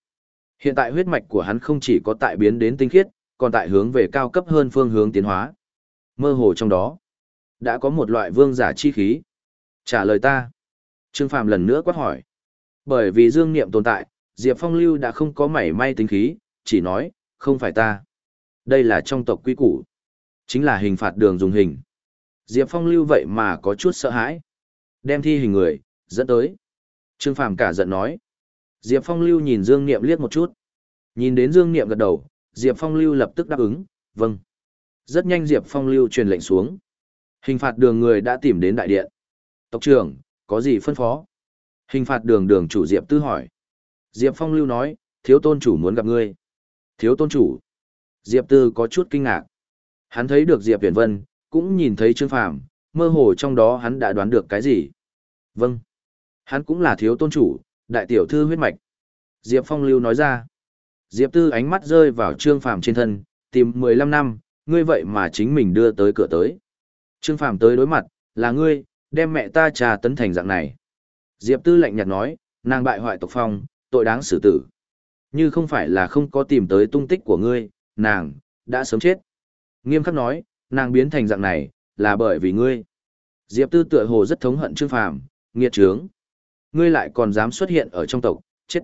Hiện tại huyết mạch của hắn không chỉ có tại biến đến tinh khiết, còn tại hướng về cao cấp hơn phương hướng tiến hóa. Mơ hồ trong đó, đã có một loại vương giả chi khí. Trả lời ta. Trương Phàm lần nữa quát hỏi. Bởi vì dương niệm tồn tại, Diệp Phong lưu đã không có mảy may tính khí, chỉ nói, không phải ta. Đây là trong tộc quy củ. Chính là hình phạt đường dùng hình. Diệp Phong lưu vậy mà có chút sợ hãi. Đem thi hình người, dẫn tới. Trương Phàm cả giận nói. Diệp Phong lưu nhìn Dương Niệm liếc một chút. Nhìn đến Dương Niệm gật đầu, Diệp Phong lưu lập tức đáp ứng, vâng. Rất nhanh Diệp Phong lưu truyền lệnh xuống. Hình phạt đường người đã tìm đến đại điện. Tộc trưởng, có gì phân phó? Hình phạt đường đường chủ Diệp Tư hỏi. Diệp Phong lưu nói, thiếu tôn chủ muốn gặp ngươi. Thiếu tôn chủ. Diệp Tư có chút kinh ngạc. Hắn thấy được Diệp Viễn Vân, cũng nhìn thấy Trương Phàm, mơ hồ trong đó hắn đã đoán được cái gì. Vâng. Hắn cũng là thiếu tôn chủ, đại tiểu thư huyết mạch. Diệp Phong lưu nói ra. Diệp Tư ánh mắt rơi vào Trương Phàm trên thân, tìm 15 năm, ngươi vậy mà chính mình đưa tới cửa tới. Trương Phàm tới đối mặt, là ngươi, đem mẹ ta trà tấn thành dạng này. Diệp Tư lạnh nhạt nói, nàng bại hoại tộc phong, tội đáng xử tử. Như không phải là không có tìm tới tung tích của ngươi, nàng, đã sớm chết. Nghiêm khắc nói, nàng biến thành dạng này, là bởi vì ngươi. Diệp Tư tựa hồ rất thống hận Trương Phàm, nghiệt trướng. Ngươi lại còn dám xuất hiện ở trong tộc, chết.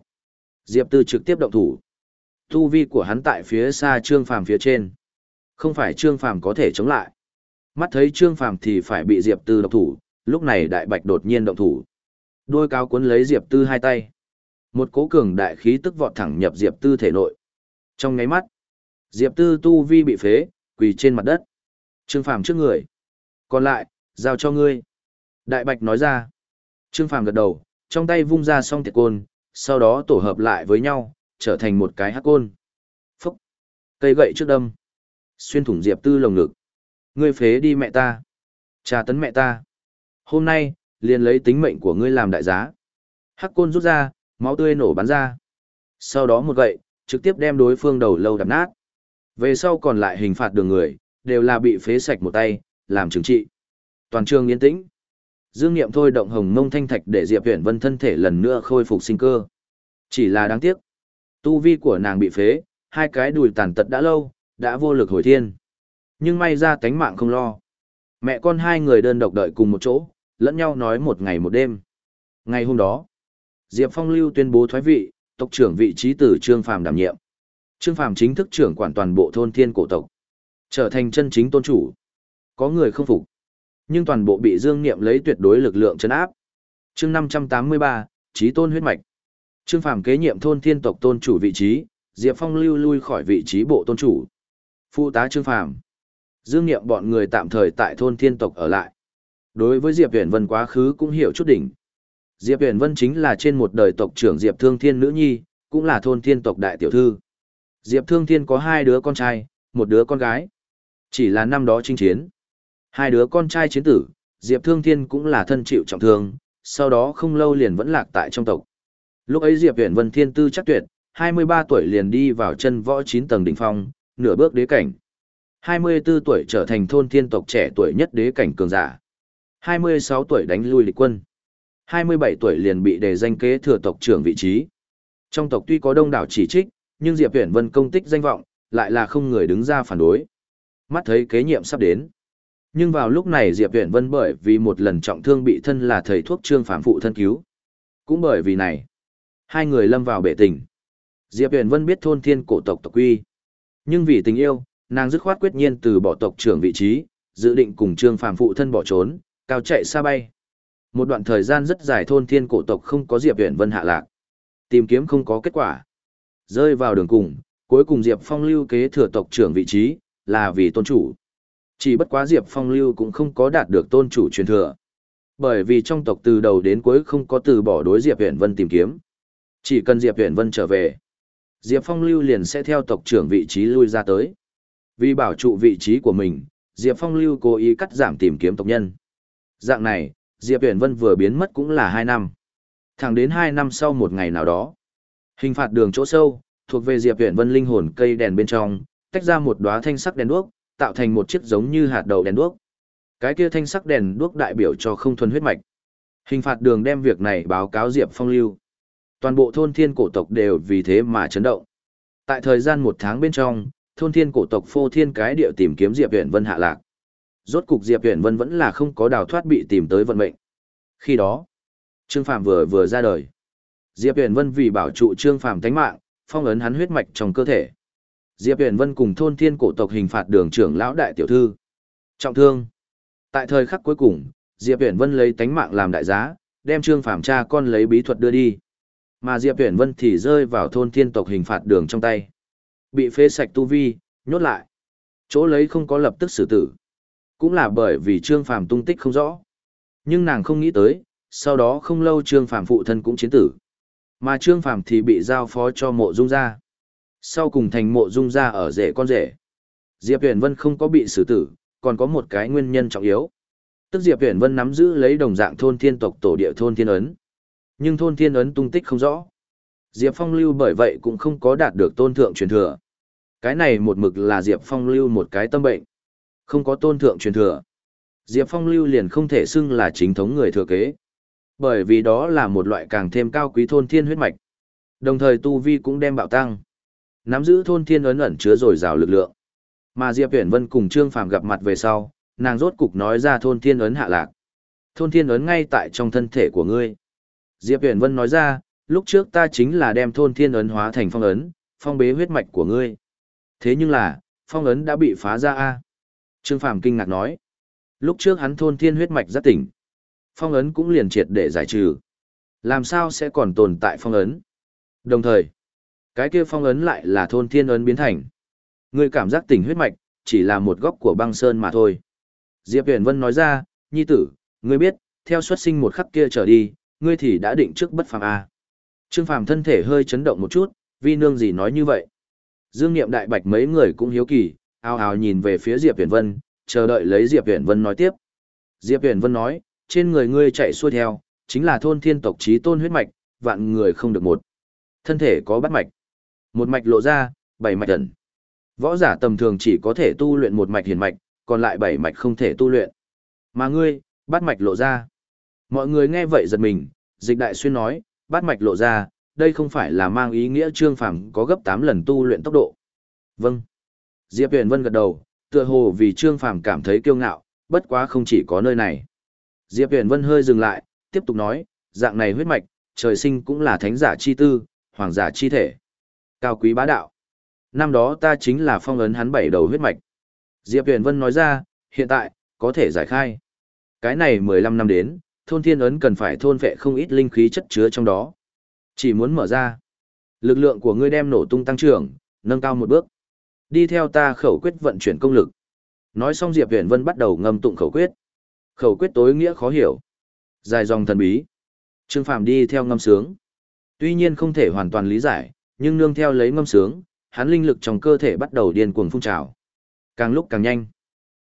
Diệp Tư trực tiếp động thủ. Tu vi của hắn tại phía xa Trương Phàm phía trên. Không phải Trương Phàm có thể chống lại. Mắt thấy Trương Phàm thì phải bị Diệp Tư động thủ, lúc này Đại Bạch đột nhiên động thủ. Đôi cáo cuốn lấy Diệp Tư hai tay. Một cố cường đại khí tức vọt thẳng nhập Diệp Tư thể nội. Trong ngáy mắt, Diệp Tư tu vi bị phế, quỳ trên mặt đất. Trương Phàm trước người. Còn lại, giao cho ngươi. Đại Bạch nói ra. Trương Phàm gật đầu, trong tay vung ra song tiệt côn, sau đó tổ hợp lại với nhau, trở thành một cái hắc côn. Phúc! Cây gậy trước đâm. Xuyên thủng Diệp Tư lồng ngực. Ngươi phế đi mẹ ta. Trà tấn mẹ ta. Hôm nay, liền lấy tính mệnh của ngươi làm đại giá. Hắc côn rút ra, máu tươi nổ bắn ra. Sau đó một gậy, trực tiếp đem đối phương đầu lâu đập nát. Về sau còn lại hình phạt đường người, đều là bị phế sạch một tay, làm trừng trị. Toàn trường yên tĩnh. Dương Niệm thôi động hồng mông thanh thạch để Diệp Viễn Vân thân thể lần nữa khôi phục sinh cơ. Chỉ là đáng tiếc, tu vi của nàng bị phế, hai cái đùi tàn tật đã lâu, đã vô lực hồi thiên. Nhưng may ra tánh mạng không lo. Mẹ con hai người đơn độc đợi cùng một chỗ, lẫn nhau nói một ngày một đêm. Ngày hôm đó, Diệp Phong lưu tuyên bố thoái vị, tộc trưởng vị trí tử Trương Phàm đảm nhiệm. Trương Phàm chính thức trưởng quản toàn bộ thôn thiên cổ tộc, trở thành chân chính tôn chủ. Có người không phục, nhưng toàn bộ bị Dương Niệm lấy tuyệt đối lực lượng chấn áp. Chương 583, Chí Tôn huyết mạch. Trương Phàm kế nhiệm thôn thiên tộc tôn chủ vị trí, Diệp Phong lưu lui khỏi vị trí bộ tôn chủ. Phụ tá Trương Phàm. Dương Niệm bọn người tạm thời tại thôn thiên tộc ở lại. Đối với Diệp Huyền Vân quá khứ cũng hiểu chút đỉnh. Diệp Huyền Vân chính là trên một đời tộc trưởng Diệp Thương Thiên nữ nhi, cũng là thôn thiên tộc đại tiểu thư. Diệp Thương Thiên có hai đứa con trai, một đứa con gái. Chỉ là năm đó chinh chiến. Hai đứa con trai chiến tử, Diệp Thương Thiên cũng là thân chịu trọng thương, sau đó không lâu liền vẫn lạc tại trong tộc. Lúc ấy Diệp Huyền Vân thiên tư chắc tuyệt, 23 tuổi liền đi vào chân võ 9 tầng đỉnh phong, nửa bước đế cảnh. 24 tuổi trở thành thôn thiên tộc trẻ tuổi nhất đế cảnh cường giả. 26 tuổi đánh lui lịch quân. 27 tuổi liền bị đề danh kế thừa tộc trưởng vị trí. Trong tộc tuy có đông đảo chỉ trích, nhưng Diệp Viễn Vân công tích danh vọng, lại là không người đứng ra phản đối. Mắt thấy kế nhiệm sắp đến. Nhưng vào lúc này Diệp Viễn Vân bởi vì một lần trọng thương bị thân là thầy thuốc trương phạm phụ thân cứu. Cũng bởi vì này, hai người lâm vào bể tình. Diệp Viễn Vân biết thôn thiên cổ tộc tộc quy. Nhưng vì tình yêu, nàng dứt khoát quyết nhiên từ bỏ tộc trưởng vị trí, dự định cùng trương phạm phụ thân bỏ trốn, cao chạy xa bay. Một đoạn thời gian rất dài thôn thiên cổ tộc không có Diệp Viễn Vân hạ lạc. Tìm kiếm không có kết quả. Rơi vào đường cùng, cuối cùng Diệp Phong lưu kế thừa tộc trưởng vị trí, là vì tôn chủ. Chỉ bất quá Diệp Phong lưu cũng không có đạt được tôn chủ truyền thừa. Bởi vì trong tộc từ đầu đến cuối không có từ bỏ đối Diệp Huyền Vân tìm kiếm. Chỉ cần Diệp Huyền Vân trở về, Diệp Phong lưu liền sẽ theo tộc trưởng vị trí lui ra tới. Vì bảo trụ vị trí của mình, Diệp Phong lưu cố ý cắt giảm tìm kiếm tộc nhân. Dạng này, Diệp Huyền Vân vừa biến mất cũng là 2 năm. Thẳng đến 2 năm sau một ngày nào đó. Hình phạt đường chỗ sâu, thuộc về Diệp Huyền Vân linh hồn cây đèn bên trong, tách ra một đóa thanh sắc đèn đuốc, tạo thành một chiếc giống như hạt đậu đèn đuốc. Cái kia thanh sắc đèn đuốc đại biểu cho không thuần huyết mạch. Hình phạt đường đem việc này báo cáo Diệp Phong lưu. Toàn bộ thôn thiên cổ tộc đều vì thế mà chấn động. Tại thời gian một tháng bên trong, thôn thiên cổ tộc phô thiên cái địa tìm kiếm Diệp Huyền Vân hạ lạc. Rốt cục Diệp Huyền Vân vẫn là không có đào thoát bị tìm tới vận mệnh. Khi đó, Trương Phạm vừa vừa ra đời. Diệp Huyền Vân vì bảo trụ Trương Phàm tánh mạng, phong ấn hắn huyết mạch trong cơ thể. Diệp Huyền Vân cùng thôn thiên cổ tộc hình phạt đường trưởng lão đại tiểu thư. Trọng thương. Tại thời khắc cuối cùng, Diệp Huyền Vân lấy tánh mạng làm đại giá, đem Trương Phàm cha con lấy bí thuật đưa đi. Mà Diệp Huyền Vân thì rơi vào thôn thiên tộc hình phạt đường trong tay. Bị phế sạch tu vi, nhốt lại. Chỗ lấy không có lập tức xử tử. Cũng là bởi vì Trương Phàm tung tích không rõ. Nhưng nàng không nghĩ tới, sau đó không lâu Trương Phàm phụ thân cũng chiến tử. Mà Trương Phàm thì bị giao phó cho mộ dung gia. Sau cùng thành mộ dung gia ở rể con rể. Diệp Huyền Vân không có bị xử tử, còn có một cái nguyên nhân trọng yếu. Tức Diệp Huyền Vân nắm giữ lấy đồng dạng thôn thiên tộc tổ địa thôn thiên ấn. Nhưng thôn thiên ấn tung tích không rõ. Diệp Phong lưu bởi vậy cũng không có đạt được tôn thượng truyền thừa. Cái này một mực là Diệp Phong lưu một cái tâm bệnh. Không có tôn thượng truyền thừa. Diệp Phong lưu liền không thể xưng là chính thống người thừa kế. Bởi vì đó là một loại càng thêm cao quý thôn thiên huyết mạch. Đồng thời tu vi cũng đem bạo tăng. Nắm giữ thôn thiên ấn ẩn chứa dồi dào lực lượng. Mà Diệp Huyền Vân cùng Trương Phàm gặp mặt về sau, nàng rốt cục nói ra thôn thiên ấn hạ lạc. Thôn thiên ấn ngay tại trong thân thể của ngươi. Diệp Huyền Vân nói ra, lúc trước ta chính là đem thôn thiên ấn hóa thành phong ấn, phong bế huyết mạch của ngươi. Thế nhưng là, phong ấn đã bị phá ra a. Trương Phàm kinh ngạc nói. Lúc trước hắn thôn thiên huyết mạch rất tỉnh. Phong ấn cũng liền triệt để giải trừ. Làm sao sẽ còn tồn tại phong ấn? Đồng thời, cái kia phong ấn lại là thôn thiên ấn biến thành. Ngươi cảm giác tỉnh huyết mạch, chỉ là một góc của băng sơn mà thôi. Diệp Huyền Vân nói ra, nhi tử, ngươi biết, theo xuất sinh một khắc kia trở đi, ngươi thì đã định trước bất phàm a. Trương Phàm thân thể hơi chấn động một chút, vi nương gì nói như vậy. Dương Niệm Đại Bạch mấy người cũng hiếu kỳ, ao ao nhìn về phía Diệp Huyền Vân, chờ đợi lấy Diệp Huyền Vân nói tiếp. Diệp Huyền Vân nói, trên người ngươi chạy xuôi theo, chính là thôn thiên tộc trí tôn huyết mạch, vạn người không được một. Thân thể có bát mạch. Một mạch lộ ra, bảy mạch ẩn. Võ giả tầm thường chỉ có thể tu luyện một mạch hiển mạch, còn lại bảy mạch không thể tu luyện. Mà ngươi, bát mạch lộ ra. Mọi người nghe vậy giật mình, dịch đại xuyên nói, bát mạch lộ ra, đây không phải là mang ý nghĩa trương phàm có gấp 8 lần tu luyện tốc độ. Vâng. Diệp Huyền Vân gật đầu, tựa hồ vì trương phàm cảm thấy kiêu ngạo, bất quá không chỉ có nơi này. Diệp Huyền Vân hơi dừng lại, tiếp tục nói, dạng này huyết mạch, trời sinh cũng là thánh giả chi tư, hoàng giả chi thể. Cao quý bá đạo. Năm đó ta chính là phong ấn hắn bảy đầu huyết mạch. Diệp Huyền Vân nói ra, hiện tại, có thể giải khai. Cái này 15 năm đến, thôn thiên ấn cần phải thôn vệ không ít linh khí chất chứa trong đó. Chỉ muốn mở ra. Lực lượng của ngươi đem nổ tung tăng trưởng, nâng cao một bước. Đi theo ta khẩu quyết vận chuyển công lực. Nói xong Diệp Huyền Vân bắt đầu ngâm tụng khẩu quyết. Khẩu quyết tối nghĩa khó hiểu. Dài dòng thần bí. Trương Phàm đi theo ngâm sướng. Tuy nhiên không thể hoàn toàn lý giải, nhưng nương theo lấy ngâm sướng, hắn linh lực trong cơ thể bắt đầu điên cuồng phun trào. Càng lúc càng nhanh.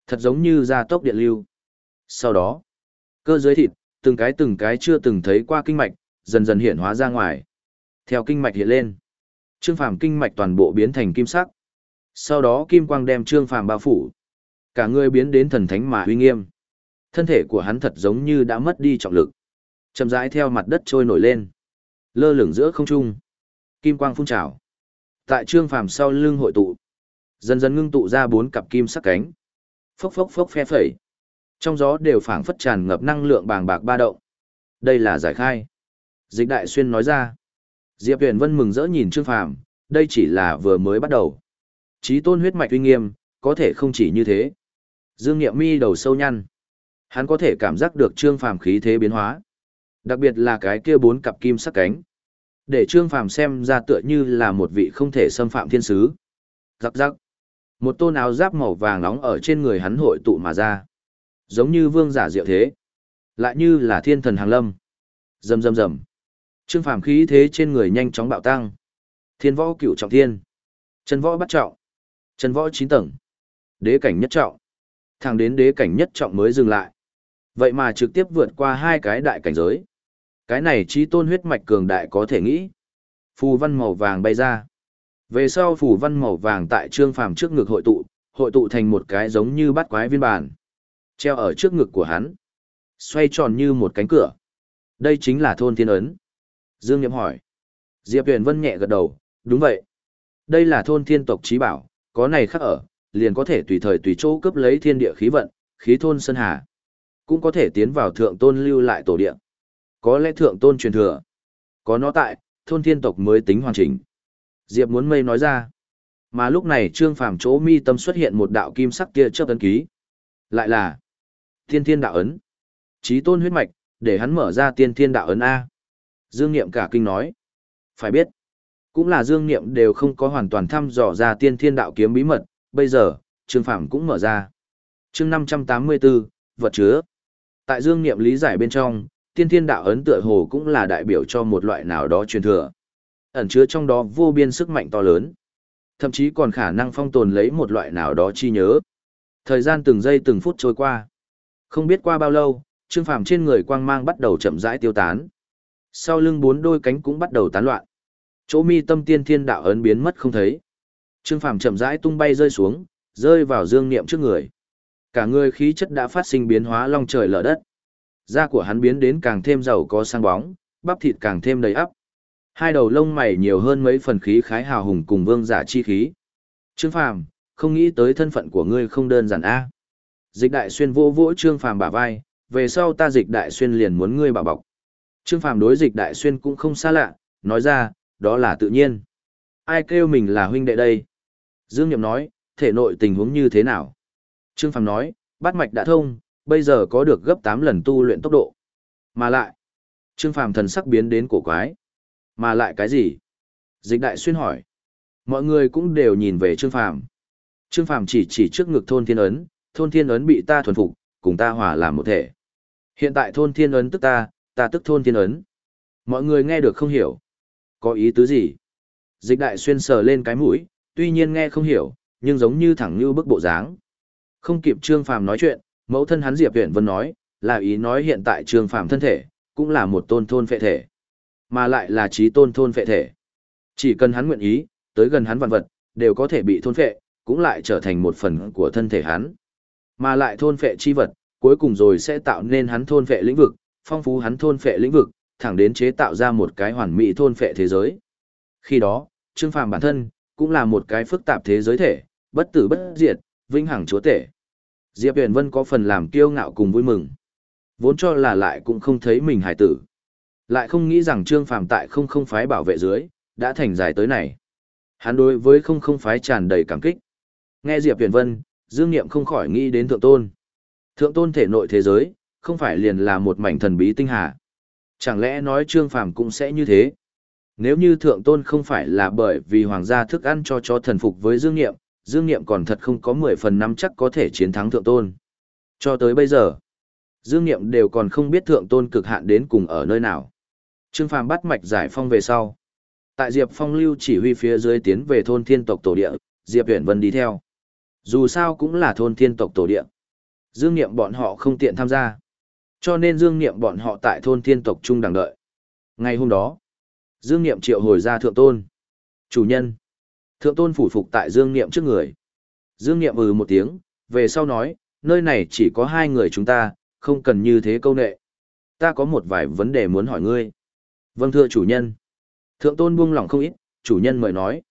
Thật giống như gia tốc điện lưu. Sau đó, cơ giới thịt, từng cái từng cái chưa từng thấy qua kinh mạch, dần dần hiện hóa ra ngoài. Theo kinh mạch hiện lên, Trương Phàm kinh mạch toàn bộ biến thành kim sắc. Sau đó kim quang đem Trương Phàm bao phủ. Cả người biến đến thần thánh mà uy nghiêm. Thân thể của hắn thật giống như đã mất đi trọng lực. Chậm rãi theo mặt đất trôi nổi lên. Lơ lửng giữa không trung. Kim quang phun trào. Tại Trương Phàm sau lưng hội tụ. Dần dần ngưng tụ ra bốn cặp kim sắc cánh. Phốc phốc phốc phe phẩy. Trong gió đều phảng phất tràn ngập năng lượng bàng bạc ba động. Đây là giải khai. Dịch đại xuyên nói ra. Diệp Huyền Vân mừng rỡ nhìn Trương Phàm, đây chỉ là vừa mới bắt đầu. Chí tôn huyết mạch uy nghiêm, có thể không chỉ như thế. Dương Nghiệm Mi đầu sâu nhăn. Hắn có thể cảm giác được Trương Phàm khí thế biến hóa. Đặc biệt là cái kia bốn cặp kim sắc cánh. Để Trương Phàm xem ra tựa như là một vị không thể xâm phạm thiên sứ. Giặc giặc. Một tôn áo giáp màu vàng nóng ở trên người hắn hội tụ mà ra. Giống như vương giả diệu thế. Lại như là thiên thần hàng lâm. Rầm rầm rầm. Trương Phàm khí thế trên người nhanh chóng bạo tăng. Thiên võ cửu trọng thiên. Chân võ bắt trọng. Chân võ chín tầng. Đế cảnh nhất trọng. Thẳng đến đế cảnh nhất trọng mới dừng lại. Vậy mà trực tiếp vượt qua hai cái đại cảnh giới. Cái này trí tôn huyết mạch cường đại có thể nghĩ. Phù văn màu vàng bay ra. Về sau phù văn màu vàng tại trương phàm trước ngực hội tụ, hội tụ thành một cái giống như bát quái viên bản. Treo ở trước ngực của hắn. Xoay tròn như một cánh cửa. Đây chính là thôn thiên ấn. Dương niệm hỏi. Diệp Huyền Vân nhẹ gật đầu, đúng vậy. Đây là thôn thiên tộc trí bảo, có này khắc ở, liền có thể tùy thời tùy chỗ cướp lấy thiên địa khí vận, khí thôn sơn hà. Cũng có thể tiến vào thượng tôn lưu lại tổ địa. Có lẽ thượng tôn truyền thừa. Có nó tại, thôn thiên tộc mới tính hoàn chỉnh. Diệp muốn mây nói ra. Mà lúc này trương phàm chỗ mi tâm xuất hiện một đạo kim sắc kia chớp ấn ký. Lại là thiên thiên đạo ấn. Chí tôn huyết mạch, để hắn mở ra tiên thiên đạo ấn A. Dương Niệm cả kinh nói. Phải biết, cũng là Dương Niệm đều không có hoàn toàn thăm dò ra tiên thiên đạo kiếm bí mật, bây giờ, Trương Phàm cũng mở ra. chương 584, vật chứa. Tại Dương Niệm lý giải bên trong, tiên thiên đạo ấn tựa hồ cũng là đại biểu cho một loại nào đó truyền thừa. Ẩn chứa trong đó vô biên sức mạnh to lớn. Thậm chí còn khả năng phong tồn lấy một loại nào đó chi nhớ. Thời gian từng giây từng phút trôi qua. Không biết qua bao lâu, Trương Phàm trên người quang mang bắt đầu chậm rãi tiêu tán. Sau lưng bốn đôi cánh cũng bắt đầu tán loạn. Chỗ mi tâm tiên thiên đạo ấn biến mất không thấy. Trương Phàm chậm rãi tung bay rơi xuống, rơi vào dương niệm trước người. Cả người khí chất đã phát sinh biến hóa long trời lở đất. Da của hắn biến đến càng thêm giàu có sang bóng, bắp thịt càng thêm đầy ắp. Hai đầu lông mày nhiều hơn mấy phần khí khái hào hùng cùng vương giả chi khí. Trương Phàm, không nghĩ tới thân phận của ngươi không đơn giản a. Dịch đại xuyên vô vỗ Trương Phàm bả vai, về sau ta dịch đại xuyên liền muốn ngươi bảo bọc. Trương Phàm đối dịch đại xuyên cũng không xa lạ, nói ra, đó là tự nhiên. Ai kêu mình là huynh đệ đây? Dương Nhậm nói, thể nội tình huống như thế nào? Trương Phàm nói, bát mạch đã thông, bây giờ có được gấp 8 lần tu luyện tốc độ. Mà lại, Trương Phàm thần sắc biến đến cổ quái. Mà lại cái gì? Dịch đại xuyên hỏi. Mọi người cũng đều nhìn về Trương Phàm. Trương Phàm chỉ chỉ trước ngực thôn thiên ấn, thôn thiên ấn bị ta thuần phục, cùng ta hòa làm một thể. Hiện tại thôn thiên ấn tức ta, ta tức thôn thiên ấn. Mọi người nghe được không hiểu. Có ý tứ gì? Dịch đại xuyên sờ lên cái mũi, tuy nhiên nghe không hiểu, nhưng giống như thẳng như bức bộ dáng. Không kịp Trương Phàm nói chuyện, mẫu thân hắn Diệp Huyền Vân nói, là ý nói hiện tại Trương Phàm thân thể, cũng là một tôn thôn phệ thể, mà lại là trí tôn thôn phệ thể. Chỉ cần hắn nguyện ý, tới gần hắn vạn vật, đều có thể bị thôn phệ, cũng lại trở thành một phần của thân thể hắn. Mà lại thôn phệ chi vật, cuối cùng rồi sẽ tạo nên hắn thôn phệ lĩnh vực, phong phú hắn thôn phệ lĩnh vực, thẳng đến chế tạo ra một cái hoàn mỹ thôn phệ thế giới. Khi đó, Trương Phàm bản thân cũng là một cái phức tạp thế giới thể, bất tử bất diệt, vĩnh hằng chúa tể. Diệp Huyền Vân có phần làm kiêu ngạo cùng vui mừng. Vốn cho là lại cũng không thấy mình hải tử. Lại không nghĩ rằng Trương Phàm tại không không phái bảo vệ dưới, đã thành dài tới này. Hắn đối với không không phái tràn đầy cảm kích. Nghe Diệp Huyền Vân, Dương Niệm không khỏi nghĩ đến Thượng Tôn. Thượng Tôn thể nội thế giới, không phải liền là một mảnh thần bí tinh hà. Chẳng lẽ nói Trương Phàm cũng sẽ như thế? Nếu như Thượng Tôn không phải là bởi vì hoàng gia thức ăn cho chó thần phục với Dương Niệm, Dương Niệm còn thật không có 10 phần năm chắc có thể chiến thắng Thượng Tôn. Cho tới bây giờ, Dương Niệm đều còn không biết Thượng Tôn cực hạn đến cùng ở nơi nào. Trương Phàm bắt mạch giải phong về sau. Tại Diệp Phong lưu chỉ huy phía dưới tiến về thôn thiên tộc tổ địa, Diệp Huyền Vân đi theo. Dù sao cũng là thôn thiên tộc tổ địa. Dương Niệm bọn họ không tiện tham gia. Cho nên Dương Niệm bọn họ tại thôn thiên tộc trung đằng đợi. Ngày hôm đó, Dương Niệm triệu hồi ra thượng tôn. Chủ nhân. Thượng tôn phủ phục tại Dương Niệm trước người. Dương Niệm ừ một tiếng, về sau nói, nơi này chỉ có hai người chúng ta, không cần như thế câu nệ. Ta có một vài vấn đề muốn hỏi ngươi. Vâng thưa chủ nhân. Thượng tôn buông lỏng không ít, chủ nhân mời nói.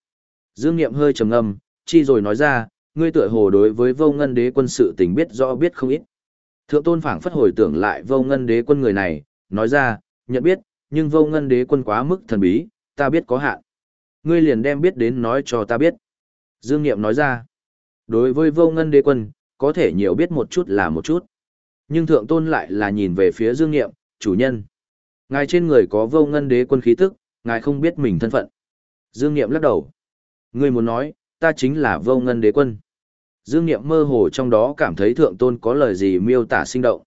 Dương Niệm hơi trầm ngâm, chi rồi nói ra, ngươi tựa hồ đối với vô ngân đế quân sự tình biết rõ biết không ít. Thượng tôn phảng phất hồi tưởng lại vô ngân đế quân người này, nói ra, nhận biết, nhưng vô ngân đế quân quá mức thần bí, ta biết có hạn. Ngươi liền đem biết đến nói cho ta biết. Dương Niệm nói ra, đối với vô ngân đế quân, có thể nhiều biết một chút là một chút. Nhưng thượng tôn lại là nhìn về phía Dương Niệm, chủ nhân. Ngài trên người có vô ngân đế quân khí tức, ngài không biết mình thân phận. Dương Niệm lắc đầu. Ngươi muốn nói, ta chính là vô ngân đế quân. Dương Niệm mơ hồ trong đó cảm thấy thượng tôn có lời gì miêu tả sinh động.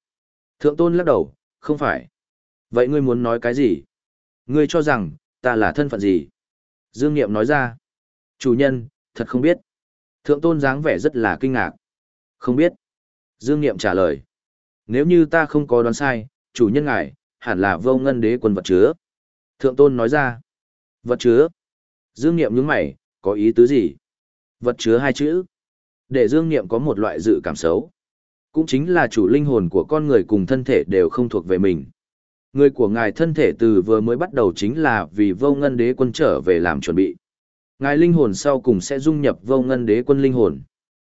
Thượng tôn lắc đầu, không phải. Vậy ngươi muốn nói cái gì? Ngươi cho rằng, ta là thân phận gì? Dương Niệm nói ra. Chủ nhân, thật không biết. Thượng tôn dáng vẻ rất là kinh ngạc. Không biết. Dương Niệm trả lời. Nếu như ta không có đoán sai, chủ nhân ngài, hẳn là vô ngân đế quân vật chứa. Thượng tôn nói ra. Vật chứa. Dương Niệm nhướng mày, có ý tứ gì? Vật chứa hai chữ. Để Dương Niệm có một loại dự cảm xấu. Cũng chính là chủ linh hồn của con người cùng thân thể đều không thuộc về mình. Người của ngài thân thể từ vừa mới bắt đầu chính là vì vô ngân đế quân trở về làm chuẩn bị. Ngài linh hồn sau cùng sẽ dung nhập vô ngân đế quân linh hồn.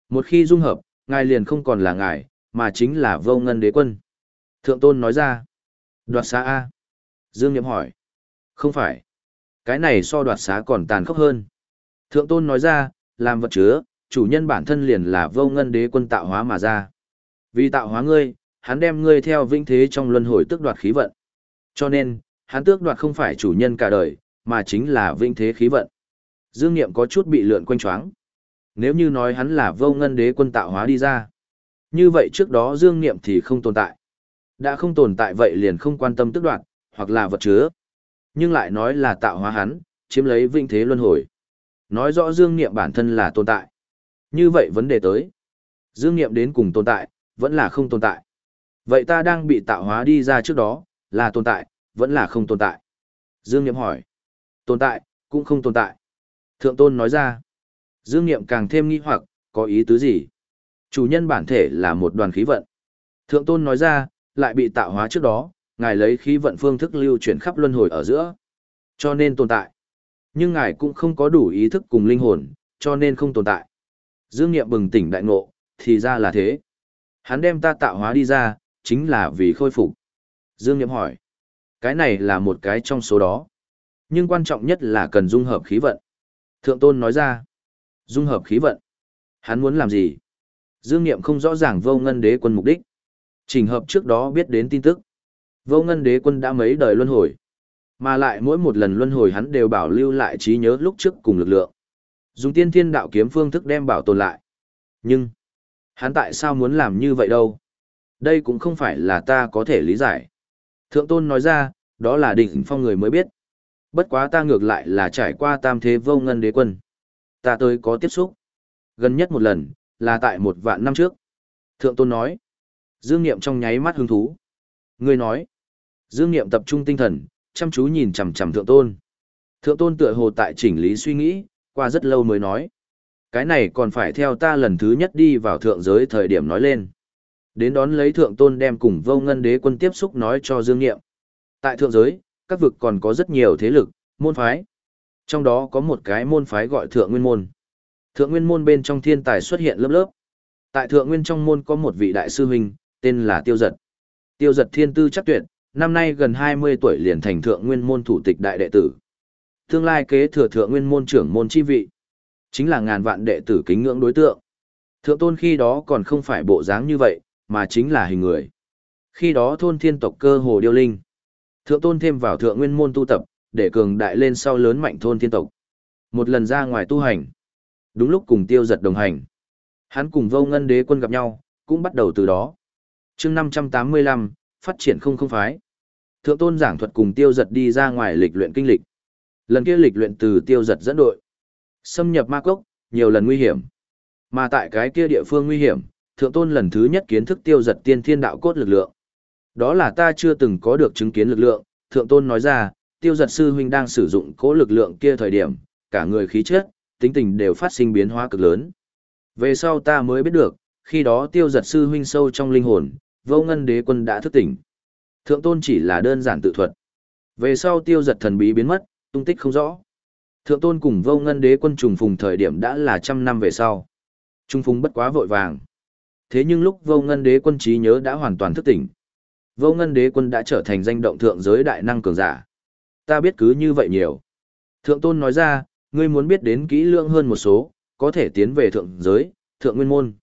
Một khi dung hợp, ngài liền không còn là ngài, mà chính là vô ngân đế quân. Thượng tôn nói ra. Đoạt xá A. Dương Niệm hỏi. Không phải. Cái này so đoạt xá còn tàn khốc hơn. Thượng tôn nói ra, làm vật chứa, chủ nhân bản thân liền là vô ngân đế quân tạo hóa mà ra. Vì tạo hóa ngươi, hắn đem ngươi theo vinh thế trong luân hồi tước đoạt khí vận. Cho nên, hắn tước đoạt không phải chủ nhân cả đời, mà chính là vinh thế khí vận. Dương Niệm có chút bị lượn quanh choáng. Nếu như nói hắn là vô ngân đế quân tạo hóa đi ra, như vậy trước đó Dương Niệm thì không tồn tại. Đã không tồn tại vậy liền không quan tâm tước đoạt, hoặc là vật chứa. Nhưng lại nói là tạo hóa hắn, chiếm lấy vinh thế luân hồi. Nói rõ Dương Niệm bản thân là tồn tại. Như vậy vấn đề tới. Dương Niệm đến cùng tồn tại, vẫn là không tồn tại. Vậy ta đang bị tạo hóa đi ra trước đó, là tồn tại, vẫn là không tồn tại. Dương Niệm hỏi. Tồn tại, cũng không tồn tại. Thượng Tôn nói ra. Dương Niệm càng thêm nghi hoặc, có ý tứ gì? Chủ nhân bản thể là một đoàn khí vận. Thượng Tôn nói ra, lại bị tạo hóa trước đó, ngài lấy khí vận phương thức lưu chuyển khắp luân hồi ở giữa. Cho nên tồn tại. Nhưng ngài cũng không có đủ ý thức cùng linh hồn, cho nên không tồn tại. Dương Niệm bừng tỉnh đại ngộ, thì ra là thế. Hắn đem ta tạo hóa đi ra, chính là vì khôi phục. Dương Niệm hỏi. Cái này là một cái trong số đó. Nhưng quan trọng nhất là cần dung hợp khí vận. Thượng Tôn nói ra. Dung hợp khí vận. Hắn muốn làm gì? Dương Niệm không rõ ràng vô ngân đế quân mục đích. Trình hợp trước đó biết đến tin tức. Vô ngân đế quân đã mấy đời luân hồi. Mà lại mỗi một lần luân hồi hắn đều bảo lưu lại trí nhớ lúc trước cùng lực lượng. Dùng tiên thiên đạo kiếm phương thức đem bảo tồn lại. Nhưng, hắn tại sao muốn làm như vậy đâu? Đây cũng không phải là ta có thể lý giải. Thượng tôn nói ra, đó là đỉnh phong người mới biết. Bất quá ta ngược lại là trải qua tam thế vô ngân đế quân. Ta tới có tiếp xúc. Gần nhất một lần, là tại một vạn năm trước. Thượng tôn nói, Dương Niệm trong nháy mắt hứng thú. Ngươi nói. Dương Niệm tập trung tinh thần, chăm chú nhìn chằm chằm Thượng Tôn. Thượng Tôn tựa hồ tại chỉnh lý suy nghĩ, qua rất lâu mới nói. Cái này còn phải theo ta lần thứ nhất đi vào thượng giới thời điểm nói lên. Đến đón lấy Thượng Tôn đem cùng vô ngân đế quân tiếp xúc nói cho Dương Niệm. Tại thượng giới, các vực còn có rất nhiều thế lực, môn phái. Trong đó có một cái môn phái gọi Thượng Nguyên Môn. Thượng Nguyên Môn bên trong thiên tài xuất hiện lớp lớp. Tại Thượng Nguyên trong môn có một vị đại sư huynh, tên là Tiêu Giật. Tiêu Giật thiên tư chắc tuyệt, năm nay gần 20 tuổi liền thành Thượng Nguyên Môn thủ tịch đại đệ tử. Tương lai kế thừa Thượng Nguyên Môn trưởng môn chi vị. Chính là ngàn vạn đệ tử kính ngưỡng đối tượng. Thượng Tôn khi đó còn không phải bộ dáng như vậy, mà chính là hình người. Khi đó thôn thiên tộc cơ hồ điêu linh. Thượng Tôn thêm vào Thượng Nguyên Môn tu tập, để cường đại lên sau lớn mạnh thôn thiên tộc. Một lần ra ngoài tu hành. Đúng lúc cùng tiêu giật đồng hành. Hắn cùng vô ngân đế quân gặp nhau, cũng bắt đầu từ đó. chương 585, phát triển không không phái. Thượng tôn giảng thuật cùng tiêu giật đi ra ngoài lịch luyện kinh lịch. Lần kia lịch luyện từ tiêu giật dẫn đội. Xâm nhập ma cốc, nhiều lần nguy hiểm. Mà tại cái kia địa phương nguy hiểm, thượng tôn lần thứ nhất kiến thức tiêu giật tiên thiên đạo cốt lực lượng. Đó là ta chưa từng có được chứng kiến lực lượng, thượng tôn nói ra, tiêu giật sư huynh đang sử dụng cố lực lượng kia thời điểm, cả người khí chất, tính tình đều phát sinh biến hóa cực lớn. Về sau ta mới biết được, khi đó tiêu giật sư huynh sâu trong linh hồn, vô ngân đế quân đã thức tỉnh. Thượng tôn chỉ là đơn giản tự thuật. Về sau tiêu giật thần bí biến mất, tung tích không rõ. Thượng tôn cùng vô ngân đế quân trùng phùng thời điểm đã là trăm năm về sau. Trung phùng bất quá vội vàng. Thế nhưng lúc vô ngân đế quân trí nhớ đã hoàn toàn thức tỉnh. Vô ngân đế quân đã trở thành danh động thượng giới đại năng cường giả. Ta biết cứ như vậy nhiều. Thượng tôn nói ra, ngươi muốn biết đến kỹ lưỡng hơn một số, có thể tiến về thượng giới, thượng nguyên môn.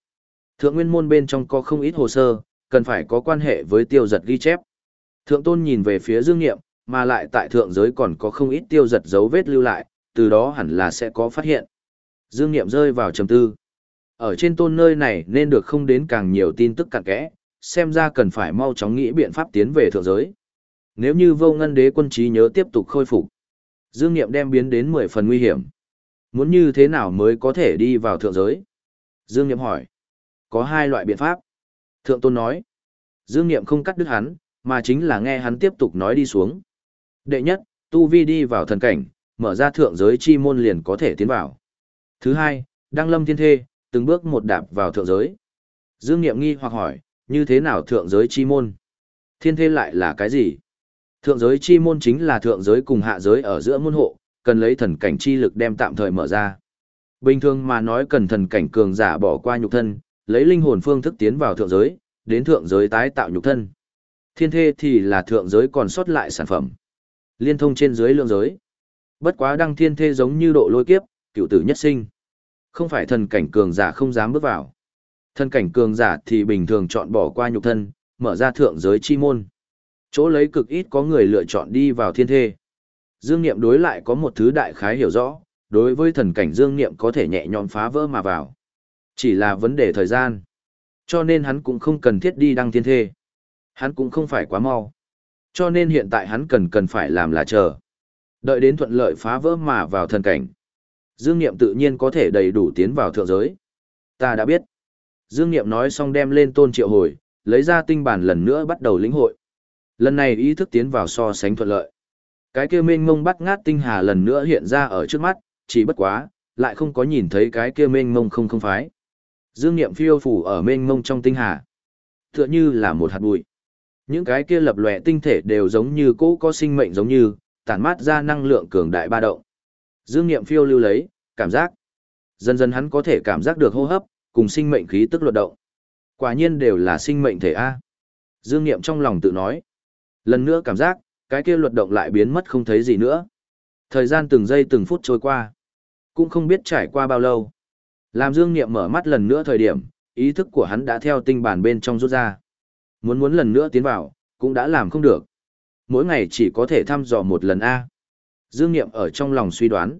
Thượng nguyên môn bên trong có không ít hồ sơ, cần phải có quan hệ với tiêu giật ghi chép. Thượng tôn nhìn về phía dương nghiệm, mà lại tại thượng giới còn có không ít tiêu giật dấu vết lưu lại, từ đó hẳn là sẽ có phát hiện. Dương nghiệm rơi vào trầm tư. Ở trên tôn nơi này nên được không đến càng nhiều tin tức cặn kẽ, xem ra cần phải mau chóng nghĩ biện pháp tiến về thượng giới. Nếu như vô ngân đế quân trí nhớ tiếp tục khôi phục, Dương Niệm đem biến đến 10 phần nguy hiểm. Muốn như thế nào mới có thể đi vào thượng giới? Dương Niệm hỏi. Có hai loại biện pháp. Thượng Tôn nói. Dương Niệm không cắt đứt hắn, mà chính là nghe hắn tiếp tục nói đi xuống. Đệ nhất, Tu Vi đi vào thần cảnh, mở ra thượng giới chi môn liền có thể tiến vào. Thứ hai, đăng lâm thiên thê, từng bước một đạp vào thượng giới. Dương Niệm nghi hoặc hỏi, như thế nào thượng giới chi môn? Thiên thê lại là cái gì? Thượng giới chi môn chính là thượng giới cùng hạ giới ở giữa môn hộ, cần lấy thần cảnh chi lực đem tạm thời mở ra. Bình thường mà nói cần thần cảnh cường giả bỏ qua nhục thân, lấy linh hồn phương thức tiến vào thượng giới, đến thượng giới tái tạo nhục thân. Thiên thê thì là thượng giới còn sót lại sản phẩm. Liên thông trên dưới lượng giới. Bất quá đăng thiên thê giống như độ lôi kiếp, cựu tử nhất sinh. Không phải thần cảnh cường giả không dám bước vào. Thần cảnh cường giả thì bình thường chọn bỏ qua nhục thân, mở ra thượng giới chi môn. Chỗ lấy cực ít có người lựa chọn đi vào thiên thê. Dương Niệm đối lại có một thứ đại khái hiểu rõ, đối với thần cảnh Dương Niệm có thể nhẹ nhõm phá vỡ mà vào. Chỉ là vấn đề thời gian. Cho nên hắn cũng không cần thiết đi đăng thiên thê. Hắn cũng không phải quá mau. Cho nên hiện tại hắn cần cần phải làm là chờ. Đợi đến thuận lợi phá vỡ mà vào thần cảnh. Dương Niệm tự nhiên có thể đầy đủ tiến vào thượng giới. Ta đã biết. Dương Niệm nói xong đem lên tôn triệu hồi, lấy ra tinh bản lần nữa bắt đầu lĩnh hội. Lần này ý thức tiến vào so sánh thuận lợi. Cái kia mênh mông bắt ngát tinh hà lần nữa hiện ra ở trước mắt, chỉ bất quá, lại không có nhìn thấy cái kia mênh mông không không phái. Dương Niệm phiêu phủ ở mênh mông trong tinh hà, tựa như là một hạt bụi. Những cái kia lập lòe tinh thể đều giống như cũ có sinh mệnh giống như, tản mát ra năng lượng cường đại ba động. Dương Niệm phiêu lưu lấy, cảm giác. Dần dần hắn có thể cảm giác được hô hấp, cùng sinh mệnh khí tức luật động. Quả nhiên đều là sinh mệnh thể A. Dương Niệm trong lòng tự nói. Lần nữa cảm giác, cái kia luật động lại biến mất không thấy gì nữa. Thời gian từng giây từng phút trôi qua. Cũng không biết trải qua bao lâu. Làm Dương Niệm mở mắt lần nữa thời điểm, ý thức của hắn đã theo tinh bản bên trong rút ra. Muốn muốn lần nữa tiến vào, cũng đã làm không được. Mỗi ngày chỉ có thể thăm dò một lần A. Dương Niệm ở trong lòng suy đoán.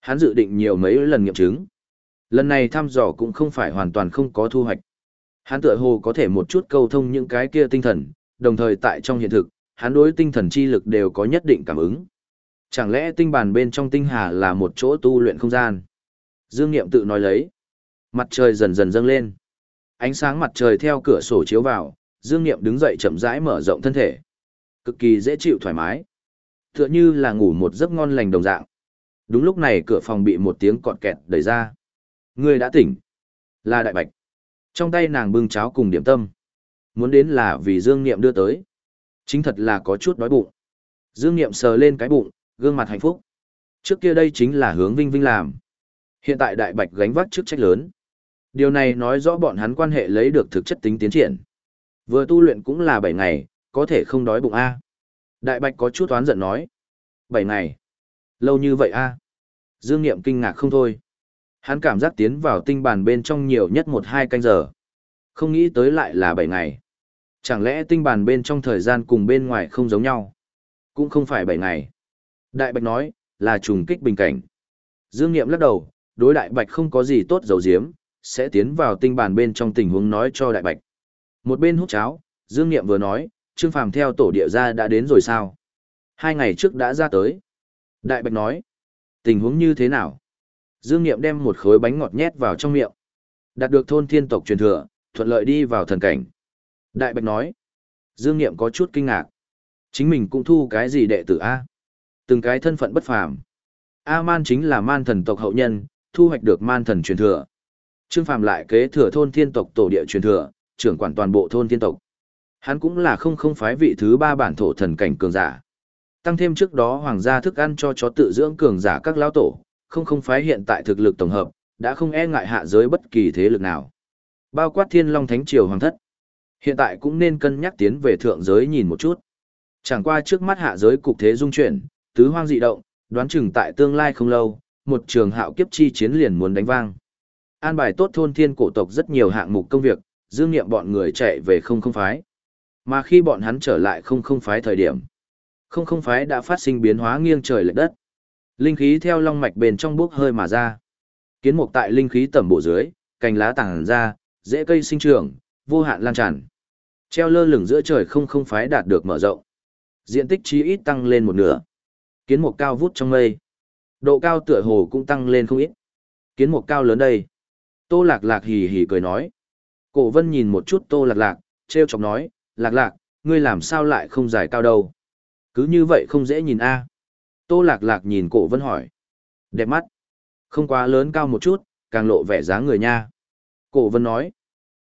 Hắn dự định nhiều mấy lần nghiệm chứng. Lần này thăm dò cũng không phải hoàn toàn không có thu hoạch. Hắn tựa hồ có thể một chút câu thông những cái kia tinh thần, đồng thời tại trong hiện thực, hắn đối tinh thần chi lực đều có nhất định cảm ứng. Chẳng lẽ tinh bàn bên trong tinh hà là một chỗ tu luyện không gian? Dương Niệm tự nói lấy. Mặt trời dần dần dâng lên. Ánh sáng mặt trời theo cửa sổ chiếu vào, Dương Niệm đứng dậy chậm rãi mở rộng thân thể. Cực kỳ dễ chịu thoải mái. Tựa như là ngủ một giấc ngon lành đồng dạng. Đúng lúc này cửa phòng bị một tiếng cọt kẹt đẩy ra. Người đã tỉnh. Là Đại Bạch. Trong tay nàng bưng cháo cùng điểm tâm. Muốn đến là vì Dương Niệm đưa tới. Chính thật là có chút đói bụng. Dương Niệm sờ lên cái bụng, gương mặt hạnh phúc. Trước kia đây chính là hướng Vinh Vinh làm. Hiện tại Đại Bạch gánh vác chức trách lớn. Điều này nói rõ bọn hắn quan hệ lấy được thực chất tính tiến triển. Vừa tu luyện cũng là 7 ngày, có thể không đói bụng A. Đại Bạch có chút oán giận nói. bảy ngày. Lâu như vậy A. Dương Niệm kinh ngạc không thôi. Hắn cảm giác tiến vào tinh bàn bên trong nhiều nhất 1-2 canh giờ. Không nghĩ tới lại là bảy ngày. Chẳng lẽ tinh bàn bên trong thời gian cùng bên ngoài không giống nhau? Cũng không phải bảy ngày. Đại Bạch nói, là trùng kích bình cảnh. Dương Niệm lắc đầu, đối Đại Bạch không có gì tốt dầu diếm, sẽ tiến vào tinh bàn bên trong tình huống nói cho Đại Bạch. Một bên hút cháo, Dương Niệm vừa nói, Trương Phàm theo tổ địa ra đã đến rồi sao? Hai ngày trước đã ra tới. Đại Bạch nói, tình huống như thế nào? Dương Niệm đem một khối bánh ngọt nhét vào trong miệng. Đạt được thôn thiên tộc truyền thừa, thuận lợi đi vào thần cảnh. Đại Bạch nói, Dương Niệm có chút kinh ngạc. Chính mình cũng thu cái gì đệ tử A? Từng cái thân phận bất phàm. A-man chính là man thần tộc hậu nhân, thu hoạch được man thần truyền thừa. Trương Phàm lại kế thừa thôn thiên tộc tổ địa truyền thừa, trưởng quản toàn bộ thôn thiên tộc. Hắn cũng là không không phái vị thứ ba bản thổ thần cảnh cường giả. Tăng thêm trước đó hoàng gia thức ăn cho chó tự dưỡng cường giả các lão tổ, không không phái hiện tại thực lực tổng hợp, đã không e ngại hạ giới bất kỳ thế lực nào. Bao quát thiên long thánh triều hoàng thất. Hiện tại cũng nên cân nhắc tiến về thượng giới nhìn một chút. Chẳng qua trước mắt hạ giới cục thế dung chuyển, tứ hoang dị động, đoán chừng tại tương lai không lâu, một trường hạo kiếp chi chiến liền muốn đánh vang. An bài tốt thôn thiên cổ tộc rất nhiều hạng mục công việc, dương nghiệm bọn người chạy về không không phái. Mà khi bọn hắn trở lại không không phái thời điểm, không không phái đã phát sinh biến hóa nghiêng trời lệch đất. Linh khí theo long mạch bên trong bước hơi mà ra. Kiến mục tại linh khí tẩm bổ dưới, cành lá tàng ra, dễ cây sinh trưởng, vô hạn lan tràn. Treo lơ lửng giữa trời không không phái đạt được mở rộng. Diện tích chí ít tăng lên một nửa. Kiến mục cao vút trong mây. Độ cao tựa hồ cũng tăng lên không ít. Kiến mục cao lớn đây. Tô lạc lạc hì hì cười nói. Cổ vân nhìn một chút tô lạc lạc, treo chọc nói, lạc lạc, ngươi làm sao lại không dài cao đâu. Cứ như vậy không dễ nhìn a. Tô lạc lạc nhìn cổ vân hỏi. Đẹp mắt. Không quá lớn cao một chút, càng lộ vẻ dáng người nha. Cổ vân nói.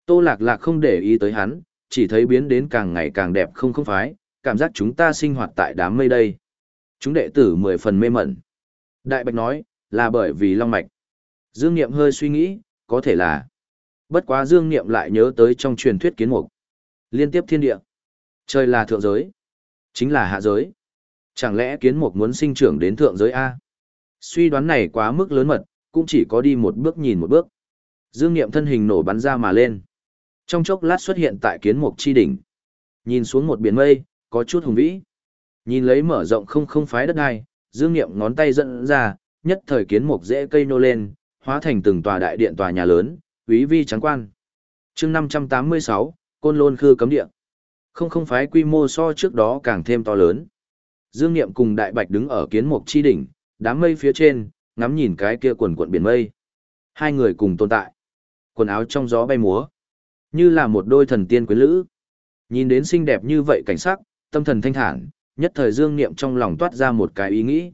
Tô lạc lạc không để ý tới hắn, chỉ thấy biến đến càng ngày càng đẹp không không phái, cảm giác chúng ta sinh hoạt tại đám mây đây. Chúng đệ tử mười phần mê mẩn. Đại Bạch nói, là bởi vì long mạch. Dương Niệm hơi suy nghĩ, có thể là. Bất quá Dương Niệm lại nhớ tới trong truyền thuyết kiến mục. Liên tiếp thiên địa. Trời là thượng giới. Chính là hạ giới. Chẳng lẽ kiến mục muốn sinh trưởng đến thượng giới A? Suy đoán này quá mức lớn mật, cũng chỉ có đi một bước nhìn một bước. Dương Niệm thân hình nổ bắn ra mà lên. Trong chốc lát xuất hiện tại kiến mục chi đỉnh. Nhìn xuống một biển mây, có chút hùng vĩ. Nhìn lấy mở rộng không không phái đất ai, Dương Niệm ngón tay dẫn ra, nhất thời kiến mục dễ cây nô lên, hóa thành từng tòa đại điện tòa nhà lớn, quý vi trắng quan. chương 586, Côn Lôn Khư cấm địa. Không không phái quy mô so trước đó càng thêm to lớn. Dương Niệm cùng Đại Bạch đứng ở kiến mục chi đỉnh, đám mây phía trên, ngắm nhìn cái kia quần quận biển mây. Hai người cùng tồn tại. Quần áo trong gió bay múa. Như là một đôi thần tiên quyến lữ. Nhìn đến xinh đẹp như vậy cảnh sắc, tâm thần thanh thản, nhất thời Dương Niệm trong lòng toát ra một cái ý nghĩ.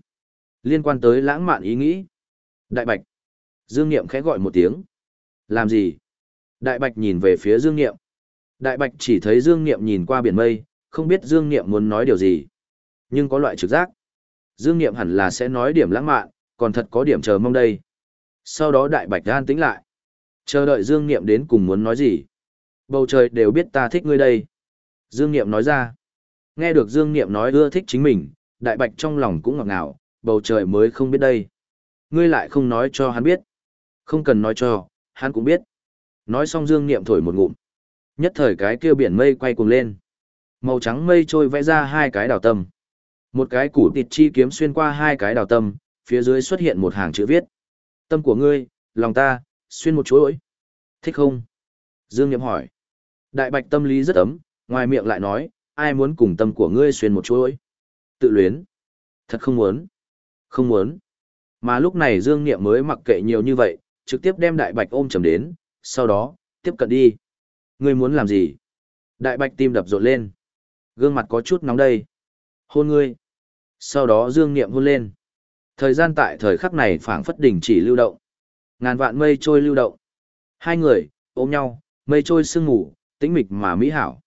Liên quan tới lãng mạn ý nghĩ. Đại Bạch. Dương Niệm khẽ gọi một tiếng. Làm gì? Đại Bạch nhìn về phía Dương Niệm. Đại Bạch chỉ thấy Dương Niệm nhìn qua biển mây, không biết Dương Niệm muốn nói điều gì. Nhưng có loại trực giác. Dương Niệm hẳn là sẽ nói điểm lãng mạn, còn thật có điểm chờ mong đây. Sau đó Đại Bạch an tĩnh lại. Chờ đợi Dương Niệm đến cùng muốn nói gì. Bầu trời đều biết ta thích ngươi đây. Dương Niệm nói ra. Nghe được Dương Niệm nói ưa thích chính mình, Đại Bạch trong lòng cũng ngọt ngào, bầu trời mới không biết đây. Ngươi lại không nói cho hắn biết. Không cần nói cho, hắn cũng biết. Nói xong Dương Niệm thổi một ngụm. Nhất thời cái kia biển mây quay cuồng lên. Màu trắng mây trôi vẽ ra hai cái đào tâm. Một cái củ tịt chi kiếm xuyên qua hai cái đào tâm, phía dưới xuất hiện một hàng chữ viết. Tâm của ngươi, lòng ta, xuyên một chuỗi. Thích không? Dương Niệm hỏi. Đại bạch tâm lý rất ấm, ngoài miệng lại nói, ai muốn cùng tâm của ngươi xuyên một chuỗi. Tự luyến. Thật không muốn. Không muốn. Mà lúc này Dương Niệm mới mặc kệ nhiều như vậy, trực tiếp đem đại bạch ôm chầm đến, sau đó, tiếp cận đi. Ngươi muốn làm gì? Đại bạch tim đập rộn lên. Gương mặt có chút nóng đây. Hôn ngươi. Sau đó dương niệm hôn lên. Thời gian tại thời khắc này phảng phất đỉnh chỉ lưu động. Ngàn vạn mây trôi lưu động. Hai người, ôm nhau, mây trôi sương ngủ, tĩnh mịch mà mỹ hảo.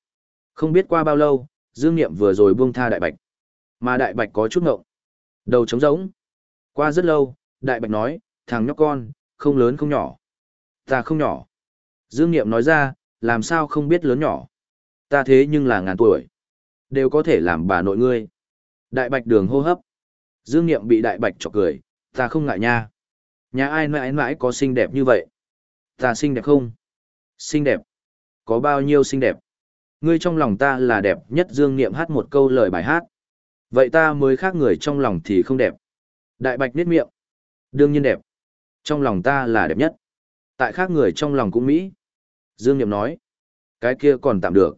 Không biết qua bao lâu, dương niệm vừa rồi buông tha đại bạch. Mà đại bạch có chút ngộng. Đầu trống rỗng. Qua rất lâu, đại bạch nói, thằng nhóc con, không lớn không nhỏ. Ta không nhỏ. Dương Niệm nói ra, làm sao không biết lớn nhỏ. Ta thế nhưng là ngàn tuổi. Đều có thể làm bà nội ngươi. Đại bạch đường hô hấp. Dương Niệm bị đại bạch chọc cười, ta không ngại nha. Nhà ai mãi mãi có xinh đẹp như vậy? Ta xinh đẹp không? Xinh đẹp. Có bao nhiêu xinh đẹp? Ngươi trong lòng ta là đẹp nhất Dương Niệm hát một câu lời bài hát. Vậy ta mới khác người trong lòng thì không đẹp. Đại bạch niết miệng. Đương nhiên đẹp. Trong lòng ta là đẹp nhất. Tại khác người trong lòng cũng Mỹ. Dương Niệm nói. Cái kia còn tạm được.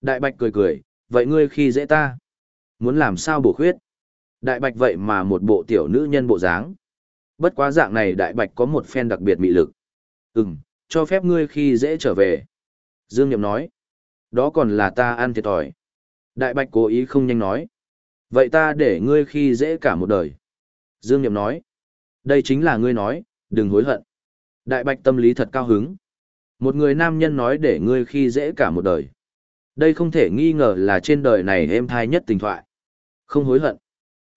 Đại bạch cười cười, vậy ngươi khi dễ ta. Muốn làm sao bổ khuyết. Đại bạch vậy mà một bộ tiểu nữ nhân bộ dáng. Bất quá dạng này đại bạch có một phen đặc biệt mị lực. Ừm, cho phép ngươi khi dễ trở về. Dương Niệm nói. Đó còn là ta ăn thiệt thòi. Đại bạch cố ý không nhanh nói. Vậy ta để ngươi khi dễ cả một đời. Dương Niệm nói. Đây chính là ngươi nói, đừng hối hận. Đại bạch tâm lý thật cao hứng. Một người nam nhân nói để ngươi khi dễ cả một đời. Đây không thể nghi ngờ là trên đời này êm thai nhất tình thoại. Không hối hận.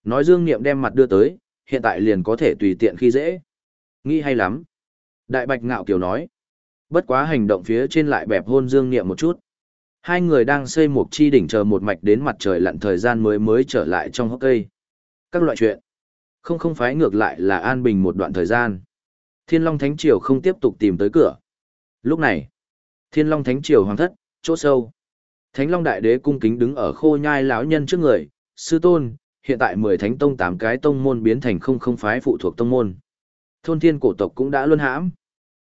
Nói Dương Niệm đem mặt đưa tới, hiện tại liền có thể tùy tiện khi dễ. Nghĩ hay lắm. Đại bạch ngạo kiều nói. Bất quá hành động phía trên lại bẹp hôn Dương Niệm một chút. Hai người đang xây một chi đỉnh chờ một mạch đến mặt trời lặn thời gian mới mới trở lại trong hốc cây. Các loại chuyện. Không không phái ngược lại là an bình một đoạn thời gian. Thiên Long Thánh Triều không tiếp tục tìm tới cửa. Lúc này, Thiên Long Thánh Triều hoàng thất, chỗ sâu. Thánh Long Đại Đế cung kính đứng ở khô nhai lão nhân trước người, sư tôn, hiện tại mười thánh tông tám cái tông môn biến thành không không phái phụ thuộc tông môn. Thôn thiên cổ tộc cũng đã luân hãm.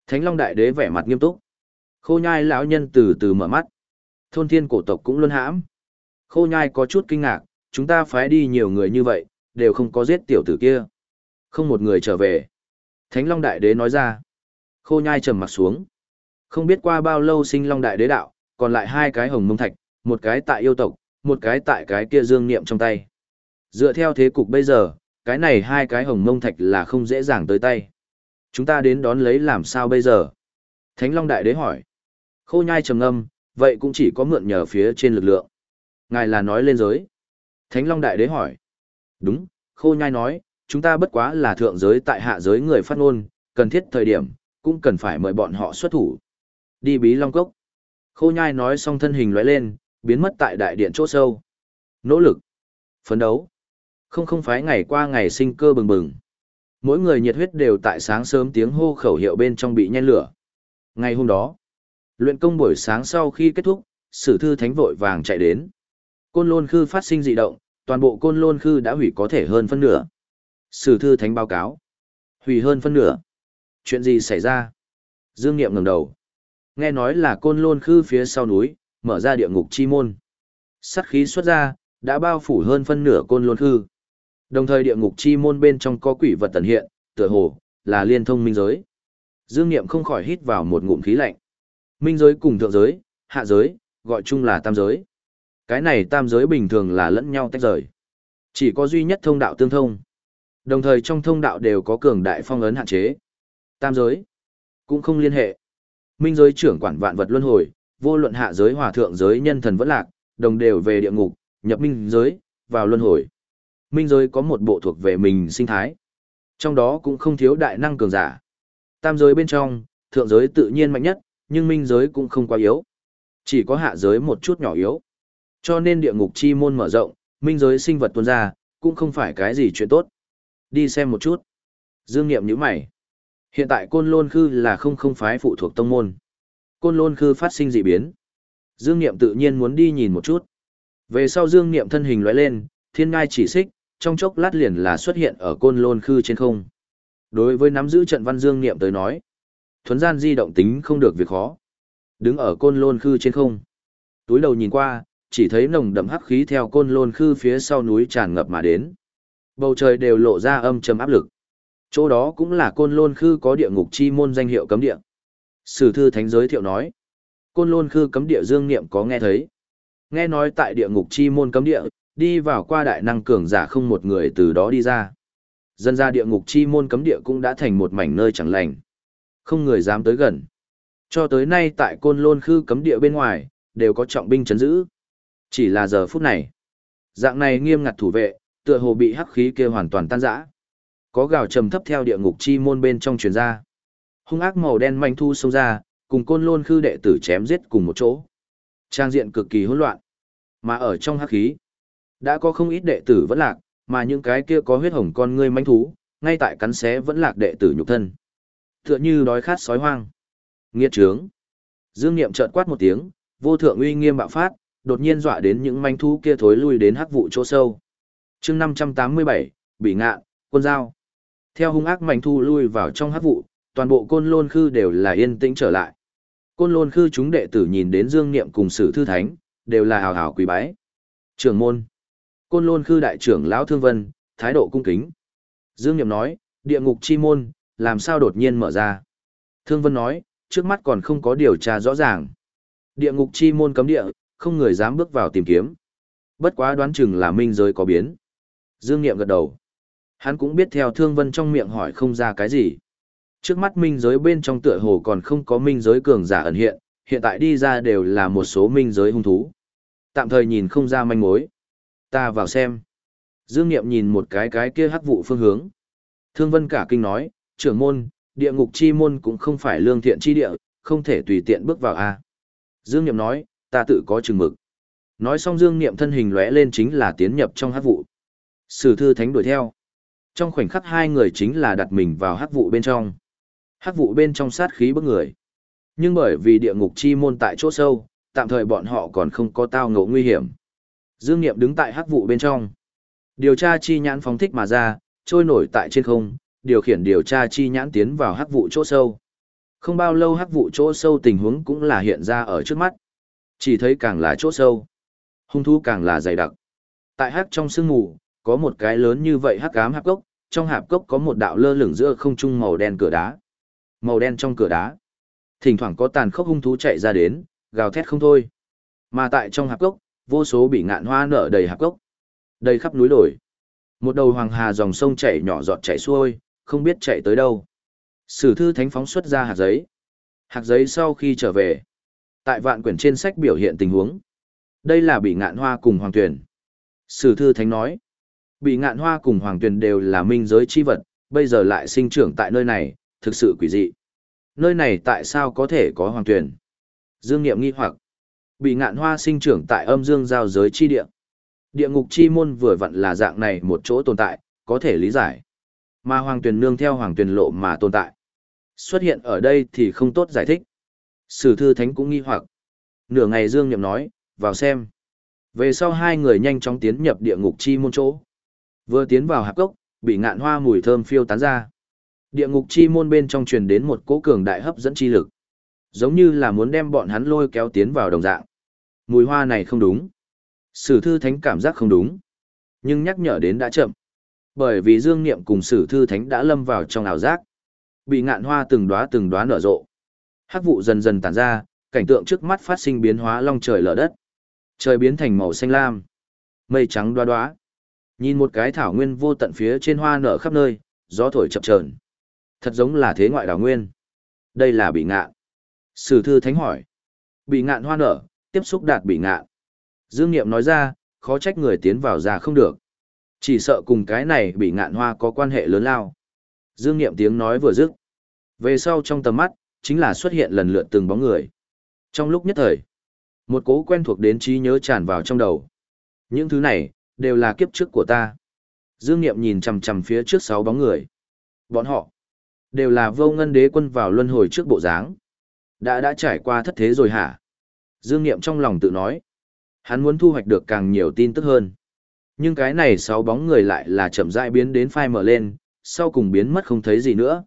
Thánh Long Đại Đế vẻ mặt nghiêm túc. Khô nhai lão nhân từ từ mở mắt. Thôn thiên cổ tộc cũng luân hãm. Khô nhai có chút kinh ngạc, chúng ta phái đi nhiều người như vậy, đều không có giết tiểu tử kia. Không một người trở về. Thánh Long Đại Đế nói ra. Khô nhai trầm mặt xuống. Không biết qua bao lâu sinh Long Đại Đế đạo, còn lại hai cái hồng mông thạch, một cái tại yêu tộc, một cái tại cái kia dương niệm trong tay. Dựa theo thế cục bây giờ, cái này hai cái hồng mông thạch là không dễ dàng tới tay. Chúng ta đến đón lấy làm sao bây giờ? Thánh Long Đại Đế hỏi. Khô nhai trầm ngâm, vậy cũng chỉ có mượn nhờ phía trên lực lượng. Ngài là nói lên giới. Thánh Long Đại Đế hỏi. Đúng, khô nhai nói, chúng ta bất quá là thượng giới tại hạ giới người phát ngôn, cần thiết thời điểm, cũng cần phải mời bọn họ xuất thủ. Đi bí long cốc. Khô nhai nói xong thân hình lóe lên, biến mất tại đại điện chỗ sâu. Nỗ lực. Phấn đấu. Không không phải ngày qua ngày sinh cơ bừng bừng. Mỗi người nhiệt huyết đều tại sáng sớm tiếng hô khẩu hiệu bên trong bị nhen lửa. Ngày hôm đó, luyện công buổi sáng sau khi kết thúc, sử thư thánh vội vàng chạy đến. Côn lôn khư phát sinh dị động, toàn bộ côn lôn khư đã hủy có thể hơn phân nửa. Sử thư thánh báo cáo. Hủy hơn phân nửa. Chuyện gì xảy ra? Dương Niệm ngẩng đầu. Nghe nói là côn lôn khư phía sau núi, mở ra địa ngục chi môn. Sát khí xuất ra, đã bao phủ hơn phân nửa côn lôn khư. Đồng thời địa ngục chi môn bên trong có quỷ vật tần hiện, tựa hồ, là liên thông minh giới. Dương Niệm không khỏi hít vào một ngụm khí lạnh. Minh giới cùng thượng giới, hạ giới, gọi chung là tam giới. Cái này tam giới bình thường là lẫn nhau tách rời. Chỉ có duy nhất thông đạo tương thông. Đồng thời trong thông đạo đều có cường đại phong ấn hạn chế. Tam giới cũng không liên hệ. Minh giới trưởng quản vạn vật luân hồi, vô luận hạ giới hòa thượng giới nhân thần vẫn lạc, đồng đều về địa ngục, nhập minh giới, vào luân hồi. Minh giới có một bộ thuộc về mình sinh thái. Trong đó cũng không thiếu đại năng cường giả. Tam giới bên trong, thượng giới tự nhiên mạnh nhất, nhưng minh giới cũng không quá yếu. Chỉ có hạ giới một chút nhỏ yếu. Cho nên địa ngục chi môn mở rộng, minh giới sinh vật tuôn ra, cũng không phải cái gì chuyện tốt. Đi xem một chút. Dương Niệm nhíu mày. Hiện tại Côn Lôn Khư là không không phái phụ thuộc tông môn. Côn Lôn Khư phát sinh dị biến. Dương Niệm tự nhiên muốn đi nhìn một chút. Về sau Dương Niệm thân hình lóe lên, thiên ngai chỉ xích, trong chốc lát liền là xuất hiện ở Côn Lôn Khư trên không. Đối với nắm giữ trận văn Dương Niệm tới nói, thuấn gian di động tính không được việc khó. Đứng ở Côn Lôn Khư trên không. Túi đầu nhìn qua, chỉ thấy nồng đậm hắc khí theo Côn Lôn Khư phía sau núi tràn ngập mà đến. Bầu trời đều lộ ra âm trầm áp lực. Chỗ đó cũng là côn lôn khư có địa ngục chi môn danh hiệu cấm địa. Sử thư thánh giới thiệu nói. Côn lôn khư cấm địa dương niệm có nghe thấy. Nghe nói tại địa ngục chi môn cấm địa, đi vào qua đại năng cường giả không một người từ đó đi ra. Dân ra địa ngục chi môn cấm địa cũng đã thành một mảnh nơi chẳng lành. Không người dám tới gần. Cho tới nay tại côn lôn khư cấm địa bên ngoài, đều có trọng binh chấn giữ. Chỉ là giờ phút này. Dạng này nghiêm ngặt thủ vệ, tựa hồ bị hắc khí kia hoàn toàn tan rã. Có gào trầm thấp theo địa ngục chi môn bên trong truyền ra. Hung ác màu đen manh thu xông ra, cùng côn lôn khư đệ tử chém giết cùng một chỗ. Trang diện cực kỳ hỗn loạn. Mà ở trong hắc khí, đã có không ít đệ tử vẫn lạc, mà những cái kia có huyết hồng con ngươi manh thú, ngay tại cắn xé vẫn lạc đệ tử nhục thân. Tựa như đói khát sói hoang. Nghiệt trướng. Dương Niệm chợt quát một tiếng, vô thượng uy nghiêm bạo phát, đột nhiên dọa đến những manh thú kia thối lui đến hắc vụ chỗ sâu. Chương 587, bị ngạ, quân dao. Theo hung ác mạnh thu lui vào trong hắc vụ, toàn bộ côn lôn khư đều là yên tĩnh trở lại. Côn lôn khư chúng đệ tử nhìn đến Dương Niệm cùng sử thư thánh, đều là hào hào quỳ bái. Trưởng môn. Côn lôn khư đại trưởng lão thương vân, thái độ cung kính. Dương Niệm nói, địa ngục chi môn, làm sao đột nhiên mở ra. Thương vân nói, trước mắt còn không có điều tra rõ ràng. Địa ngục chi môn cấm địa, không người dám bước vào tìm kiếm. Bất quá đoán chừng là minh giới có biến. Dương Niệm gật đầu. Hắn cũng biết theo thương vân trong miệng hỏi không ra cái gì. Trước mắt minh giới bên trong tựa hồ còn không có minh giới cường giả ẩn hiện, hiện tại đi ra đều là một số minh giới hung thú. Tạm thời nhìn không ra manh mối. Ta vào xem. Dương Niệm nhìn một cái cái kia hắc vụ phương hướng. Thương Vân cả kinh nói, trưởng môn, địa ngục chi môn cũng không phải lương thiện chi địa, không thể tùy tiện bước vào a. Dương Niệm nói, ta tự có chừng mực. Nói xong Dương Niệm thân hình lóe lên chính là tiến nhập trong hắc vụ. Sử thư thánh đuổi theo. Trong khoảnh khắc hai người chính là đặt mình vào hắc vụ bên trong. Hắc vụ bên trong sát khí bức người. Nhưng bởi vì địa ngục chi môn tại chỗ sâu, tạm thời bọn họ còn không có tao ngộ nguy hiểm. Dương Niệm đứng tại hắc vụ bên trong. Điều tra chi nhãn phóng thích mà ra, trôi nổi tại trên không, điều khiển điều tra chi nhãn tiến vào hắc vụ chỗ sâu. Không bao lâu hắc vụ chỗ sâu tình huống cũng là hiện ra ở trước mắt. Chỉ thấy càng là chỗ sâu, hung thú càng là dày đặc. Tại hắc trong sương mù, có một cái lớn như vậy hắc ám hạp cốc, trong hạp cốc có một đạo lơ lửng giữa không trung màu đen cửa đá. Màu đen trong cửa đá. Thỉnh thoảng có tàn khốc hung thú chạy ra đến, gào thét không thôi. Mà tại trong hạp cốc, vô số bị ngạn hoa nở đầy hạp cốc. Đầy khắp núi đồi. Một đầu hoàng hà dòng sông chảy nhỏ giọt chảy xuôi, không biết chạy tới đâu. Sử thư thánh phóng xuất ra hạt giấy. Hạt giấy sau khi trở về. Tại vạn quyển trên sách biểu hiện tình huống. Đây là bị ngạn hoa cùng hoàng tuyển. Sử thư thánh nói. Bị ngạn hoa cùng hoàng tuyền đều là minh giới chi vật, bây giờ lại sinh trưởng tại nơi này, thực sự quỷ dị. Nơi này tại sao có thể có hoàng tuyền? Dương Niệm nghi hoặc. Bị ngạn hoa sinh trưởng tại âm dương giao giới chi địa. Địa ngục chi môn vừa vặn là dạng này một chỗ tồn tại, có thể lý giải. Mà hoàng tuyền nương theo hoàng tuyền lộ mà tồn tại. Xuất hiện ở đây thì không tốt giải thích. Sử thư thánh cũng nghi hoặc. Nửa ngày Dương Niệm nói, vào xem. Về sau hai người nhanh chóng tiến nhập địa ngục chi môn chỗ. Vừa tiến vào hạp cốc, bị ngạn hoa mùi thơm phiêu tán ra. Địa ngục chi môn bên trong truyền đến một cỗ cường đại hấp dẫn chi lực. Giống như là muốn đem bọn hắn lôi kéo tiến vào đồng dạng. Mùi hoa này không đúng. Sử thư thánh cảm giác không đúng. Nhưng nhắc nhở đến đã chậm. Bởi vì dương niệm cùng sử thư thánh đã lâm vào trong ảo giác. Bị ngạn hoa từng đóa từng đóa nở rộ. Hắc vụ dần dần tản ra, cảnh tượng trước mắt phát sinh biến hóa long trời lở đất. Trời biến thành màu xanh lam. Mây trắng đoá đoá. Nhìn một cái thảo nguyên vô tận phía trên hoa nở khắp nơi, gió thổi chập chờn. Thật giống là thế ngoại đảo nguyên. Đây là bị ngạn. Sử thư thánh hỏi. Bị ngạn hoa nở, tiếp xúc đạt bị ngạn. Dương Niệm nói ra, khó trách người tiến vào ra không được. Chỉ sợ cùng cái này bị ngạn hoa có quan hệ lớn lao. Dương Niệm tiếng nói vừa dứt. Về sau trong tầm mắt, chính là xuất hiện lần lượt từng bóng người. Trong lúc nhất thời, một cố quen thuộc đến trí nhớ tràn vào trong đầu. Những thứ này, đều là kiếp trước của ta. Dương Niệm nhìn chằm chằm phía trước sáu bóng người. Bọn họ, đều là vô ngân đế quân vào luân hồi trước bộ dáng. Đã đã trải qua thất thế rồi hả? Dương Niệm trong lòng tự nói. Hắn muốn thu hoạch được càng nhiều tin tức hơn. Nhưng cái này sáu bóng người lại là chậm rãi biến đến phai mở lên, sau cùng biến mất không thấy gì nữa.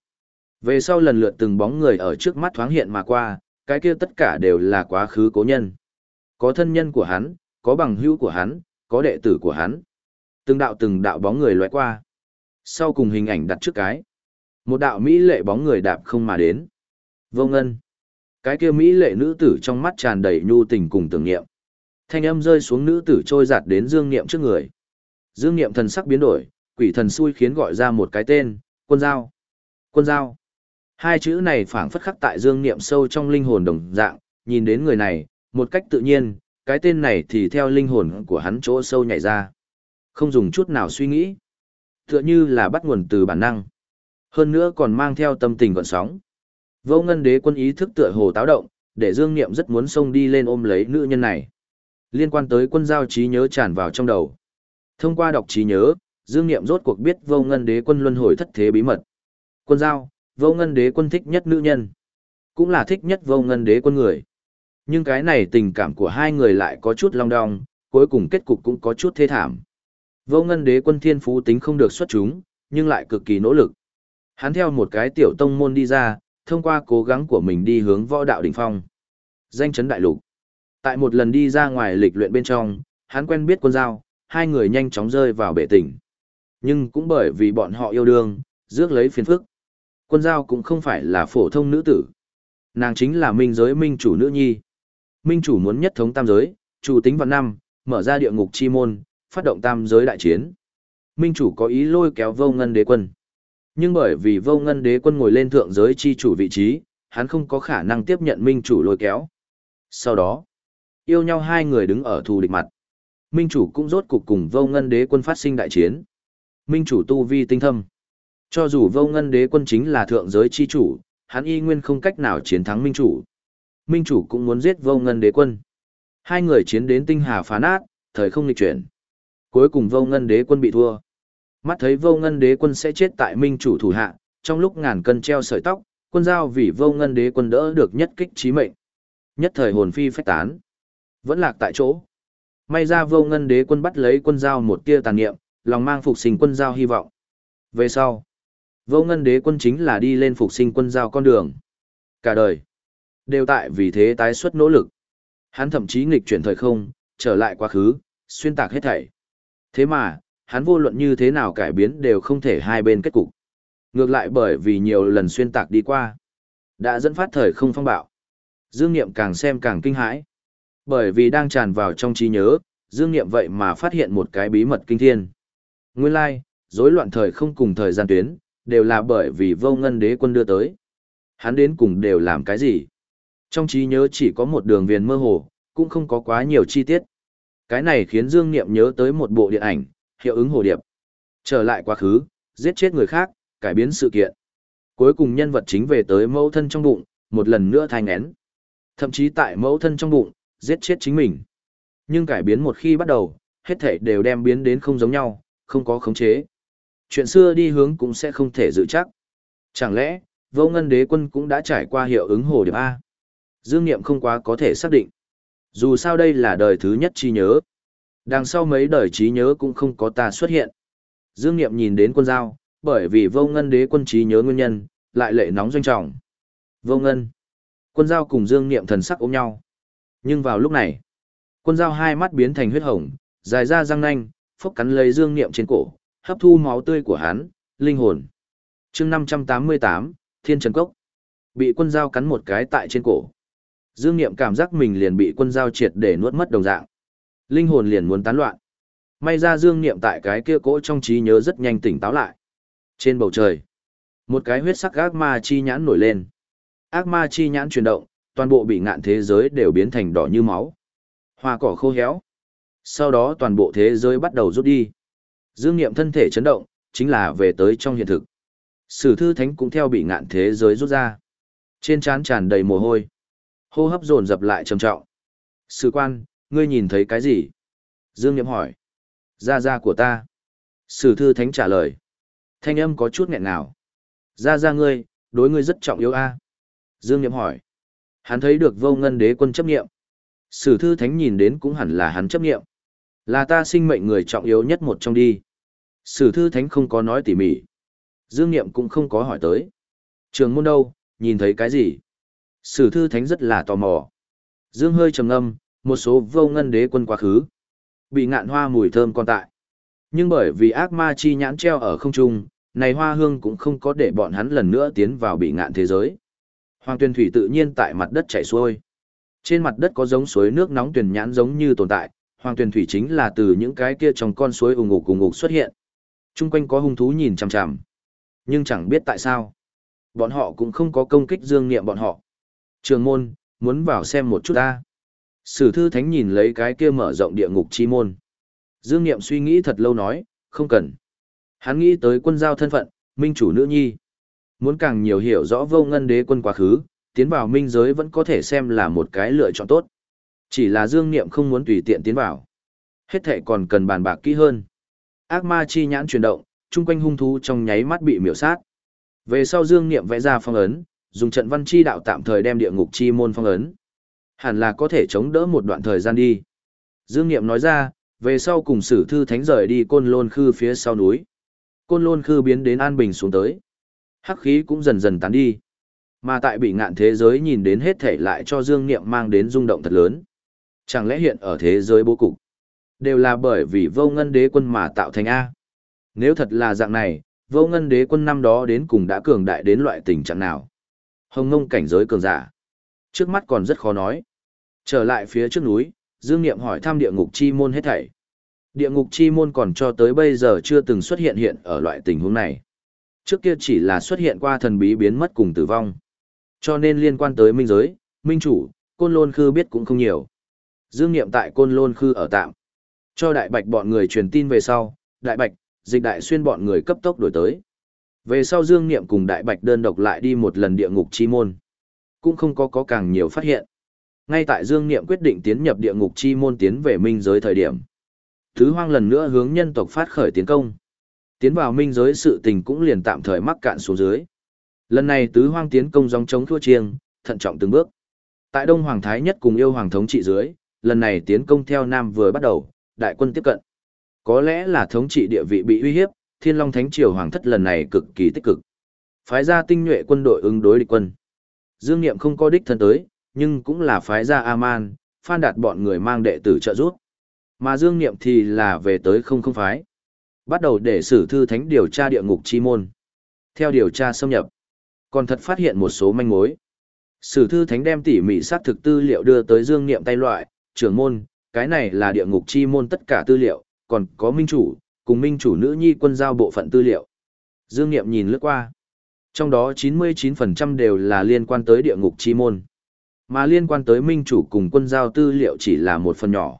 Về sau lần lượt từng bóng người ở trước mắt thoáng hiện mà qua, cái kia tất cả đều là quá khứ cố nhân. Có thân nhân của hắn, có bằng hữu của hắn, có đệ tử của hắn. Từng đạo từng đạo bóng người loại qua. Sau cùng hình ảnh đặt trước cái. Một đạo Mỹ lệ bóng người đạp không mà đến. Vô ngân. Cái kia Mỹ lệ nữ tử trong mắt tràn đầy nhu tình cùng tưởng niệm. Thanh âm rơi xuống nữ tử trôi giạt đến Dương Niệm trước người. Dương Niệm thần sắc biến đổi, quỷ thần xui khiến gọi ra một cái tên, quân giao. Quân giao. Hai chữ này phảng phất khắc tại Dương Niệm sâu trong linh hồn đồng dạng, nhìn đến người này, một cách tự nhiên, cái tên này thì theo linh hồn của hắn chỗ sâu nhảy ra. Không dùng chút nào suy nghĩ. Tựa như là bắt nguồn từ bản năng. Hơn nữa còn mang theo tâm tình gọn sóng. Vô ngân đế quân ý thức tựa hồ táo động, để Dương Niệm rất muốn xông đi lên ôm lấy nữ nhân này. Liên quan tới quân giao trí nhớ tràn vào trong đầu. Thông qua đọc trí nhớ, Dương Niệm rốt cuộc biết vô ngân đế quân luân hồi thất thế bí mật. Quân giao, vô ngân đế quân thích nhất nữ nhân. Cũng là thích nhất vô ngân đế quân người. Nhưng cái này tình cảm của hai người lại có chút long đong, cuối cùng kết cục cũng có chút thê thảm. Vô ngân đế quân thiên phú tính không được xuất chúng, nhưng lại cực kỳ nỗ lực. Hắn theo một cái tiểu tông môn đi ra, thông qua cố gắng của mình đi hướng võ đạo đỉnh phong. Danh chấn đại lục. Tại một lần đi ra ngoài lịch luyện bên trong, hắn quen biết quân giao, hai người nhanh chóng rơi vào bể tỉnh. Nhưng cũng bởi vì bọn họ yêu đương, rước lấy phiền phức. Quân giao cũng không phải là phổ thông nữ tử. Nàng chính là minh giới minh chủ nữ nhi. Minh chủ muốn nhất thống tam giới, chủ tính vào năm, mở ra địa ngục chi môn, phát động tam giới đại chiến. Minh chủ có ý lôi kéo vô ngân đế quân. Nhưng bởi vì vô ngân đế quân ngồi lên thượng giới chi chủ vị trí, hắn không có khả năng tiếp nhận minh chủ lôi kéo. Sau đó, yêu nhau hai người đứng ở thù địch mặt. Minh chủ cũng rốt cục cùng vô ngân đế quân phát sinh đại chiến. Minh chủ tu vi tinh thâm. Cho dù vô ngân đế quân chính là thượng giới chi chủ, hắn y nguyên không cách nào chiến thắng minh chủ. Minh chủ cũng muốn giết vô ngân đế quân. Hai người chiến đến tinh hà phá nát, thời không nghịch chuyển. Cuối cùng vô ngân đế quân bị thua. Mắt thấy vô ngân đế quân sẽ chết tại minh chủ thủ hạ, trong lúc ngàn cân treo sợi tóc, quân giao vì vô ngân đế quân đỡ được nhất kích trí mệnh. Nhất thời hồn phi phách tán. Vẫn lạc tại chỗ. May ra vô ngân đế quân bắt lấy quân giao một tia tàn niệm, lòng mang phục sinh quân giao hy vọng. Về sau, vô ngân đế quân chính là đi lên phục sinh quân giao con đường. Cả đời, đều tại vì thế tái xuất nỗ lực. Hắn thậm chí nghịch chuyển thời không, trở lại quá khứ, xuyên tạc hết thảy. Thế mà, hắn vô luận như thế nào cải biến đều không thể hai bên kết cục. Ngược lại bởi vì nhiều lần xuyên tạc đi qua, đã dẫn phát thời không phong bạo. Dương Niệm càng xem càng kinh hãi. Bởi vì đang tràn vào trong trí nhớ, Dương Niệm vậy mà phát hiện một cái bí mật kinh thiên. Nguyên lai, rối loạn thời không cùng thời gian tuyến, đều là bởi vì vô ngân đế quân đưa tới. Hắn đến cùng đều làm cái gì? Trong trí nhớ chỉ có một đường viền mơ hồ, cũng không có quá nhiều chi tiết. Cái này khiến Dương Niệm nhớ tới một bộ điện ảnh, hiệu ứng hồ điệp. Trở lại quá khứ, giết chết người khác, cải biến sự kiện. Cuối cùng nhân vật chính về tới mẫu thân trong bụng, một lần nữa thai ngén. Thậm chí tại mẫu thân trong bụng, giết chết chính mình. Nhưng cải biến một khi bắt đầu, hết thể đều đem biến đến không giống nhau, không có khống chế. Chuyện xưa đi hướng cũng sẽ không thể dự chắc. Chẳng lẽ, vô ngân đế quân cũng đã trải qua hiệu ứng hồ điệp A? Dương Niệm không quá có thể xác định. Dù sao đây là đời thứ nhất trí nhớ. Đằng sau mấy đời trí nhớ cũng không có ta xuất hiện. Dương Niệm nhìn đến quân giao, bởi vì vô ngân đế quân trí nhớ nguyên nhân, lại lệ nóng doanh trọng. Vô ngân. Quân giao cùng Dương Niệm thần sắc ôm nhau. Nhưng vào lúc này, quân giao hai mắt biến thành huyết hồng, dài ra răng nanh, phốc cắn lấy Dương Niệm trên cổ, hấp thu máu tươi của hắn, linh hồn. chương 588, Thiên Trần Cốc. Bị quân giao cắn một cái tại trên cổ. Dương Niệm cảm giác mình liền bị quân giao triệt để nuốt mất đồng dạng. Linh hồn liền muốn tán loạn. May ra Dương Niệm tại cái kia cỗ trong trí nhớ rất nhanh tỉnh táo lại. Trên bầu trời, một cái huyết sắc ác ma chi nhãn nổi lên. Ác ma chi nhãn chuyển động, toàn bộ bị ngạn thế giới đều biến thành đỏ như máu. Hoa cỏ khô héo. Sau đó toàn bộ thế giới bắt đầu rút đi. Dương Niệm thân thể chấn động, chính là về tới trong hiện thực. Sử thư thánh cũng theo bị ngạn thế giới rút ra. Trên trán tràn đầy mồ hôi. Hô hấp dồn dập lại trầm trọng. Sử quan, ngươi nhìn thấy cái gì? Dương Niệm hỏi. Gia gia của ta. Sử thư thánh trả lời. Thanh âm có chút nghẹn nào, Gia gia ngươi, đối ngươi rất trọng yếu a. Dương Niệm hỏi. Hắn thấy được vô ngân đế quân chấp nghiệm. Sử thư thánh nhìn đến cũng hẳn là hắn chấp nghiệm. Là ta sinh mệnh người trọng yếu nhất một trong đi. Sử thư thánh không có nói tỉ mỉ. Dương Niệm cũng không có hỏi tới. Trường môn đâu, nhìn thấy cái gì? Sử thư thánh rất là tò mò. Dương hơi trầm ngâm, một số vô ngân đế quân quá khứ. Bị ngạn hoa mùi thơm còn tại. Nhưng bởi vì ác ma chi nhãn treo ở không trung, này hoa hương cũng không có để bọn hắn lần nữa tiến vào bị ngạn thế giới. Hoàng tuyên thủy tự nhiên tại mặt đất chảy xuôi. Trên mặt đất có giống suối nước nóng tuyển nhãn giống như tồn tại, hoàng tuyển thủy chính là từ những cái kia trong con suối ủng ngục ủng ngục xuất hiện. Trung quanh có hung thú nhìn chằm chằm, nhưng chẳng biết tại sao. Bọn họ cũng không có công kích dương niệm bọn họ. Trường môn, muốn vào xem một chút ta. Sử thư thánh nhìn lấy cái kia mở rộng địa ngục chi môn. Dương niệm suy nghĩ thật lâu nói, không cần. Hắn nghĩ tới quân giao thân phận, minh chủ nữ nhi. Muốn càng nhiều hiểu rõ vô ngân đế quân quá khứ, tiến vào minh giới vẫn có thể xem là một cái lựa chọn tốt. Chỉ là dương niệm không muốn tùy tiện tiến vào. Hết thệ còn cần bàn bạc kỹ hơn. Ác ma chi nhãn chuyển động, chung quanh hung thú trong nháy mắt bị miểu sát. Về sau dương niệm vẽ ra phong ấn, dùng trận văn chi đạo tạm thời đem địa ngục chi môn phong ấn. Hẳn là có thể chống đỡ một đoạn thời gian đi. Dương niệm nói ra, về sau cùng sử thư thánh rời đi côn lôn khư phía sau núi. Côn lôn khư biến đến an bình xuống tới. Hắc khí cũng dần dần tán đi. Mà tại bị ngạn thế giới nhìn đến hết thể lại cho Dương Niệm mang đến rung động thật lớn. Chẳng lẽ hiện ở thế giới bố cục, đều là bởi vì vô ngân đế quân mà tạo thành A. Nếu thật là dạng này, vô ngân đế quân năm đó đến cùng đã cường đại đến loại tình trạng nào. Hồng ngông cảnh giới cường giả. Trước mắt còn rất khó nói. Trở lại phía trước núi, Dương Niệm hỏi thăm địa ngục chi môn hết thảy. Địa ngục chi môn còn cho tới bây giờ chưa từng xuất hiện hiện ở loại tình huống này. Trước kia chỉ là xuất hiện qua thần bí biến mất cùng tử vong. Cho nên liên quan tới minh giới, minh chủ, côn lôn khư biết cũng không nhiều. Dương Niệm tại côn lôn khư ở tạm. Cho đại bạch bọn người truyền tin về sau, đại bạch, dịch đại xuyên bọn người cấp tốc đổi tới. Về sau Dương Niệm cùng đại bạch đơn độc lại đi một lần địa ngục chi môn. Cũng không có có càng nhiều phát hiện. Ngay tại Dương Niệm quyết định tiến nhập địa ngục chi môn tiến về minh giới thời điểm. Thứ hoang lần nữa hướng nhân tộc phát khởi tiến công. Tiến vào minh giới sự tình cũng liền tạm thời mắc cạn xuống dưới. Lần này tứ hoang tiến công dòng chống thua chiêng, thận trọng từng bước. Tại Đông Hoàng Thái nhất cùng yêu Hoàng thống trị dưới, lần này tiến công theo Nam vừa bắt đầu, đại quân tiếp cận. Có lẽ là thống trị địa vị bị uy hiếp, Thiên Long Thánh Triều Hoàng thất lần này cực kỳ tích cực. Phái ra tinh nhuệ quân đội ứng đối địch quân. Dương Niệm không có đích thân tới, nhưng cũng là phái ra Aman, Phan Đạt bọn người mang đệ tử trợ giúp. Mà Dương Niệm thì là về tới không không phái. Bắt đầu để sử thư thánh điều tra địa ngục chi môn. Theo điều tra xâm nhập, còn thật phát hiện một số manh mối. Sử thư thánh đem tỉ mỉ sát thực tư liệu đưa tới Dương Niệm tay loại, trưởng môn, cái này là địa ngục chi môn tất cả tư liệu, còn có minh chủ, cùng minh chủ nữ nhi quân giao bộ phận tư liệu. Dương Niệm nhìn lướt qua. Trong đó 99% đều là liên quan tới địa ngục chi môn. Mà liên quan tới minh chủ cùng quân giao tư liệu chỉ là một phần nhỏ.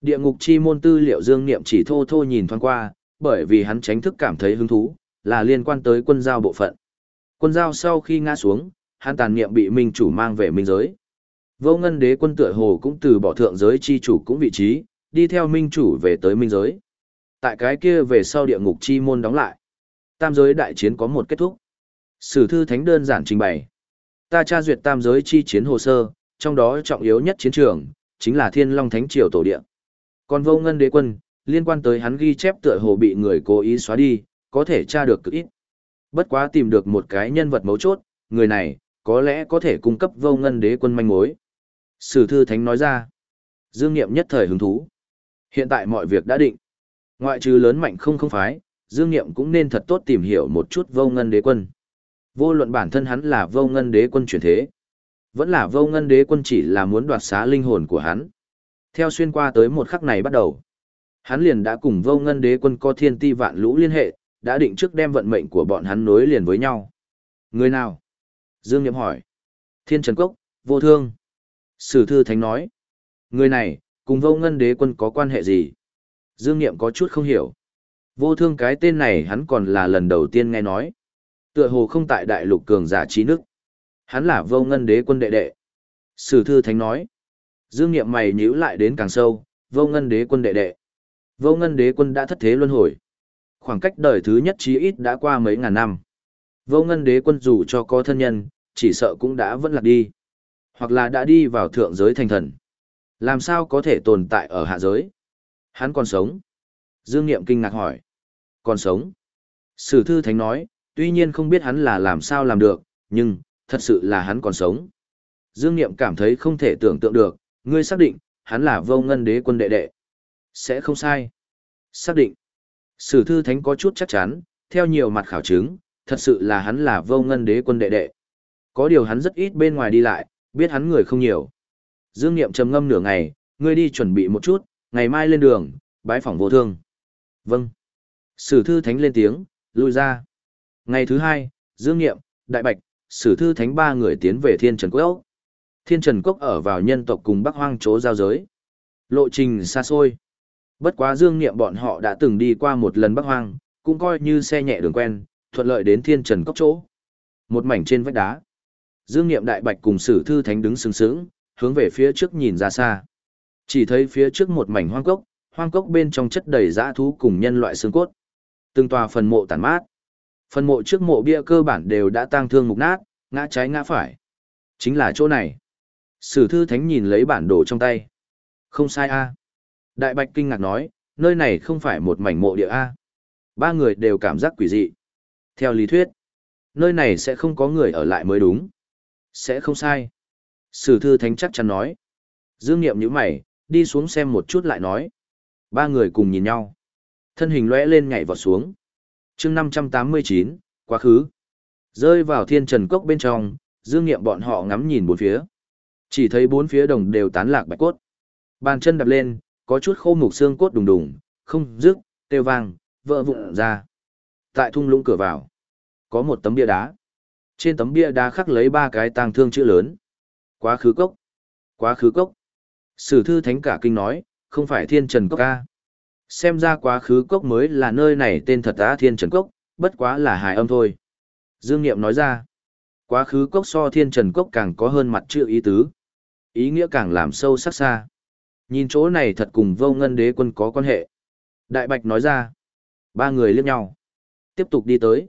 Địa ngục chi môn tư liệu Dương Niệm chỉ thô thô nhìn thoáng qua, bởi vì hắn tránh thức cảm thấy hứng thú, là liên quan tới quân giao bộ phận. Quân giao sau khi ngã xuống, hắn tàn niệm bị minh chủ mang về minh giới. Vô ngân đế quân tựa hồ cũng từ bỏ thượng giới chi chủ cũng vị trí, đi theo minh chủ về tới minh giới. Tại cái kia về sau địa ngục chi môn đóng lại. Tam giới đại chiến có một kết thúc. Sử thư thánh đơn giản trình bày. Ta tra duyệt tam giới chi chiến hồ sơ, trong đó trọng yếu nhất chiến trường, chính là thiên long thánh triều tổ địa. Còn vô ngân đế quân, liên quan tới hắn ghi chép tựa hồ bị người cố ý xóa đi, có thể tra được cực ít. Bất quá tìm được một cái nhân vật mấu chốt, người này, có lẽ có thể cung cấp vô ngân đế quân manh mối. Sử thư thánh nói ra. Dương Niệm nhất thời hứng thú. Hiện tại mọi việc đã định. Ngoại trừ lớn mạnh không không phái, Dương Niệm cũng nên thật tốt tìm hiểu một chút vô ngân đế quân. Vô luận bản thân hắn là vô ngân đế quân chuyển thế. Vẫn là vô ngân đế quân chỉ là muốn đoạt xá linh hồn của hắn. Theo xuyên qua tới một khắc này bắt đầu. Hắn liền đã cùng vô ngân đế quân có thiên ti vạn lũ liên hệ, đã định trước đem vận mệnh của bọn hắn nối liền với nhau. Người nào? Dương Niệm hỏi. Thiên Trần Cốc, vô thương. Sử thư thánh nói. Người này, cùng vô ngân đế quân có quan hệ gì? Dương Niệm có chút không hiểu. Vô thương cái tên này hắn còn là lần đầu tiên nghe nói. Tựa hồ không tại đại lục cường giả trí nước. Hắn là vô ngân đế quân đệ đệ. Sử thư thánh nói. Dương Niệm mày nhíu lại đến càng sâu, vô ngân đế quân đệ đệ. Vô ngân đế quân đã thất thế luân hồi. Khoảng cách đời thứ nhất chí ít đã qua mấy ngàn năm. Vô ngân đế quân dù cho có thân nhân, chỉ sợ cũng đã vẫn lạc đi. Hoặc là đã đi vào thượng giới thành thần. Làm sao có thể tồn tại ở hạ giới? Hắn còn sống. Dương Niệm kinh ngạc hỏi. Còn sống. Sử thư thánh nói, tuy nhiên không biết hắn là làm sao làm được, nhưng, thật sự là hắn còn sống. Dương Niệm cảm thấy không thể tưởng tượng được, ngươi xác định, hắn là vô ngân đế quân đệ đệ. Sẽ không sai. Xác định. Sử thư thánh có chút chắc chắn, theo nhiều mặt khảo chứng, thật sự là hắn là vô ngân đế quân đệ đệ. Có điều hắn rất ít bên ngoài đi lại, biết hắn người không nhiều. Dương Niệm trầm ngâm nửa ngày, ngươi đi chuẩn bị một chút, ngày mai lên đường, bái phỏng vô thương. Vâng. Sử thư thánh lên tiếng, lui ra. Ngày thứ hai, Dương Niệm, Đại Bạch, Sử thư thánh ba người tiến về Thiên Trần Quốc. Thiên Trần Quốc ở vào nhân tộc cùng Bắc Hoang chỗ giao giới. Lộ trình xa xôi. Bất quá Dương Niệm bọn họ đã từng đi qua một lần Bắc Hoang, cũng coi như xe nhẹ đường quen, thuận lợi đến Thiên Trần quốc chỗ. Một mảnh trên vách đá. Dương Niệm Đại Bạch cùng Sử Thư Thánh đứng sừng sững, hướng về phía trước nhìn ra xa. Chỉ thấy phía trước một mảnh hoang cốc, hoang cốc bên trong chất đầy dã thú cùng nhân loại xương cốt. Từng tòa phần mộ tàn mát. Phần mộ trước mộ bia cơ bản đều đã tang thương mục nát, ngã trái ngã phải. Chính là chỗ này. Sử Thư Thánh nhìn lấy bản đồ trong tay. Không sai a. Đại Bạch kinh ngạc nói, nơi này không phải một mảnh mộ địa a. Ba người đều cảm giác quỷ dị. Theo lý thuyết, nơi này sẽ không có người ở lại mới đúng. Sẽ không sai. Sử thư thánh chắc chắn nói. Dương Niệm như mày, đi xuống xem một chút lại nói. Ba người cùng nhìn nhau. Thân hình lóe lên nhảy vào xuống. chương 589, quá khứ. Rơi vào thiên trần cốc bên trong, Dương Niệm bọn họ ngắm nhìn bốn phía. Chỉ thấy bốn phía đồng đều tán lạc bạch cốt. Bàn chân đập lên, có chút khô mục xương cốt đùng đùng, không rước, tiêu vang, vỡ vụn ra. Tại thung lũng cửa vào, có một tấm bia đá. Trên tấm bia đá khắc lấy ba cái tang thương chữ lớn. Quá khứ cốc. Quá khứ cốc. Sử thư thánh cả kinh nói, không phải thiên trần cốc ca. Xem ra quá khứ cốc mới là nơi này tên thật á thiên trần cốc, bất quá là hài âm thôi. Dương Niệm nói ra, quá khứ cốc so thiên trần cốc càng có hơn mặt chữ ý tứ. Ý nghĩa càng làm sâu sắc xa. Nhìn chỗ này thật cùng vô ngân đế quân có quan hệ. Đại Bạch nói ra, ba người liếc nhau. Tiếp tục đi tới.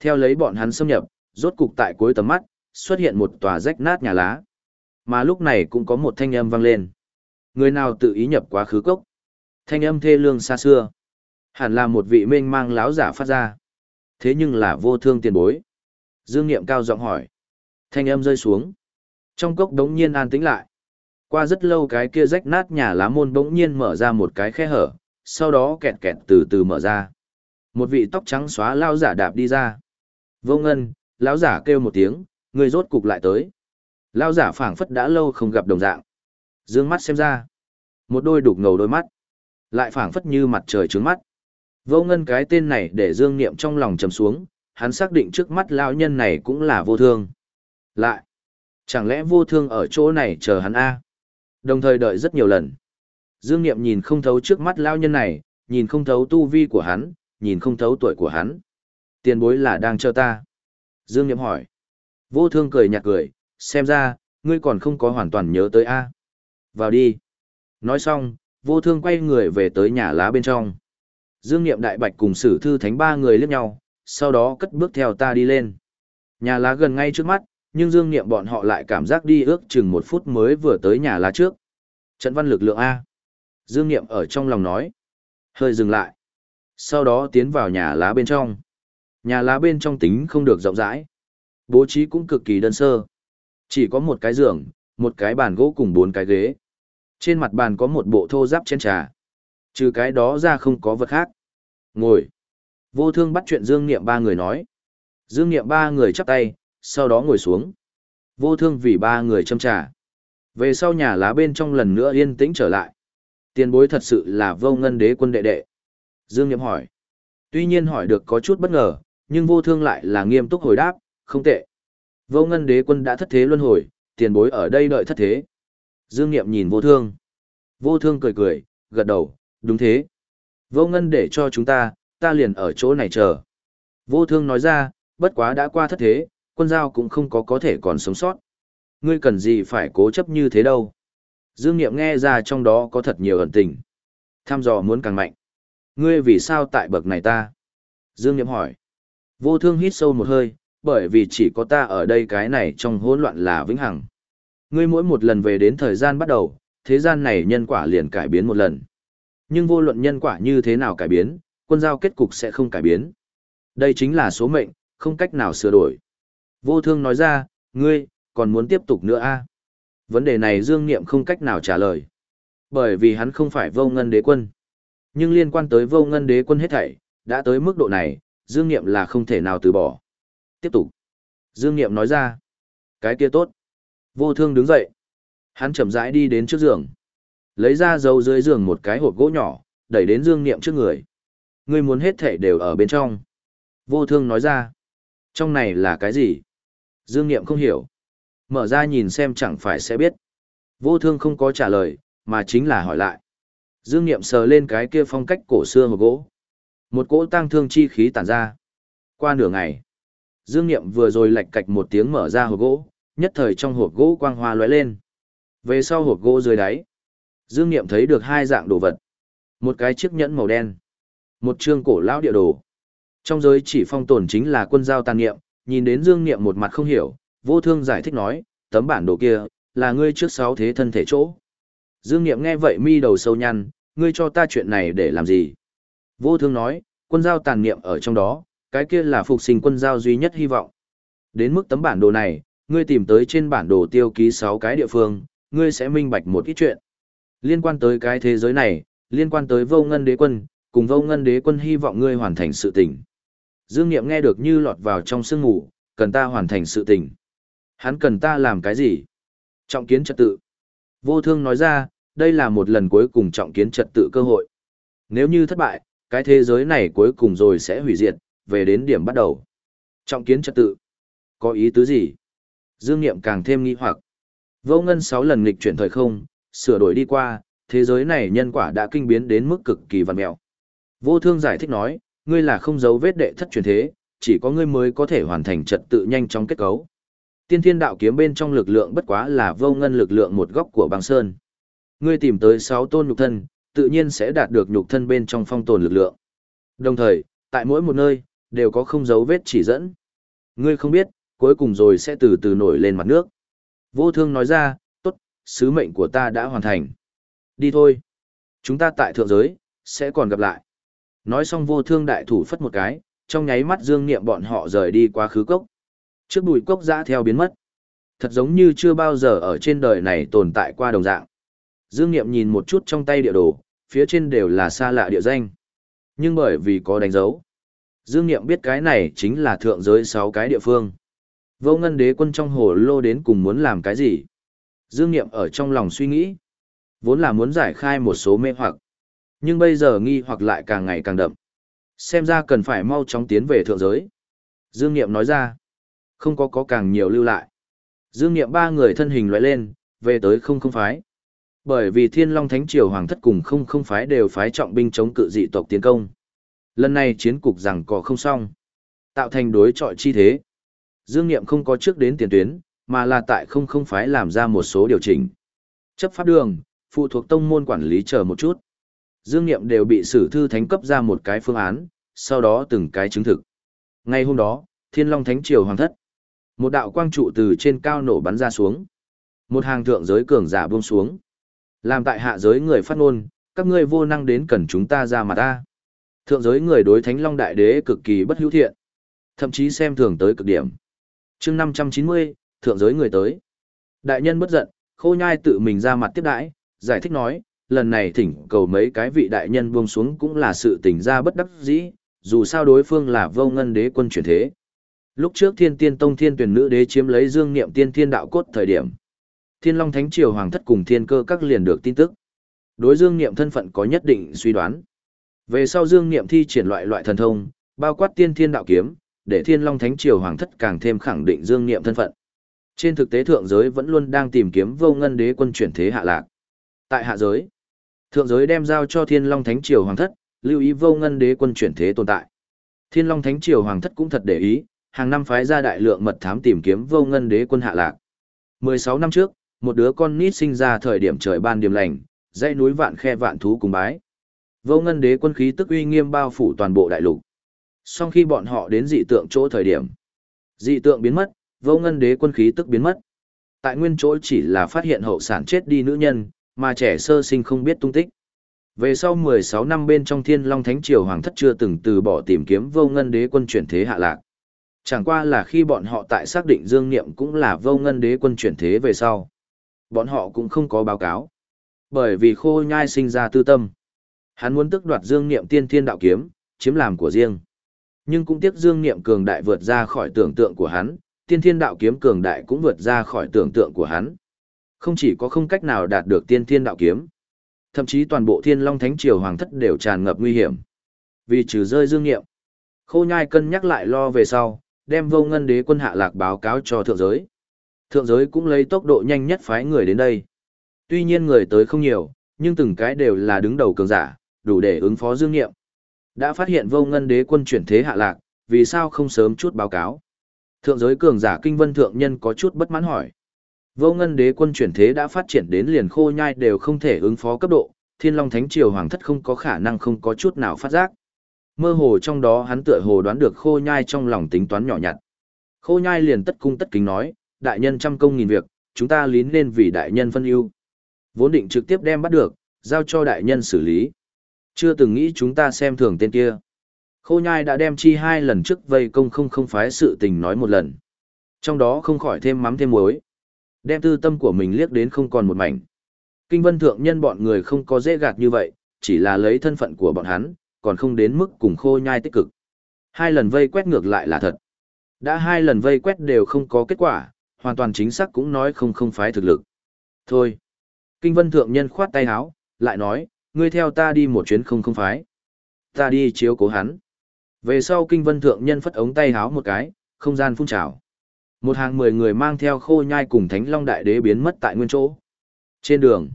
Theo lấy bọn hắn xâm nhập, rốt cục tại cuối tầm mắt, xuất hiện một tòa rách nát nhà lá. Mà lúc này cũng có một thanh âm vang lên. Người nào tự ý nhập quá khứ cốc? Thanh âm thê lương xa xưa. Hẳn là một vị mênh mang láo giả phát ra. Thế nhưng là vô thương tiền bối. Dương Niệm cao giọng hỏi. Thanh âm rơi xuống. Trong cốc đống nhiên an tĩnh lại. Qua rất lâu cái kia rách nát nhà lá môn bỗng nhiên mở ra một cái khe hở, sau đó kẹt kẹt từ từ mở ra. Một vị tóc trắng xóa lao giả đạp đi ra. Vô ngân, lão giả kêu một tiếng, người rốt cục lại tới. Lao giả phảng phất đã lâu không gặp đồng dạng. Dương mắt xem ra. Một đôi đục ngầu đôi mắt. Lại phảng phất như mặt trời trướng mắt. Vô ngân cái tên này để dương niệm trong lòng trầm xuống, hắn xác định trước mắt lão nhân này cũng là vô thương. Lại. Chẳng lẽ vô thương ở chỗ này chờ hắn a? Đồng thời đợi rất nhiều lần. Dương Niệm nhìn không thấu trước mắt lão nhân này, nhìn không thấu tu vi của hắn, nhìn không thấu tuổi của hắn. Tiền bối là đang chờ ta. Dương Niệm hỏi. Vô thương cười nhạt cười, xem ra, ngươi còn không có hoàn toàn nhớ tới A. Vào đi. Nói xong, vô thương quay người về tới nhà lá bên trong. Dương Niệm Đại Bạch cùng sử thư thánh ba người liếc nhau, sau đó cất bước theo ta đi lên. Nhà lá gần ngay trước mắt, nhưng Dương Niệm bọn họ lại cảm giác đi ước chừng một phút mới vừa tới nhà lá trước. Trận văn lực lượng A. Dương Niệm ở trong lòng nói. Hơi dừng lại. Sau đó tiến vào nhà lá bên trong. Nhà lá bên trong tính không được rộng rãi. Bố trí cũng cực kỳ đơn sơ. Chỉ có một cái giường, một cái bàn gỗ cùng bốn cái ghế. Trên mặt bàn có một bộ thô giáp trên trà. Trừ cái đó ra không có vật khác. Ngồi. Vô thương bắt chuyện Dương Niệm ba người nói. Dương Niệm ba người chắp tay, sau đó ngồi xuống. Vô thương vì ba người châm trà. Về sau nhà lá bên trong lần nữa yên tĩnh trở lại. Tiền bối thật sự là vô ngân đế quân đệ đệ. Dương Niệm hỏi. Tuy nhiên hỏi được có chút bất ngờ, nhưng vô thương lại là nghiêm túc hồi đáp, không tệ. Vô ngân đế quân đã thất thế luân hồi, tiền bối ở đây đợi thất thế. Dương Niệm nhìn vô thương. Vô thương cười cười, gật đầu, đúng thế. Vô ngân để cho chúng ta, ta liền ở chỗ này chờ. Vô thương nói ra, bất quá đã qua thất thế, quân giao cũng không có có thể còn sống sót. Ngươi cần gì phải cố chấp như thế đâu. Dương Niệm nghe ra trong đó có thật nhiều ẩn tình. Tham dò muốn càng mạnh. Ngươi vì sao tại bậc này ta? Dương Niệm hỏi. Vô thương hít sâu một hơi, bởi vì chỉ có ta ở đây cái này trong hỗn loạn là vĩnh hằng. Ngươi mỗi một lần về đến thời gian bắt đầu, thế gian này nhân quả liền cải biến một lần. Nhưng vô luận nhân quả như thế nào cải biến, quân giao kết cục sẽ không cải biến. Đây chính là số mệnh, không cách nào sửa đổi. Vô thương nói ra, ngươi, còn muốn tiếp tục nữa a à? Vấn đề này Dương Niệm không cách nào trả lời. Bởi vì hắn không phải vô ngân đế quân. Nhưng liên quan tới vô ngân đế quân hết thảy, đã tới mức độ này, Dương Niệm là không thể nào từ bỏ. Tiếp tục. Dương Niệm nói ra. Cái kia tốt. Vô thương đứng dậy. Hắn chậm rãi đi đến trước giường. Lấy ra dấu dưới giường một cái hộp gỗ nhỏ, đẩy đến Dương Niệm trước người. Ngươi muốn hết thể đều ở bên trong. Vô thương nói ra. Trong này là cái gì? Dương Niệm không hiểu. Mở ra nhìn xem chẳng phải sẽ biết. Vô thương không có trả lời, mà chính là hỏi lại. Dương Niệm sờ lên cái kia phong cách cổ xưa hộp gỗ. Một cỗ tăng thương chi khí tản ra. Qua nửa ngày, Dương Niệm vừa rồi lạch cạch một tiếng mở ra hộp gỗ, nhất thời trong hộp gỗ quang hoa lóe lên. Về sau hộp gỗ dưới đáy, Dương Niệm thấy được hai dạng đồ vật. Một cái chiếc nhẫn màu đen, một chương cổ lão địa đồ. Trong giới chỉ phong tồn chính là quân giao tàn niệm, nhìn đến Dương Niệm một mặt không hiểu, vô thương giải thích nói, tấm bản đồ kia, là ngươi trước sáu thế thân thể chỗ. Dương Niệm nghe vậy mi đầu sâu nhăn, ngươi cho ta chuyện này để làm gì? Vô thương nói, quân giao tàn niệm ở trong đó, cái kia là phục sinh quân giao duy nhất hy vọng. Đến mức tấm bản đồ này, ngươi tìm tới trên bản đồ tiêu ký 6 cái địa phương, ngươi sẽ minh bạch một ít chuyện. Liên quan tới cái thế giới này, liên quan tới vô ngân đế quân, cùng vô ngân đế quân hy vọng ngươi hoàn thành sự tình. Dương Niệm nghe được như lọt vào trong sương ngủ, cần ta hoàn thành sự tình. Hắn cần ta làm cái gì? Trọng kiến trật tự. Vô thương nói ra, đây là một lần cuối cùng trọng kiến trật tự cơ hội. Nếu như thất bại, cái thế giới này cuối cùng rồi sẽ hủy diệt, về đến điểm bắt đầu. Trọng kiến trật tự. Có ý tứ gì? Dương Niệm càng thêm nghi hoặc. Vô ngân 6 lần nghịch chuyển thời không, sửa đổi đi qua, thế giới này nhân quả đã kinh biến đến mức cực kỳ vằn mẹo. Vô thương giải thích nói, ngươi là không giấu vết đệ thất truyền thế, chỉ có ngươi mới có thể hoàn thành trật tự nhanh chóng kết cấu. Tiên thiên đạo kiếm bên trong lực lượng bất quá là vô ngân lực lượng một góc của băng sơn. Ngươi tìm tới 6 tôn nhục thân, tự nhiên sẽ đạt được nhục thân bên trong phong tồn lực lượng. Đồng thời, tại mỗi một nơi, đều có không dấu vết chỉ dẫn. Ngươi không biết, cuối cùng rồi sẽ từ từ nổi lên mặt nước. Vô thương nói ra, tốt, sứ mệnh của ta đã hoàn thành. Đi thôi. Chúng ta tại thượng giới, sẽ còn gặp lại. Nói xong vô thương đại thủ phất một cái, trong nháy mắt dương niệm bọn họ rời đi qua khứ cốc. Trước bụi cốc dã theo biến mất. Thật giống như chưa bao giờ ở trên đời này tồn tại qua đồng dạng. Dương niệm nhìn một chút trong tay địa đồ, phía trên đều là xa lạ địa danh. Nhưng bởi vì có đánh dấu. Dương niệm biết cái này chính là thượng giới 6 cái địa phương. Vô ngân đế quân trong hồ lô đến cùng muốn làm cái gì? Dương Niệm ở trong lòng suy nghĩ. Vốn là muốn giải khai một số mê hoặc. Nhưng bây giờ nghi hoặc lại càng ngày càng đậm. Xem ra cần phải mau chóng tiến về thượng giới. Dương Niệm nói ra. Không có có càng nhiều lưu lại. Dương Niệm ba người thân hình loại lên, về tới không không phái. Bởi vì Thiên Long Thánh Triều Hoàng thất cùng không không phái đều phái trọng binh chống cự dị tộc tiến công. Lần này chiến cục rằng cò không xong. Tạo thành đối trọi chi thế. Dương Niệm không có trước đến tiền tuyến, mà là tại không không phái làm ra một số điều chỉnh. Chấp pháp đường, phụ thuộc tông môn quản lý chờ một chút. Dương Niệm đều bị sử thư thánh cấp ra một cái phương án, sau đó từng cái chứng thực. Ngay hôm đó, Thiên Long Thánh Triều Hoàng thất. Một đạo quang trụ từ trên cao nổ bắn ra xuống. Một hàng thượng giới cường giả buông xuống. Làm tại hạ giới người phát ngôn, các ngươi vô năng đến cần chúng ta ra mặt ta. Thượng giới người đối Thánh Long Đại Đế cực kỳ bất hữu thiện. Thậm chí xem thường tới cực điểm. Chương năm trăm chín mươi, thượng giới người tới. Đại nhân bất giận, khô nhai tự mình ra mặt tiếp đãi, giải thích nói, lần này thỉnh cầu mấy cái vị đại nhân buông xuống cũng là sự tình ra bất đắc dĩ, dù sao đối phương là vô ngân đế quân chuyển thế. Lúc trước thiên tiên tông thiên tuyển nữ đế chiếm lấy dương niệm tiên thiên đạo cốt thời điểm, thiên long thánh triều hoàng thất cùng thiên cơ các liền được tin tức. Đối dương niệm thân phận có nhất định suy đoán về sau dương niệm thi triển loại loại thần thông bao quát tiên thiên đạo kiếm để Thiên Long Thánh Triều Hoàng thất càng thêm khẳng định dương niệm thân phận. Trên thực tế thượng giới vẫn luôn đang tìm kiếm vô ngân đế quân chuyển thế hạ lạc. Tại hạ giới, thượng giới đem giao cho Thiên Long Thánh Triều Hoàng thất, lưu ý vô ngân đế quân chuyển thế tồn tại. Thiên Long Thánh Triều Hoàng thất cũng thật để ý, hàng năm phái ra đại lượng mật thám tìm kiếm vô ngân đế quân hạ lạc. 16 năm trước, một đứa con nít sinh ra thời điểm trời ban điểm lành, dãy núi vạn khe vạn thú cùng bái. Vô ngân đế quân khí tức uy nghiêm bao phủ toàn bộ đại lục. Sau khi bọn họ đến dị tượng chỗ thời điểm, dị tượng biến mất, vô ngân đế quân khí tức biến mất. Tại nguyên chỗ chỉ là phát hiện hậu sản chết đi nữ nhân, mà trẻ sơ sinh không biết tung tích. Về sau 16 năm bên trong thiên long thánh triều hoàng thất chưa từng từ bỏ tìm kiếm vô ngân đế quân chuyển thế hạ lạc. Chẳng qua là khi bọn họ tại xác định dương niệm cũng là vô ngân đế quân chuyển thế về sau. Bọn họ cũng không có báo cáo. Bởi vì khô nhai sinh ra tư tâm. Hắn muốn tức đoạt dương niệm tiên thiên đạo kiếm, chiếm làm của riêng nhưng cũng tiếc dương niệm cường đại vượt ra khỏi tưởng tượng của hắn, tiên thiên đạo kiếm cường đại cũng vượt ra khỏi tưởng tượng của hắn. Không chỉ có không cách nào đạt được tiên thiên đạo kiếm, thậm chí toàn bộ thiên long thánh triều hoàng thất đều tràn ngập nguy hiểm. Vì trừ rơi dương nghiệm, khô nhai cân nhắc lại lo về sau, đem vô ngân đế quân hạ lạc báo cáo cho thượng giới. Thượng giới cũng lấy tốc độ nhanh nhất phái người đến đây. Tuy nhiên người tới không nhiều, nhưng từng cái đều là đứng đầu cường giả, đủ để ứng phó dương nghiệm. Đã phát hiện vô ngân đế quân chuyển thế hạ lạc, vì sao không sớm chút báo cáo? Thượng giới cường giả kinh vân thượng nhân có chút bất mãn hỏi. Vô ngân đế quân chuyển thế đã phát triển đến liền khô nhai đều không thể ứng phó cấp độ, thiên long thánh triều hoàng thất không có khả năng không có chút nào phát giác. Mơ hồ trong đó hắn tựa hồ đoán được khô nhai trong lòng tính toán nhỏ nhặt. Khô nhai liền tất cung tất kính nói, đại nhân trăm công nghìn việc, chúng ta lín lên vì đại nhân phân ưu. Vốn định trực tiếp đem bắt được, giao cho đại nhân xử lý. Chưa từng nghĩ chúng ta xem thường tên kia. Khô nhai đã đem chi hai lần trước vây công không không phái sự tình nói một lần. Trong đó không khỏi thêm mắm thêm muối. Đem tư tâm của mình liếc đến không còn một mảnh. Kinh vân thượng nhân bọn người không có dễ gạt như vậy, chỉ là lấy thân phận của bọn hắn, còn không đến mức cùng khô nhai tích cực. Hai lần vây quét ngược lại là thật. Đã hai lần vây quét đều không có kết quả, hoàn toàn chính xác cũng nói không không phái thực lực. Thôi. Kinh vân thượng nhân khoát tay áo, lại nói, ngươi theo ta đi một chuyến không không phái. Ta đi chiếu cố hắn. Về sau kinh vân thượng nhân phất ống tay háo một cái, không gian phun trào. Một hàng mười người mang theo khô nhai cùng thánh long đại đế biến mất tại nguyên chỗ. Trên đường,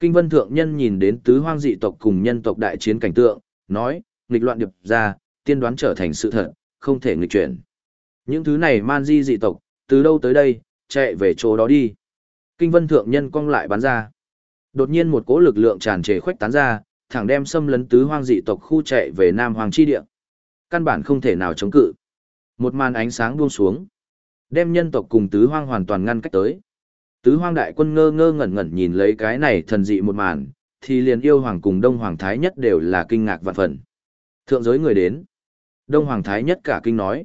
kinh vân thượng nhân nhìn đến tứ hoang dị tộc cùng nhân tộc đại chiến cảnh tượng, nói, nghịch loạn điệp ra, tiên đoán trở thành sự thật, không thể nghịch chuyển. Những thứ này man di dị tộc, từ đâu tới đây, chạy về chỗ đó đi. Kinh vân thượng nhân cong lại bắn ra. Đột nhiên một cỗ lực lượng tràn trề khuếch tán ra, thẳng đem xâm lấn tứ hoang dị tộc khu chạy về Nam Hoàng chi địa. Căn bản không thể nào chống cự. Một màn ánh sáng buông xuống, đem nhân tộc cùng tứ hoang hoàn toàn ngăn cách tới. Tứ hoang đại quân ngơ ngơ ngẩn ngẩn nhìn lấy cái này thần dị một màn, thì liền yêu hoàng cùng đông hoàng thái nhất đều là kinh ngạc vạn phần. Thượng giới người đến. Đông hoàng thái nhất cả kinh nói.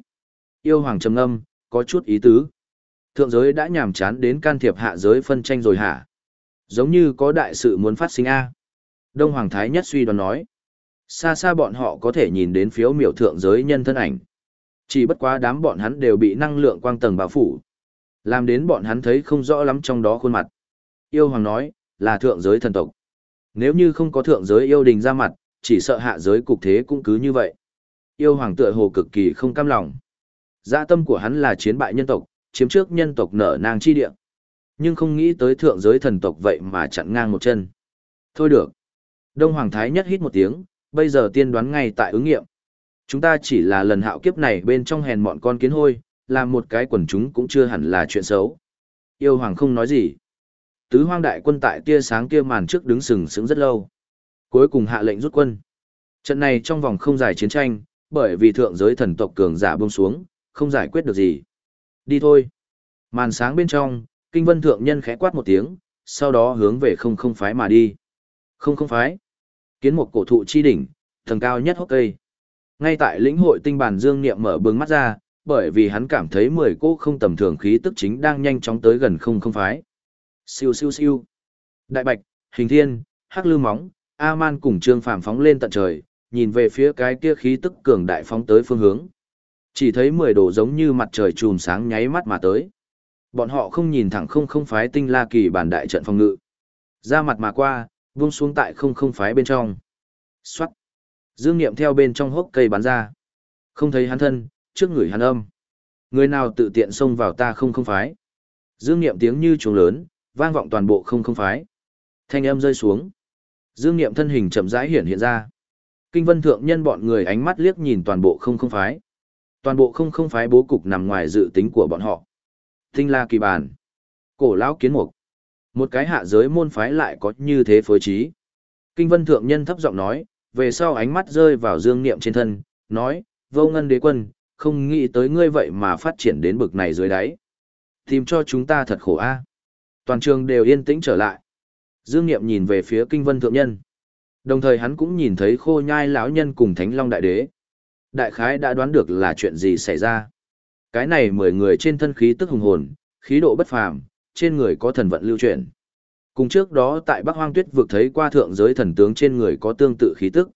Yêu hoàng trầm ngâm, có chút ý tứ. Thượng giới đã nhàm chán đến can thiệp hạ giới phân tranh rồi hả? Giống như có đại sự muốn phát sinh A. Đông Hoàng Thái Nhất suy đoán nói. Xa xa bọn họ có thể nhìn đến phiếu miểu thượng giới nhân thân ảnh. Chỉ bất quá đám bọn hắn đều bị năng lượng quang tầng bao phủ. Làm đến bọn hắn thấy không rõ lắm trong đó khuôn mặt. Yêu Hoàng nói, là thượng giới thần tộc. Nếu như không có thượng giới yêu đình ra mặt, chỉ sợ hạ giới cục thế cũng cứ như vậy. Yêu Hoàng tựa hồ cực kỳ không cam lòng. Dạ tâm của hắn là chiến bại nhân tộc, chiếm trước nhân tộc nở nang chi địa. Nhưng không nghĩ tới thượng giới thần tộc vậy mà chặn ngang một chân. Thôi được. Đông Hoàng Thái nhất hít một tiếng, bây giờ tiên đoán ngay tại ứng nghiệm. Chúng ta chỉ là lần hạo kiếp này bên trong hèn mọn con kiến hôi, làm một cái quần chúng cũng chưa hẳn là chuyện xấu. Yêu Hoàng không nói gì. Tứ hoang đại quân tại tia sáng kia màn trước đứng sừng sững rất lâu. Cuối cùng hạ lệnh rút quân. Trận này trong vòng không giải chiến tranh, bởi vì thượng giới thần tộc cường giả buông xuống, không giải quyết được gì. Đi thôi. Màn sáng bên trong, kinh vân thượng nhân khẽ quát một tiếng, sau đó hướng về không không phái mà đi. Không không phái. Kiến một cổ thụ chi đỉnh, tầng cao nhất hốc cây. Ngay tại lĩnh hội tinh bản dương niệm mở bừng mắt ra, bởi vì hắn cảm thấy mười cô không tầm thường khí tức chính đang nhanh chóng tới gần không không phái. Siêu siêu siêu. Đại bạch, hình thiên, hắc lư móng, A-man cùng trương phàm phóng lên tận trời, nhìn về phía cái kia khí tức cường đại phóng tới phương hướng. Chỉ thấy mười đồ giống như mặt trời trùm sáng nháy mắt mà tới. Bọn họ không nhìn thẳng không không phái tinh la kỳ bản đại trận phòng ngự. Ra mặt mà qua, vung xuống tại không không phái bên trong. Xoát. Dương Niệm theo bên trong hốc cây bắn ra. Không thấy hắn thân, trước người hắn âm. Người nào tự tiện xông vào ta không không phái. Dương Niệm tiếng như trống lớn, vang vọng toàn bộ không không phái. Thanh âm rơi xuống. Dương Niệm thân hình chậm rãi hiện hiện ra. Kinh vân thượng nhân bọn người ánh mắt liếc nhìn toàn bộ không không phái. Toàn bộ không không phái bố cục nằm ngoài dự tính của bọn họ. Tinh la kỳ bản. Cổ lão kiến mục. Một cái hạ giới môn phái lại có như thế phối trí. Kinh vân thượng nhân thấp giọng nói, về sau ánh mắt rơi vào dương niệm trên thân, nói, vô ngân đế quân, không nghĩ tới ngươi vậy mà phát triển đến bực này dưới đáy. Tìm cho chúng ta thật khổ a. Toàn trường đều yên tĩnh trở lại. Dương Niệm nhìn về phía kinh vân thượng nhân. Đồng thời hắn cũng nhìn thấy khô nhai lão nhân cùng thánh long đại đế. Đại khái đã đoán được là chuyện gì xảy ra. Cái này mười người trên thân khí tức hùng hồn, khí độ bất phàm, trên người có thần vận lưu chuyển. Cùng trước đó tại Bắc Hoang Tuyết vực thấy qua thượng giới thần tướng trên người có tương tự khí tức.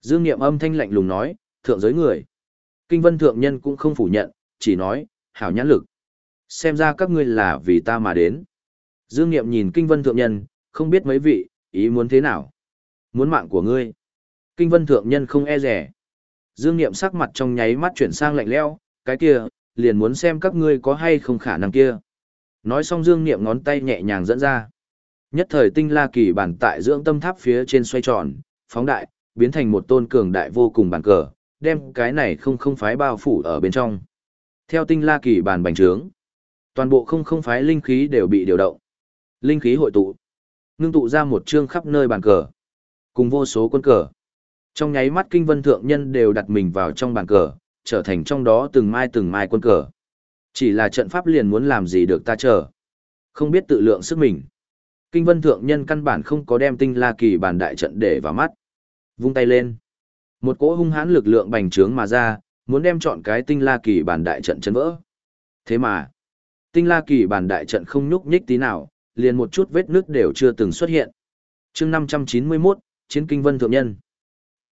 Dương Niệm âm thanh lạnh lùng nói, thượng giới người. Kinh Vân thượng nhân cũng không phủ nhận, chỉ nói, hảo nhãn lực. xem ra các ngươi là vì ta mà đến. Dương Niệm nhìn Kinh Vân Thượng Nhân, không biết mấy vị, ý muốn thế nào. Muốn mạng của ngươi. Kinh Vân Thượng Nhân không e rẻ. Dương Niệm sắc mặt trong nháy mắt chuyển sang lạnh lẽo, cái kia, liền muốn xem các ngươi có hay không khả năng kia. Nói xong Dương Niệm ngón tay nhẹ nhàng dẫn ra. Nhất thời tinh la kỳ bản tại dưỡng tâm tháp phía trên xoay tròn, phóng đại, biến thành một tôn cường đại vô cùng bản cờ, đem cái này không không phái bao phủ ở bên trong. Theo tinh la kỳ bản bành trướng, toàn bộ không không phái linh khí đều bị điều động. Linh khí hội tụ, ngưng tụ ra một chương khắp nơi bàn cờ, cùng vô số quân cờ. Trong nháy mắt kinh vân thượng nhân đều đặt mình vào trong bàn cờ, trở thành trong đó từng mai từng mai quân cờ. Chỉ là trận pháp liền muốn làm gì được ta chờ. Không biết tự lượng sức mình. Kinh vân thượng nhân căn bản không có đem tinh la kỳ bản đại trận để vào mắt. Vung tay lên. Một cỗ hung hãn lực lượng bành trướng mà ra, muốn đem chọn cái tinh la kỳ bản đại trận chấn vỡ. Thế mà, tinh la kỳ bản đại trận không nhúc nhích tí nào, liền một chút vết nước đều chưa từng xuất hiện. chương 591, Chiến Kinh Vân Thượng Nhân.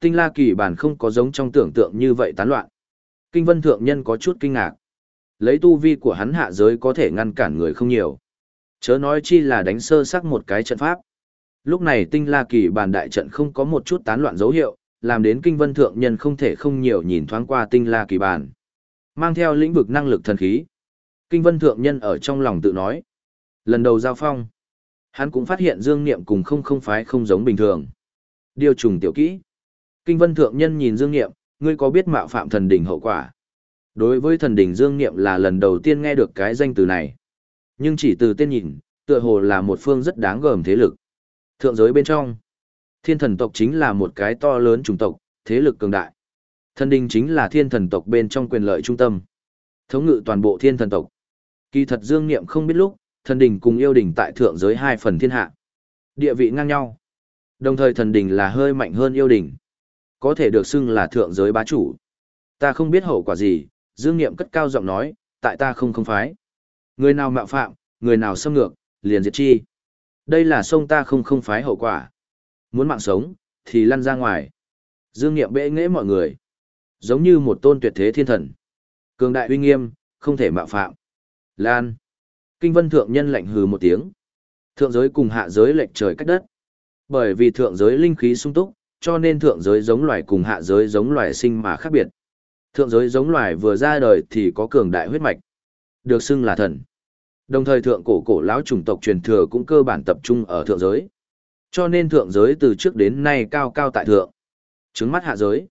Tinh la kỳ bản không có giống trong tưởng tượng như vậy tán loạn. Kinh Vân Thượng Nhân có chút kinh ngạc. Lấy tu vi của hắn hạ giới có thể ngăn cản người không nhiều. Chớ nói chi là đánh sơ sắc một cái trận pháp. Lúc này tinh la kỳ bàn đại trận không có một chút tán loạn dấu hiệu, làm đến kinh vân thượng nhân không thể không nhiều nhìn thoáng qua tinh la kỳ bàn, Mang theo lĩnh vực năng lực thần khí. Kinh vân thượng nhân ở trong lòng tự nói. Lần đầu giao phong, hắn cũng phát hiện dương niệm cùng không không phái không giống bình thường. Điều trùng tiểu kỹ. Kinh vân thượng nhân nhìn dương niệm, ngươi có biết mạo phạm thần đỉnh hậu quả. Đối với thần đỉnh dương niệm là lần đầu tiên nghe được cái danh từ này. Nhưng chỉ từ tên nhìn, tựa hồ là một phương rất đáng gờm thế lực. Thượng giới bên trong, thiên thần tộc chính là một cái to lớn chủng tộc, thế lực cường đại. Thần đình chính là thiên thần tộc bên trong quyền lợi trung tâm. Thống ngự toàn bộ thiên thần tộc. Kỳ thật dương niệm không biết lúc, thần đình cùng yêu đình tại thượng giới hai phần thiên hạ. Địa vị ngang nhau. Đồng thời thần đình là hơi mạnh hơn yêu đình. Có thể được xưng là thượng giới bá chủ. Ta không biết hậu quả gì, dương niệm cất cao giọng nói, tại ta không không phái. Người nào mạo phạm, người nào xâm ngược, liền diệt chi. Đây là sông ta không không phái hậu quả. Muốn mạng sống, thì lăn ra ngoài. Dương Niệm bệ nghễ mọi người. Giống như một tôn tuyệt thế thiên thần. Cường đại uy nghiêm, không thể mạo phạm. Lan. Kinh vân thượng nhân lạnh hừ một tiếng. Thượng giới cùng hạ giới lệch trời cách đất. Bởi vì thượng giới linh khí sung túc, cho nên thượng giới giống loài cùng hạ giới giống loài sinh mà khác biệt. Thượng giới giống loài vừa ra đời thì có cường đại huyết mạch. Được xưng là thần. Đồng thời thượng cổ cổ lão chủng tộc truyền thừa cũng cơ bản tập trung ở thượng giới. Cho nên thượng giới từ trước đến nay cao cao tại thượng. Trứng mắt hạ giới.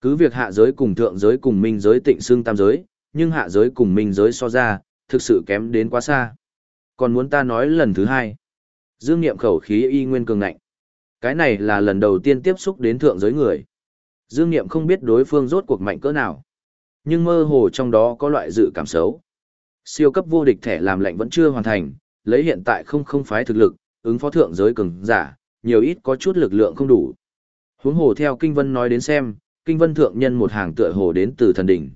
Cứ việc hạ giới cùng thượng giới cùng minh giới tịnh xưng tam giới, nhưng hạ giới cùng minh giới so ra, thực sự kém đến quá xa. Còn muốn ta nói lần thứ hai. Dương nghiệm khẩu khí y nguyên cường ngạnh. Cái này là lần đầu tiên tiếp xúc đến thượng giới người. Dương Niệm không biết đối phương rốt cuộc mạnh cỡ nào. Nhưng mơ hồ trong đó có loại dự cảm xấu. Siêu cấp vô địch thẻ làm lệnh vẫn chưa hoàn thành, lấy hiện tại không không phái thực lực, ứng phó thượng giới cường giả, nhiều ít có chút lực lượng không đủ. Huống hồ theo Kinh Vân nói đến xem, Kinh Vân thượng nhân một hàng tựa hồ đến từ thần đỉnh.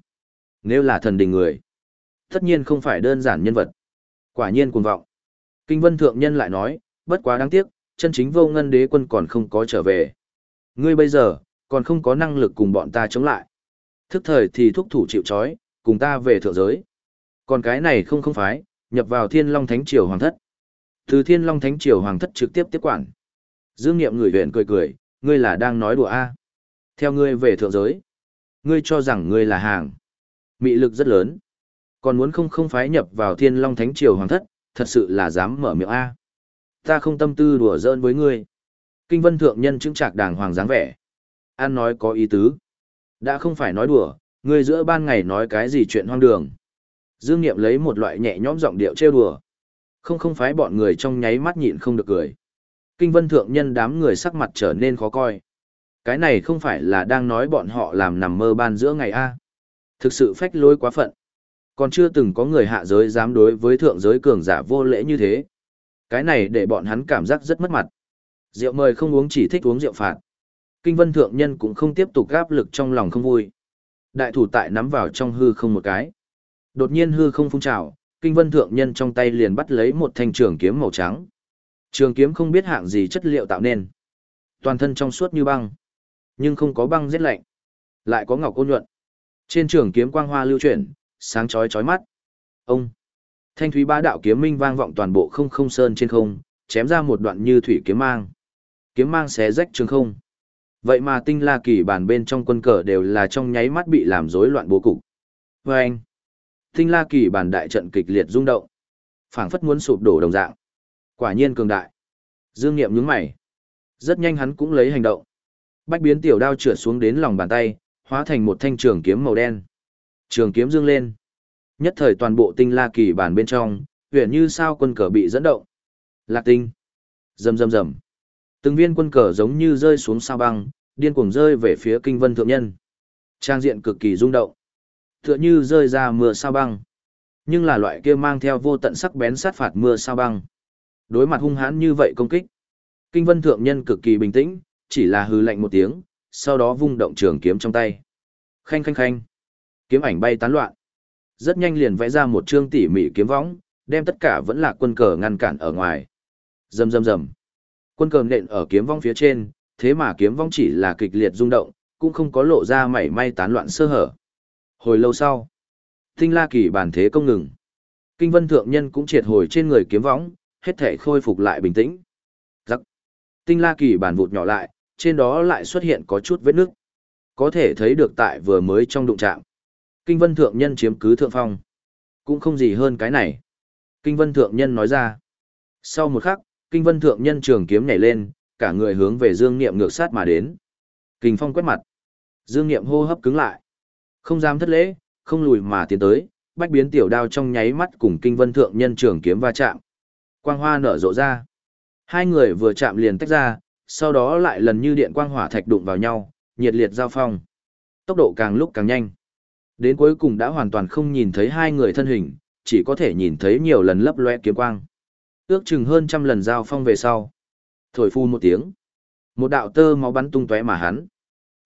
Nếu là thần đỉnh người, tất nhiên không phải đơn giản nhân vật. Quả nhiên cuồng vọng. Kinh Vân thượng nhân lại nói, bất quá đáng tiếc, chân chính vô ngân đế quân còn không có trở về. Ngươi bây giờ, còn không có năng lực cùng bọn ta chống lại. Thức thời thì thúc thủ chịu chói cùng ta về thượng giới. Còn cái này không không phái, nhập vào Thiên Long Thánh Triều Hoàng thất. Từ Thiên Long Thánh Triều Hoàng thất trực tiếp tiếp quản. Dương Nghiệm người huyện cười cười, ngươi là đang nói đùa a? Theo ngươi về thượng giới, ngươi cho rằng ngươi là hàng. Mị lực rất lớn. Còn muốn không không phái nhập vào Thiên Long Thánh Triều Hoàng thất, thật sự là dám mở miệng a. Ta không tâm tư đùa giỡn với ngươi. Kinh Vân thượng nhân chứng trạc đàng hoàng dáng vẻ. An nói có ý tứ. Đã không phải nói đùa, ngươi giữa ban ngày nói cái gì chuyện hoang đường. Dương Niệm lấy một loại nhẹ nhõm giọng điệu trêu đùa. Không không phái bọn người trong nháy mắt nhịn không được cười. Kinh vân thượng nhân đám người sắc mặt trở nên khó coi. Cái này không phải là đang nói bọn họ làm nằm mơ ban giữa ngày A. Thực sự phách lối quá phận. Còn chưa từng có người hạ giới dám đối với thượng giới cường giả vô lễ như thế. Cái này để bọn hắn cảm giác rất mất mặt. Rượu mời không uống chỉ thích uống rượu phạt. Kinh vân thượng nhân cũng không tiếp tục gáp lực trong lòng không vui. Đại thủ tại nắm vào trong hư không một cái. Đột nhiên hư không phun trào, kinh vân thượng nhân trong tay liền bắt lấy một thanh trường kiếm màu trắng. Trường kiếm không biết hạng gì chất liệu tạo nên. Toàn thân trong suốt như băng. Nhưng không có băng rét lạnh. Lại có ngọc ô nhuận. Trên trường kiếm quang hoa lưu chuyển, sáng chói chói mắt. Ông! Thanh thúy bá đạo kiếm minh vang vọng toàn bộ không không sơn trên không, chém ra một đoạn như thủy kiếm mang. Kiếm mang xé rách trường không. Vậy mà tinh la kỳ bản bên trong quân cờ đều là trong nháy mắt bị làm rối loạn bố cục. Và anh, tinh la kỳ bản đại trận kịch liệt rung động. phảng phất muốn sụp đổ đồng dạng. Quả nhiên cường đại. Dương Nghiệm nhướng mày. Rất nhanh hắn cũng lấy hành động. Bách biến tiểu đao trượt xuống đến lòng bàn tay, hóa thành một thanh trường kiếm màu đen. Trường kiếm dương lên. Nhất thời toàn bộ tinh la kỳ bản bên trong, huyền như sao quân cờ bị dẫn động. Lạc tinh. Rầm rầm rầm. Từng viên quân cờ giống như rơi xuống sao băng, điên cuồng rơi về phía kinh vân thượng nhân. Trang diện cực kỳ rung động. Tựa như rơi ra mưa sao băng. Nhưng là loại kia mang theo vô tận sắc bén sát phạt mưa sao băng. Đối mặt hung hãn như vậy công kích. Kinh vân thượng nhân cực kỳ bình tĩnh, chỉ là hư lạnh một tiếng, sau đó vung động trường kiếm trong tay. Khanh khanh khanh. Kiếm ảnh bay tán loạn. Rất nhanh liền vẽ ra một chương tỉ mỉ kiếm võng, đem tất cả vẫn là quân cờ ngăn cản ở ngoài. Rầm rầm rầm. Quân cờ nện ở kiếm vong phía trên, thế mà kiếm vong chỉ là kịch liệt rung động, cũng không có lộ ra mảy may tán loạn sơ hở. Hồi lâu sau, Tinh La Kỳ bản thế công ngừng. Kinh Vân thượng nhân cũng triệt hồi trên người kiếm võng, hết thể khôi phục lại bình tĩnh. Rắc. Tinh La Kỳ bản vụt nhỏ lại, trên đó lại xuất hiện có chút vết nước. Có thể thấy được tại vừa mới trong đụng chạm. Kinh Vân thượng nhân chiếm cứ thượng phong. Cũng không gì hơn cái này. Kinh Vân thượng nhân nói ra. Sau một khắc, Kinh Vân thượng nhân trường kiếm nhảy lên, cả người hướng về Dương Niệm ngược sát mà đến. Kình phong quét mặt. Dương Niệm hô hấp cứng lại. Không dám thất lễ, không lùi mà tiến tới, bách biến tiểu đao trong nháy mắt cùng Kinh Vân thượng nhân trường kiếm va chạm. Quang hoa nở rộ ra. Hai người vừa chạm liền tách ra, sau đó lại lần như điện quang hỏa thạch đụng vào nhau, nhiệt liệt giao phong. Tốc độ càng lúc càng nhanh. Đến cuối cùng đã hoàn toàn không nhìn thấy hai người thân hình, chỉ có thể nhìn thấy nhiều lần lấp loe kiếm quang. Ước chừng hơn trăm lần giao phong về sau. Thổi phu một tiếng. Một đạo tơ máu bắn tung tóe mà hắn.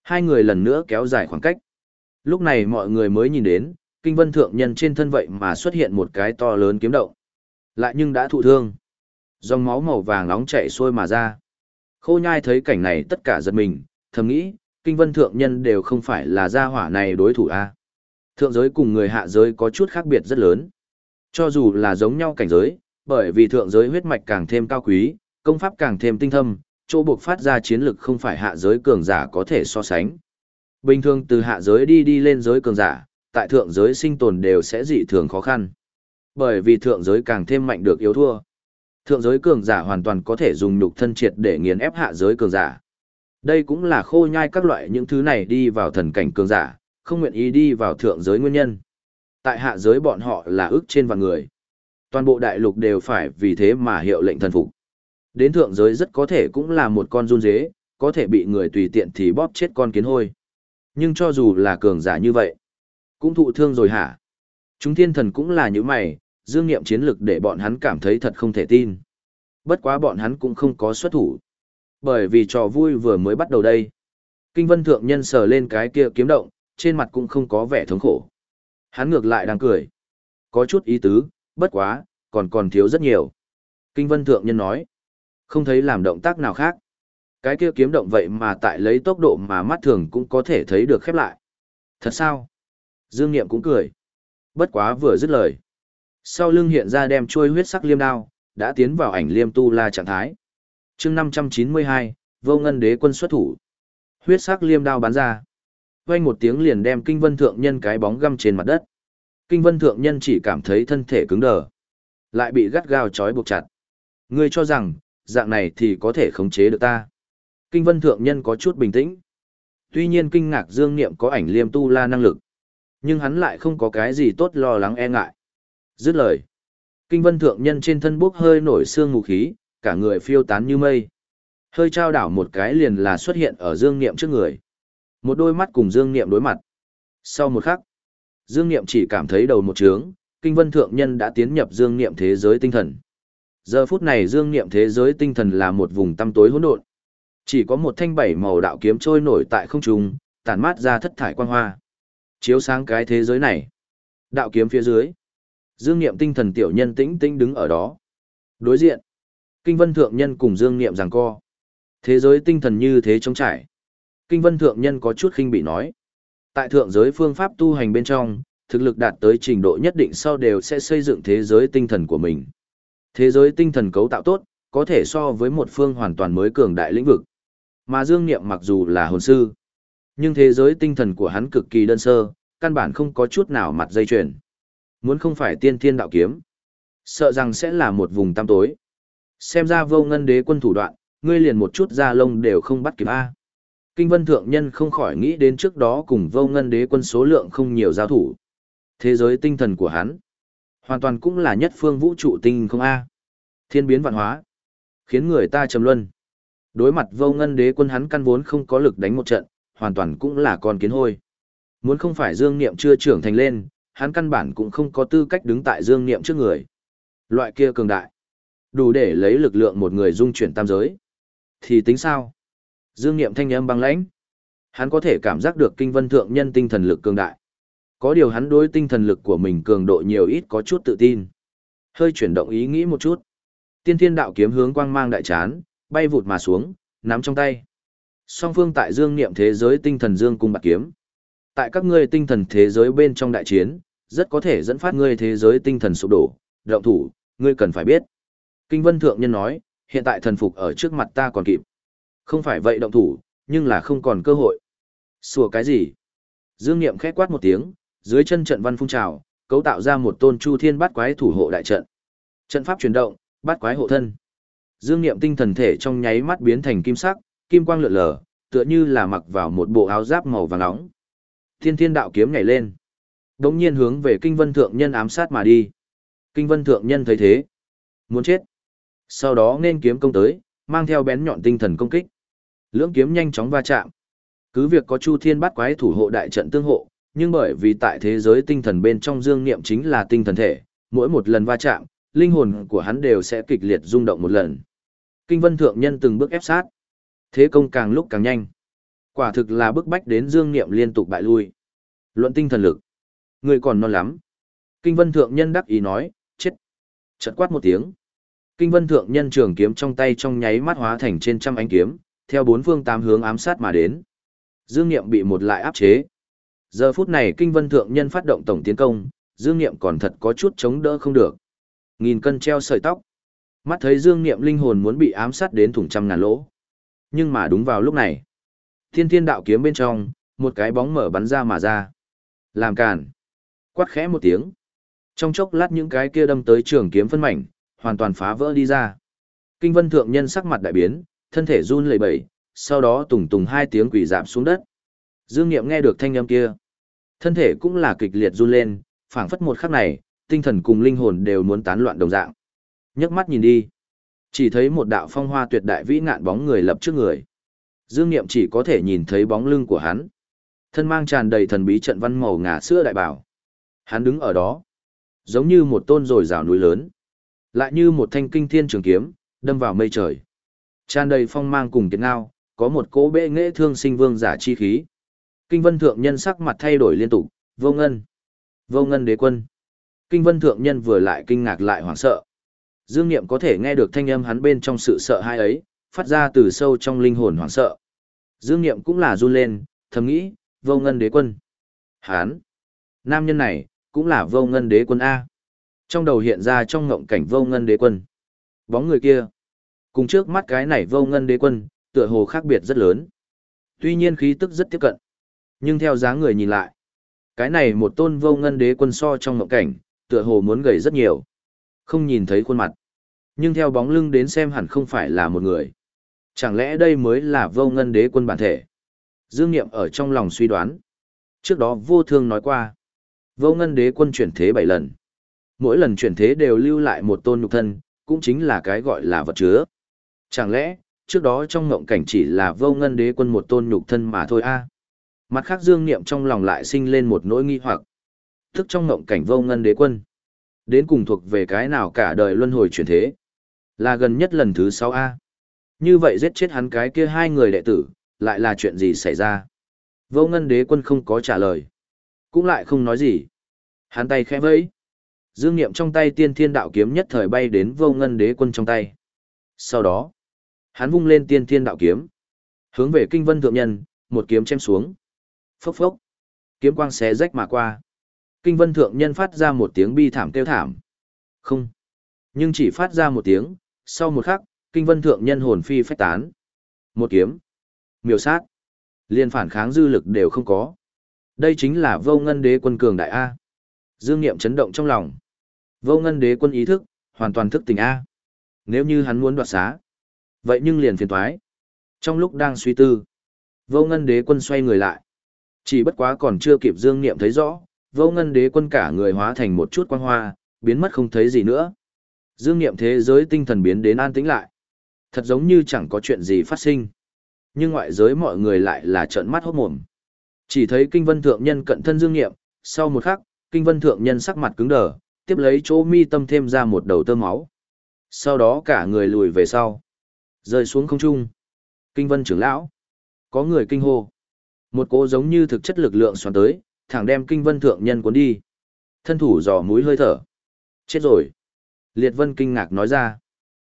Hai người lần nữa kéo dài khoảng cách. Lúc này mọi người mới nhìn đến, kinh vân thượng nhân trên thân vậy mà xuất hiện một cái to lớn kiếm động. Lại nhưng đã thụ thương. Dòng máu màu vàng nóng chảy xuôi mà ra. Khô nhai thấy cảnh này tất cả giật mình, thầm nghĩ, kinh vân thượng nhân đều không phải là gia hỏa này đối thủ a Thượng giới cùng người hạ giới có chút khác biệt rất lớn. Cho dù là giống nhau cảnh giới, bởi vì thượng giới huyết mạch càng thêm cao quý, công pháp càng thêm tinh thâm, chỗ buộc phát ra chiến lực không phải hạ giới cường giả có thể so sánh. Bình thường từ hạ giới đi đi lên giới cường giả, tại thượng giới sinh tồn đều sẽ dị thường khó khăn. Bởi vì thượng giới càng thêm mạnh được yếu thua. Thượng giới cường giả hoàn toàn có thể dùng nhục thân triệt để nghiền ép hạ giới cường giả. Đây cũng là khô nhai các loại những thứ này đi vào thần cảnh cường giả, không nguyện ý đi vào thượng giới nguyên nhân. Tại hạ giới bọn họ là ước trên vạn người. Toàn bộ đại lục đều phải vì thế mà hiệu lệnh thần phục. Đến thượng giới rất có thể cũng là một con run dế, có thể bị người tùy tiện thì bóp chết con kiến hôi. Nhưng cho dù là cường giả như vậy, cũng thụ thương rồi hả? Chúng thiên thần cũng là như mày, dương nghiệm chiến lực để bọn hắn cảm thấy thật không thể tin. Bất quá bọn hắn cũng không có xuất thủ. Bởi vì trò vui vừa mới bắt đầu đây. Kinh vân thượng nhân sờ lên cái kia kiếm động, trên mặt cũng không có vẻ thống khổ. Hắn ngược lại đang cười. Có chút ý tứ, bất quá, còn còn thiếu rất nhiều. Kinh vân thượng nhân nói. Không thấy làm động tác nào khác. Cái kia kiếm động vậy mà tại lấy tốc độ mà mắt thường cũng có thể thấy được khép lại. Thật sao? Dương Niệm cũng cười. Bất quá vừa dứt lời. Sau lưng hiện ra đem trôi huyết sắc liêm đao, đã tiến vào ảnh liêm tu la trạng thái. chương 592, vô ngân đế quân xuất thủ. Huyết sắc liêm đao bắn ra vay một tiếng liền đem kinh vân thượng nhân cái bóng găm trên mặt đất. Kinh vân thượng nhân chỉ cảm thấy thân thể cứng đờ. Lại bị gắt gao trói buộc chặt. Ngươi cho rằng, dạng này thì có thể khống chế được ta. Kinh vân thượng nhân có chút bình tĩnh. Tuy nhiên kinh ngạc dương niệm có ảnh liêm tu la năng lực. Nhưng hắn lại không có cái gì tốt lo lắng e ngại. Dứt lời. Kinh vân thượng nhân trên thân bốc hơi nổi xương ngủ khí, cả người phiêu tán như mây. Hơi trao đảo một cái liền là xuất hiện ở dương niệm trước người. Một đôi mắt cùng dương niệm đối mặt. Sau một khắc, dương niệm chỉ cảm thấy đầu một trướng, kinh vân thượng nhân đã tiến nhập dương niệm thế giới tinh thần. Giờ phút này dương niệm thế giới tinh thần là một vùng tăm tối hỗn độn. Chỉ có một thanh bảy màu đạo kiếm trôi nổi tại không trung, tản mát ra thất thải quang hoa. Chiếu sáng cái thế giới này. Đạo kiếm phía dưới. Dương Niệm tinh thần tiểu nhân tĩnh tĩnh đứng ở đó. Đối diện. Kinh Vân Thượng Nhân cùng Dương Niệm giằng co. Thế giới tinh thần như thế trống trải. Kinh Vân Thượng Nhân có chút khinh bị nói. Tại thượng giới phương pháp tu hành bên trong, thực lực đạt tới trình độ nhất định sau đều sẽ xây dựng thế giới tinh thần của mình. Thế giới tinh thần cấu tạo tốt, có thể so với một phương hoàn toàn mới cường đại lĩnh vực. Mà Dương Niệm mặc dù là hồn sư, nhưng thế giới tinh thần của hắn cực kỳ đơn sơ, căn bản không có chút nào mặt dây chuyền. Muốn không phải tiên thiên đạo kiếm, sợ rằng sẽ là một vùng tăm tối. Xem ra vô ngân đế quân thủ đoạn, ngươi liền một chút da lông đều không bắt kịp A. Kinh vân thượng nhân không khỏi nghĩ đến trước đó cùng vô ngân đế quân số lượng không nhiều giao thủ. Thế giới tinh thần của hắn, hoàn toàn cũng là nhất phương vũ trụ tinh không A. Thiên biến vạn hóa, khiến người ta trầm luân. Đối mặt vô ngân đế quân hắn căn vốn không có lực đánh một trận, hoàn toàn cũng là con kiến hôi. Muốn không phải Dương Niệm chưa trưởng thành lên, hắn căn bản cũng không có tư cách đứng tại Dương Niệm trước người. Loại kia cường đại, đủ để lấy lực lượng một người dung chuyển tam giới. Thì tính sao? Dương Niệm thanh âm băng lãnh. Hắn có thể cảm giác được kinh vân thượng nhân tinh thần lực cường đại. Có điều hắn đối tinh thần lực của mình cường độ nhiều ít có chút tự tin. Hơi chuyển động ý nghĩ một chút. Tiên thiên đạo kiếm hướng quang mang đại chán, bay vụt mà xuống, nắm trong tay. Song phương tại dương niệm thế giới tinh thần dương cung bạc kiếm. Tại các ngươi tinh thần thế giới bên trong đại chiến, rất có thể dẫn phát ngươi thế giới tinh thần sụp đổ, động thủ, ngươi cần phải biết. Kinh Vân Thượng Nhân nói, hiện tại thần phục ở trước mặt ta còn kịp. Không phải vậy động thủ, nhưng là không còn cơ hội. Sùa cái gì? Dương Niệm khẽ quát một tiếng, dưới chân trận văn phun trào, cấu tạo ra một tôn chu thiên bát quái thủ hộ đại trận. Trận pháp chuyển động, bát quái hộ thân. Dương Niệm tinh thần thể trong nháy mắt biến thành kim sắc, kim quang lượn lờ, tựa như là mặc vào một bộ áo giáp màu vàng nóng. Thiên Thiên đạo kiếm nhảy lên, đống nhiên hướng về Kinh Vân thượng nhân ám sát mà đi. Kinh Vân thượng nhân thấy thế, muốn chết. Sau đó nên kiếm công tới, mang theo bén nhọn tinh thần công kích. Lưỡng kiếm nhanh chóng va chạm. Cứ việc có Chu Thiên bắt Quái thủ hộ đại trận tương hộ, nhưng bởi vì tại thế giới tinh thần bên trong dương niệm chính là tinh thần thể, mỗi một lần va chạm, linh hồn của hắn đều sẽ kịch liệt rung động một lần. Kinh Vân thượng nhân từng bước ép sát. Thế công càng lúc càng nhanh. Quả thực là bức bách đến dương niệm liên tục bại lui. Luận tinh thần lực. Người còn non lắm. Kinh Vân thượng nhân đắc ý nói, chết. Chợt quát một tiếng. Kinh Vân thượng nhân trường kiếm trong tay trong nháy mắt hóa thành trên trăm ánh kiếm, theo bốn phương tám hướng ám sát mà đến. Dương Niệm bị một lại áp chế. Giờ phút này Kinh Vân thượng nhân phát động tổng tiến công, Dương Niệm còn thật có chút chống đỡ không được. Nghìn cân treo sợi tóc. Mắt thấy Dương Niệm linh hồn muốn bị ám sát đến thủng trăm ngàn lỗ. Nhưng mà đúng vào lúc này, Thiên Thiên đạo kiếm bên trong, một cái bóng mở bắn ra mà ra. Làm càn. Quát khẽ một tiếng. Trong chốc lát những cái kia đâm tới trường kiếm phân mảnh, hoàn toàn phá vỡ đi ra. Kinh Vân thượng nhân sắc mặt đại biến, thân thể run lẩy bẩy, sau đó tùng tùng hai tiếng quỷ dạp xuống đất. Dương Niệm nghe được thanh âm kia, thân thể cũng là kịch liệt run lên, phảng phất một khắc này, tinh thần cùng linh hồn đều muốn tán loạn đồng dạng. Nhấc mắt nhìn đi, chỉ thấy một đạo phong hoa tuyệt đại vĩ ngạn bóng người lập trước người. Dương Niệm chỉ có thể nhìn thấy bóng lưng của hắn. Thân mang tràn đầy thần bí trận văn màu ngà sữa đại bảo. Hắn đứng ở đó, giống như một tôn rồi rào núi lớn, lại như một thanh kinh thiên trường kiếm, đâm vào mây trời. Tràn đầy phong mang cùng kiệt ngao, có một cỗ bệ nghệ thương sinh vương giả chi khí. Kinh vân thượng nhân sắc mặt thay đổi liên tục, vô ngân, vô ngân đế quân. Kinh vân thượng nhân vừa lại kinh ngạc lại hoảng sợ. Dương Niệm có thể nghe được thanh âm hắn bên trong sự sợ hãi ấy, phát ra từ sâu trong linh hồn hoảng sợ. Dương Niệm cũng là run lên, thầm nghĩ, vô ngân đế quân. Hán, nam nhân này, cũng là vô ngân đế quân A. Trong đầu hiện ra trong ngộng cảnh vô ngân đế quân. Bóng người kia, cùng trước mắt cái này vô ngân đế quân, tựa hồ khác biệt rất lớn. Tuy nhiên khí tức rất tiếp cận. Nhưng theo dáng người nhìn lại, cái này một tôn vô ngân đế quân so trong ngộng cảnh, tựa hồ muốn gầy rất nhiều. Không nhìn thấy khuôn mặt. Nhưng theo bóng lưng đến xem hẳn không phải là một người. Chẳng lẽ đây mới là vô ngân đế quân bản thể? Dương Niệm ở trong lòng suy đoán. Trước đó vô thương nói qua. Vô ngân đế quân chuyển thế bảy lần. Mỗi lần chuyển thế đều lưu lại một tôn nhục thân, cũng chính là cái gọi là vật chứa. Chẳng lẽ, trước đó trong ngộng cảnh chỉ là vô ngân đế quân một tôn nhục thân mà thôi a Mặt khác dương niệm trong lòng lại sinh lên một nỗi nghi hoặc. Thức trong ngộng cảnh vô ngân đế quân. Đến cùng thuộc về cái nào cả đời luân hồi chuyển thế. Là gần nhất lần thứ 6A. Như vậy giết chết hắn cái kia hai người đệ tử, lại là chuyện gì xảy ra? Vô ngân đế quân không có trả lời. Cũng lại không nói gì. Hắn tay khẽ vẫy. Dương Niệm trong tay tiên thiên đạo kiếm nhất thời bay đến vô ngân đế quân trong tay. Sau đó, hắn vung lên tiên thiên đạo kiếm. Hướng về kinh vân thượng nhân, một kiếm chém xuống. Phốc phốc. Kiếm quang xé rách mà qua. Kinh vân thượng nhân phát ra một tiếng bi thảm kêu thảm. Không. Nhưng chỉ phát ra một tiếng, sau một khắc, kinh vân thượng nhân hồn phi phách tán. Một kiếm. Miêu sát. Liên phản kháng dư lực đều không có. Đây chính là vô ngân đế quân cường đại A. Dương Niệm chấn động trong lòng. Vô ngân đế quân ý thức, hoàn toàn thức tỉnh A. Nếu như hắn muốn đoạt xá. Vậy nhưng liền phiền thoái. Trong lúc đang suy tư, vô ngân đế quân xoay người lại. Chỉ bất quá còn chưa kịp Dương Niệm thấy rõ, vô ngân đế quân cả người hóa thành một chút quang hoa, biến mất không thấy gì nữa. Dương Niệm thế giới tinh thần biến đến an tĩnh lại. Thật giống như chẳng có chuyện gì phát sinh. Nhưng ngoại giới mọi người lại là trợn mắt hốt mồm. Chỉ thấy kinh vân thượng nhân cận thân Dương Niệm, sau một khắc, kinh vân thượng nhân sắc mặt cứng đờ, tiếp lấy chỗ mi tâm thêm ra một đầu tơ máu. Sau đó cả người lùi về sau, rơi xuống không trung. Kinh vân trưởng lão, có người kinh hô. Một cỗ giống như thực chất lực lượng xoắn tới, thẳng đem kinh vân thượng nhân cuốn đi. Thân thủ dò mũi hơi thở. Chết rồi. Liệt vân kinh ngạc nói ra.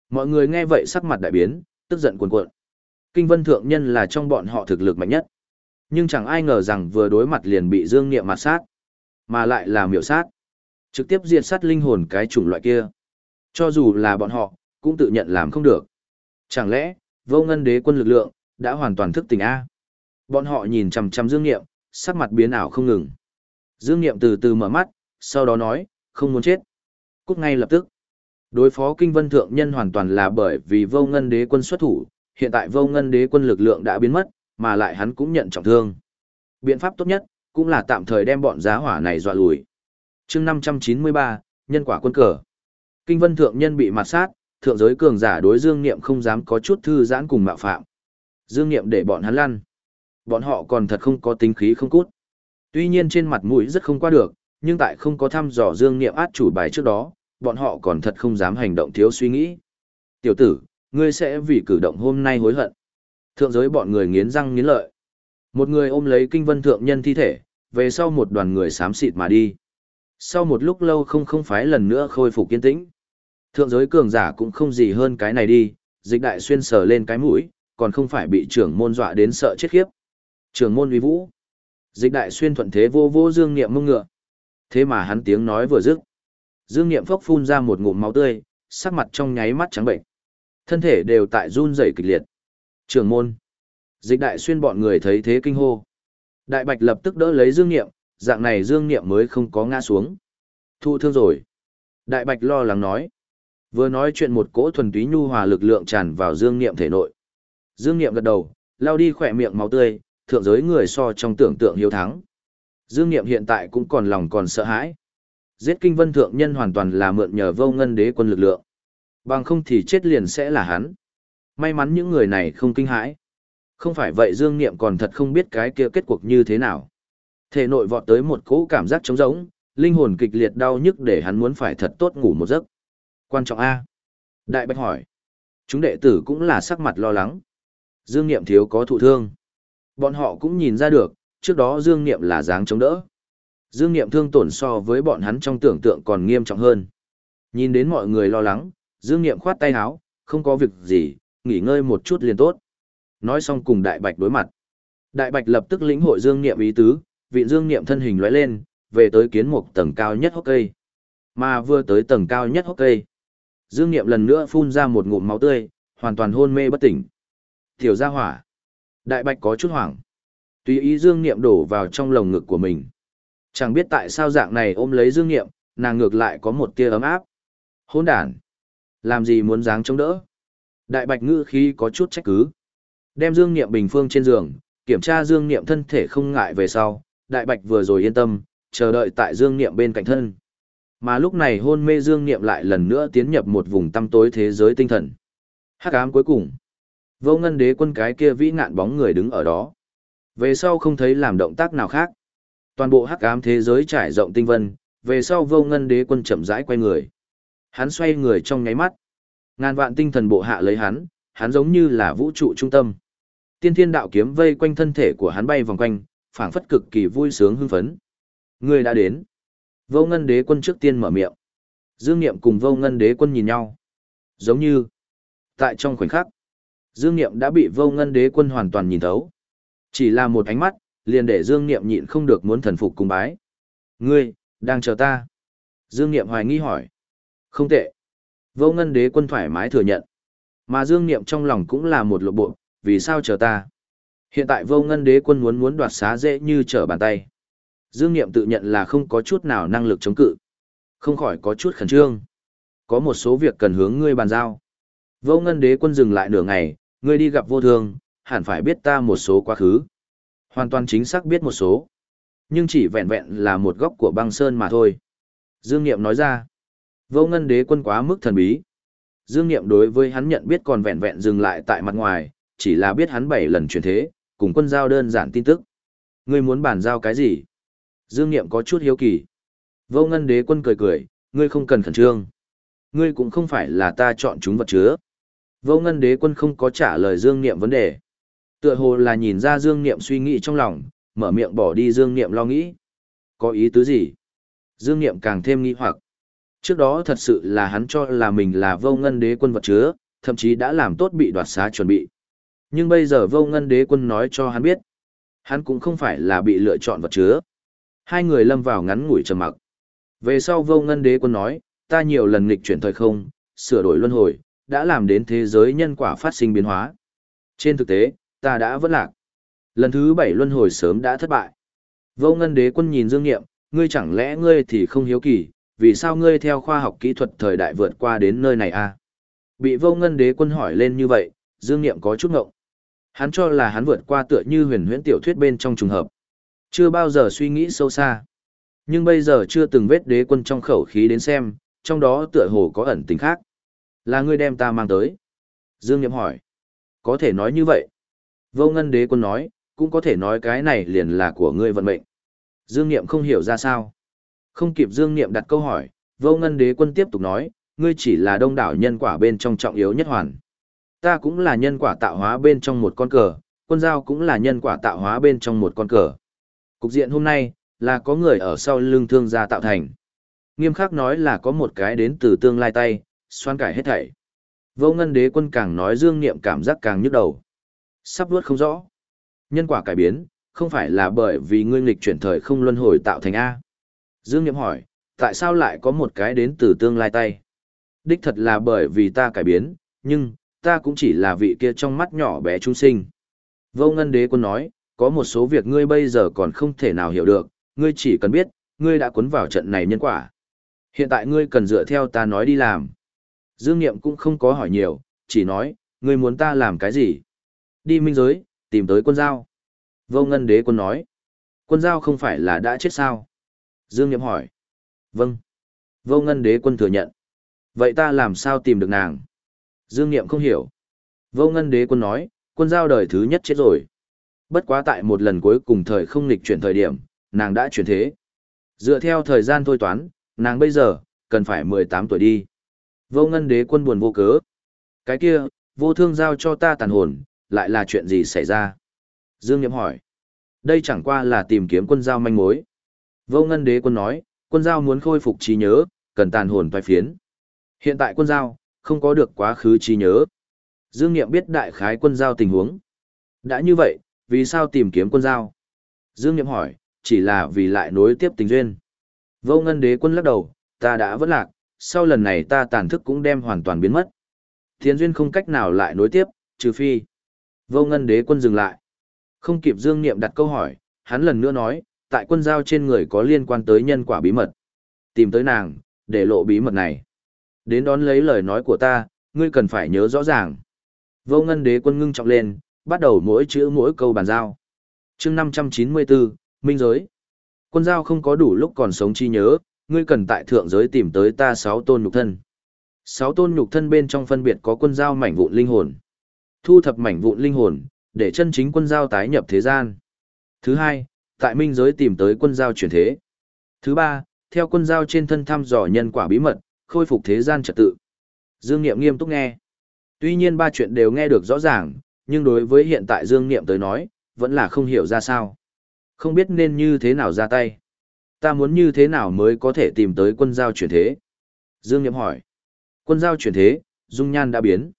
Mọi người nghe vậy sắc mặt đại biến, tức giận cuồn cuộn. Kinh vân thượng nhân là trong bọn họ thực lực mạnh nhất. Nhưng chẳng ai ngờ rằng vừa đối mặt liền bị dương niệm mặt sát. Mà lại là miểu sát. Trực tiếp diệt sát linh hồn cái chủng loại kia. Cho dù là bọn họ, cũng tự nhận làm không được. Chẳng lẽ, vô ngân đế quân lực lượng, đã hoàn toàn thức tỉnh A. Bọn họ nhìn chằm chằm Dương Niệm, sắc mặt biến ảo không ngừng. Dương Niệm từ từ mở mắt, sau đó nói, không muốn chết. Cút ngay lập tức. Đối phó kinh vân thượng nhân hoàn toàn là bởi vì vô ngân đế quân xuất thủ, hiện tại vô ngân đế quân lực lượng đã biến mất, mà lại hắn cũng nhận trọng thương. Biện pháp tốt nhất, cũng là tạm thời đem bọn giá hỏa này dọa lùi. chương 593, nhân quả quân cờ. Kinh vân thượng nhân bị mặt sát, thượng giới cường giả đối dương niệm không dám có chút thư giãn cùng mạo phạm. Dương niệm để bọn hắn lăn. Bọn họ còn thật không có tính khí không cút. Tuy nhiên trên mặt mũi rất không qua được, nhưng tại không có thăm dò dương niệm át chủ bài trước đó, bọn họ còn thật không dám hành động thiếu suy nghĩ. Tiểu tử, ngươi sẽ vì cử động hôm nay hối hận. Thượng giới bọn người nghiến răng nghiến lợi. Một người ôm lấy kinh vân thượng nhân thi thể, về sau một đoàn người xám xịt mà đi. Sau một lúc lâu không không phái lần nữa khôi phục kiên tĩnh. Thượng giới cường giả cũng không gì hơn cái này đi, dịch đại xuyên sờ lên cái mũi, còn không phải bị trưởng môn dọa đến sợ chết khiếp. Trưởng môn uy vũ. Dịch đại xuyên thuận thế vô vô dương niệm mông ngựa. Thế mà hắn tiếng nói vừa dứt. Dương niệm phốc phun ra một ngụm máu tươi, sắc mặt trong nháy mắt trắng bệnh. Thân thể đều tại run rẩy kịch liệt. Trưởng môn. Dịch đại xuyên bọn người thấy thế kinh hô. Đại bạch lập tức đỡ lấy dương niệm, dạng này dương niệm mới không có ngã xuống. Thu thương rồi. Đại bạch lo lắng nói. Vừa nói chuyện một cỗ thuần túy nhu hòa lực lượng tràn vào dương niệm thể nội. Dương niệm gật đầu, lao đi khỏe miệng máu tươi, thượng giới người so trong tưởng tượng hiếu thắng. Dương niệm hiện tại cũng còn lòng còn sợ hãi. Giết kinh vân thượng nhân hoàn toàn là mượn nhờ vô ngân đế quân lực lượng. Bằng không thì chết liền sẽ là hắn. May mắn những người này không kinh hãi. Không phải vậy Dương Niệm còn thật không biết cái kia kết cuộc như thế nào. Thể nội vọt tới một cỗ cảm giác trống rỗng, linh hồn kịch liệt đau nhức để hắn muốn phải thật tốt ngủ một giấc. Quan trọng A. Đại Bạch hỏi. Chúng đệ tử cũng là sắc mặt lo lắng. Dương Niệm thiếu có thụ thương. Bọn họ cũng nhìn ra được, trước đó Dương Niệm là dáng chống đỡ. Dương Niệm thương tổn so với bọn hắn trong tưởng tượng còn nghiêm trọng hơn. Nhìn đến mọi người lo lắng, Dương Niệm khoát tay áo, không có việc gì, nghỉ ngơi một chút liền tốt. Nói xong cùng Đại Bạch đối mặt. Đại Bạch lập tức lĩnh hội Dương Niệm ý tứ, vị Dương Niệm thân hình lóe lên, về tới kiến mục tầng cao nhất hốc cây. Mà vừa tới tầng cao nhất hốc cây. Dương Niệm lần nữa phun ra một ngụm máu tươi, hoàn toàn hôn mê bất tỉnh. Tiểu gia hỏa. Đại Bạch có chút hoảng. Tùy ý Dương Niệm đổ vào trong lồng ngực của mình. Chẳng biết tại sao dạng này ôm lấy Dương Niệm, nàng ngược lại có một tia ấm áp. Hôn đàn. Làm gì muốn dáng chống đỡ? Đại Bạch ngữ khí có chút trách cứ. Đem Dương Niệm bình phương trên giường, kiểm tra Dương Niệm thân thể không ngại về sau, Đại Bạch vừa rồi yên tâm, chờ đợi tại Dương Niệm bên cạnh thân. Mà lúc này hôn mê Dương Niệm lại lần nữa tiến nhập một vùng tăm tối thế giới tinh thần. Hắc ám cuối cùng. Vô ngân đế quân cái kia vĩ ngạn bóng người đứng ở đó. Về sau không thấy làm động tác nào khác. Toàn bộ hắc ám thế giới trải rộng tinh vân, về sau vô ngân đế quân chậm rãi quay người. Hắn xoay người trong nháy mắt. Ngàn vạn tinh thần bộ hạ lấy hắn, hắn giống như là vũ trụ trung tâm. Tiên thiên đạo kiếm vây quanh thân thể của hắn bay vòng quanh, phảng phất cực kỳ vui sướng hưng phấn. Người đã đến. Vô ngân đế quân trước tiên mở miệng. Dương Niệm cùng vô ngân đế quân nhìn nhau. Giống như, tại trong khoảnh khắc, Dương Niệm đã bị vô ngân đế quân hoàn toàn nhìn thấu. Chỉ là một ánh mắt, liền để Dương Niệm nhịn không được muốn thần phục cung bái. Ngươi, đang chờ ta. Dương Niệm hoài nghi hỏi. Không tệ. Vô ngân đế quân thoải mái thừa nhận. Mà Dương Niệm trong lòng cũng là một lộ bộ, vì sao chờ ta? Hiện tại vô ngân đế quân muốn muốn đoạt xá dễ như trở bàn tay. Dương Niệm tự nhận là không có chút nào năng lực chống cự. Không khỏi có chút khẩn trương. Có một số việc cần hướng ngươi bàn giao. Vô ngân đế quân dừng lại nửa ngày, ngươi đi gặp vô thương, hẳn phải biết ta một số quá khứ. Hoàn toàn chính xác biết một số. Nhưng chỉ vẹn vẹn là một góc của băng sơn mà thôi. Dương Niệm nói ra. Vô ngân đế quân quá mức thần bí. Dương Niệm đối với hắn nhận biết còn vẹn vẹn dừng lại tại mặt ngoài, chỉ là biết hắn bảy lần chuyển thế, cùng quân giao đơn giản tin tức. Ngươi muốn bàn giao cái gì? Dương Niệm có chút hiếu kỳ. Vô ngân đế quân cười cười, ngươi không cần khẩn trương. Ngươi cũng không phải là ta chọn chúng vật chứa. Vô ngân đế quân không có trả lời Dương Niệm vấn đề. Tựa hồ là nhìn ra Dương Niệm suy nghĩ trong lòng, mở miệng bỏ đi Dương Niệm lo nghĩ. Có ý tứ gì? Dương Niệm càng thêm nghi hoặc. Trước đó thật sự là hắn cho là mình là vô ngân đế quân vật chứa, thậm chí đã làm tốt bị đoạt xá chuẩn bị. Nhưng bây giờ vô ngân đế quân nói cho hắn biết, hắn cũng không phải là bị lựa chọn vật chứa. Hai người lâm vào ngắn ngủi trầm mặc. Về sau vô ngân đế quân nói, ta nhiều lần nghịch chuyển thời không, sửa đổi luân hồi, đã làm đến thế giới nhân quả phát sinh biến hóa. Trên thực tế, ta đã vất lạc. Lần thứ bảy luân hồi sớm đã thất bại. Vô ngân đế quân nhìn Dương Nghiệm, ngươi chẳng lẽ ngươi thì không hiếu kỳ, vì sao ngươi theo khoa học kỹ thuật thời đại vượt qua đến nơi này a? À? Bị vô ngân đế quân hỏi lên như vậy, Dương Nghiệm có chút ngộng. Hắn cho là hắn vượt qua tựa như huyền huyễn tiểu thuyết bên trong trùng hợp. Chưa bao giờ suy nghĩ sâu xa. Nhưng bây giờ chưa từng vết đế quân trong khẩu khí đến xem, trong đó tựa hồ có ẩn tình khác. Là ngươi đem ta mang tới. Dương Nghiệm hỏi. Có thể nói như vậy. Vô ngân đế quân nói, cũng có thể nói cái này liền là của ngươi vận mệnh. Dương Niệm không hiểu ra sao. Không kịp Dương Niệm đặt câu hỏi, vô ngân đế quân tiếp tục nói, ngươi chỉ là đông đảo nhân quả bên trong trọng yếu nhất hoàn. Ta cũng là nhân quả tạo hóa bên trong một con cờ, quân giao cũng là nhân quả tạo hóa bên trong một con cờ. Cục diện hôm nay, là có người ở sau lưng thương gia tạo thành. Nghiêm khắc nói là có một cái đến từ tương lai tay, xoan cải hết thảy. Vô ngân đế quân càng nói dương niệm cảm giác càng nhức đầu. Sắp luốt không rõ. Nhân quả cải biến, không phải là bởi vì ngươi nghịch chuyển thời không luân hồi tạo thành A. Dương Niệm hỏi, tại sao lại có một cái đến từ tương lai tay? Đích thật là bởi vì ta cải biến, nhưng, ta cũng chỉ là vị kia trong mắt nhỏ bé trung sinh. Vô ngân đế quân nói, có một số việc ngươi bây giờ còn không thể nào hiểu được, ngươi chỉ cần biết, ngươi đã cuốn vào trận này nhân quả. Hiện tại ngươi cần dựa theo ta nói đi làm. Dương Niệm cũng không có hỏi nhiều, chỉ nói, ngươi muốn ta làm cái gì? Đi minh giới, tìm tới quân giao. Vô ngân đế quân nói, quân giao không phải là đã chết sao? Dương Niệm hỏi, vâng. Vô ngân đế quân thừa nhận. Vậy ta làm sao tìm được nàng? Dương Niệm không hiểu. Vô ngân đế quân nói, quân giao đời thứ nhất chết rồi. Bất quá tại một lần cuối cùng thời không nghịch chuyển thời điểm, nàng đã chuyển thế. Dựa theo thời gian thôi toán, nàng bây giờ, cần phải 18 tuổi đi. Vô ngân đế quân buồn vô cớ. Cái kia, vô thương giao cho ta tàn hồn, lại là chuyện gì xảy ra? Dương Nhậm hỏi. Đây chẳng qua là tìm kiếm quân giao manh mối. Vô ngân đế quân nói, quân giao muốn khôi phục trí nhớ, cần tàn hồn vai phiến. Hiện tại quân giao, không có được quá khứ trí nhớ. Dương Niệm biết đại khái quân giao tình huống. Đã như vậy, vì sao tìm kiếm quân giao? Dương Niệm hỏi, chỉ là vì lại nối tiếp tình duyên. Vô ngân đế quân lắc đầu, ta đã vất lạc, sau lần này ta tàn thức cũng đem hoàn toàn biến mất. Thiên duyên không cách nào lại nối tiếp, trừ phi. Vô ngân đế quân dừng lại. Không kịp Dương Niệm đặt câu hỏi, hắn lần nữa nói, tại quân giao trên người có liên quan tới nhân quả bí mật. Tìm tới nàng, để lộ bí mật này. Đến đón lấy lời nói của ta, ngươi cần phải nhớ rõ ràng. Vô ngân đế quân ngưng trọng lên, bắt đầu mỗi chữ mỗi câu bàn giao. chương 594, Minh giới. Quân giao không có đủ lúc còn sống chi nhớ, ngươi cần tại thượng giới tìm tới ta sáu tôn nhục thân. Sáu tôn nhục thân bên trong phân biệt có quân giao mảnh vụn linh hồn. Thu thập mảnh vụn linh hồn, để chân chính quân giao tái nhập thế gian. Thứ hai, tại minh giới tìm tới quân giao chuyển thế. Thứ ba, theo quân giao trên thân thăm dò nhân quả bí mật, khôi phục thế gian trật tự. Dương Niệm nghiêm túc nghe. Tuy nhiên ba chuyện đều nghe được rõ ràng, nhưng đối với hiện tại Dương Niệm tới nói, vẫn là không hiểu ra sao. Không biết nên như thế nào ra tay. Ta muốn như thế nào mới có thể tìm tới quân giao chuyển thế? Dương Niệm hỏi. Quân giao chuyển thế, dung nhan đã biến.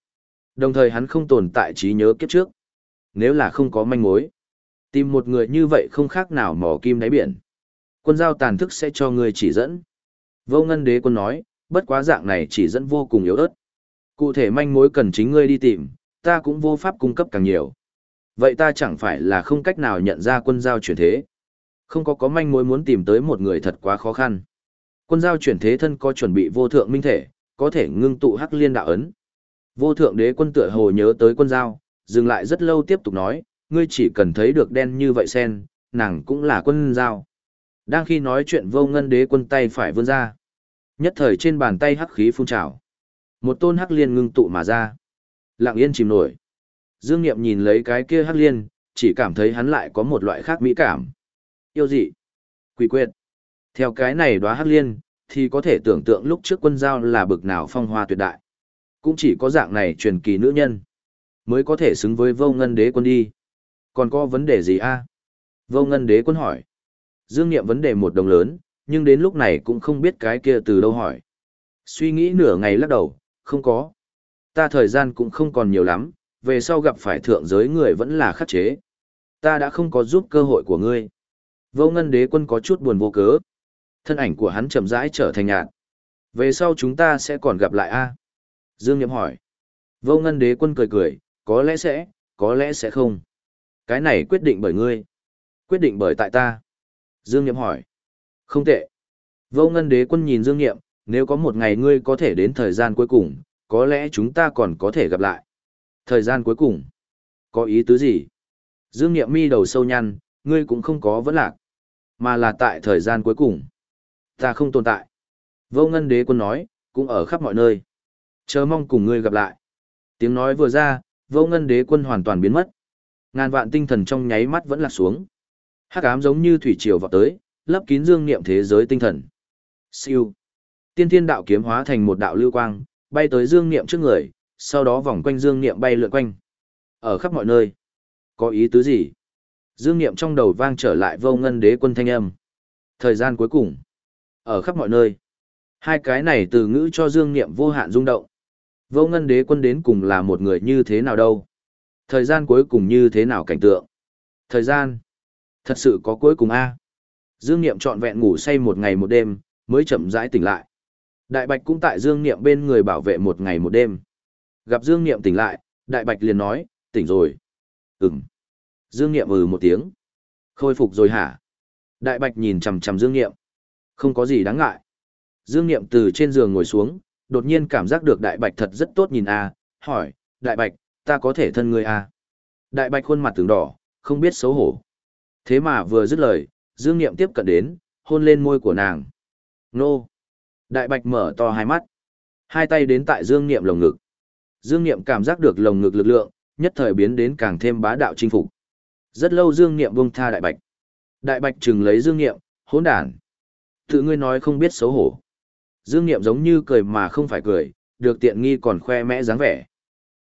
Đồng thời hắn không tồn tại trí nhớ kiếp trước. Nếu là không có manh mối, tìm một người như vậy không khác nào mò kim đáy biển. Quân giao tàn thức sẽ cho người chỉ dẫn. Vô ngân đế quân nói, bất quá dạng này chỉ dẫn vô cùng yếu ớt. Cụ thể manh mối cần chính ngươi đi tìm, ta cũng vô pháp cung cấp càng nhiều. Vậy ta chẳng phải là không cách nào nhận ra quân giao chuyển thế. Không có có manh mối muốn tìm tới một người thật quá khó khăn. Quân giao chuyển thế thân có chuẩn bị vô thượng minh thể, có thể ngưng tụ hắc liên đạo ấn. Vô thượng đế quân tựa hồ nhớ tới quân giao, dừng lại rất lâu tiếp tục nói, ngươi chỉ cần thấy được đen như vậy sen, nàng cũng là quân giao. Đang khi nói chuyện vô ngân đế quân tay phải vươn ra. Nhất thời trên bàn tay hắc khí phun trào. Một tôn hắc liên ngưng tụ mà ra. Lặng yên chìm nổi. Dương Niệm nhìn lấy cái kia hắc liên, chỉ cảm thấy hắn lại có một loại khác mỹ cảm. Yêu dị. Quỷ quyệt. Theo cái này đóa hắc liên, thì có thể tưởng tượng lúc trước quân giao là bực nào phong hoa tuyệt đại. Cũng chỉ có dạng này truyền kỳ nữ nhân, mới có thể xứng với vô ngân đế quân đi. Còn có vấn đề gì a? Vô ngân đế quân hỏi. Dương Niệm vấn đề một đồng lớn, nhưng đến lúc này cũng không biết cái kia từ đâu hỏi. Suy nghĩ nửa ngày lắc đầu, không có. Ta thời gian cũng không còn nhiều lắm, về sau gặp phải thượng giới người vẫn là khắc chế. Ta đã không có giúp cơ hội của ngươi. Vô ngân đế quân có chút buồn vô cớ. Thân ảnh của hắn chậm rãi trở thành nhạt. Về sau chúng ta sẽ còn gặp lại a Dương Niệm hỏi. Vô ngân đế quân cười cười, có lẽ sẽ, có lẽ sẽ không. Cái này quyết định bởi ngươi. Quyết định bởi tại ta. Dương Niệm hỏi. Không tệ. Vô ngân đế quân nhìn Dương Niệm, nếu có một ngày ngươi có thể đến thời gian cuối cùng, có lẽ chúng ta còn có thể gặp lại. Thời gian cuối cùng. Có ý tứ gì? Dương Niệm mi đầu sâu nhăn, ngươi cũng không có vấn lạc. Mà là tại thời gian cuối cùng. Ta không tồn tại. Vô ngân đế quân nói, cũng ở khắp mọi nơi. Chờ mong cùng ngươi gặp lại. Tiếng nói vừa ra, vô ngân đế quân hoàn toàn biến mất. Ngàn vạn tinh thần trong nháy mắt vẫn lạc xuống. Hắc ám giống như thủy triều vọt tới, lấp kín dương niệm thế giới tinh thần. Siêu. Tiên thiên đạo kiếm hóa thành một đạo lưu quang, bay tới dương niệm trước người, sau đó vòng quanh dương niệm bay lượn quanh. Ở khắp mọi nơi. Có ý tứ gì? Dương niệm trong đầu vang trở lại vô ngân đế quân thanh âm. Thời gian cuối cùng. Ở khắp mọi nơi. Hai cái này từ ngữ cho dương niệm vô hạn rung động. Vô ngân đế quân đến cùng là một người như thế nào đâu? Thời gian cuối cùng như thế nào cảnh tượng? Thời gian. Thật sự có cuối cùng a Dương Niệm trọn vẹn ngủ say một ngày một đêm, mới chậm rãi tỉnh lại. Đại Bạch cũng tại Dương Niệm bên người bảo vệ một ngày một đêm. Gặp Dương Niệm tỉnh lại, Đại Bạch liền nói, tỉnh rồi. Ừm. Dương Niệm ừ một tiếng. Khôi phục rồi hả? Đại Bạch nhìn chằm chằm Dương Niệm. Không có gì đáng ngại. Dương Niệm từ trên giường ngồi xuống, đột nhiên cảm giác được Đại Bạch thật rất tốt nhìn a, hỏi, Đại Bạch, ta có thể thân ngươi a? Đại Bạch khuôn mặt tướng đỏ, không biết xấu hổ. Thế mà vừa dứt lời, Dương Niệm tiếp cận đến, hôn lên môi của nàng. Nô! Đại Bạch mở to hai mắt. Hai tay đến tại Dương Niệm lồng ngực. Dương Niệm cảm giác được lồng ngực lực lượng, nhất thời biến đến càng thêm bá đạo chinh phục. Rất lâu Dương Niệm buông tha Đại Bạch. Đại Bạch chừng lấy Dương Niệm, hỗn đản. Tự ngươi nói không biết xấu hổ. Dương Niệm giống như cười mà không phải cười, được tiện nghi còn khoe mẽ dáng vẻ.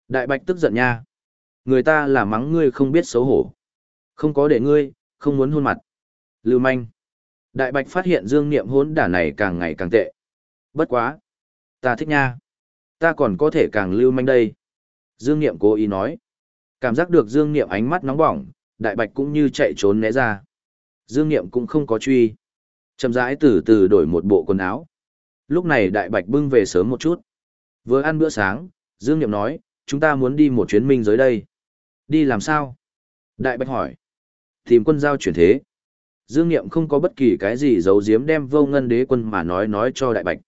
Đại Bạch tức giận nha. Người ta là mắng ngươi không biết xấu hổ. Không có để ngươi, không muốn hôn mặt. Lưu manh. Đại bạch phát hiện dương niệm hỗn đản này càng ngày càng tệ. Bất quá. Ta thích nha. Ta còn có thể càng lưu manh đây. Dương niệm cố ý nói. Cảm giác được dương niệm ánh mắt nóng bỏng, đại bạch cũng như chạy trốn né ra. Dương niệm cũng không có truy. Chậm rãi từ từ đổi một bộ quần áo. Lúc này đại bạch bưng về sớm một chút. Vừa ăn bữa sáng, Dương niệm nói, chúng ta muốn đi một chuyến minh giới đây. Đi làm sao? Đại bạch hỏi. Tìm quân giao chuyển thế. Dương Niệm không có bất kỳ cái gì giấu giếm đem vô ngân đế quân mà nói nói cho đại bạch.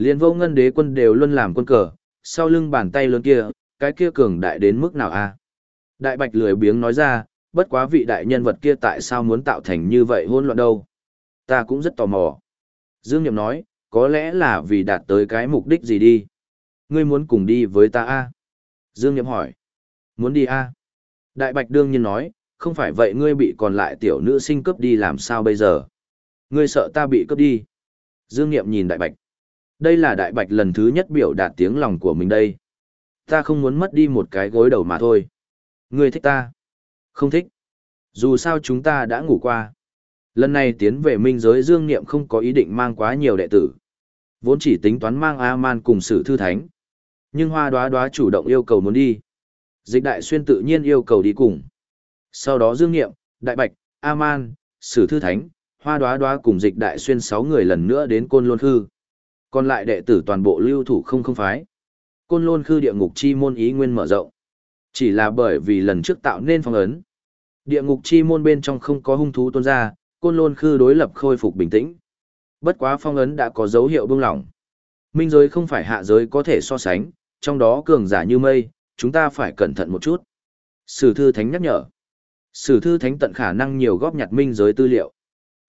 Liên vô ngân đế quân đều luôn làm quân cờ, sau lưng bàn tay lớn kia, cái kia cường đại đến mức nào a? Đại bạch lười biếng nói ra, bất quá vị đại nhân vật kia tại sao muốn tạo thành như vậy hỗn loạn đâu? Ta cũng rất tò mò. Dương Niệm nói, có lẽ là vì đạt tới cái mục đích gì đi. Ngươi muốn cùng đi với ta a? Dương Niệm hỏi. Muốn đi a? Đại bạch đương nhiên nói, không phải vậy ngươi bị còn lại tiểu nữ sinh cướp đi làm sao bây giờ? Ngươi sợ ta bị cướp đi. Dương Niệm nhìn đại bạch. Đây là đại bạch lần thứ nhất biểu đạt tiếng lòng của mình đây. Ta không muốn mất đi một cái gối đầu mà thôi. Ngươi thích ta? Không thích. Dù sao chúng ta đã ngủ qua. Lần này tiến về minh giới Dương Niệm không có ý định mang quá nhiều đệ tử. Vốn chỉ tính toán mang A-man cùng sử thư thánh. Nhưng hoa đoá đoá chủ động yêu cầu muốn đi. Dịch đại xuyên tự nhiên yêu cầu đi cùng. Sau đó Dương Nghiệm, Đại Bạch, A-man, Sử Thư Thánh, hoa đoá đoá cùng dịch đại xuyên sáu người lần nữa đến côn lôn khư. Còn lại đệ tử toàn bộ lưu thủ không không phái. Côn lôn khư địa ngục chi môn ý nguyên mở rộng. Chỉ là bởi vì lần trước tạo nên phong ấn. Địa ngục chi môn bên trong không có hung thú tuôn ra, côn lôn khư đối lập khôi phục bình tĩnh. Bất quá phong ấn đã có dấu hiệu buông lỏng. Minh giới không phải hạ giới có thể so sánh, trong đó cường giả như mây, chúng ta phải cẩn thận một chút. Sử thư thánh nhắc nhở. Sử thư thánh tận khả năng nhiều góp nhặt minh giới tư liệu.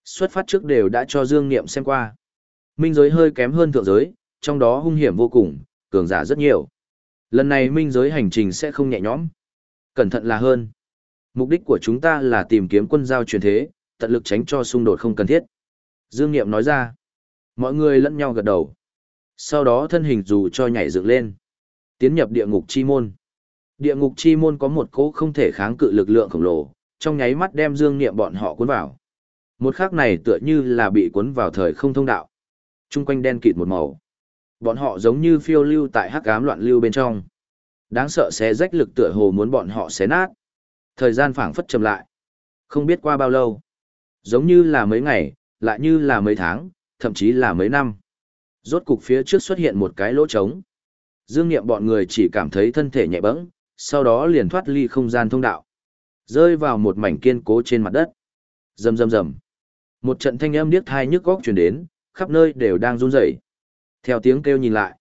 Xuất phát trước đều đã cho Dương Niệm xem qua. Minh giới hơi kém hơn thượng giới, trong đó hung hiểm vô cùng, cường giả rất nhiều. Lần này minh giới hành trình sẽ không nhẹ nhõm. Cẩn thận là hơn. Mục đích của chúng ta là tìm kiếm quân giao truyền thế, tận lực tránh cho xung đột không cần thiết. Dương Niệm nói ra. Mọi người lẫn nhau gật đầu. Sau đó thân hình dù cho nhảy dựng lên. Tiến nhập địa ngục chi môn. Địa ngục chi môn có một cỗ không thể kháng cự lực lượng khổng lồ, trong nháy mắt đem Dương Niệm bọn họ cuốn vào. Một khắc này tựa như là bị cuốn vào thời không thông đạo. Trung quanh đen kịt một màu. Bọn họ giống như phiêu lưu tại hắc ám loạn lưu bên trong. Đáng sợ xé rách lực tựa hồ muốn bọn họ xé nát. Thời gian phảng phất chậm lại. Không biết qua bao lâu. Giống như là mấy ngày, lại như là mấy tháng, thậm chí là mấy năm. Rốt cục phía trước xuất hiện một cái lỗ trống. Dương Niệm bọn người chỉ cảm thấy thân thể nhẹ bẫng, sau đó liền thoát ly không gian thông đạo. Rơi vào một mảnh kiên cố trên mặt đất. Rầm rầm rầm. Một trận thanh âm điếc thai nhức góc truyền đến, khắp nơi đều đang run rẩy. Theo tiếng kêu nhìn lại,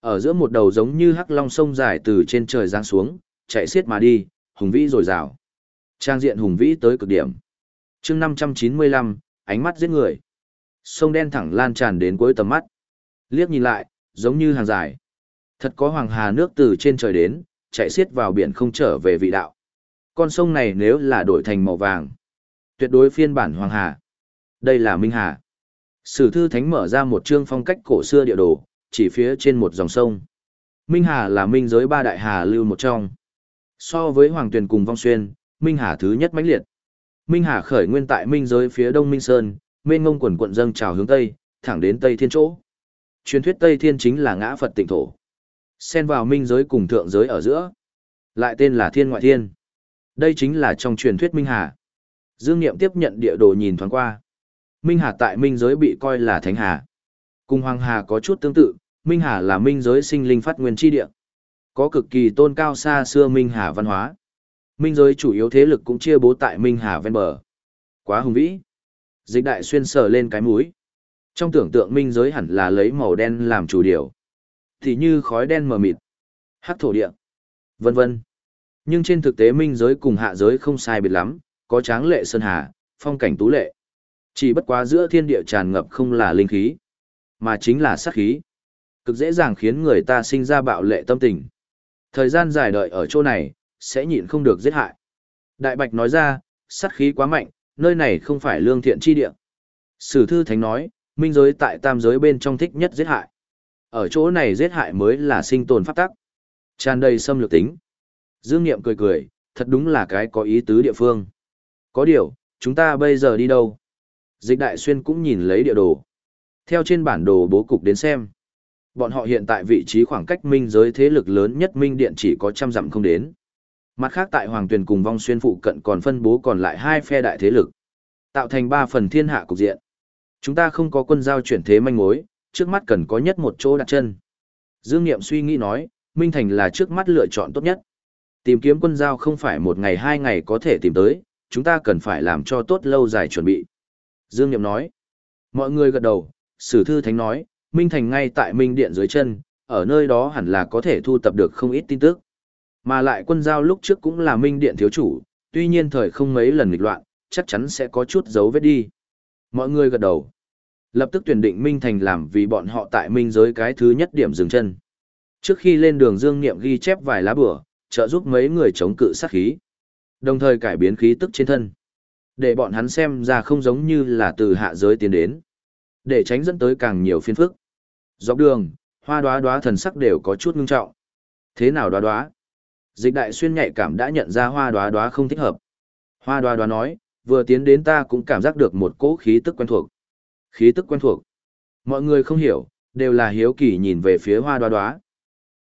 ở giữa một đầu giống như hắc long sông dài từ trên trời giáng xuống, chạy xiết mà đi, hùng vĩ rồi rào. Trang diện hùng vĩ tới cực điểm. chương 595, ánh mắt giết người. Sông đen thẳng lan tràn đến cuối tầm mắt. Liếc nhìn lại, giống như hàng dài. Thật có hoàng hà nước từ trên trời đến, chạy xiết vào biển không trở về vị đạo. Con sông này nếu là đổi thành màu vàng, tuyệt đối phiên bản hoàng hà. Đây là Minh Hà. Sử thư thánh mở ra một chương phong cách cổ xưa địa đồ, chỉ phía trên một dòng sông. Minh Hà là minh giới ba đại hà lưu một trong. So với Hoàng Tuyền cùng Vong Xuyên, Minh Hà thứ nhất mãnh liệt. Minh Hà khởi nguyên tại minh giới phía đông Minh Sơn, mênh ngông quần quận dâng trào hướng tây, thẳng đến Tây Thiên chỗ. Truyền thuyết Tây Thiên chính là ngã Phật tịnh thổ. Xen vào minh giới cùng thượng giới ở giữa. Lại tên là Thiên Ngoại Thiên. Đây chính là trong truyền thuyết Minh Hà. Dương Niệm tiếp nhận địa đồ nhìn thoáng qua. Minh Hà tại minh giới bị coi là Thánh Hà. Cùng Hoàng Hà có chút tương tự, Minh Hà là minh giới sinh linh phát nguyên chi địa. Có cực kỳ tôn cao xa xưa Minh Hà văn hóa. Minh giới chủ yếu thế lực cũng chia bố tại Minh Hà ven bờ. Quá hùng vĩ. Dịch đại xuyên sờ lên cái mũi. Trong tưởng tượng minh giới hẳn là lấy màu đen làm chủ điều. Thì như khói đen mờ mịt, hắc thổ địa, vân vân. Nhưng trên thực tế minh giới cùng hạ giới không sai biệt lắm, có tráng lệ sơn hà, phong cảnh tú lệ. Chỉ bất quá giữa thiên địa tràn ngập không là linh khí, mà chính là sát khí. Cực dễ dàng khiến người ta sinh ra bạo lệ tâm tình. Thời gian dài đợi ở chỗ này, sẽ nhịn không được giết hại. Đại Bạch nói ra, sát khí quá mạnh, nơi này không phải lương thiện chi địa. Sử thư thánh nói, minh giới tại tam giới bên trong thích nhất giết hại. Ở chỗ này giết hại mới là sinh tồn pháp tắc. Tràn đầy xâm lược tính. Dương Niệm cười cười, thật đúng là cái có ý tứ địa phương. Có điều, chúng ta bây giờ đi đâu? Dịch đại xuyên cũng nhìn lấy địa đồ. Theo trên bản đồ bố cục đến xem. Bọn họ hiện tại vị trí khoảng cách minh giới thế lực lớn nhất minh điện chỉ có trăm dặm không đến. Mặt khác tại Hoàng Tuyền cùng vong xuyên phụ cận còn phân bố còn lại hai phe đại thế lực. Tạo thành ba phần thiên hạ cục diện. Chúng ta không có quân giao chuyển thế manh mối, trước mắt cần có nhất một chỗ đặt chân. Dương Niệm suy nghĩ nói, Minh Thành là trước mắt lựa chọn tốt nhất. Tìm kiếm quân giao không phải một ngày hai ngày có thể tìm tới, chúng ta cần phải làm cho tốt lâu dài chuẩn bị. Dương Niệm nói, mọi người gật đầu, Sử Thư Thánh nói, Minh Thành ngay tại Minh Điện dưới chân, ở nơi đó hẳn là có thể thu tập được không ít tin tức. Mà lại quân giao lúc trước cũng là Minh Điện thiếu chủ, tuy nhiên thời không mấy lần nghịch loạn, chắc chắn sẽ có chút dấu vết đi. Mọi người gật đầu. Lập tức tuyển định Minh Thành làm vì bọn họ tại Minh giới cái thứ nhất điểm dừng chân. Trước khi lên đường Dương Niệm ghi chép vài lá bửa, trợ giúp mấy người chống cự sát khí. Đồng thời cải biến khí tức trên thân. Để bọn hắn xem ra không giống như là từ hạ giới tiến đến. Để tránh dẫn tới càng nhiều phiên phức. Dọc đường, hoa đoá đoá thần sắc đều có chút ngưng trọng. Thế nào đoá đoá? Dịch đại xuyên nhạy cảm đã nhận ra hoa đoá đoá không thích hợp. Hoa đoá đoá nói, vừa tiến đến ta cũng cảm giác được một cỗ khí tức quen thuộc. Khí tức quen thuộc. Mọi người không hiểu, đều là hiếu kỳ nhìn về phía hoa đoá đoá.